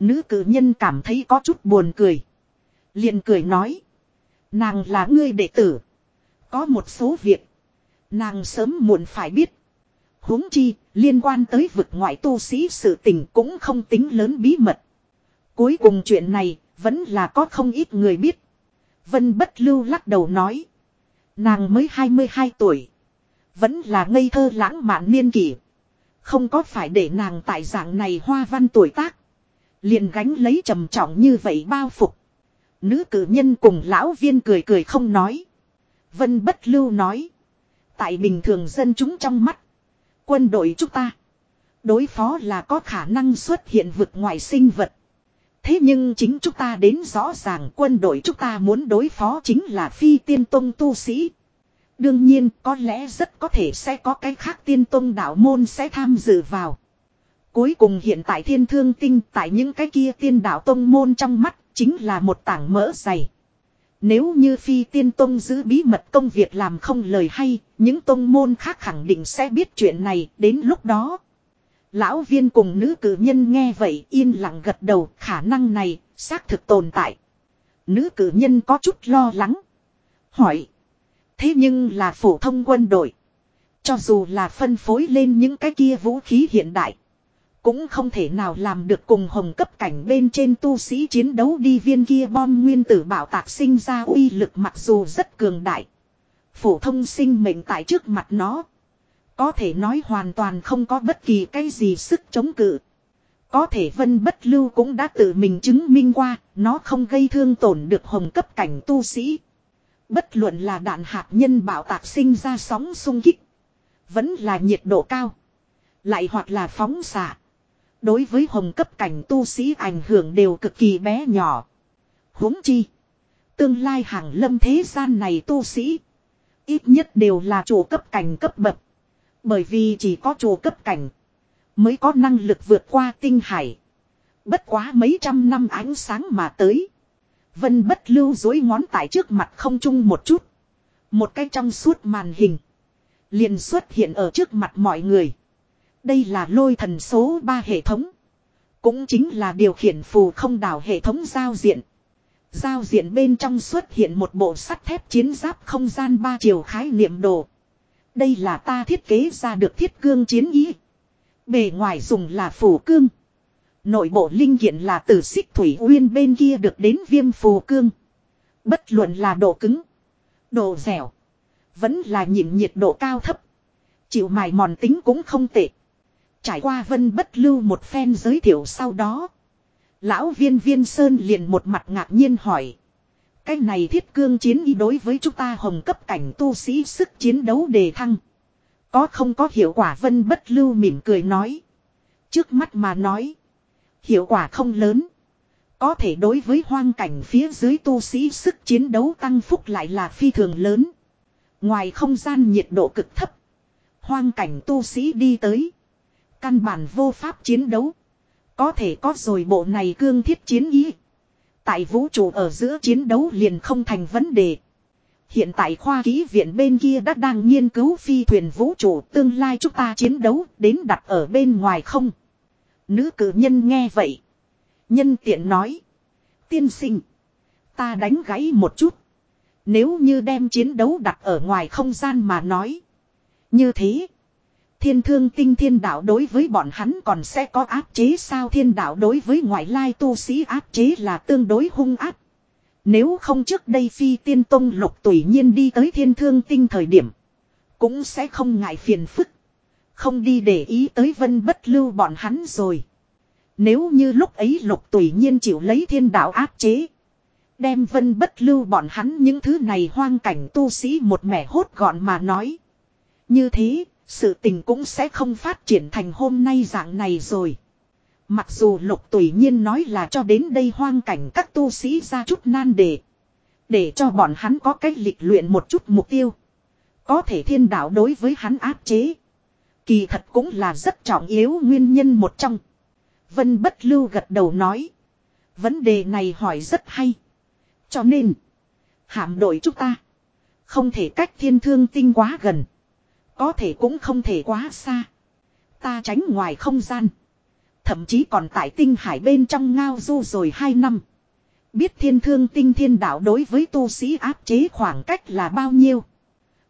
Nữ cử nhân cảm thấy có chút buồn cười. liền cười nói. Nàng là ngươi đệ tử. Có một số việc. Nàng sớm muộn phải biết. huống chi, liên quan tới vực ngoại tu sĩ sự tình cũng không tính lớn bí mật. Cuối cùng chuyện này, vẫn là có không ít người biết. Vân bất lưu lắc đầu nói. Nàng mới 22 tuổi. Vẫn là ngây thơ lãng mạn niên kỷ. Không có phải để nàng tại dạng này hoa văn tuổi tác. Liền gánh lấy trầm trọng như vậy bao phục. Nữ cử nhân cùng lão viên cười cười không nói. Vân bất lưu nói. Tại bình thường dân chúng trong mắt. Quân đội chúng ta. Đối phó là có khả năng xuất hiện vực ngoài sinh vật. Thế nhưng chính chúng ta đến rõ ràng quân đội chúng ta muốn đối phó chính là phi tiên tông tu sĩ. Đương nhiên có lẽ rất có thể sẽ có cái khác tiên tôn đạo môn sẽ tham dự vào. Cuối cùng hiện tại thiên thương tinh tại những cái kia tiên đạo tông môn trong mắt chính là một tảng mỡ dày. Nếu như phi tiên tông giữ bí mật công việc làm không lời hay, những tông môn khác khẳng định sẽ biết chuyện này đến lúc đó. Lão viên cùng nữ cử nhân nghe vậy yên lặng gật đầu khả năng này xác thực tồn tại. Nữ cử nhân có chút lo lắng. Hỏi. Thế nhưng là phổ thông quân đội. Cho dù là phân phối lên những cái kia vũ khí hiện đại. Cũng không thể nào làm được cùng hồng cấp cảnh bên trên tu sĩ chiến đấu đi viên kia bom nguyên tử bảo tạc sinh ra uy lực mặc dù rất cường đại. Phổ thông sinh mệnh tại trước mặt nó. Có thể nói hoàn toàn không có bất kỳ cái gì sức chống cự. Có thể vân bất lưu cũng đã tự mình chứng minh qua, nó không gây thương tổn được hồng cấp cảnh tu sĩ. Bất luận là đạn hạt nhân bảo tạc sinh ra sóng xung kích. Vẫn là nhiệt độ cao. Lại hoặc là phóng xạ. Đối với hồng cấp cảnh tu sĩ ảnh hưởng đều cực kỳ bé nhỏ. huống chi. Tương lai hàng lâm thế gian này tu sĩ. Ít nhất đều là chủ cấp cảnh cấp bậc. Bởi vì chỉ có chủ cấp cảnh. Mới có năng lực vượt qua tinh hải. Bất quá mấy trăm năm ánh sáng mà tới. Vân bất lưu dối ngón tại trước mặt không chung một chút. Một cái trong suốt màn hình. liền xuất hiện ở trước mặt mọi người. Đây là lôi thần số 3 hệ thống. Cũng chính là điều khiển phù không đảo hệ thống giao diện. Giao diện bên trong xuất hiện một bộ sắt thép chiến giáp không gian ba chiều khái niệm đồ. Đây là ta thiết kế ra được thiết cương chiến ý. Bề ngoài dùng là phủ cương. Nội bộ linh kiện là từ xích thủy uyên bên kia được đến viêm phù cương. Bất luận là độ cứng, độ dẻo, vẫn là nhịn nhiệt độ cao thấp. Chịu mài mòn tính cũng không tệ. Trải qua vân bất lưu một phen giới thiệu sau đó. Lão viên viên sơn liền một mặt ngạc nhiên hỏi. Cái này thiết cương chiến y đối với chúng ta hồng cấp cảnh tu sĩ sức chiến đấu đề thăng. Có không có hiệu quả vân bất lưu mỉm cười nói. Trước mắt mà nói. Hiệu quả không lớn. Có thể đối với hoang cảnh phía dưới tu sĩ sức chiến đấu tăng phúc lại là phi thường lớn. Ngoài không gian nhiệt độ cực thấp. Hoang cảnh tu sĩ đi tới. Căn bản vô pháp chiến đấu. Có thể có rồi bộ này cương thiết chiến ý. Tại vũ trụ ở giữa chiến đấu liền không thành vấn đề. Hiện tại khoa ký viện bên kia đã đang nghiên cứu phi thuyền vũ trụ, tương lai chúng ta chiến đấu đến đặt ở bên ngoài không. Nữ cử nhân nghe vậy. Nhân tiện nói. Tiên sinh. Ta đánh gãy một chút. Nếu như đem chiến đấu đặt ở ngoài không gian mà nói. Như thế. Thiên thương tinh thiên đạo đối với bọn hắn còn sẽ có áp chế sao thiên đạo đối với ngoại lai tu sĩ áp chế là tương đối hung áp. Nếu không trước đây phi tiên tông lục tùy nhiên đi tới thiên thương tinh thời điểm. Cũng sẽ không ngại phiền phức. Không đi để ý tới vân bất lưu bọn hắn rồi. Nếu như lúc ấy lục tùy nhiên chịu lấy thiên đạo áp chế. Đem vân bất lưu bọn hắn những thứ này hoang cảnh tu sĩ một mẻ hốt gọn mà nói. Như thế, sự tình cũng sẽ không phát triển thành hôm nay dạng này rồi. Mặc dù lục tùy nhiên nói là cho đến đây hoang cảnh các tu sĩ ra chút nan đề. Để cho bọn hắn có cách lịch luyện một chút mục tiêu. Có thể thiên đạo đối với hắn áp chế. Kỳ thật cũng là rất trọng yếu nguyên nhân một trong. Vân bất lưu gật đầu nói. Vấn đề này hỏi rất hay. Cho nên. Hạm đội chúng ta. Không thể cách thiên thương tinh quá gần. Có thể cũng không thể quá xa. Ta tránh ngoài không gian. Thậm chí còn tại tinh hải bên trong ngao du rồi hai năm. Biết thiên thương tinh thiên đạo đối với tu sĩ áp chế khoảng cách là bao nhiêu.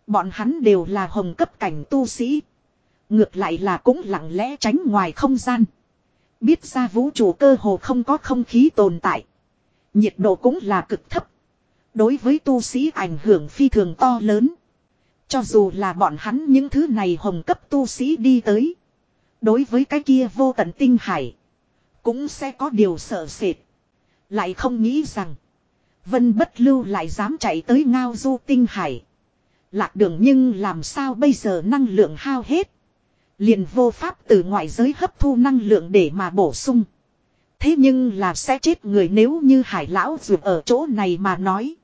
Bọn hắn đều là hồng cấp cảnh tu sĩ. Ngược lại là cũng lặng lẽ tránh ngoài không gian. Biết ra vũ trụ cơ hồ không có không khí tồn tại. Nhiệt độ cũng là cực thấp. Đối với tu sĩ ảnh hưởng phi thường to lớn. Cho dù là bọn hắn những thứ này hồng cấp tu sĩ đi tới. Đối với cái kia vô tận tinh hải. Cũng sẽ có điều sợ sệt. Lại không nghĩ rằng. Vân bất lưu lại dám chạy tới ngao du tinh hải. Lạc đường nhưng làm sao bây giờ năng lượng hao hết. Liền vô pháp từ ngoại giới hấp thu năng lượng để mà bổ sung. Thế nhưng là sẽ chết người nếu như hải lão dù ở chỗ này mà nói.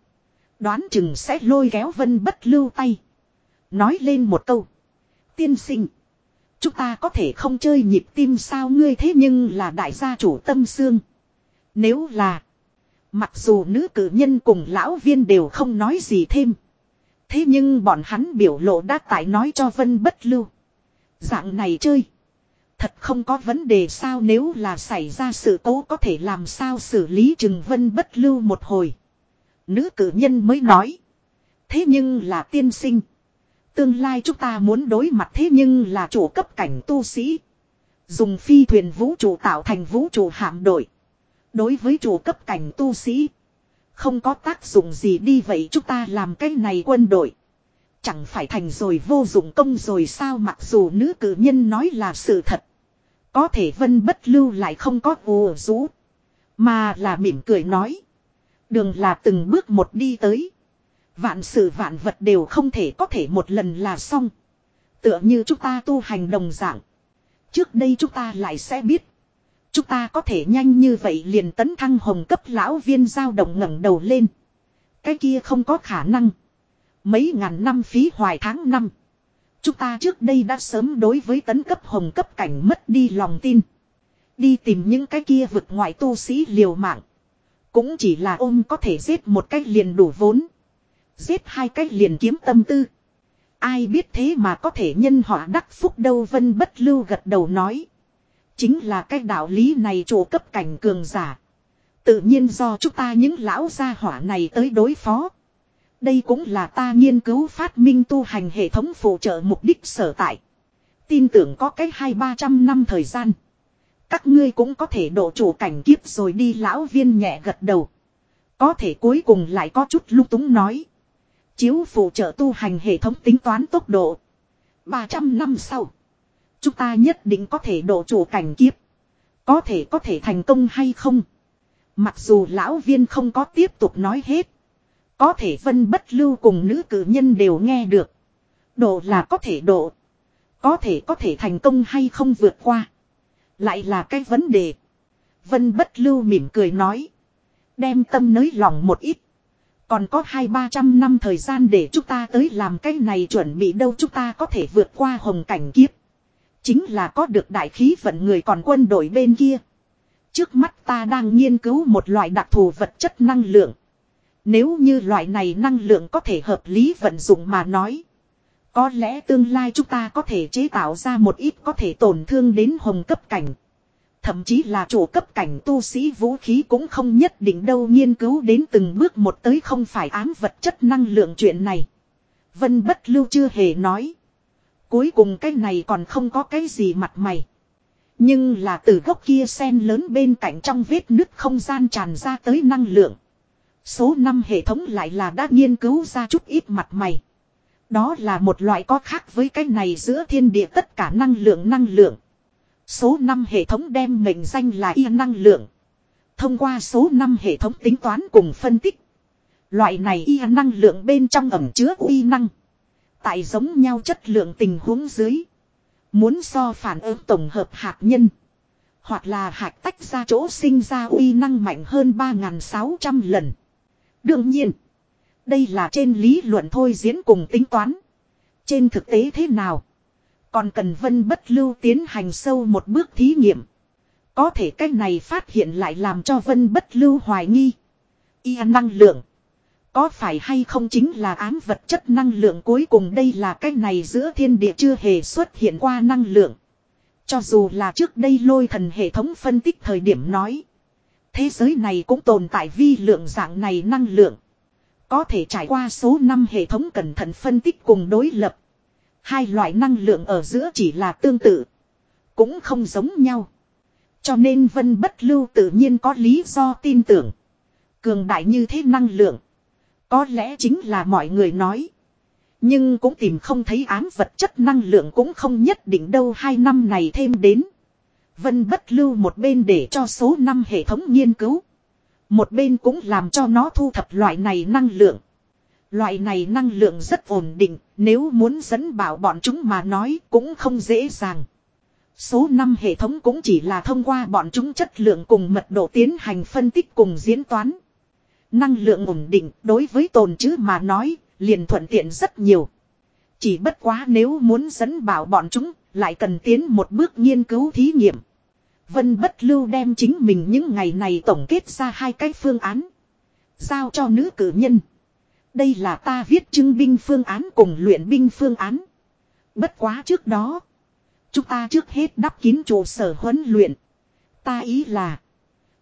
Đoán chừng sẽ lôi kéo vân bất lưu tay. Nói lên một câu. Tiên sinh. Chúng ta có thể không chơi nhịp tim sao ngươi thế nhưng là đại gia chủ tâm xương. Nếu là. Mặc dù nữ cử nhân cùng lão viên đều không nói gì thêm. Thế nhưng bọn hắn biểu lộ đã tại nói cho Vân bất lưu. Dạng này chơi. Thật không có vấn đề sao nếu là xảy ra sự cố có thể làm sao xử lý Trừng Vân bất lưu một hồi. Nữ cử nhân mới nói. Thế nhưng là tiên sinh. Tương lai chúng ta muốn đối mặt thế nhưng là chủ cấp cảnh tu sĩ. Dùng phi thuyền vũ trụ tạo thành vũ trụ hạm đội. Đối với chủ cấp cảnh tu sĩ. Không có tác dụng gì đi vậy chúng ta làm cái này quân đội. Chẳng phải thành rồi vô dụng công rồi sao mặc dù nữ cử nhân nói là sự thật. Có thể vân bất lưu lại không có ồ rũ. Mà là mỉm cười nói. Đường là từng bước một đi tới. Vạn sự vạn vật đều không thể có thể một lần là xong. Tựa như chúng ta tu hành đồng dạng. Trước đây chúng ta lại sẽ biết. Chúng ta có thể nhanh như vậy liền tấn thăng hồng cấp lão viên giao động ngẩng đầu lên. Cái kia không có khả năng. Mấy ngàn năm phí hoài tháng năm. Chúng ta trước đây đã sớm đối với tấn cấp hồng cấp cảnh mất đi lòng tin. Đi tìm những cái kia vực ngoại tu sĩ liều mạng. Cũng chỉ là ôm có thể giết một cách liền đủ vốn. Giết hai cách liền kiếm tâm tư. Ai biết thế mà có thể nhân họa đắc phúc đâu vân bất lưu gật đầu nói. Chính là cái đạo lý này chỗ cấp cảnh cường giả. Tự nhiên do chúng ta những lão gia hỏa này tới đối phó. Đây cũng là ta nghiên cứu phát minh tu hành hệ thống phụ trợ mục đích sở tại. Tin tưởng có cái hai ba trăm năm thời gian. Các ngươi cũng có thể độ chủ cảnh kiếp rồi đi lão viên nhẹ gật đầu. Có thể cuối cùng lại có chút lung túng nói. Chiếu phụ trợ tu hành hệ thống tính toán tốc độ. 300 năm sau. Chúng ta nhất định có thể độ chủ cảnh kiếp. Có thể có thể thành công hay không. Mặc dù lão viên không có tiếp tục nói hết. Có thể vân bất lưu cùng nữ cử nhân đều nghe được. Độ là có thể độ. Có thể có thể thành công hay không vượt qua. Lại là cái vấn đề. Vân bất lưu mỉm cười nói. Đem tâm nới lòng một ít. Còn có hai ba trăm năm thời gian để chúng ta tới làm cái này chuẩn bị đâu chúng ta có thể vượt qua hồng cảnh kiếp. Chính là có được đại khí vận người còn quân đội bên kia. Trước mắt ta đang nghiên cứu một loại đặc thù vật chất năng lượng. Nếu như loại này năng lượng có thể hợp lý vận dụng mà nói. Có lẽ tương lai chúng ta có thể chế tạo ra một ít có thể tổn thương đến hồng cấp cảnh. Thậm chí là chủ cấp cảnh tu sĩ vũ khí cũng không nhất định đâu nghiên cứu đến từng bước một tới không phải ám vật chất năng lượng chuyện này. Vân bất lưu chưa hề nói. Cuối cùng cái này còn không có cái gì mặt mày. Nhưng là từ gốc kia sen lớn bên cạnh trong vết nứt không gian tràn ra tới năng lượng. Số 5 hệ thống lại là đã nghiên cứu ra chút ít mặt mày. Đó là một loại có khác với cái này giữa thiên địa tất cả năng lượng năng lượng. Số 5 hệ thống đem mệnh danh là y năng lượng. Thông qua số 5 hệ thống tính toán cùng phân tích. Loại này y năng lượng bên trong ẩm chứa uy năng. Tại giống nhau chất lượng tình huống dưới. Muốn so phản ứng tổng hợp hạt nhân. Hoặc là hạt tách ra chỗ sinh ra uy năng mạnh hơn 3.600 lần. Đương nhiên. Đây là trên lý luận thôi diễn cùng tính toán. Trên thực tế thế nào? Còn cần vân bất lưu tiến hành sâu một bước thí nghiệm. Có thể cách này phát hiện lại làm cho vân bất lưu hoài nghi. Y năng lượng. Có phải hay không chính là ám vật chất năng lượng cuối cùng đây là cái này giữa thiên địa chưa hề xuất hiện qua năng lượng. Cho dù là trước đây lôi thần hệ thống phân tích thời điểm nói. Thế giới này cũng tồn tại vi lượng dạng này năng lượng. Có thể trải qua số năm hệ thống cẩn thận phân tích cùng đối lập. Hai loại năng lượng ở giữa chỉ là tương tự. Cũng không giống nhau. Cho nên vân bất lưu tự nhiên có lý do tin tưởng. Cường đại như thế năng lượng. Có lẽ chính là mọi người nói. Nhưng cũng tìm không thấy ám vật chất năng lượng cũng không nhất định đâu hai năm này thêm đến. Vân bất lưu một bên để cho số năm hệ thống nghiên cứu. Một bên cũng làm cho nó thu thập loại này năng lượng. Loại này năng lượng rất ổn định, nếu muốn dẫn bảo bọn chúng mà nói cũng không dễ dàng. Số 5 hệ thống cũng chỉ là thông qua bọn chúng chất lượng cùng mật độ tiến hành phân tích cùng diễn toán. Năng lượng ổn định đối với tồn chứ mà nói, liền thuận tiện rất nhiều. Chỉ bất quá nếu muốn dẫn bảo bọn chúng, lại cần tiến một bước nghiên cứu thí nghiệm. Vân bất lưu đem chính mình những ngày này tổng kết ra hai cái phương án. Giao cho nữ cử nhân. Đây là ta viết trưng binh phương án cùng luyện binh phương án. Bất quá trước đó. Chúng ta trước hết đắp kín trụ sở huấn luyện. Ta ý là.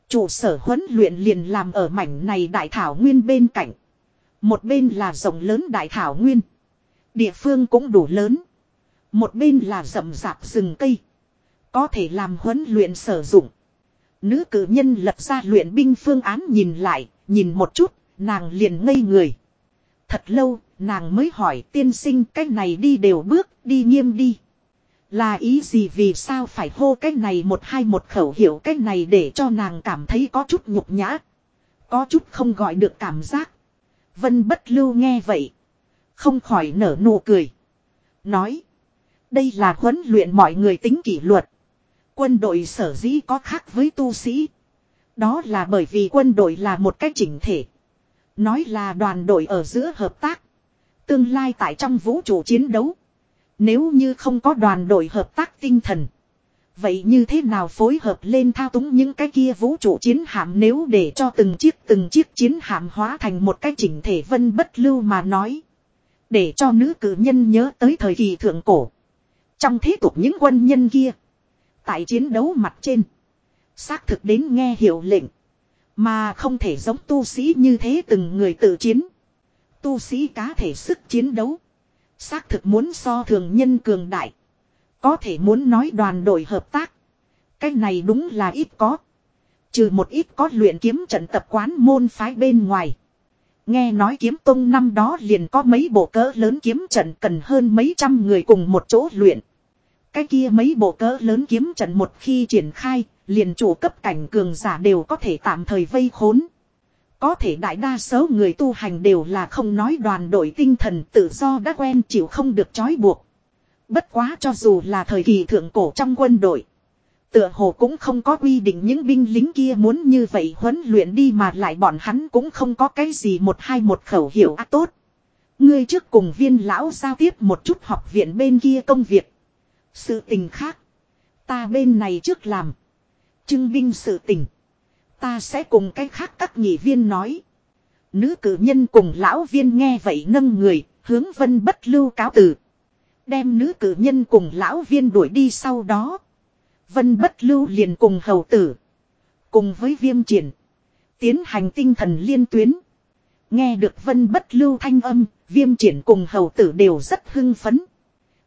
Trụ sở huấn luyện liền làm ở mảnh này đại thảo nguyên bên cạnh. Một bên là rộng lớn đại thảo nguyên. Địa phương cũng đủ lớn. Một bên là rậm rạp rừng cây. Có thể làm huấn luyện sử dụng. Nữ cử nhân lập ra luyện binh phương án nhìn lại, nhìn một chút, nàng liền ngây người. Thật lâu, nàng mới hỏi tiên sinh cách này đi đều bước, đi nghiêm đi. Là ý gì vì sao phải hô cách này một hai một khẩu hiệu cách này để cho nàng cảm thấy có chút nhục nhã. Có chút không gọi được cảm giác. Vân bất lưu nghe vậy. Không khỏi nở nụ cười. Nói. Đây là huấn luyện mọi người tính kỷ luật. Quân đội sở dĩ có khác với tu sĩ. Đó là bởi vì quân đội là một cách chỉnh thể. Nói là đoàn đội ở giữa hợp tác. Tương lai tại trong vũ trụ chiến đấu. Nếu như không có đoàn đội hợp tác tinh thần. Vậy như thế nào phối hợp lên thao túng những cái kia vũ trụ chiến hạm nếu để cho từng chiếc từng chiếc chiến hạm hóa thành một cái chỉnh thể vân bất lưu mà nói. Để cho nữ cử nhân nhớ tới thời kỳ thượng cổ. Trong thế tục những quân nhân kia. Tại chiến đấu mặt trên. Xác thực đến nghe hiệu lệnh. Mà không thể giống tu sĩ như thế từng người tự chiến. Tu sĩ cá thể sức chiến đấu. Xác thực muốn so thường nhân cường đại. Có thể muốn nói đoàn đội hợp tác. Cái này đúng là ít có. Trừ một ít có luyện kiếm trận tập quán môn phái bên ngoài. Nghe nói kiếm tông năm đó liền có mấy bộ cỡ lớn kiếm trận cần hơn mấy trăm người cùng một chỗ luyện. Cái kia mấy bộ cỡ lớn kiếm trận một khi triển khai, liền chủ cấp cảnh cường giả đều có thể tạm thời vây khốn. Có thể đại đa số người tu hành đều là không nói đoàn đội tinh thần tự do đã quen chịu không được trói buộc. Bất quá cho dù là thời kỳ thượng cổ trong quân đội. Tựa hồ cũng không có quy định những binh lính kia muốn như vậy huấn luyện đi mà lại bọn hắn cũng không có cái gì một hai một khẩu hiệu á tốt. Ngươi trước cùng viên lão giao tiếp một chút học viện bên kia công việc. Sự tình khác. Ta bên này trước làm. Trưng binh sự tình. Ta sẽ cùng cái khác các nghị viên nói. Nữ cử nhân cùng lão viên nghe vậy nâng người, hướng vân bất lưu cáo từ. Đem nữ cử nhân cùng lão viên đuổi đi sau đó. Vân bất lưu liền cùng hầu tử. Cùng với viêm triển. Tiến hành tinh thần liên tuyến. Nghe được vân bất lưu thanh âm, viêm triển cùng hầu tử đều rất hưng phấn.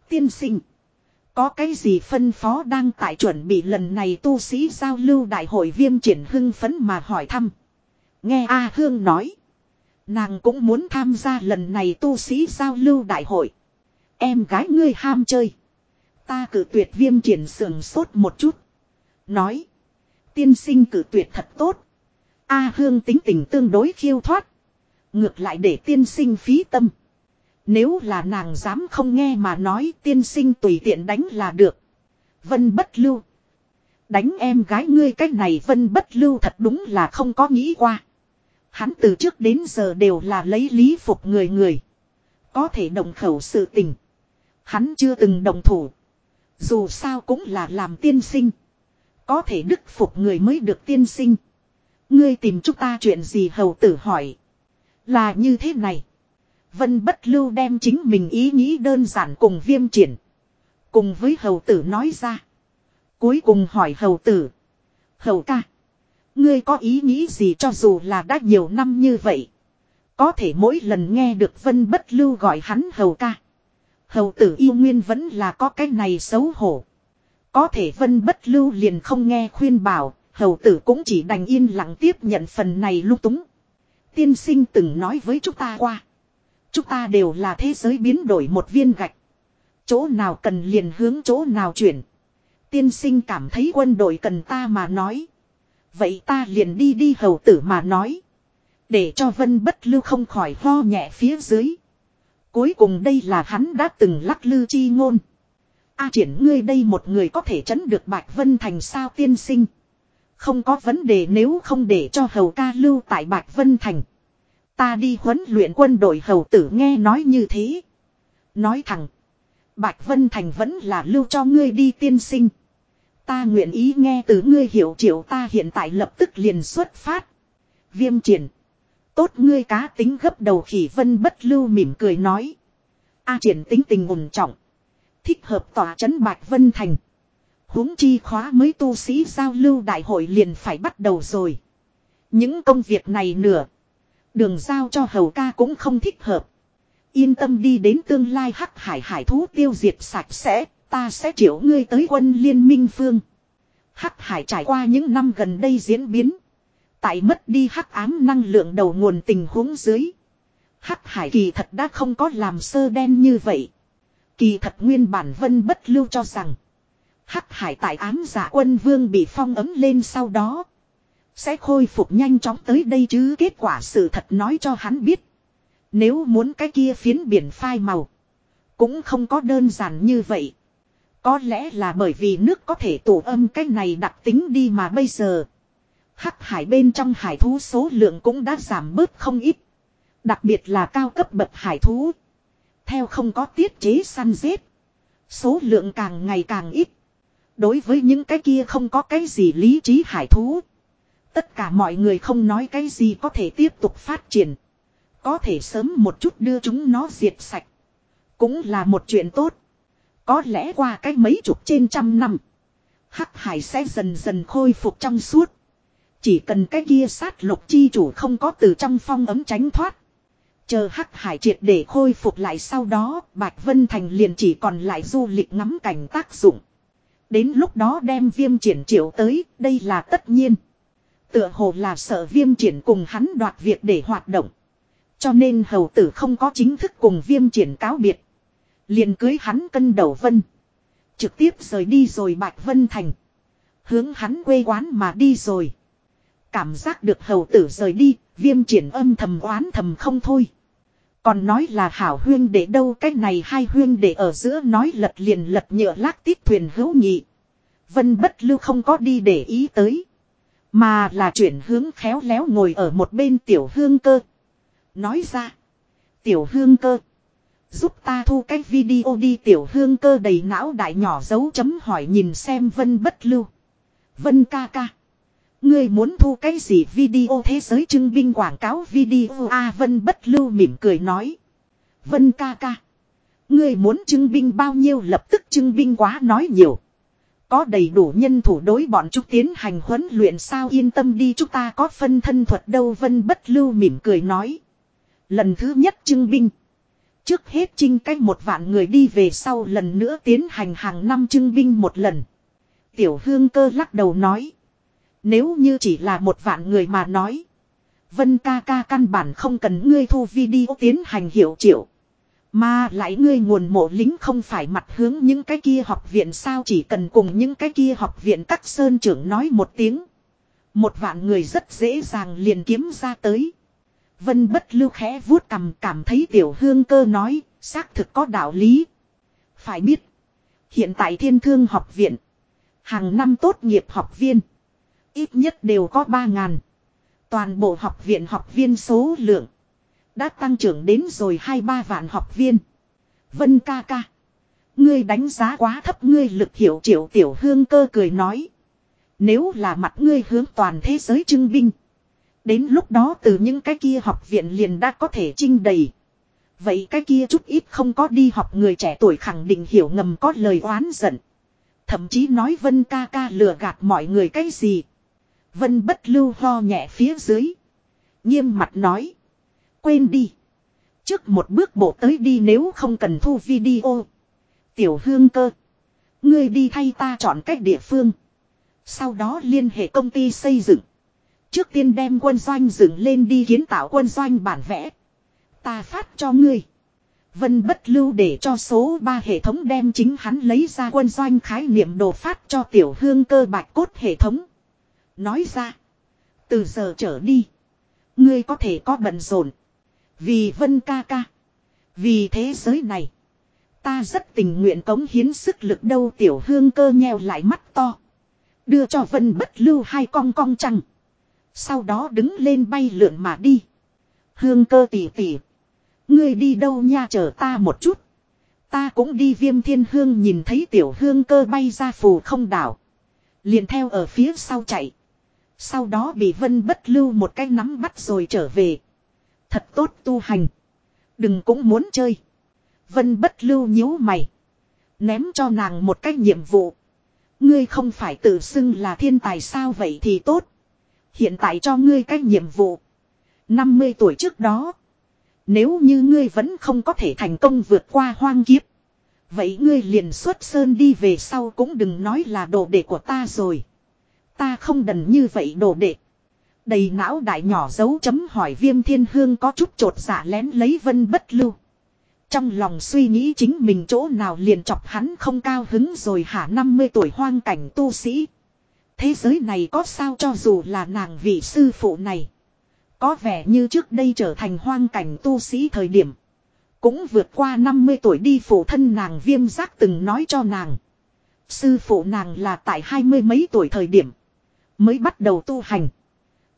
Tiên sinh. Có cái gì phân phó đang tại chuẩn bị lần này tu sĩ giao lưu đại hội viêm triển hưng phấn mà hỏi thăm. Nghe A Hương nói. Nàng cũng muốn tham gia lần này tu sĩ giao lưu đại hội. Em gái ngươi ham chơi. Ta cử tuyệt viêm triển sườn sốt một chút. Nói. Tiên sinh cử tuyệt thật tốt. A hương tính tình tương đối khiêu thoát. Ngược lại để tiên sinh phí tâm. Nếu là nàng dám không nghe mà nói tiên sinh tùy tiện đánh là được. Vân bất lưu. Đánh em gái ngươi cách này vân bất lưu thật đúng là không có nghĩ qua. Hắn từ trước đến giờ đều là lấy lý phục người người. Có thể đồng khẩu sự tình. Hắn chưa từng đồng thủ. Dù sao cũng là làm tiên sinh. Có thể đức phục người mới được tiên sinh. Ngươi tìm chúng ta chuyện gì hầu tử hỏi. Là như thế này. Vân bất lưu đem chính mình ý nghĩ đơn giản cùng viêm triển. Cùng với hầu tử nói ra. Cuối cùng hỏi hầu tử. Hầu ca. Ngươi có ý nghĩ gì cho dù là đã nhiều năm như vậy. Có thể mỗi lần nghe được vân bất lưu gọi hắn hầu ca. Hầu tử yêu nguyên vẫn là có cái này xấu hổ. Có thể vân bất lưu liền không nghe khuyên bảo, hầu tử cũng chỉ đành yên lặng tiếp nhận phần này lúc túng. Tiên sinh từng nói với chúng ta qua. Chúng ta đều là thế giới biến đổi một viên gạch. Chỗ nào cần liền hướng chỗ nào chuyển. Tiên sinh cảm thấy quân đội cần ta mà nói. Vậy ta liền đi đi hầu tử mà nói. Để cho vân bất lưu không khỏi ho nhẹ phía dưới. Cuối cùng đây là hắn đã từng lắc lư chi ngôn. A triển ngươi đây một người có thể chấn được Bạch Vân Thành sao tiên sinh. Không có vấn đề nếu không để cho hầu ca lưu tại Bạch Vân Thành. Ta đi huấn luyện quân đội hầu tử nghe nói như thế. Nói thẳng. Bạch Vân Thành vẫn là lưu cho ngươi đi tiên sinh. Ta nguyện ý nghe từ ngươi hiểu triệu ta hiện tại lập tức liền xuất phát. Viêm triển. Tốt ngươi cá tính gấp đầu khỉ vân bất lưu mỉm cười nói. A triển tính tình ổn trọng. Thích hợp tỏa chấn Bạch Vân Thành. huống chi khóa mới tu sĩ giao lưu đại hội liền phải bắt đầu rồi. Những công việc này nửa. Đường giao cho hầu ca cũng không thích hợp. Yên tâm đi đến tương lai hắc hải hải thú tiêu diệt sạch sẽ, ta sẽ triệu ngươi tới quân liên minh phương. Hắc hải trải qua những năm gần đây diễn biến. Tại mất đi hắc ám năng lượng đầu nguồn tình huống dưới. Hắc hải kỳ thật đã không có làm sơ đen như vậy. Kỳ thật nguyên bản vân bất lưu cho rằng. Hắc hải tại ám giả quân vương bị phong ấm lên sau đó. Sẽ khôi phục nhanh chóng tới đây chứ kết quả sự thật nói cho hắn biết. Nếu muốn cái kia phiến biển phai màu. Cũng không có đơn giản như vậy. Có lẽ là bởi vì nước có thể tổ âm cái này đặc tính đi mà bây giờ. Hắc hải bên trong hải thú số lượng cũng đã giảm bớt không ít. Đặc biệt là cao cấp bậc hải thú. Theo không có tiết chế săn giết. Số lượng càng ngày càng ít. Đối với những cái kia không có cái gì lý trí hải thú. Tất cả mọi người không nói cái gì có thể tiếp tục phát triển. Có thể sớm một chút đưa chúng nó diệt sạch. Cũng là một chuyện tốt. Có lẽ qua cái mấy chục trên trăm năm. Hắc hải sẽ dần dần khôi phục trong suốt. Chỉ cần cái kia sát lục chi chủ không có từ trong phong ấm tránh thoát. Chờ hắc hải triệt để khôi phục lại sau đó, Bạch Vân Thành liền chỉ còn lại du lịch ngắm cảnh tác dụng. Đến lúc đó đem viêm triển triệu tới, đây là tất nhiên. Tựa hồ là sợ viêm triển cùng hắn đoạt việc để hoạt động. Cho nên hầu tử không có chính thức cùng viêm triển cáo biệt. Liền cưới hắn cân đầu vân. Trực tiếp rời đi rồi Bạch Vân Thành. Hướng hắn quê quán mà đi rồi. Cảm giác được hầu tử rời đi, viêm triển âm thầm oán thầm không thôi. Còn nói là hảo huyên để đâu cái này hai huyên để ở giữa nói lật liền lật nhựa lác tít thuyền hữu nhị. Vân bất lưu không có đi để ý tới. Mà là chuyển hướng khéo léo ngồi ở một bên tiểu hương cơ. Nói ra. Tiểu hương cơ. Giúp ta thu cái video đi tiểu hương cơ đầy não đại nhỏ dấu chấm hỏi nhìn xem vân bất lưu. Vân ca ca. Ngươi muốn thu cái gì video thế giới trưng binh quảng cáo video A Vân bất lưu mỉm cười nói. Vân ca ca. Ngươi muốn trưng binh bao nhiêu lập tức trưng binh quá nói nhiều. Có đầy đủ nhân thủ đối bọn chúng tiến hành huấn luyện sao yên tâm đi chúng ta có phân thân thuật đâu, Vân bất lưu mỉm cười nói. Lần thứ nhất trưng binh. Trước hết chinh cách một vạn người đi về sau lần nữa tiến hành hàng năm trưng binh một lần. Tiểu hương cơ lắc đầu nói. Nếu như chỉ là một vạn người mà nói. Vân ca ca căn bản không cần ngươi thu video tiến hành hiệu triệu. Mà lại ngươi nguồn mộ lính không phải mặt hướng những cái kia học viện sao chỉ cần cùng những cái kia học viện các sơn trưởng nói một tiếng. Một vạn người rất dễ dàng liền kiếm ra tới. Vân bất lưu khẽ vuốt cầm cảm thấy tiểu hương cơ nói, xác thực có đạo lý. Phải biết, hiện tại thiên thương học viện, hàng năm tốt nghiệp học viên, ít nhất đều có ba ngàn. Toàn bộ học viện học viên số lượng, đã tăng trưởng đến rồi hai ba vạn học viên. Vân ca ca. Ngươi đánh giá quá thấp ngươi lực hiểu triệu tiểu hương cơ cười nói. Nếu là mặt ngươi hướng toàn thế giới trưng binh. Đến lúc đó từ những cái kia học viện liền đã có thể trinh đầy. Vậy cái kia chút ít không có đi học người trẻ tuổi khẳng định hiểu ngầm có lời oán giận. Thậm chí nói Vân ca ca lừa gạt mọi người cái gì. Vân bất lưu ho nhẹ phía dưới. Nghiêm mặt nói. Quên đi. Trước một bước bộ tới đi nếu không cần thu video. Tiểu hương cơ. Ngươi đi thay ta chọn cách địa phương. Sau đó liên hệ công ty xây dựng. Trước tiên đem quân doanh dựng lên đi kiến tạo quân doanh bản vẽ. Ta phát cho ngươi. Vân bất lưu để cho số 3 hệ thống đem chính hắn lấy ra quân doanh khái niệm đồ phát cho tiểu hương cơ bạch cốt hệ thống. Nói ra. Từ giờ trở đi. Ngươi có thể có bận rộn. Vì vân ca ca. Vì thế giới này. Ta rất tình nguyện cống hiến sức lực đâu tiểu hương cơ nheo lại mắt to. Đưa cho vân bất lưu hai con cong trăng. Sau đó đứng lên bay lượn mà đi. Hương cơ tỉ tỉ. Ngươi đi đâu nha chờ ta một chút. Ta cũng đi viêm thiên hương nhìn thấy tiểu hương cơ bay ra phù không đảo. Liền theo ở phía sau chạy. Sau đó bị vân bất lưu một cái nắm bắt rồi trở về. Thật tốt tu hành. Đừng cũng muốn chơi. Vân bất lưu nhíu mày. Ném cho nàng một cái nhiệm vụ. Ngươi không phải tự xưng là thiên tài sao vậy thì tốt. Hiện tại cho ngươi cái nhiệm vụ. 50 tuổi trước đó. Nếu như ngươi vẫn không có thể thành công vượt qua hoang kiếp. Vậy ngươi liền xuất sơn đi về sau cũng đừng nói là đồ đệ của ta rồi. Ta không đần như vậy đồ đệ. Đầy não đại nhỏ dấu chấm hỏi viêm thiên hương có chút trột dạ lén lấy vân bất lưu. Trong lòng suy nghĩ chính mình chỗ nào liền chọc hắn không cao hứng rồi hả 50 tuổi hoang cảnh tu sĩ. Thế giới này có sao cho dù là nàng vị sư phụ này. Có vẻ như trước đây trở thành hoang cảnh tu sĩ thời điểm. Cũng vượt qua 50 tuổi đi phụ thân nàng viêm giác từng nói cho nàng. Sư phụ nàng là tại hai mươi mấy tuổi thời điểm. Mới bắt đầu tu hành.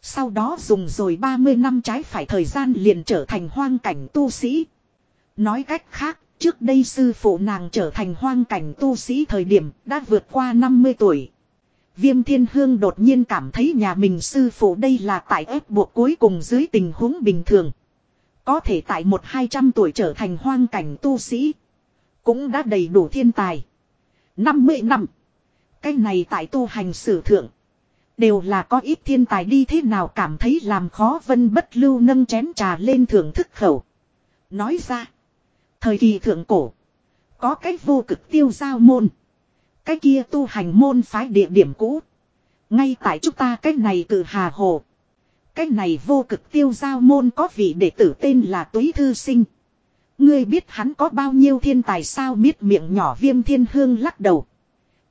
Sau đó dùng rồi 30 năm trái phải thời gian liền trở thành hoang cảnh tu sĩ. Nói cách khác, trước đây sư phụ nàng trở thành hoang cảnh tu sĩ thời điểm đã vượt qua 50 tuổi. Viêm thiên hương đột nhiên cảm thấy nhà mình sư phụ đây là tại ép buộc cuối cùng dưới tình huống bình thường. Có thể tại một hai trăm tuổi trở thành hoang cảnh tu sĩ. Cũng đã đầy đủ thiên tài. 50 năm. Cái này tại tu hành sử thượng. Đều là có ít thiên tài đi thế nào cảm thấy làm khó vân bất lưu nâng chén trà lên thưởng thức khẩu. Nói ra. Thời kỳ thượng cổ. Có cách vô cực tiêu giao môn. Cái kia tu hành môn phái địa điểm cũ. Ngay tại chúng ta cái này cử hà hồ. Cái này vô cực tiêu giao môn có vị đệ tử tên là túy thư sinh. Ngươi biết hắn có bao nhiêu thiên tài sao biết miệng nhỏ viêm thiên hương lắc đầu.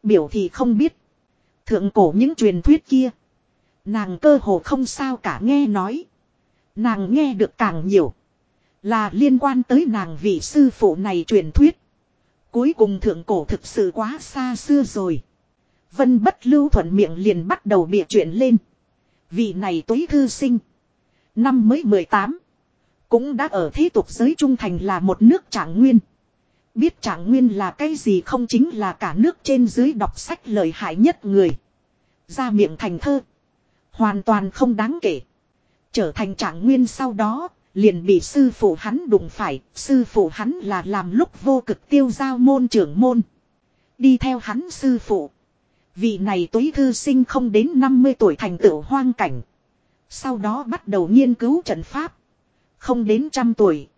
Biểu thì không biết. Thượng cổ những truyền thuyết kia. Nàng cơ hồ không sao cả nghe nói. Nàng nghe được càng nhiều. Là liên quan tới nàng vị sư phụ này truyền thuyết. Cuối cùng thượng cổ thực sự quá xa xưa rồi. Vân bất lưu thuận miệng liền bắt đầu bịa chuyện lên. Vị này túy thư sinh. Năm mới 18. Cũng đã ở thế tục giới trung thành là một nước trạng nguyên. Biết trạng nguyên là cái gì không chính là cả nước trên dưới đọc sách lợi hại nhất người. Ra miệng thành thơ. Hoàn toàn không đáng kể. Trở thành trạng nguyên sau đó, liền bị sư phụ hắn đụng phải, sư phụ hắn là làm lúc vô cực tiêu giao môn trưởng môn. Đi theo hắn sư phụ. Vị này túy thư sinh không đến 50 tuổi thành tựu hoang cảnh. Sau đó bắt đầu nghiên cứu trận pháp. Không đến trăm tuổi.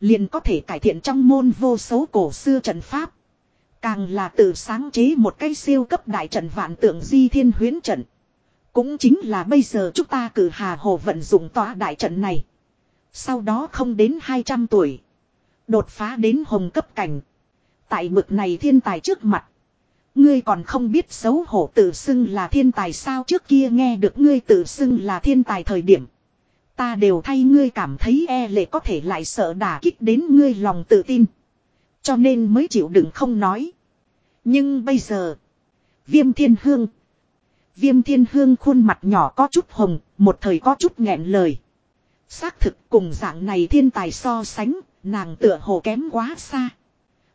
Liền có thể cải thiện trong môn vô số cổ xưa trận pháp. Càng là tự sáng chế một cái siêu cấp đại trận vạn tượng di thiên huyến trận. Cũng chính là bây giờ chúng ta cử Hà Hồ vận dụng tòa đại trận này. Sau đó không đến 200 tuổi. Đột phá đến hồng cấp cảnh. Tại bực này thiên tài trước mặt. Ngươi còn không biết xấu hổ tự xưng là thiên tài sao trước kia nghe được ngươi tự xưng là thiên tài thời điểm. Ta đều thay ngươi cảm thấy e lệ có thể lại sợ đả kích đến ngươi lòng tự tin. Cho nên mới chịu đựng không nói. Nhưng bây giờ. Viêm thiên hương. Viêm thiên hương khuôn mặt nhỏ có chút hồng, một thời có chút nghẹn lời. Xác thực cùng dạng này thiên tài so sánh, nàng tựa hồ kém quá xa.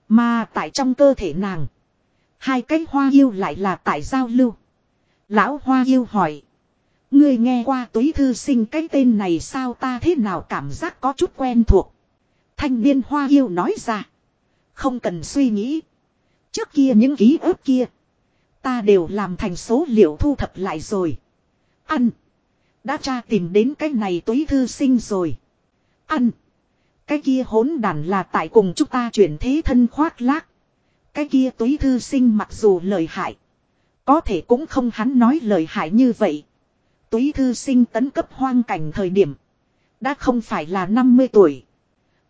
Mà tại trong cơ thể nàng. Hai cái hoa yêu lại là tại giao lưu. Lão hoa yêu hỏi. Ngươi nghe qua túy thư sinh cái tên này sao ta thế nào cảm giác có chút quen thuộc. Thanh niên hoa yêu nói ra. Không cần suy nghĩ. Trước kia những ký ức kia. Ta đều làm thành số liệu thu thập lại rồi. Ăn. Đã tra tìm đến cái này túy thư sinh rồi. Ăn. Cái kia hỗn đàn là tại cùng chúng ta chuyển thế thân khoác lác. Cái kia túy thư sinh mặc dù lời hại. Có thể cũng không hắn nói lời hại như vậy. Túy thư sinh tấn cấp hoang cảnh thời điểm. Đã không phải là 50 tuổi.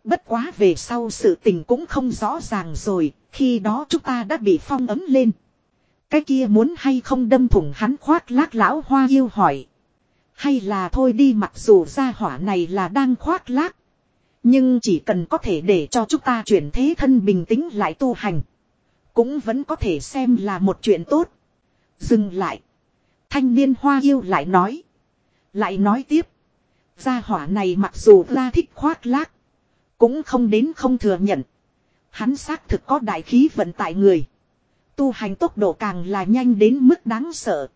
Bất quá về sau sự tình cũng không rõ ràng rồi. Khi đó chúng ta đã bị phong ấm lên. Cái kia muốn hay không đâm thủng hắn khoác lác lão hoa yêu hỏi. Hay là thôi đi mặc dù gia hỏa này là đang khoác lác. Nhưng chỉ cần có thể để cho chúng ta chuyển thế thân bình tĩnh lại tu hành. Cũng vẫn có thể xem là một chuyện tốt. Dừng lại. Thanh niên hoa yêu lại nói. Lại nói tiếp. Gia hỏa này mặc dù ra thích khoác lác. Cũng không đến không thừa nhận. Hắn xác thực có đại khí vận tại người. Tu hành tốc độ càng là nhanh đến mức đáng sợ.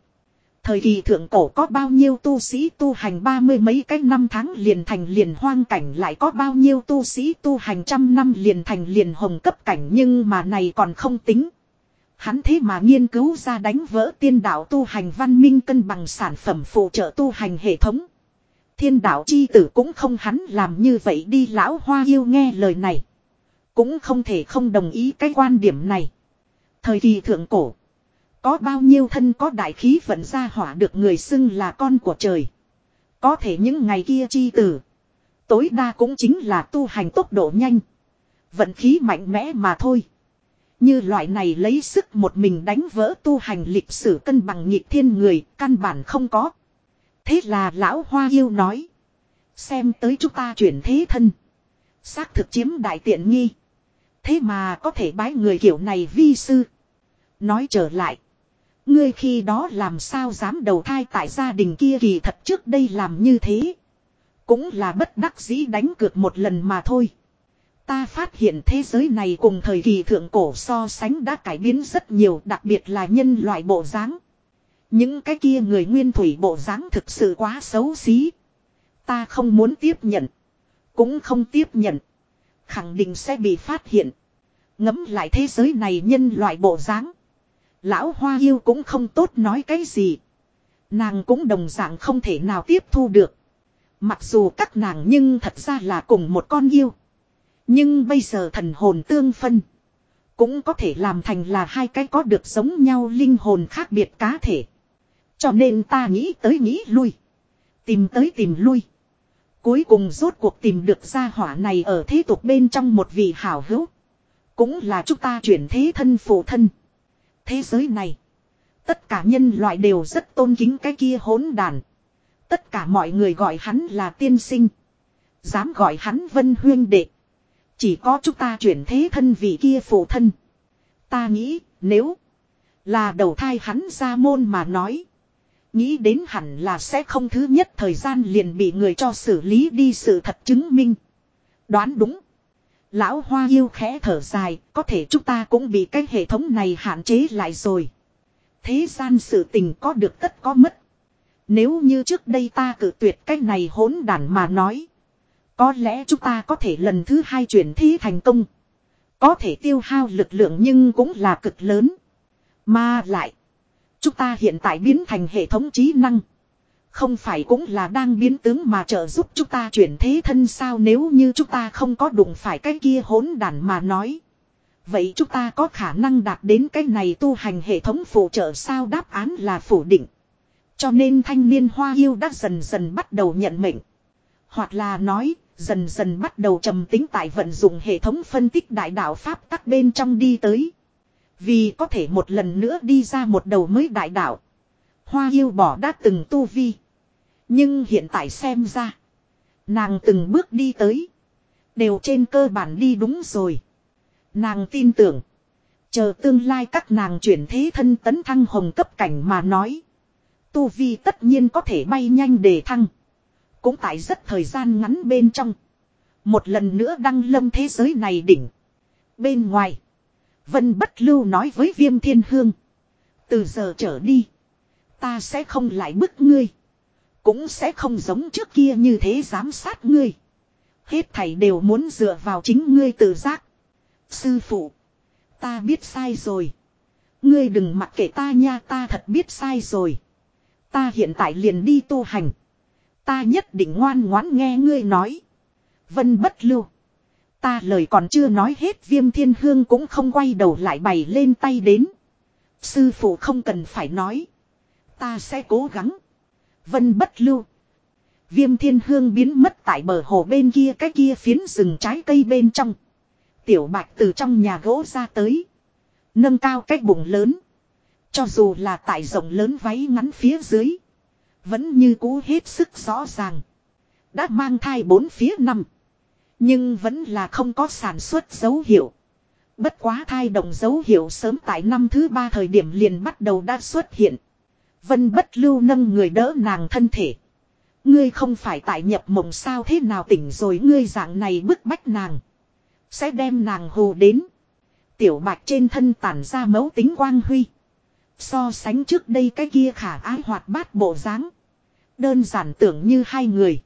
Thời kỳ thượng cổ có bao nhiêu tu sĩ tu hành ba mươi mấy cái năm tháng liền thành liền hoang cảnh lại có bao nhiêu tu sĩ tu hành trăm năm liền thành liền hồng cấp cảnh nhưng mà này còn không tính. Hắn thế mà nghiên cứu ra đánh vỡ tiên đạo tu hành văn minh cân bằng sản phẩm phụ trợ tu hành hệ thống. Thiên đạo chi tử cũng không hắn làm như vậy đi lão hoa yêu nghe lời này. Cũng không thể không đồng ý cái quan điểm này. Thời kỳ thượng cổ. Có bao nhiêu thân có đại khí vận ra hỏa được người xưng là con của trời. Có thể những ngày kia chi tử. Tối đa cũng chính là tu hành tốc độ nhanh. Vận khí mạnh mẽ mà thôi. Như loại này lấy sức một mình đánh vỡ tu hành lịch sử cân bằng nhịp thiên người, căn bản không có. Thế là lão hoa yêu nói. Xem tới chúng ta chuyển thế thân. Xác thực chiếm đại tiện nghi. Thế mà có thể bái người kiểu này vi sư. Nói trở lại. Ngươi khi đó làm sao dám đầu thai tại gia đình kia kỳ thật trước đây làm như thế. Cũng là bất đắc dĩ đánh cược một lần mà thôi. Ta phát hiện thế giới này cùng thời kỳ thượng cổ so sánh đã cải biến rất nhiều, đặc biệt là nhân loại bộ dáng. Những cái kia người nguyên thủy bộ dáng thực sự quá xấu xí. Ta không muốn tiếp nhận. Cũng không tiếp nhận. Khẳng định sẽ bị phát hiện. Ngấm lại thế giới này nhân loại bộ dáng. Lão hoa yêu cũng không tốt nói cái gì. Nàng cũng đồng dạng không thể nào tiếp thu được. Mặc dù các nàng nhưng thật ra là cùng một con yêu. Nhưng bây giờ thần hồn tương phân. Cũng có thể làm thành là hai cái có được giống nhau linh hồn khác biệt cá thể. Cho nên ta nghĩ tới nghĩ lui. Tìm tới tìm lui. Cuối cùng rốt cuộc tìm được ra hỏa này ở thế tục bên trong một vị hảo hữu. Cũng là chúng ta chuyển thế thân phụ thân. Thế giới này. Tất cả nhân loại đều rất tôn kính cái kia hỗn đàn. Tất cả mọi người gọi hắn là tiên sinh. Dám gọi hắn vân huyên đệ. Chỉ có chúng ta chuyển thế thân vị kia phụ thân. Ta nghĩ nếu là đầu thai hắn ra môn mà nói. Nghĩ đến hẳn là sẽ không thứ nhất thời gian liền bị người cho xử lý đi sự thật chứng minh. Đoán đúng. Lão Hoa yêu khẽ thở dài, có thể chúng ta cũng bị cái hệ thống này hạn chế lại rồi. Thế gian sự tình có được tất có mất. Nếu như trước đây ta cử tuyệt cái này hỗn đản mà nói. Có lẽ chúng ta có thể lần thứ hai chuyển thi thành công. Có thể tiêu hao lực lượng nhưng cũng là cực lớn. Mà lại. Chúng ta hiện tại biến thành hệ thống trí năng. Không phải cũng là đang biến tướng mà trợ giúp chúng ta chuyển thế thân sao nếu như chúng ta không có đụng phải cái kia hỗn đản mà nói. Vậy chúng ta có khả năng đạt đến cái này tu hành hệ thống phụ trợ sao đáp án là phủ định. Cho nên thanh niên hoa yêu đã dần dần bắt đầu nhận mệnh. Hoặc là nói, dần dần bắt đầu trầm tính tại vận dụng hệ thống phân tích đại đạo Pháp tắc bên trong đi tới. Vì có thể một lần nữa đi ra một đầu mới đại đạo. Hoa yêu bỏ đã từng tu vi. Nhưng hiện tại xem ra. Nàng từng bước đi tới. Đều trên cơ bản đi đúng rồi. Nàng tin tưởng. Chờ tương lai các nàng chuyển thế thân tấn thăng hồng cấp cảnh mà nói. Tu vi tất nhiên có thể bay nhanh để thăng. Cũng tại rất thời gian ngắn bên trong. Một lần nữa đăng lâm thế giới này đỉnh. Bên ngoài. Vân bất lưu nói với viêm thiên hương. Từ giờ trở đi. Ta sẽ không lại bức ngươi. Cũng sẽ không giống trước kia như thế giám sát ngươi. Hết thảy đều muốn dựa vào chính ngươi tự giác. Sư phụ. Ta biết sai rồi. Ngươi đừng mặc kệ ta nha, ta thật biết sai rồi. Ta hiện tại liền đi tu hành. Ta nhất định ngoan ngoãn nghe ngươi nói. Vân bất lưu. Ta lời còn chưa nói hết viêm thiên hương cũng không quay đầu lại bày lên tay đến. Sư phụ không cần phải nói. Ta sẽ cố gắng. Vân bất lưu. Viêm thiên hương biến mất tại bờ hồ bên kia cái kia phiến rừng trái cây bên trong. Tiểu bạch từ trong nhà gỗ ra tới. Nâng cao cái bụng lớn. Cho dù là tại rộng lớn váy ngắn phía dưới. Vẫn như cũ hết sức rõ ràng. Đã mang thai bốn phía năm. Nhưng vẫn là không có sản xuất dấu hiệu. Bất quá thai đồng dấu hiệu sớm tại năm thứ ba thời điểm liền bắt đầu đã xuất hiện. Vân bất lưu nâng người đỡ nàng thân thể. Ngươi không phải tại nhập mộng sao thế nào tỉnh rồi ngươi dạng này bức bách nàng. Sẽ đem nàng hồ đến. Tiểu bạch trên thân tản ra mấu tính quang huy. So sánh trước đây cái kia khả ái hoạt bát bộ dáng Đơn giản tưởng như hai người.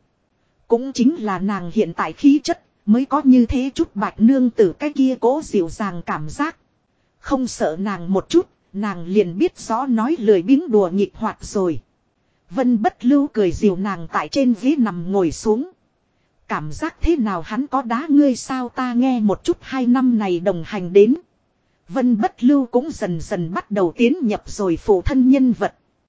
Cũng chính là nàng hiện tại khí chất mới có như thế chút bạch nương từ cái kia cố dịu dàng cảm giác. Không sợ nàng một chút, nàng liền biết rõ nói lời biếng đùa nghịch hoạt rồi. Vân bất lưu cười dịu nàng tại trên ghế nằm ngồi xuống. Cảm giác thế nào hắn có đá ngươi sao ta nghe một chút hai năm này đồng hành đến. Vân bất lưu cũng dần dần bắt đầu tiến nhập rồi phụ thân nhân vật.